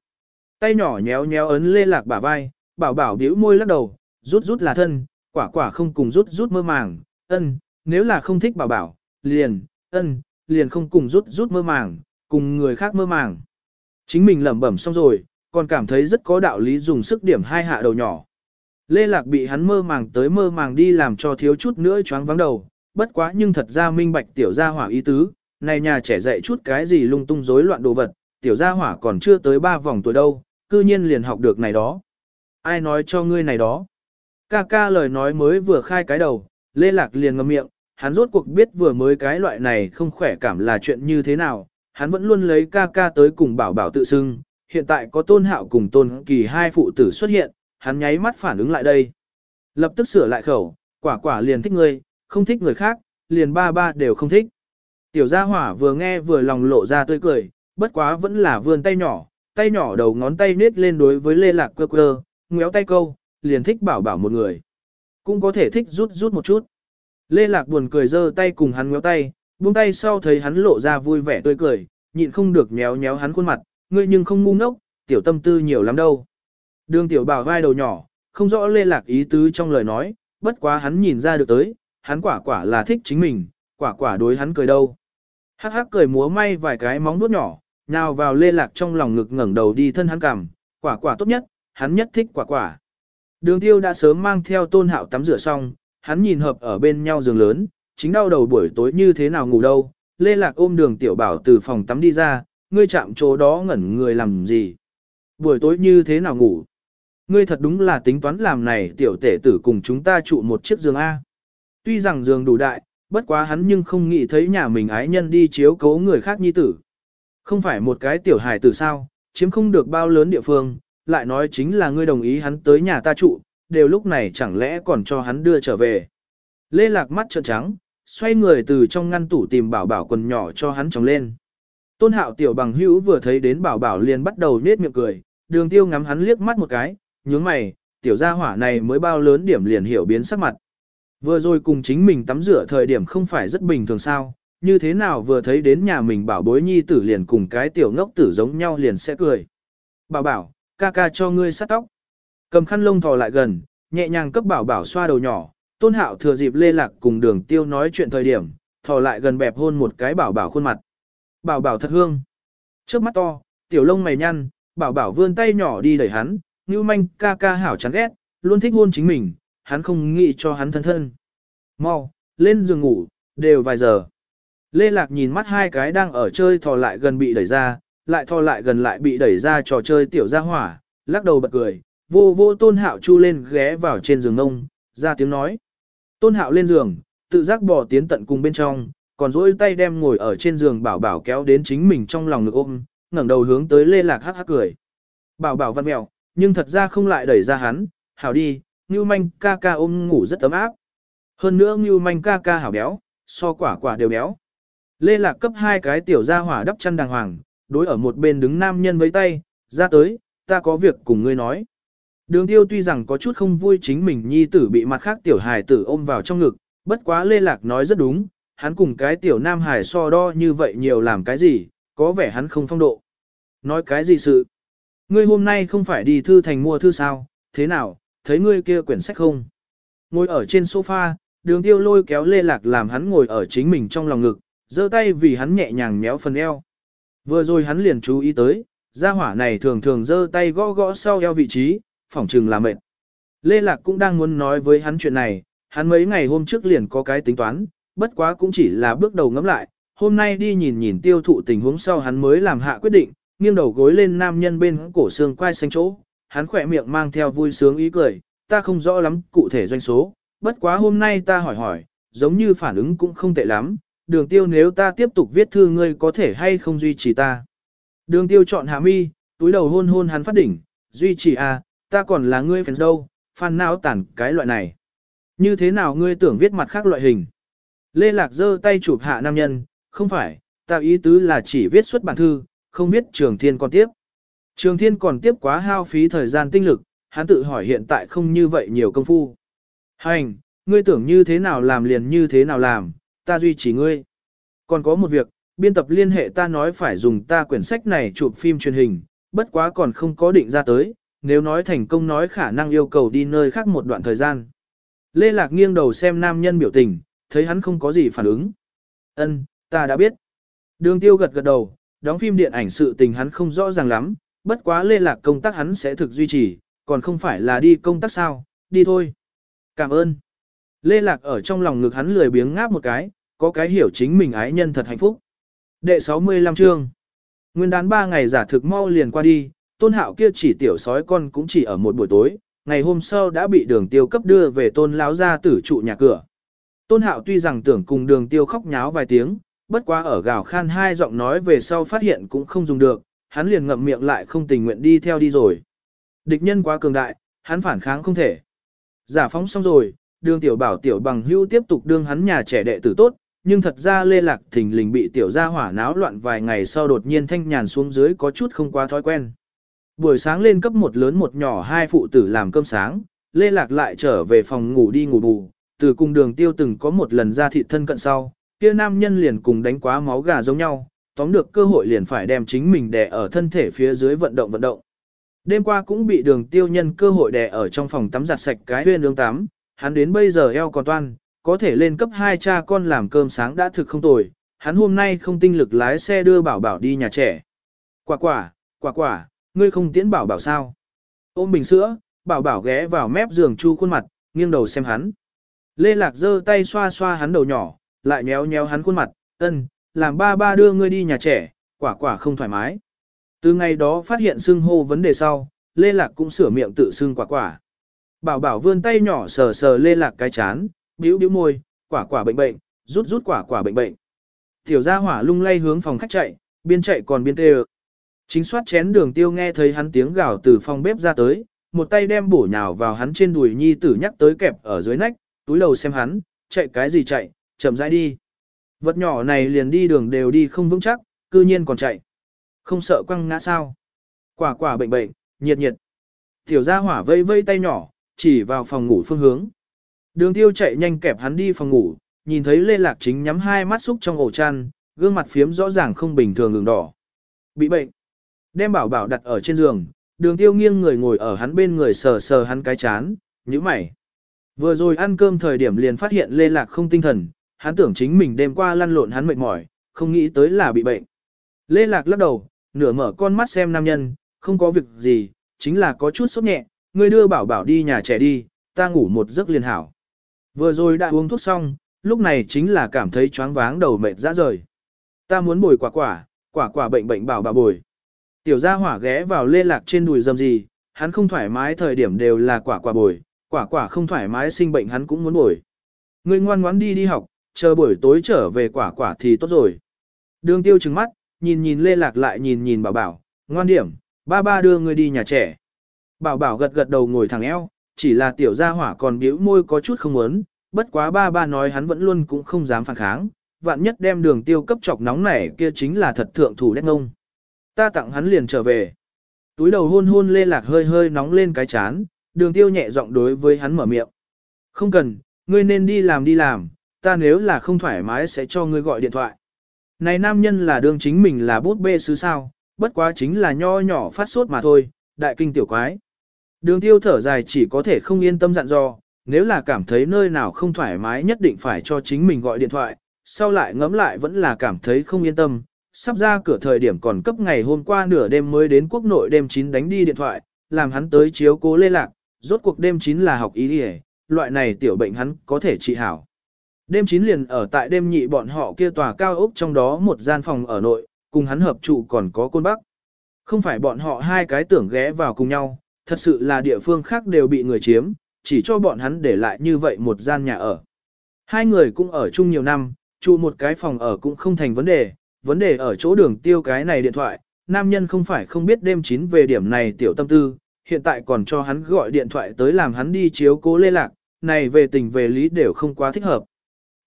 Tay nhỏ nhéo nhéo ấn lê lạc bả vai, bảo bảo điếu môi lắc đầu, rút rút là thân, quả quả không cùng rút rút mơ màng, ân, nếu là không thích bảo bảo, liền, ân, liền không cùng rút rút mơ màng, cùng người khác mơ màng. Chính mình lẩm bẩm xong rồi, còn cảm thấy rất có đạo lý dùng sức điểm hai hạ đầu nhỏ. Lê Lạc bị hắn mơ màng tới mơ màng đi làm cho thiếu chút nữa choáng vắng đầu, bất quá nhưng thật ra minh bạch tiểu gia hỏa ý tứ, này nhà trẻ dạy chút cái gì lung tung rối loạn đồ vật, tiểu gia hỏa còn chưa tới ba vòng tuổi đâu, cư nhiên liền học được này đó. Ai nói cho ngươi này đó? Ca ca lời nói mới vừa khai cái đầu, Lê Lạc liền ngậm miệng, hắn rốt cuộc biết vừa mới cái loại này không khỏe cảm là chuyện như thế nào, hắn vẫn luôn lấy ca ca tới cùng bảo bảo tự xưng, hiện tại có tôn hạo cùng tôn kỳ hai phụ tử xuất hiện, hắn nháy mắt phản ứng lại đây. Lập tức sửa lại khẩu, quả quả liền thích ngươi, không thích người khác, liền ba ba đều không thích. Tiểu gia hỏa vừa nghe vừa lòng lộ ra tươi cười, bất quá vẫn là vươn tay nhỏ, tay nhỏ đầu ngón tay nết lên đối với lê lạc quơ quơ, ngéo tay câu, liền thích bảo bảo một người. Cũng có thể thích rút rút một chút. Lê lạc buồn cười giơ tay cùng hắn ngéo tay, buông tay sau thấy hắn lộ ra vui vẻ tươi cười, nhịn không được nhéo nhéo hắn khuôn mặt, ngươi nhưng không ngu ngốc, tiểu tâm tư nhiều lắm đâu. Đường tiểu bảo vai đầu nhỏ, không rõ lê lạc ý tứ trong lời nói, bất quá hắn nhìn ra được tới, hắn quả quả là thích chính mình, quả quả đối hắn cười đâu. Hắc hắc cười múa may vài cái móng vuốt nhỏ, nào vào lê lạc trong lòng ngực ngẩng đầu đi thân hắn cằm, quả quả tốt nhất, hắn nhất thích quả quả. Đường tiêu đã sớm mang theo tôn hạo tắm rửa xong, hắn nhìn hợp ở bên nhau giường lớn, chính đau đầu buổi tối như thế nào ngủ đâu. Lê Lạc ôm đường tiểu bảo từ phòng tắm đi ra, ngươi chạm chỗ đó ngẩn người làm gì. Buổi tối như thế nào ngủ. Ngươi thật đúng là tính toán làm này tiểu tể tử cùng chúng ta trụ một chiếc giường A. Tuy rằng giường đủ đại, bất quá hắn nhưng không nghĩ thấy nhà mình ái nhân đi chiếu cố người khác nhi tử. Không phải một cái tiểu hài tử sao, chiếm không được bao lớn địa phương, lại nói chính là ngươi đồng ý hắn tới nhà ta trụ, đều lúc này chẳng lẽ còn cho hắn đưa trở về. Lê Lạc mắt trợn trắng, xoay người từ trong ngăn tủ tìm bảo bảo quần nhỏ cho hắn trồng lên. Tôn hạo tiểu bằng hữu vừa thấy đến bảo bảo liền bắt đầu nết miệng cười, đường tiêu ngắm hắn liếc mắt một cái, nhướng mày, tiểu gia hỏa này mới bao lớn điểm liền hiểu biến sắc mặt. Vừa rồi cùng chính mình tắm rửa thời điểm không phải rất bình thường sao, như thế nào vừa thấy đến nhà mình bảo bối nhi tử liền cùng cái tiểu ngốc tử giống nhau liền sẽ cười. Bảo bảo, ca ca cho ngươi sát tóc. Cầm khăn lông thò lại gần, nhẹ nhàng cấp bảo bảo xoa đầu nhỏ, tôn hạo thừa dịp lê lạc cùng đường tiêu nói chuyện thời điểm, thò lại gần bẹp hôn một cái bảo bảo khuôn mặt. Bảo bảo thật hương. Trước mắt to, tiểu lông mày nhăn, bảo bảo vươn tay nhỏ đi đẩy hắn, như manh ca ca hảo chán ghét, luôn thích hôn chính mình, hắn không nghĩ cho hắn thân thân. Mau, lên giường ngủ, đều vài giờ. Lê Lạc nhìn mắt hai cái đang ở chơi thò lại gần bị đẩy ra, lại thò lại gần lại bị đẩy ra trò chơi tiểu gia hỏa, lắc đầu bật cười, vô vô tôn hạo chu lên ghé vào trên giường ông, ra tiếng nói. Tôn hạo lên giường, tự giác bỏ tiến tận cùng bên trong, còn dỗi tay đem ngồi ở trên giường bảo bảo kéo đến chính mình trong lòng ngực ôm, ngẩng đầu hướng tới Lê Lạc hắc hắc cười. Bảo bảo văn mèo, nhưng thật ra không lại đẩy ra hắn, hảo đi, Ngưu Manh ca ca ôm ngủ rất ấm áp. Hơn nữa Ngưu Manh ca ca hảo béo, so quả quả đều béo. Lê Lạc cấp hai cái tiểu gia hỏa đắp chăn đàng hoàng, đối ở một bên đứng nam nhân với tay, ra tới, ta có việc cùng ngươi nói. Đường tiêu tuy rằng có chút không vui chính mình nhi tử bị mặt khác tiểu hài tử ôm vào trong ngực, bất quá Lê Lạc nói rất đúng, hắn cùng cái tiểu nam hài so đo như vậy nhiều làm cái gì, có vẻ hắn không phong độ. Nói cái gì sự? Ngươi hôm nay không phải đi thư thành mua thư sao, thế nào, thấy ngươi kia quyển sách không? Ngồi ở trên sofa, đường tiêu lôi kéo lê lạc làm hắn ngồi ở chính mình trong lòng ngực, giơ tay vì hắn nhẹ nhàng méo phần eo. Vừa rồi hắn liền chú ý tới, gia hỏa này thường thường giơ tay gõ gõ sau eo vị trí, phỏng chừng là mệt. Lê Lạc cũng đang muốn nói với hắn chuyện này, hắn mấy ngày hôm trước liền có cái tính toán, bất quá cũng chỉ là bước đầu ngẫm lại, hôm nay đi nhìn nhìn tiêu thụ tình huống sau hắn mới làm hạ quyết định, nghiêng đầu gối lên nam nhân bên cổ xương quai xanh chỗ, hắn khỏe miệng mang theo vui sướng ý cười, ta không rõ lắm cụ thể doanh số, bất quá hôm nay ta hỏi hỏi, giống như phản ứng cũng không tệ lắm, đường tiêu nếu ta tiếp tục viết thư ngươi có thể hay không duy trì ta. Đường tiêu chọn hạ mi, túi đầu hôn hôn hắn phát đỉnh, duy trì à, ta còn là ngươi phèn đâu, phan não tản cái loại này. Như thế nào ngươi tưởng viết mặt khác loại hình? Lê Lạc giơ tay chụp hạ nam nhân, không phải, ta ý tứ là chỉ viết xuất bản thư, không biết trường thiên còn tiếp. Trường thiên còn tiếp quá hao phí thời gian tinh lực, hắn tự hỏi hiện tại không như vậy nhiều công phu. Hành, ngươi tưởng như thế nào làm liền như thế nào làm, ta duy trì ngươi. Còn có một việc, biên tập liên hệ ta nói phải dùng ta quyển sách này chụp phim truyền hình, bất quá còn không có định ra tới, nếu nói thành công nói khả năng yêu cầu đi nơi khác một đoạn thời gian. Lê Lạc nghiêng đầu xem nam nhân biểu tình, thấy hắn không có gì phản ứng. Ân, ta đã biết. Đường tiêu gật gật đầu, đóng phim điện ảnh sự tình hắn không rõ ràng lắm, bất quá Lê Lạc công tác hắn sẽ thực duy trì, còn không phải là đi công tác sao, đi thôi. Cảm ơn. Lê Lạc ở trong lòng ngực hắn lười biếng ngáp một cái, có cái hiểu chính mình ái nhân thật hạnh phúc. Đệ 65 chương. Nguyên đán 3 ngày giả thực mau liền qua đi, tôn hạo kia chỉ tiểu sói con cũng chỉ ở một buổi tối, ngày hôm sau đã bị đường tiêu cấp đưa về tôn láo ra tử trụ nhà cửa. Tôn hạo tuy rằng tưởng cùng đường tiêu khóc nháo vài tiếng, bất quá ở gào khan hai giọng nói về sau phát hiện cũng không dùng được, hắn liền ngậm miệng lại không tình nguyện đi theo đi rồi. Địch nhân quá cường đại, hắn phản kháng không thể. Giả phóng xong rồi, đường tiểu bảo tiểu bằng hưu tiếp tục đương hắn nhà trẻ đệ tử tốt, nhưng thật ra lê lạc thình lình bị tiểu gia hỏa náo loạn vài ngày sau đột nhiên thanh nhàn xuống dưới có chút không quá thói quen. Buổi sáng lên cấp một lớn một nhỏ hai phụ tử làm cơm sáng, lê lạc lại trở về phòng ngủ đi ngủ bù, từ cùng đường tiêu từng có một lần ra thị thân cận sau, kia nam nhân liền cùng đánh quá máu gà giống nhau, tóm được cơ hội liền phải đem chính mình đè ở thân thể phía dưới vận động vận động. Đêm qua cũng bị đường tiêu nhân cơ hội đè ở trong phòng tắm giặt sạch cái huyên Đường tắm, hắn đến bây giờ eo còn toan, có thể lên cấp 2 cha con làm cơm sáng đã thực không tồi, hắn hôm nay không tinh lực lái xe đưa bảo bảo đi nhà trẻ. Quả quả, quả quả, ngươi không tiễn bảo bảo sao? Ôm bình sữa, bảo bảo ghé vào mép giường chu khuôn mặt, nghiêng đầu xem hắn. Lê Lạc giơ tay xoa xoa hắn đầu nhỏ, lại nhéo nhéo hắn khuôn mặt, ân, làm ba ba đưa ngươi đi nhà trẻ, quả quả không thoải mái. Từ ngày đó phát hiện xưng hô vấn đề sau, Lê Lạc cũng sửa miệng tự xưng quả quả. Bảo bảo vươn tay nhỏ sờ sờ Lê Lạc cái chán, bĩu bĩu môi, quả quả bệnh bệnh, rút rút quả quả bệnh bệnh. Tiểu gia hỏa lung lay hướng phòng khách chạy, biên chạy còn biên tê Chính soát chén đường tiêu nghe thấy hắn tiếng gào từ phòng bếp ra tới, một tay đem bổ nhào vào hắn trên đùi nhi tử nhắc tới kẹp ở dưới nách, túi đầu xem hắn, chạy cái gì chạy, chậm rãi đi. Vật nhỏ này liền đi đường đều đi không vững chắc, cư nhiên còn chạy. Không sợ quăng ngã sao. Quả quả bệnh bệnh, nhiệt nhiệt. Tiểu gia hỏa vây vây tay nhỏ, chỉ vào phòng ngủ phương hướng. Đường tiêu chạy nhanh kẹp hắn đi phòng ngủ, nhìn thấy Lê Lạc Chính nhắm hai mắt xúc trong ổ chăn, gương mặt phiếm rõ ràng không bình thường ngừng đỏ. Bị bệnh. Đem bảo bảo đặt ở trên giường, đường tiêu nghiêng người ngồi ở hắn bên người sờ sờ hắn cái chán, như mày. Vừa rồi ăn cơm thời điểm liền phát hiện Lê Lạc không tinh thần, hắn tưởng chính mình đêm qua lăn lộn hắn mệt mỏi, không nghĩ tới là bị bệnh. Lê Lạc lắc đầu, nửa mở con mắt xem nam nhân, không có việc gì, chính là có chút sốt nhẹ, ngươi đưa bảo bảo đi nhà trẻ đi, ta ngủ một giấc liền hảo. Vừa rồi đã uống thuốc xong, lúc này chính là cảm thấy choáng váng đầu mệt ra rời. Ta muốn bồi quả quả, quả quả bệnh bệnh bảo bà bồi. Tiểu gia hỏa ghé vào lê lạc trên đùi dầm gì, hắn không thoải mái thời điểm đều là quả quả bồi, quả quả không thoải mái sinh bệnh hắn cũng muốn bồi. Ngươi ngoan ngoãn đi đi học, chờ buổi tối trở về quả quả thì tốt rồi. Đường tiêu trừng mắt, nhìn nhìn lê lạc lại nhìn nhìn bảo bảo, ngoan điểm, ba ba đưa ngươi đi nhà trẻ. Bảo bảo gật gật đầu ngồi thẳng eo, chỉ là tiểu gia hỏa còn biểu môi có chút không muốn, bất quá ba ba nói hắn vẫn luôn cũng không dám phản kháng, vạn nhất đem đường tiêu cấp chọc nóng này kia chính là thật thượng thủ đét ngông. Ta tặng hắn liền trở về. Túi đầu hôn hôn lê lạc hơi hơi nóng lên cái chán, đường tiêu nhẹ giọng đối với hắn mở miệng. Không cần, ngươi nên đi làm đi làm, ta nếu là không thoải mái sẽ cho ngươi gọi điện thoại. Này nam nhân là đương chính mình là bút bê sứ sao, bất quá chính là nho nhỏ phát sốt mà thôi, đại kinh tiểu quái. Đường tiêu thở dài chỉ có thể không yên tâm dặn dò, nếu là cảm thấy nơi nào không thoải mái nhất định phải cho chính mình gọi điện thoại, sau lại ngẫm lại vẫn là cảm thấy không yên tâm, sắp ra cửa thời điểm còn cấp ngày hôm qua nửa đêm mới đến quốc nội đêm 9 đánh đi điện thoại, làm hắn tới chiếu cố lê lạc, rốt cuộc đêm 9 là học ý đi loại này tiểu bệnh hắn có thể trị hảo. Đêm 9 liền ở tại đêm nhị bọn họ kia tòa cao ốc trong đó một gian phòng ở nội, cùng hắn hợp trụ còn có côn bắc. Không phải bọn họ hai cái tưởng ghé vào cùng nhau, thật sự là địa phương khác đều bị người chiếm, chỉ cho bọn hắn để lại như vậy một gian nhà ở. Hai người cũng ở chung nhiều năm, trụ một cái phòng ở cũng không thành vấn đề, vấn đề ở chỗ đường tiêu cái này điện thoại, nam nhân không phải không biết đêm chín về điểm này tiểu tâm tư, hiện tại còn cho hắn gọi điện thoại tới làm hắn đi chiếu cố lê lạc, này về tình về lý đều không quá thích hợp.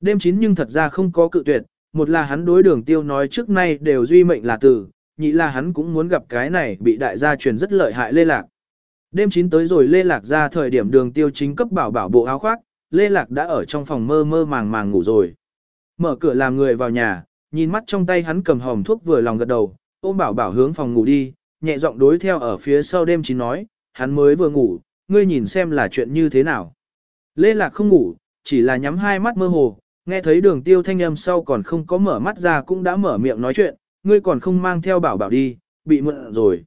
Đêm chín nhưng thật ra không có cự tuyệt, một là hắn đối đường tiêu nói trước nay đều duy mệnh là tử, nhị là hắn cũng muốn gặp cái này bị đại gia truyền rất lợi hại lê lạc. Đêm chín tới rồi Lê Lạc ra thời điểm đường tiêu chính cấp bảo bảo bộ áo khoác, Lê Lạc đã ở trong phòng mơ mơ màng màng ngủ rồi. Mở cửa làm người vào nhà, nhìn mắt trong tay hắn cầm hòm thuốc vừa lòng gật đầu, ôm bảo bảo hướng phòng ngủ đi, nhẹ giọng đối theo ở phía sau đêm chín nói, hắn mới vừa ngủ, ngươi nhìn xem là chuyện như thế nào. Lê Lạc không ngủ, chỉ là nhắm hai mắt mơ hồ, nghe thấy đường tiêu thanh âm sau còn không có mở mắt ra cũng đã mở miệng nói chuyện, ngươi còn không mang theo bảo bảo đi, bị mượn rồi.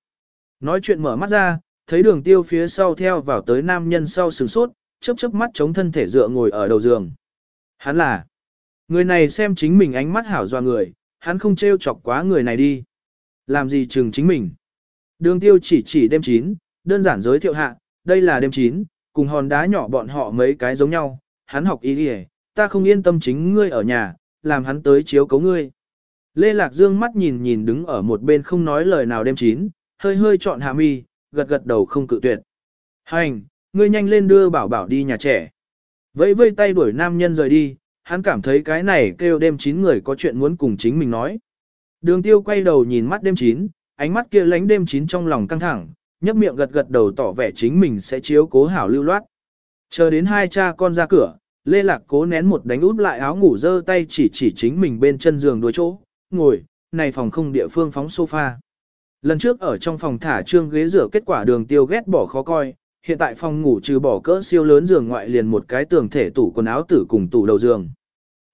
Nói chuyện mở mắt ra, thấy đường tiêu phía sau theo vào tới nam nhân sau sừng sốt, chớp chớp mắt chống thân thể dựa ngồi ở đầu giường. Hắn là, người này xem chính mình ánh mắt hảo doa người, hắn không trêu chọc quá người này đi. Làm gì chừng chính mình. Đường tiêu chỉ chỉ đêm chín, đơn giản giới thiệu hạ, đây là đêm chín, cùng hòn đá nhỏ bọn họ mấy cái giống nhau, hắn học ý đi ta không yên tâm chính ngươi ở nhà, làm hắn tới chiếu cấu ngươi. Lê Lạc Dương mắt nhìn nhìn đứng ở một bên không nói lời nào đêm chín, hơi hơi chọn hạ mi, gật gật đầu không cự tuyệt. Hành, ngươi nhanh lên đưa bảo bảo đi nhà trẻ. Vẫy vây tay đuổi nam nhân rời đi, hắn cảm thấy cái này kêu đêm chín người có chuyện muốn cùng chính mình nói. Đường tiêu quay đầu nhìn mắt đêm chín, ánh mắt kia lánh đêm chín trong lòng căng thẳng, nhấp miệng gật gật đầu tỏ vẻ chính mình sẽ chiếu cố hảo lưu loát. Chờ đến hai cha con ra cửa, Lê Lạc cố nén một đánh út lại áo ngủ dơ tay chỉ chỉ chính mình bên chân giường đuôi chỗ, ngồi, này phòng không địa phương phóng sofa. Lần trước ở trong phòng thả trương ghế rửa kết quả đường tiêu ghét bỏ khó coi, hiện tại phòng ngủ trừ bỏ cỡ siêu lớn giường ngoại liền một cái tường thể tủ quần áo tử cùng tủ đầu giường.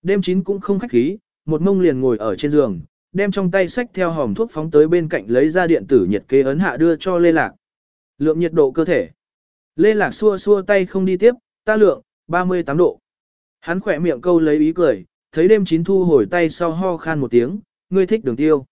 Đêm chín cũng không khách khí, một mông liền ngồi ở trên giường, đem trong tay sách theo hòm thuốc phóng tới bên cạnh lấy ra điện tử nhiệt kế ấn hạ đưa cho Lê Lạc. Lượng nhiệt độ cơ thể. Lê Lạc xua xua tay không đi tiếp, ta lượng, 38 độ. Hắn khỏe miệng câu lấy ý cười, thấy đêm chín thu hồi tay sau ho khan một tiếng, ngươi thích đường tiêu.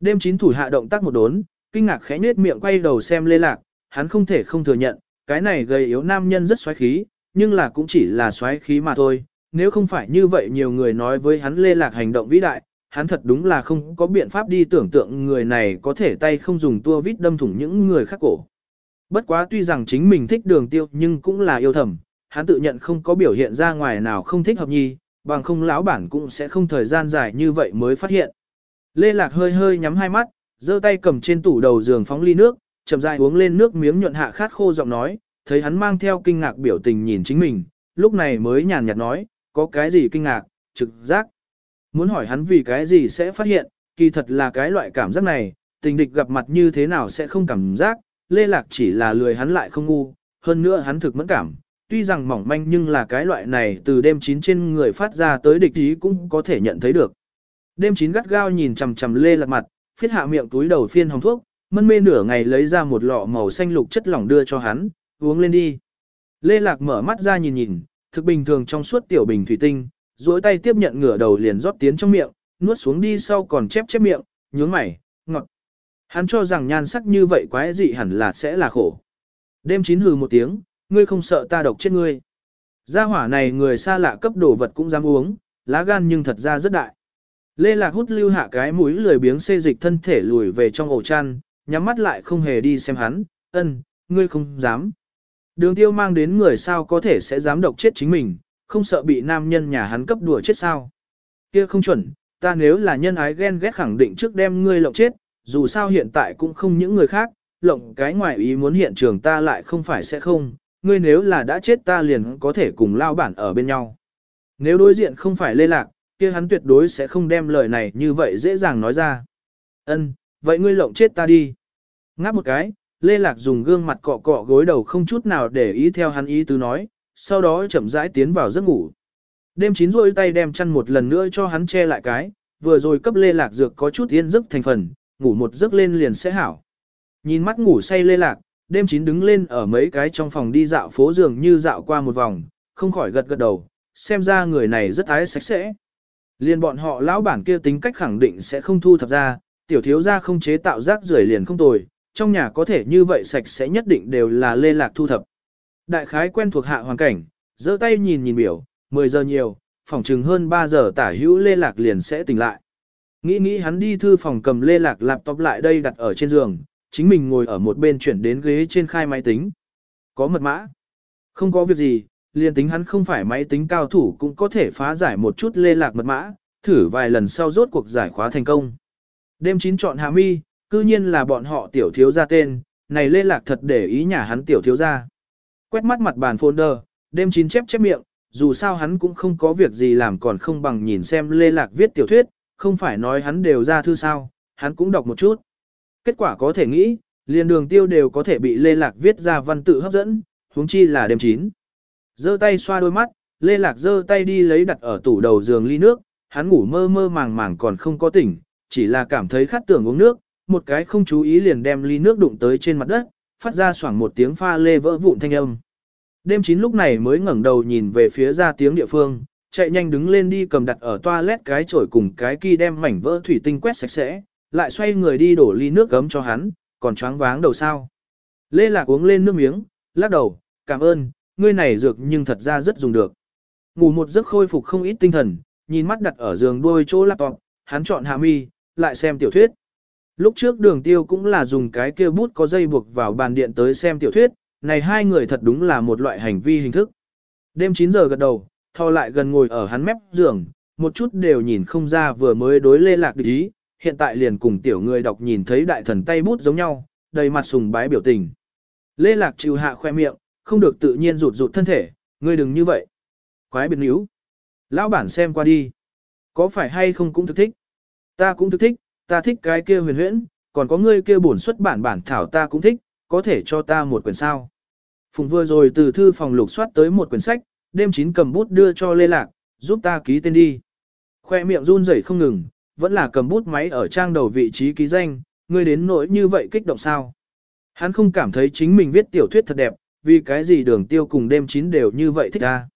Đêm chín thủ hạ động tác một đốn, kinh ngạc khẽ nết miệng quay đầu xem Lê Lạc, hắn không thể không thừa nhận, cái này gây yếu nam nhân rất xoáy khí, nhưng là cũng chỉ là xoáy khí mà thôi. Nếu không phải như vậy nhiều người nói với hắn Lê Lạc hành động vĩ đại, hắn thật đúng là không có biện pháp đi tưởng tượng người này có thể tay không dùng tua vít đâm thủng những người khác cổ. Bất quá tuy rằng chính mình thích đường tiêu nhưng cũng là yêu thầm, hắn tự nhận không có biểu hiện ra ngoài nào không thích hợp nhi, bằng không lão bản cũng sẽ không thời gian dài như vậy mới phát hiện. Lê Lạc hơi hơi nhắm hai mắt, giơ tay cầm trên tủ đầu giường phóng ly nước, chậm rãi uống lên nước miếng nhuận hạ khát khô giọng nói, thấy hắn mang theo kinh ngạc biểu tình nhìn chính mình, lúc này mới nhàn nhạt nói, có cái gì kinh ngạc, trực giác. Muốn hỏi hắn vì cái gì sẽ phát hiện, kỳ thật là cái loại cảm giác này, tình địch gặp mặt như thế nào sẽ không cảm giác, Lê Lạc chỉ là lười hắn lại không ngu, hơn nữa hắn thực mẫn cảm, tuy rằng mỏng manh nhưng là cái loại này từ đêm chín trên người phát ra tới địch ý cũng có thể nhận thấy được. Đêm chín gắt gao nhìn chằm chằm Lê Lạc mặt, phiết hạ miệng túi đầu phiên hồng thuốc, mân mê nửa ngày lấy ra một lọ màu xanh lục chất lỏng đưa cho hắn, uống lên đi. Lê Lạc mở mắt ra nhìn nhìn, thực bình thường trong suốt tiểu bình thủy tinh, duỗi tay tiếp nhận ngửa đầu liền rót tiến trong miệng, nuốt xuống đi sau còn chép chép miệng, nhướng mày, ngọt. Hắn cho rằng nhan sắc như vậy quái dị hẳn là sẽ là khổ. Đêm chín hừ một tiếng, ngươi không sợ ta độc chết ngươi. Gia hỏa này người xa lạ cấp đồ vật cũng dám uống, lá gan nhưng thật ra rất đại. Lê Lạc hút lưu hạ cái mũi lười biếng xê dịch thân thể lùi về trong ổ chăn, nhắm mắt lại không hề đi xem hắn, ân, ngươi không dám. Đường tiêu mang đến người sao có thể sẽ dám độc chết chính mình, không sợ bị nam nhân nhà hắn cấp đùa chết sao. Kia không chuẩn, ta nếu là nhân ái ghen ghét khẳng định trước đem ngươi lộng chết, dù sao hiện tại cũng không những người khác, lộng cái ngoài ý muốn hiện trường ta lại không phải sẽ không, ngươi nếu là đã chết ta liền có thể cùng lao bản ở bên nhau. Nếu đối diện không phải lê lạc, kia hắn tuyệt đối sẽ không đem lời này như vậy dễ dàng nói ra. Ân, vậy ngươi lộng chết ta đi. Ngáp một cái, lê lạc dùng gương mặt cọ cọ gối đầu không chút nào để ý theo hắn ý tứ nói, sau đó chậm rãi tiến vào giấc ngủ. Đêm chín rôi tay đem chăn một lần nữa cho hắn che lại cái, vừa rồi cấp lê lạc dược có chút yên giấc thành phần, ngủ một giấc lên liền sẽ hảo. Nhìn mắt ngủ say lê lạc, đêm chín đứng lên ở mấy cái trong phòng đi dạo phố dường như dạo qua một vòng, không khỏi gật gật đầu, xem ra người này rất ái sạch sẽ. Liên bọn họ lão bản kia tính cách khẳng định sẽ không thu thập ra, tiểu thiếu gia không chế tạo rác rưởi liền không tồi, trong nhà có thể như vậy sạch sẽ nhất định đều là lê lạc thu thập. Đại khái quen thuộc hạ hoàn cảnh, giơ tay nhìn nhìn biểu, 10 giờ nhiều, phòng chừng hơn 3 giờ tả hữu lê lạc liền sẽ tỉnh lại. Nghĩ nghĩ hắn đi thư phòng cầm lê lạc laptop lại đây đặt ở trên giường, chính mình ngồi ở một bên chuyển đến ghế trên khai máy tính. Có mật mã. Không có việc gì, liền tính hắn không phải máy tính cao thủ cũng có thể phá giải một chút lê lạc mật mã, thử vài lần sau rốt cuộc giải khóa thành công. Đêm chín chọn hạ mi, cư nhiên là bọn họ tiểu thiếu gia tên, này lê lạc thật để ý nhà hắn tiểu thiếu gia. Quét mắt mặt bàn folder, đêm chín chép chép miệng, dù sao hắn cũng không có việc gì làm còn không bằng nhìn xem lê lạc viết tiểu thuyết, Không phải nói hắn đều ra thư sao, hắn cũng đọc một chút. Kết quả có thể nghĩ, liền đường tiêu đều có thể bị Lê Lạc viết ra văn tự hấp dẫn, huống chi là đêm chín giơ tay xoa đôi mắt, Lê Lạc giơ tay đi lấy đặt ở tủ đầu giường ly nước, hắn ngủ mơ mơ màng màng còn không có tỉnh, chỉ là cảm thấy khát tưởng uống nước, một cái không chú ý liền đem ly nước đụng tới trên mặt đất, phát ra xoảng một tiếng pha lê vỡ vụn thanh âm. Đêm chín lúc này mới ngẩng đầu nhìn về phía ra tiếng địa phương, chạy nhanh đứng lên đi cầm đặt ở toilet cái chổi cùng cái kia đem mảnh vỡ thủy tinh quét sạch sẽ, lại xoay người đi đổ ly nước gấm cho hắn, còn choáng váng đầu sao. Lê Lạc uống lên nước miếng, lắc đầu, cảm ơn, ngươi này dược nhưng thật ra rất dùng được. Ngủ một giấc khôi phục không ít tinh thần, nhìn mắt đặt ở giường đôi chỗ laptop, hắn chọn hạ mi, lại xem tiểu thuyết. Lúc trước đường tiêu cũng là dùng cái kia bút có dây buộc vào bàn điện tới xem tiểu thuyết, này hai người thật đúng là một loại hành vi hình thức. Đêm 9 giờ gật đầu, thò lại gần ngồi ở hắn mép giường, một chút đều nhìn không ra vừa mới đối lê lạc địch ý, hiện tại liền cùng tiểu người đọc nhìn thấy đại thần tay bút giống nhau, đầy mặt sùng bái biểu tình. Lê lạc chịu hạ khoe miệng, không được tự nhiên rụt rụt thân thể, ngươi đừng như vậy. Quái biệt níu. Lão bản xem qua đi. Có phải hay không cũng thực thích? Ta cũng thực thích, ta thích cái kia huyền huyễn, còn có ngươi kia bổn xuất bản bản thảo ta cũng thích, có thể cho ta một quyển sao. Phùng vừa rồi từ thư phòng lục soát tới một quyển sách, đêm chín cầm bút đưa cho Lê Lạc, giúp ta ký tên đi. Khoe miệng run rẩy không ngừng, vẫn là cầm bút máy ở trang đầu vị trí ký danh, ngươi đến nỗi như vậy kích động sao. Hắn không cảm thấy chính mình viết tiểu thuyết thật đẹp, vì cái gì đường tiêu cùng đêm chín đều như vậy thích ta.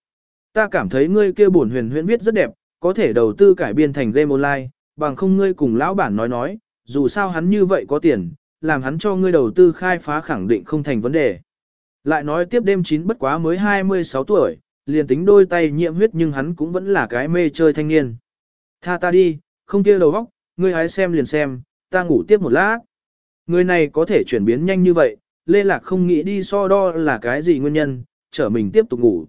Ta cảm thấy ngươi kia bổn huyền huyễn viết rất đẹp, có thể đầu tư cải biên thành game online, bằng không ngươi cùng lão bản nói nói, dù sao hắn như vậy có tiền, làm hắn cho ngươi đầu tư khai phá khẳng định không thành vấn đề. Lại nói tiếp đêm chín bất quá mới 26 tuổi, liền tính đôi tay nhiễm huyết nhưng hắn cũng vẫn là cái mê chơi thanh niên. Tha ta đi, không kia đầu vóc ngươi hái xem liền xem, ta ngủ tiếp một lát. Người này có thể chuyển biến nhanh như vậy, Lê Lạc không nghĩ đi so đo là cái gì nguyên nhân, trở mình tiếp tục ngủ.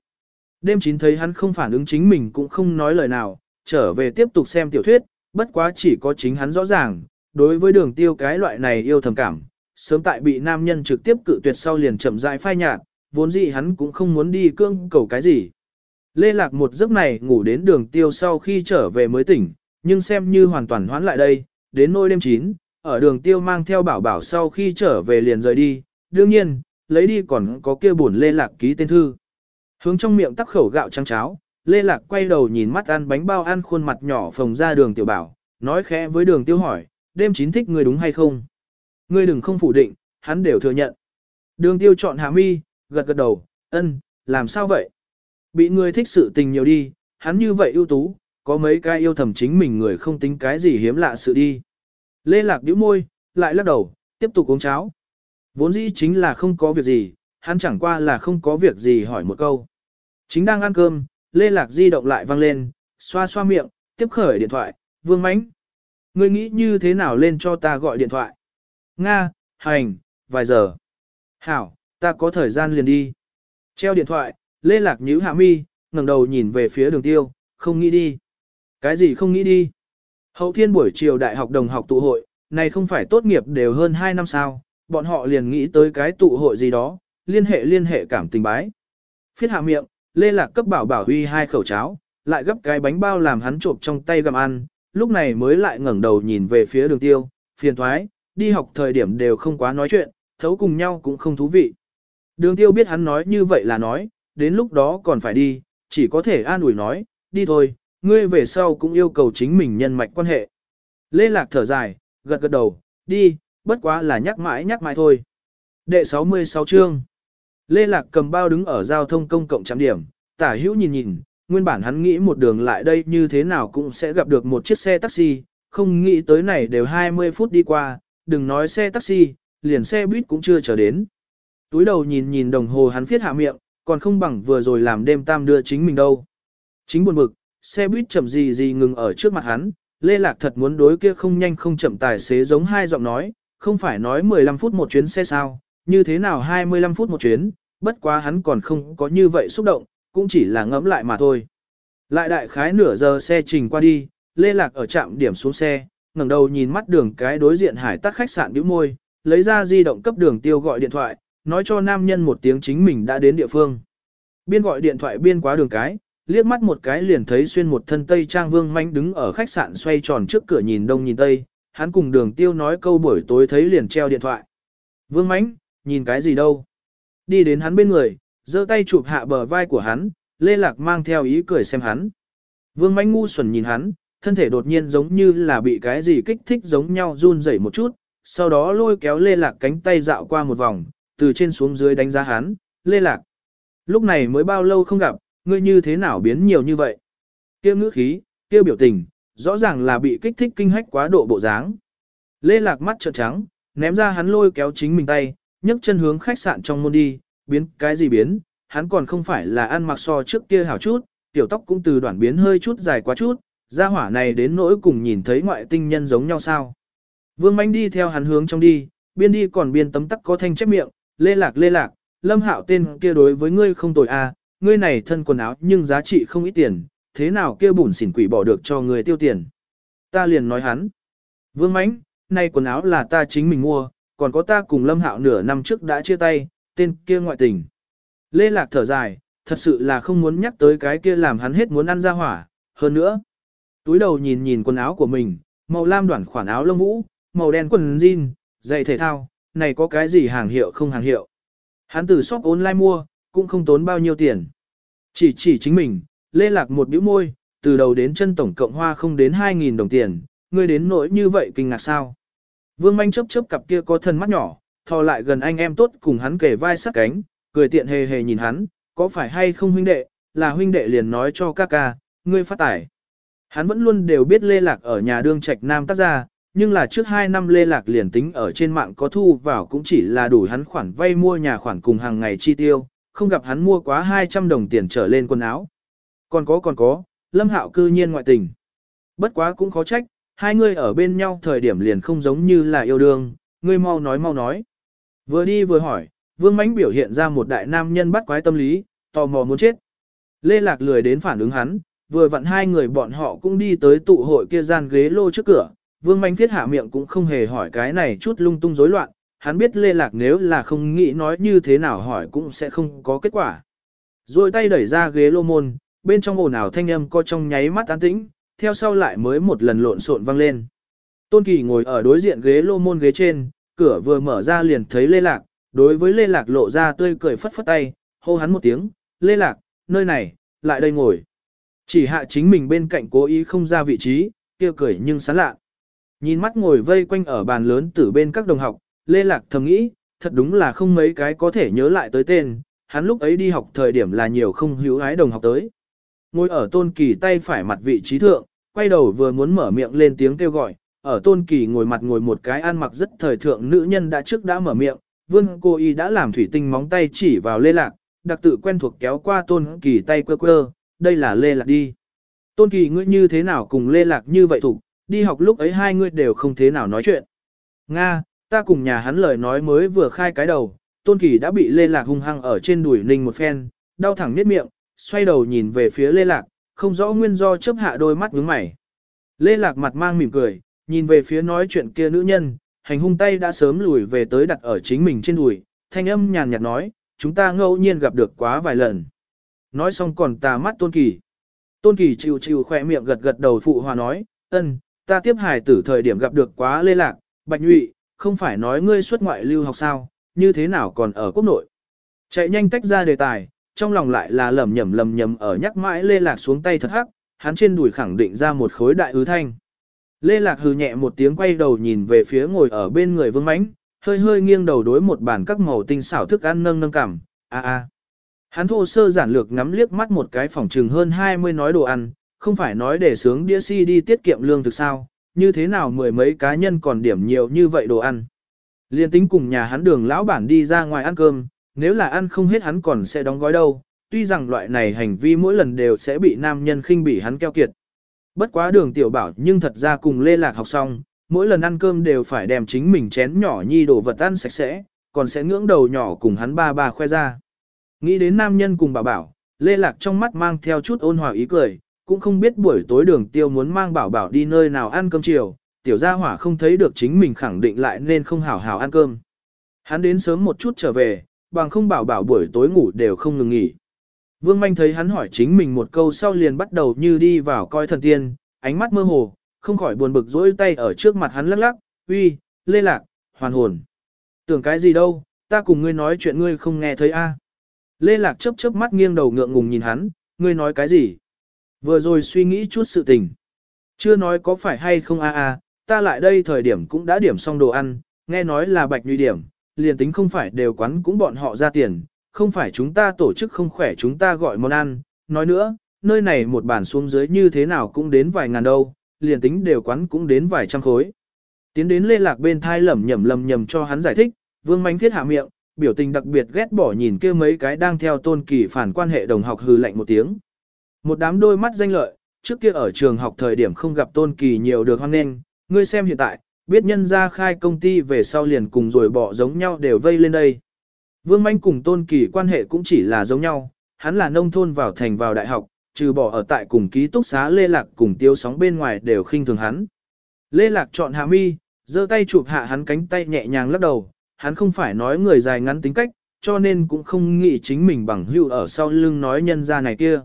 Đêm chín thấy hắn không phản ứng chính mình cũng không nói lời nào, trở về tiếp tục xem tiểu thuyết, bất quá chỉ có chính hắn rõ ràng, đối với đường tiêu cái loại này yêu thầm cảm, sớm tại bị nam nhân trực tiếp cự tuyệt sau liền chậm rãi phai nhạt, vốn dĩ hắn cũng không muốn đi cương cầu cái gì. Lê Lạc một giấc này ngủ đến đường tiêu sau khi trở về mới tỉnh, nhưng xem như hoàn toàn hoán lại đây, đến nôi đêm chín, ở đường tiêu mang theo bảo bảo sau khi trở về liền rời đi, đương nhiên, lấy đi còn có kia buồn Lê Lạc ký tên thư. Hướng trong miệng tắc khẩu gạo trắng cháo, Lê Lạc quay đầu nhìn mắt ăn bánh bao ăn khuôn mặt nhỏ phồng ra đường tiểu bảo, nói khẽ với đường tiêu hỏi, đêm chín thích người đúng hay không? Ngươi đừng không phủ định, hắn đều thừa nhận. Đường tiêu chọn hạ mi, gật gật đầu, ân, làm sao vậy? Bị người thích sự tình nhiều đi, hắn như vậy ưu tú, có mấy cái yêu thầm chính mình người không tính cái gì hiếm lạ sự đi. Lê Lạc nhíu môi, lại lắc đầu, tiếp tục uống cháo. Vốn dĩ chính là không có việc gì, hắn chẳng qua là không có việc gì hỏi một câu. Chính đang ăn cơm, Lê Lạc di động lại vang lên, xoa xoa miệng, tiếp khởi điện thoại, vương mánh. Ngươi nghĩ như thế nào lên cho ta gọi điện thoại? Nga, hành, vài giờ. Hảo, ta có thời gian liền đi. Treo điện thoại, Lê Lạc nhíu hạ mi, ngẩng đầu nhìn về phía đường tiêu, không nghĩ đi. Cái gì không nghĩ đi? Hậu thiên buổi chiều đại học đồng học tụ hội, này không phải tốt nghiệp đều hơn 2 năm sao, bọn họ liền nghĩ tới cái tụ hội gì đó, liên hệ liên hệ cảm tình bái. Phiết hạ miệng, Lê Lạc cấp bảo bảo huy hai khẩu cháo, lại gấp cái bánh bao làm hắn trộm trong tay gặm ăn, lúc này mới lại ngẩng đầu nhìn về phía đường tiêu, phiền thoái, đi học thời điểm đều không quá nói chuyện, thấu cùng nhau cũng không thú vị. Đường tiêu biết hắn nói như vậy là nói, đến lúc đó còn phải đi, chỉ có thể an ủi nói, đi thôi, ngươi về sau cũng yêu cầu chính mình nhân mạch quan hệ. Lê Lạc thở dài, gật gật đầu, đi, bất quá là nhắc mãi nhắc mãi thôi. Đệ 66 chương Lê Lạc cầm bao đứng ở giao thông công cộng trạm điểm, tả hữu nhìn nhìn, nguyên bản hắn nghĩ một đường lại đây như thế nào cũng sẽ gặp được một chiếc xe taxi, không nghĩ tới này đều 20 phút đi qua, đừng nói xe taxi, liền xe buýt cũng chưa chờ đến. Túi đầu nhìn nhìn đồng hồ hắn viết hạ miệng, còn không bằng vừa rồi làm đêm tam đưa chính mình đâu. Chính buồn bực, xe buýt chậm gì gì ngừng ở trước mặt hắn, Lê Lạc thật muốn đối kia không nhanh không chậm tài xế giống hai giọng nói, không phải nói 15 phút một chuyến xe sao, như thế nào 25 phút một chuyến, bất quá hắn còn không có như vậy xúc động, cũng chỉ là ngẫm lại mà thôi. Lại đại khái nửa giờ xe trình qua đi, Lê Lạc ở trạm điểm xuống xe, ngẩng đầu nhìn mắt đường cái đối diện hải tắc khách sạn bĩu môi, lấy ra di động cấp đường tiêu gọi điện thoại, nói cho nam nhân một tiếng chính mình đã đến địa phương. Biên gọi điện thoại biên quá đường cái, liếc mắt một cái liền thấy xuyên một thân tây trang vương manh đứng ở khách sạn xoay tròn trước cửa nhìn đông nhìn tây, hắn cùng đường tiêu nói câu buổi tối thấy liền treo điện thoại. Vương mánh, nhìn cái gì đâu? Đi đến hắn bên người, giơ tay chụp hạ bờ vai của hắn, lê lạc mang theo ý cười xem hắn. Vương mánh ngu xuẩn nhìn hắn, thân thể đột nhiên giống như là bị cái gì kích thích giống nhau run rẩy một chút, sau đó lôi kéo lê lạc cánh tay dạo qua một vòng, từ trên xuống dưới đánh giá hắn, lê lạc. Lúc này mới bao lâu không gặp, ngươi như thế nào biến nhiều như vậy? Kêu ngữ khí, kêu biểu tình, rõ ràng là bị kích thích kinh hách quá độ bộ dáng. Lê lạc mắt trợn trắng, ném ra hắn lôi kéo chính mình tay, nhấc chân hướng khách sạn trong môn đi, biến cái gì biến, hắn còn không phải là ăn mặc so trước kia hảo chút, tiểu tóc cũng từ đoạn biến hơi chút dài quá chút, gia hỏa này đến nỗi cùng nhìn thấy ngoại tinh nhân giống nhau sao. Vương Mánh đi theo hắn hướng trong đi, biên đi còn biên tấm tắc có thanh chép miệng, lê lạc lê lạc, lâm hạo tên kia đối với ngươi không tồi a, à, ngươi này thân quần áo nhưng giá trị không ít tiền, thế nào kia bùn xỉn quỷ bỏ được cho người tiêu tiền. Ta liền nói hắn. Vương Mánh, nay quần áo là ta chính mình mua, còn có ta cùng lâm hạo nửa năm trước đã chia tay, tên kia ngoại tình. Lê lạc thở dài, thật sự là không muốn nhắc tới cái kia làm hắn hết muốn ăn ra hỏa, hơn nữa. Túi đầu nhìn nhìn quần áo của mình, màu lam đoạn khoản áo lông vũ, màu đen quần jean, giày thể thao, này có cái gì hàng hiệu không hàng hiệu. Hắn từ shop online mua, cũng không tốn bao nhiêu tiền. Chỉ chỉ chính mình, lê lạc một bĩu môi, từ đầu đến chân tổng cộng hoa không đến 2.000 đồng tiền, ngươi đến nỗi như vậy kinh ngạc sao. Vương manh chớp chớp cặp kia có thân mắt nhỏ, thò lại gần anh em tốt cùng hắn kề vai sát cánh, cười tiện hề hề nhìn hắn, có phải hay không huynh đệ, là huynh đệ liền nói cho ca ca, ngươi phát tải. Hắn vẫn luôn đều biết Lê Lạc ở nhà đương trạch nam tác gia, nhưng là trước 2 năm Lê Lạc liền tính ở trên mạng có thu vào cũng chỉ là đủ hắn khoản vay mua nhà khoản cùng hàng ngày chi tiêu, không gặp hắn mua quá 200 đồng tiền trở lên quần áo. Còn có còn có, Lâm Hạo cư nhiên ngoại tình. Bất quá cũng khó trách, hai người ở bên nhau thời điểm liền không giống như là yêu đương, ngươi mau nói mau nói. Vừa đi vừa hỏi, Vương Mánh biểu hiện ra một đại nam nhân bắt quái tâm lý, tò mò muốn chết. Lê Lạc lười đến phản ứng hắn, vừa vặn hai người bọn họ cũng đi tới tụ hội kia gian ghế lô trước cửa, Vương Mánh thiết hạ miệng cũng không hề hỏi cái này chút lung tung rối loạn, hắn biết Lê Lạc nếu là không nghĩ nói như thế nào hỏi cũng sẽ không có kết quả. Rồi tay đẩy ra ghế lô môn, bên trong ồn ào thanh âm co trong nháy mắt an tĩnh, theo sau lại mới một lần lộn xộn vang lên. Tôn Kỳ ngồi ở đối diện ghế lô môn ghế trên, cửa vừa mở ra liền thấy Lê Lạc, đối với Lê Lạc lộ ra tươi cười phất phất tay, hô hắn một tiếng, Lê Lạc, nơi này, lại đây ngồi. Chỉ hạ chính mình bên cạnh cố ý không ra vị trí, kia cười nhưng sán lạ. Nhìn mắt ngồi vây quanh ở bàn lớn từ bên các đồng học, Lê Lạc thầm nghĩ, thật đúng là không mấy cái có thể nhớ lại tới tên, hắn lúc ấy đi học thời điểm là nhiều không hữu ái đồng học tới. Ngồi ở tôn kỳ tay phải mặt vị trí thượng, quay đầu vừa muốn mở miệng lên tiếng kêu gọi, ở tôn kỳ ngồi mặt ngồi một cái ăn mặc rất thời thượng nữ nhân đã trước đã mở miệng, vương cô y đã làm thủy tinh móng tay chỉ vào Lê Lạc, đặc tự quen thuộc kéo qua tôn kỳ tay quơ quơ, đây là Lê Lạc đi. Tôn kỳ ngươi như thế nào cùng Lê Lạc như vậy thủ, đi học lúc ấy hai ngươi đều không thế nào nói chuyện. Nga, ta cùng nhà hắn lời nói mới vừa khai cái đầu, Tôn Kỳ đã bị Lê Lạc hung hăng ở trên đùi ninh một phen, đau thẳng niết miệng, xoay đầu nhìn về phía Lê Lạc, không rõ nguyên do chớp hạ đôi mắt nhướng mày. Lê Lạc mặt mang mỉm cười, nhìn về phía nói chuyện kia nữ nhân, hành hung tay đã sớm lùi về tới đặt ở chính mình trên đùi, thanh âm nhàn nhạt nói, chúng ta ngẫu nhiên gặp được quá vài lần. Nói xong còn tà mắt Tôn Kỳ. Tôn Kỳ chịu chịu khỏe miệng gật gật đầu phụ hòa nói, ân, ta tiếp hài tử thời điểm gặp được quá lê lạc, bạch nhụy, không phải nói ngươi xuất ngoại lưu học sao, như thế nào còn ở quốc nội. Chạy nhanh tách ra đề tài, trong lòng lại là lầm nhầm lầm nhầm ở nhắc mãi lê lạc xuống tay thật hắc, hắn trên đùi khẳng định ra một khối đại ứ thanh. Lê lạc hừ nhẹ một tiếng quay đầu nhìn về phía ngồi ở bên người vương mãnh, hơi hơi nghiêng đầu đối một bàn các màu tinh xảo thức ăn nâng nâng cảm, a a. Hắn thô sơ giản lược ngắm liếc mắt một cái phòng trừng hơn 20 nói đồ ăn, không phải nói để sướng đĩa si đi tiết kiệm lương thực sao, như thế nào mười mấy cá nhân còn điểm nhiều như vậy đồ ăn. Liên tính cùng nhà hắn đường lão bản đi ra ngoài ăn cơm, nếu là ăn không hết hắn còn sẽ đóng gói đâu, tuy rằng loại này hành vi mỗi lần đều sẽ bị nam nhân khinh bỉ hắn keo kiệt. Bất quá đường tiểu bảo nhưng thật ra cùng lê lạc học xong, mỗi lần ăn cơm đều phải đem chính mình chén nhỏ nhi đồ vật ăn sạch sẽ, còn sẽ ngưỡng đầu nhỏ cùng hắn ba ba khoe ra. Nghĩ đến nam nhân cùng bà bảo, lê lạc trong mắt mang theo chút ôn hòa ý cười, cũng không biết buổi tối đường tiêu muốn mang bảo bảo đi nơi nào ăn cơm chiều, tiểu gia hỏa không thấy được chính mình khẳng định lại nên không hảo hảo ăn cơm. Hắn đến sớm một chút trở về, bằng không bảo bảo buổi tối ngủ đều không ngừng nghỉ. Vương Manh thấy hắn hỏi chính mình một câu sau liền bắt đầu như đi vào coi thần tiên, ánh mắt mơ hồ, không khỏi buồn bực dỗi tay ở trước mặt hắn lắc lắc, uy, lê lạc, hoàn hồn. Tưởng cái gì đâu, ta cùng ngươi nói chuyện ngươi không nghe thấy a. Lê lạc chớp chớp mắt nghiêng đầu ngượng ngùng nhìn hắn, ngươi nói cái gì? Vừa rồi suy nghĩ chút sự tình. Chưa nói có phải hay không a a, ta lại đây thời điểm cũng đã điểm xong đồ ăn, nghe nói là bạch nhụy điểm, liền tính không phải đều quán cũng bọn họ ra tiền, không phải chúng ta tổ chức không khỏe chúng ta gọi món ăn, nói nữa, nơi này một bản xuống dưới như thế nào cũng đến vài ngàn đâu, liền tính đều quán cũng đến vài trăm khối. Tiến đến lê lạc bên thai lẩm nhẩm lầm nhầm cho hắn giải thích, vương mánh thiết hạ miệng, biểu tình đặc biệt ghét bỏ nhìn kia mấy cái đang theo tôn kỳ phản quan hệ đồng học hừ lạnh một tiếng. Một đám đôi mắt danh lợi, trước kia ở trường học thời điểm không gặp tôn kỳ nhiều được hoan nghênh, ngươi xem hiện tại, biết nhân ra khai công ty về sau liền cùng rồi bỏ giống nhau đều vây lên đây. Vương Manh cùng tôn kỳ quan hệ cũng chỉ là giống nhau, hắn là nông thôn vào thành vào đại học, trừ bỏ ở tại cùng ký túc xá Lê Lạc cùng tiêu sóng bên ngoài đều khinh thường hắn. Lê Lạc chọn hạ mi, giơ tay chụp hạ hắn cánh tay nhẹ nhàng lắc đầu, hắn không phải nói người dài ngắn tính cách, cho nên cũng không nghĩ chính mình bằng hữu ở sau lưng nói nhân ra này kia.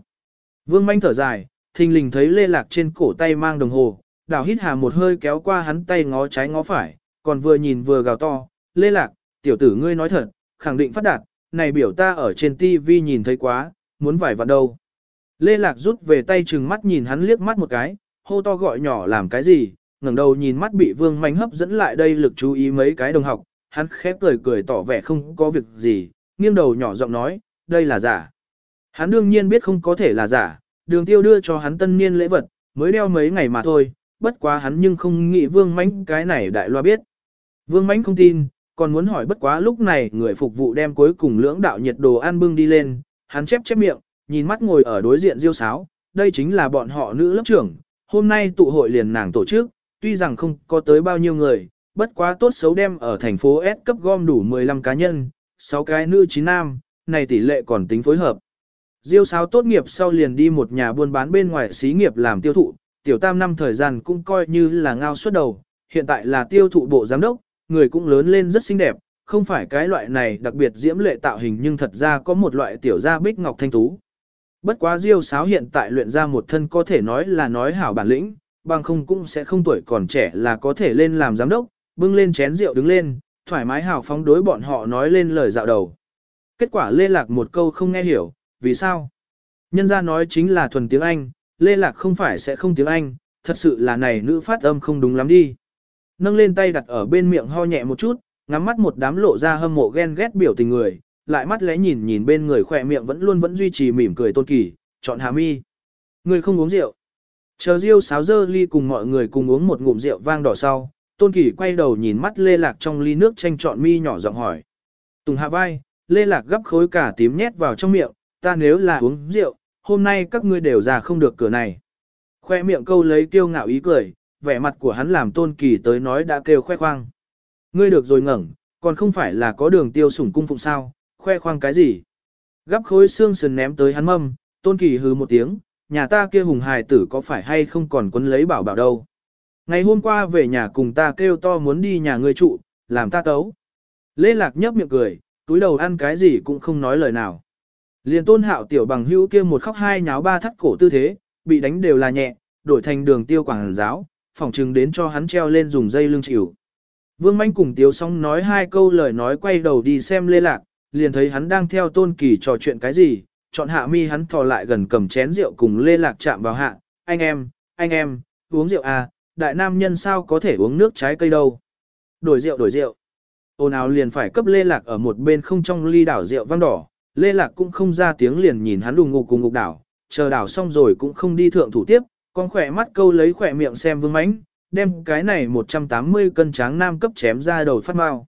Vương manh thở dài, thình lình thấy lê lạc trên cổ tay mang đồng hồ, đào hít hà một hơi kéo qua hắn tay ngó trái ngó phải, còn vừa nhìn vừa gào to, lê lạc, tiểu tử ngươi nói thật, khẳng định phát đạt, này biểu ta ở trên TV nhìn thấy quá, muốn vải vặn đâu. Lê lạc rút về tay chừng mắt nhìn hắn liếc mắt một cái, hô to gọi nhỏ làm cái gì, ngẩng đầu nhìn mắt bị vương manh hấp dẫn lại đây lực chú ý mấy cái đồng học, hắn khép cười cười tỏ vẻ không có việc gì, nghiêng đầu nhỏ giọng nói, đây là giả. Hắn đương nhiên biết không có thể là giả, đường tiêu đưa cho hắn tân niên lễ vật, mới đeo mấy ngày mà thôi, bất quá hắn nhưng không nghĩ vương mánh cái này đại loa biết. Vương mánh không tin, còn muốn hỏi bất quá lúc này người phục vụ đem cuối cùng lưỡng đạo nhiệt đồ ăn bưng đi lên, hắn chép chép miệng, nhìn mắt ngồi ở đối diện diêu sáo, đây chính là bọn họ nữ lớp trưởng, hôm nay tụ hội liền nàng tổ chức, tuy rằng không có tới bao nhiêu người, bất quá tốt xấu đem ở thành phố S cấp gom đủ 15 cá nhân, 6 cái nữ 9 nam, này tỷ lệ còn tính phối hợp. Diêu sáo tốt nghiệp sau liền đi một nhà buôn bán bên ngoài xí nghiệp làm tiêu thụ, tiểu tam năm thời gian cũng coi như là ngao suốt đầu, hiện tại là tiêu thụ bộ giám đốc, người cũng lớn lên rất xinh đẹp, không phải cái loại này đặc biệt diễm lệ tạo hình nhưng thật ra có một loại tiểu gia bích ngọc thanh tú. Bất quá diêu sáo hiện tại luyện ra một thân có thể nói là nói hảo bản lĩnh, bằng không cũng sẽ không tuổi còn trẻ là có thể lên làm giám đốc, bưng lên chén rượu đứng lên, thoải mái hào phóng đối bọn họ nói lên lời dạo đầu. Kết quả Lê Lạc một câu không nghe hiểu, vì sao? Nhân ra nói chính là thuần tiếng Anh, Lê Lạc không phải sẽ không tiếng Anh, thật sự là này nữ phát âm không đúng lắm đi. Nâng lên tay đặt ở bên miệng ho nhẹ một chút, ngắm mắt một đám lộ ra hâm mộ ghen ghét biểu tình người, lại mắt lẽ nhìn nhìn bên người khỏe miệng vẫn luôn vẫn duy trì mỉm cười tôn kỳ, chọn hà mi. Người không uống rượu. Chờ riêu sáo dơ ly cùng mọi người cùng uống một ngụm rượu vang đỏ sau, tôn kỳ quay đầu nhìn mắt lê lạc trong ly nước tranh chọn mi nhỏ giọng hỏi. Tùng hạ vai, lê lạc gấp khối cả tím nhét vào trong miệng, ta nếu là uống rượu, hôm nay các ngươi đều ra không được cửa này. Khoe miệng câu lấy kiêu ngạo ý cười, vẻ mặt của hắn làm tôn kỳ tới nói đã kêu khoe khoang. Ngươi được rồi ngẩng, còn không phải là có đường tiêu sủng cung phụng sao, khoe khoang cái gì. Gắp khối xương sườn ném tới hắn mâm, tôn kỳ hừ một tiếng, nhà ta kia hùng hài tử có phải hay không còn quấn lấy bảo bảo đâu. Ngày hôm qua về nhà cùng ta kêu to muốn đi nhà ngươi trụ, làm ta tấu. Lê Lạc nhấp miệng cười, túi đầu ăn cái gì cũng không nói lời nào. Liền tôn hạo tiểu bằng hữu kia một khóc hai nháo ba thắt cổ tư thế, bị đánh đều là nhẹ, đổi thành đường tiêu quảng giáo, phỏng chừng đến cho hắn treo lên dùng dây lưng chịu. Vương Manh cùng Tiếu xong nói hai câu lời nói quay đầu đi xem Lê Lạc, liền thấy hắn đang theo tôn kỳ trò chuyện cái gì, chọn hạ mi hắn thò lại gần cầm chén rượu cùng Lê Lạc chạm vào hạ, anh em, anh em, uống rượu à, đại nam nhân sao có thể uống nước trái cây đâu. Đổi rượu đổi rượu. Ôn ào liền phải cấp Lê Lạc ở một bên không trong ly đảo rượu vang đỏ, Lê Lạc cũng không ra tiếng liền nhìn hắn đùng ngục cùng ngục đảo, chờ đảo xong rồi cũng không đi thượng thủ tiếp, con khỏe mắt câu lấy khỏe miệng xem vương mánh, đem cái này 180 cân tráng nam cấp chém ra đầu phát mau.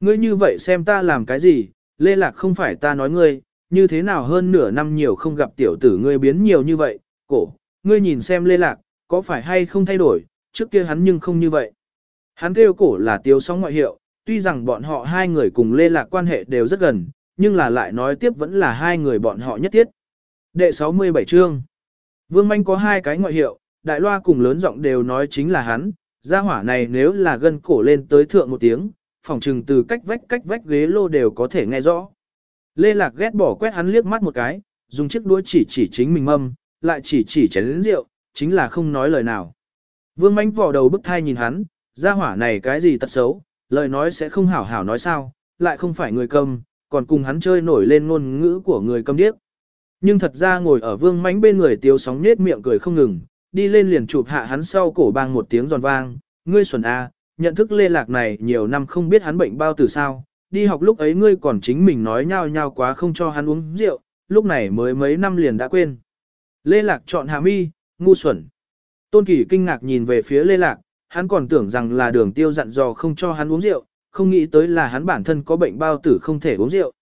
Ngươi như vậy xem ta làm cái gì, Lê Lạc không phải ta nói ngươi, như thế nào hơn nửa năm nhiều không gặp tiểu tử ngươi biến nhiều như vậy, cổ, ngươi nhìn xem Lê Lạc, có phải hay không thay đổi, trước kia hắn nhưng không như vậy. Hắn kêu cổ là tiêu sóng ngoại hiệu, tuy rằng bọn họ hai người cùng Lê Lạc quan hệ đều rất gần, nhưng là lại nói tiếp vẫn là hai người bọn họ nhất thiết. Đệ 67 chương Vương Manh có hai cái ngoại hiệu, đại loa cùng lớn giọng đều nói chính là hắn, gia hỏa này nếu là gân cổ lên tới thượng một tiếng, phòng trừng từ cách vách cách vách ghế lô đều có thể nghe rõ. Lê Lạc ghét bỏ quét hắn liếc mắt một cái, dùng chiếc đuôi chỉ chỉ chính mình mâm, lại chỉ chỉ chén lĩnh rượu, chính là không nói lời nào. Vương mánh vò đầu bức thai nhìn hắn, gia hỏa này cái gì tật xấu, lời nói sẽ không hảo hảo nói sao, lại không phải người cầm, còn cùng hắn chơi nổi lên ngôn ngữ của người cầm điếc. Nhưng thật ra ngồi ở vương mánh bên người tiêu sóng nết miệng cười không ngừng, đi lên liền chụp hạ hắn sau cổ bang một tiếng giòn vang, ngươi xuẩn A, nhận thức lê lạc này nhiều năm không biết hắn bệnh bao từ sao, đi học lúc ấy ngươi còn chính mình nói nhau nhau quá không cho hắn uống rượu, lúc này mới mấy năm liền đã quên. Lê lạc chọn hạ mi, ngu xuẩn. Tôn Kỳ kinh ngạc nhìn về phía lê lạc, hắn còn tưởng rằng là đường tiêu dặn dò không cho hắn uống rượu, không nghĩ tới là hắn bản thân có bệnh bao tử không thể uống rượu.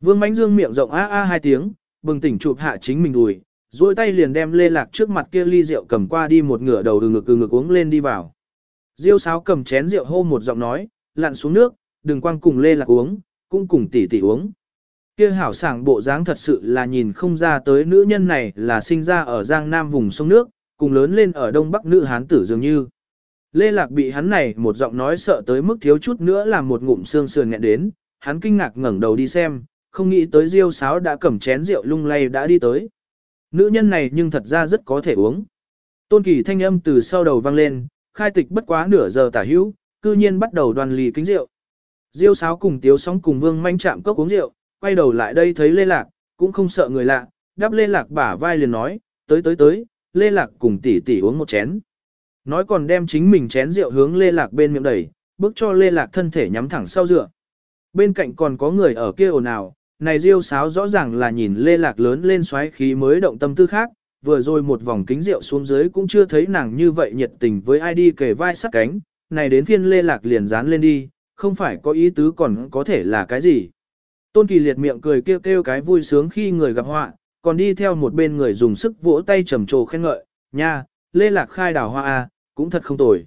Vương Mánh Dương miệng rộng a a hai tiếng, bừng tỉnh chụp hạ chính mình đùi, duỗi tay liền đem lê lạc trước mặt kia ly rượu cầm qua đi một ngửa đầu từ ngực từ ngực uống lên đi vào. Diêu sáo cầm chén rượu hô một giọng nói, lặn xuống nước, đừng quang cùng lê lạc uống, cũng cùng tỷ tỷ uống. Kia hảo sảng bộ dáng thật sự là nhìn không ra tới nữ nhân này là sinh ra ở Giang Nam vùng sông nước, cùng lớn lên ở Đông Bắc nữ hán tử dường như. Lê Lạc bị hắn này một giọng nói sợ tới mức thiếu chút nữa làm một ngụm xương sườn nghẹn đến, hắn kinh ngạc ngẩng đầu đi xem, không nghĩ tới Diêu Sáo đã cầm chén rượu lung lay đã đi tới. Nữ nhân này nhưng thật ra rất có thể uống. Tôn Kỳ thanh âm từ sau đầu vang lên, khai tịch bất quá nửa giờ tả hữu, cư nhiên bắt đầu đoàn lì kính rượu. Diêu Sáo cùng Tiếu Sóng cùng Vương Manh chạm cốc uống rượu, quay đầu lại đây thấy Lê Lạc, cũng không sợ người lạ, đáp Lê Lạc bả vai liền nói, tới tới tới, Lê Lạc cùng tỷ tỷ uống một chén. Nói còn đem chính mình chén rượu hướng Lê Lạc bên miệng đẩy, bước cho Lê Lạc thân thể nhắm thẳng sau dựa. Bên cạnh còn có người ở kia ồn ào, này Diêu Sáo rõ ràng là nhìn Lê Lạc lớn lên xoáy khí mới động tâm tư khác, vừa rồi một vòng kính rượu xuống dưới cũng chưa thấy nàng như vậy nhiệt tình với ai đi kề vai sát cánh, này đến phiên Lê Lạc liền dán lên đi, không phải có ý tứ còn có thể là cái gì. Tôn Kỳ liệt miệng cười kêu kêu cái vui sướng khi người gặp họa, còn đi theo một bên người dùng sức vỗ tay trầm trồ khen ngợi, nha, Lê Lạc khai đào hoa a, cũng thật không tồi.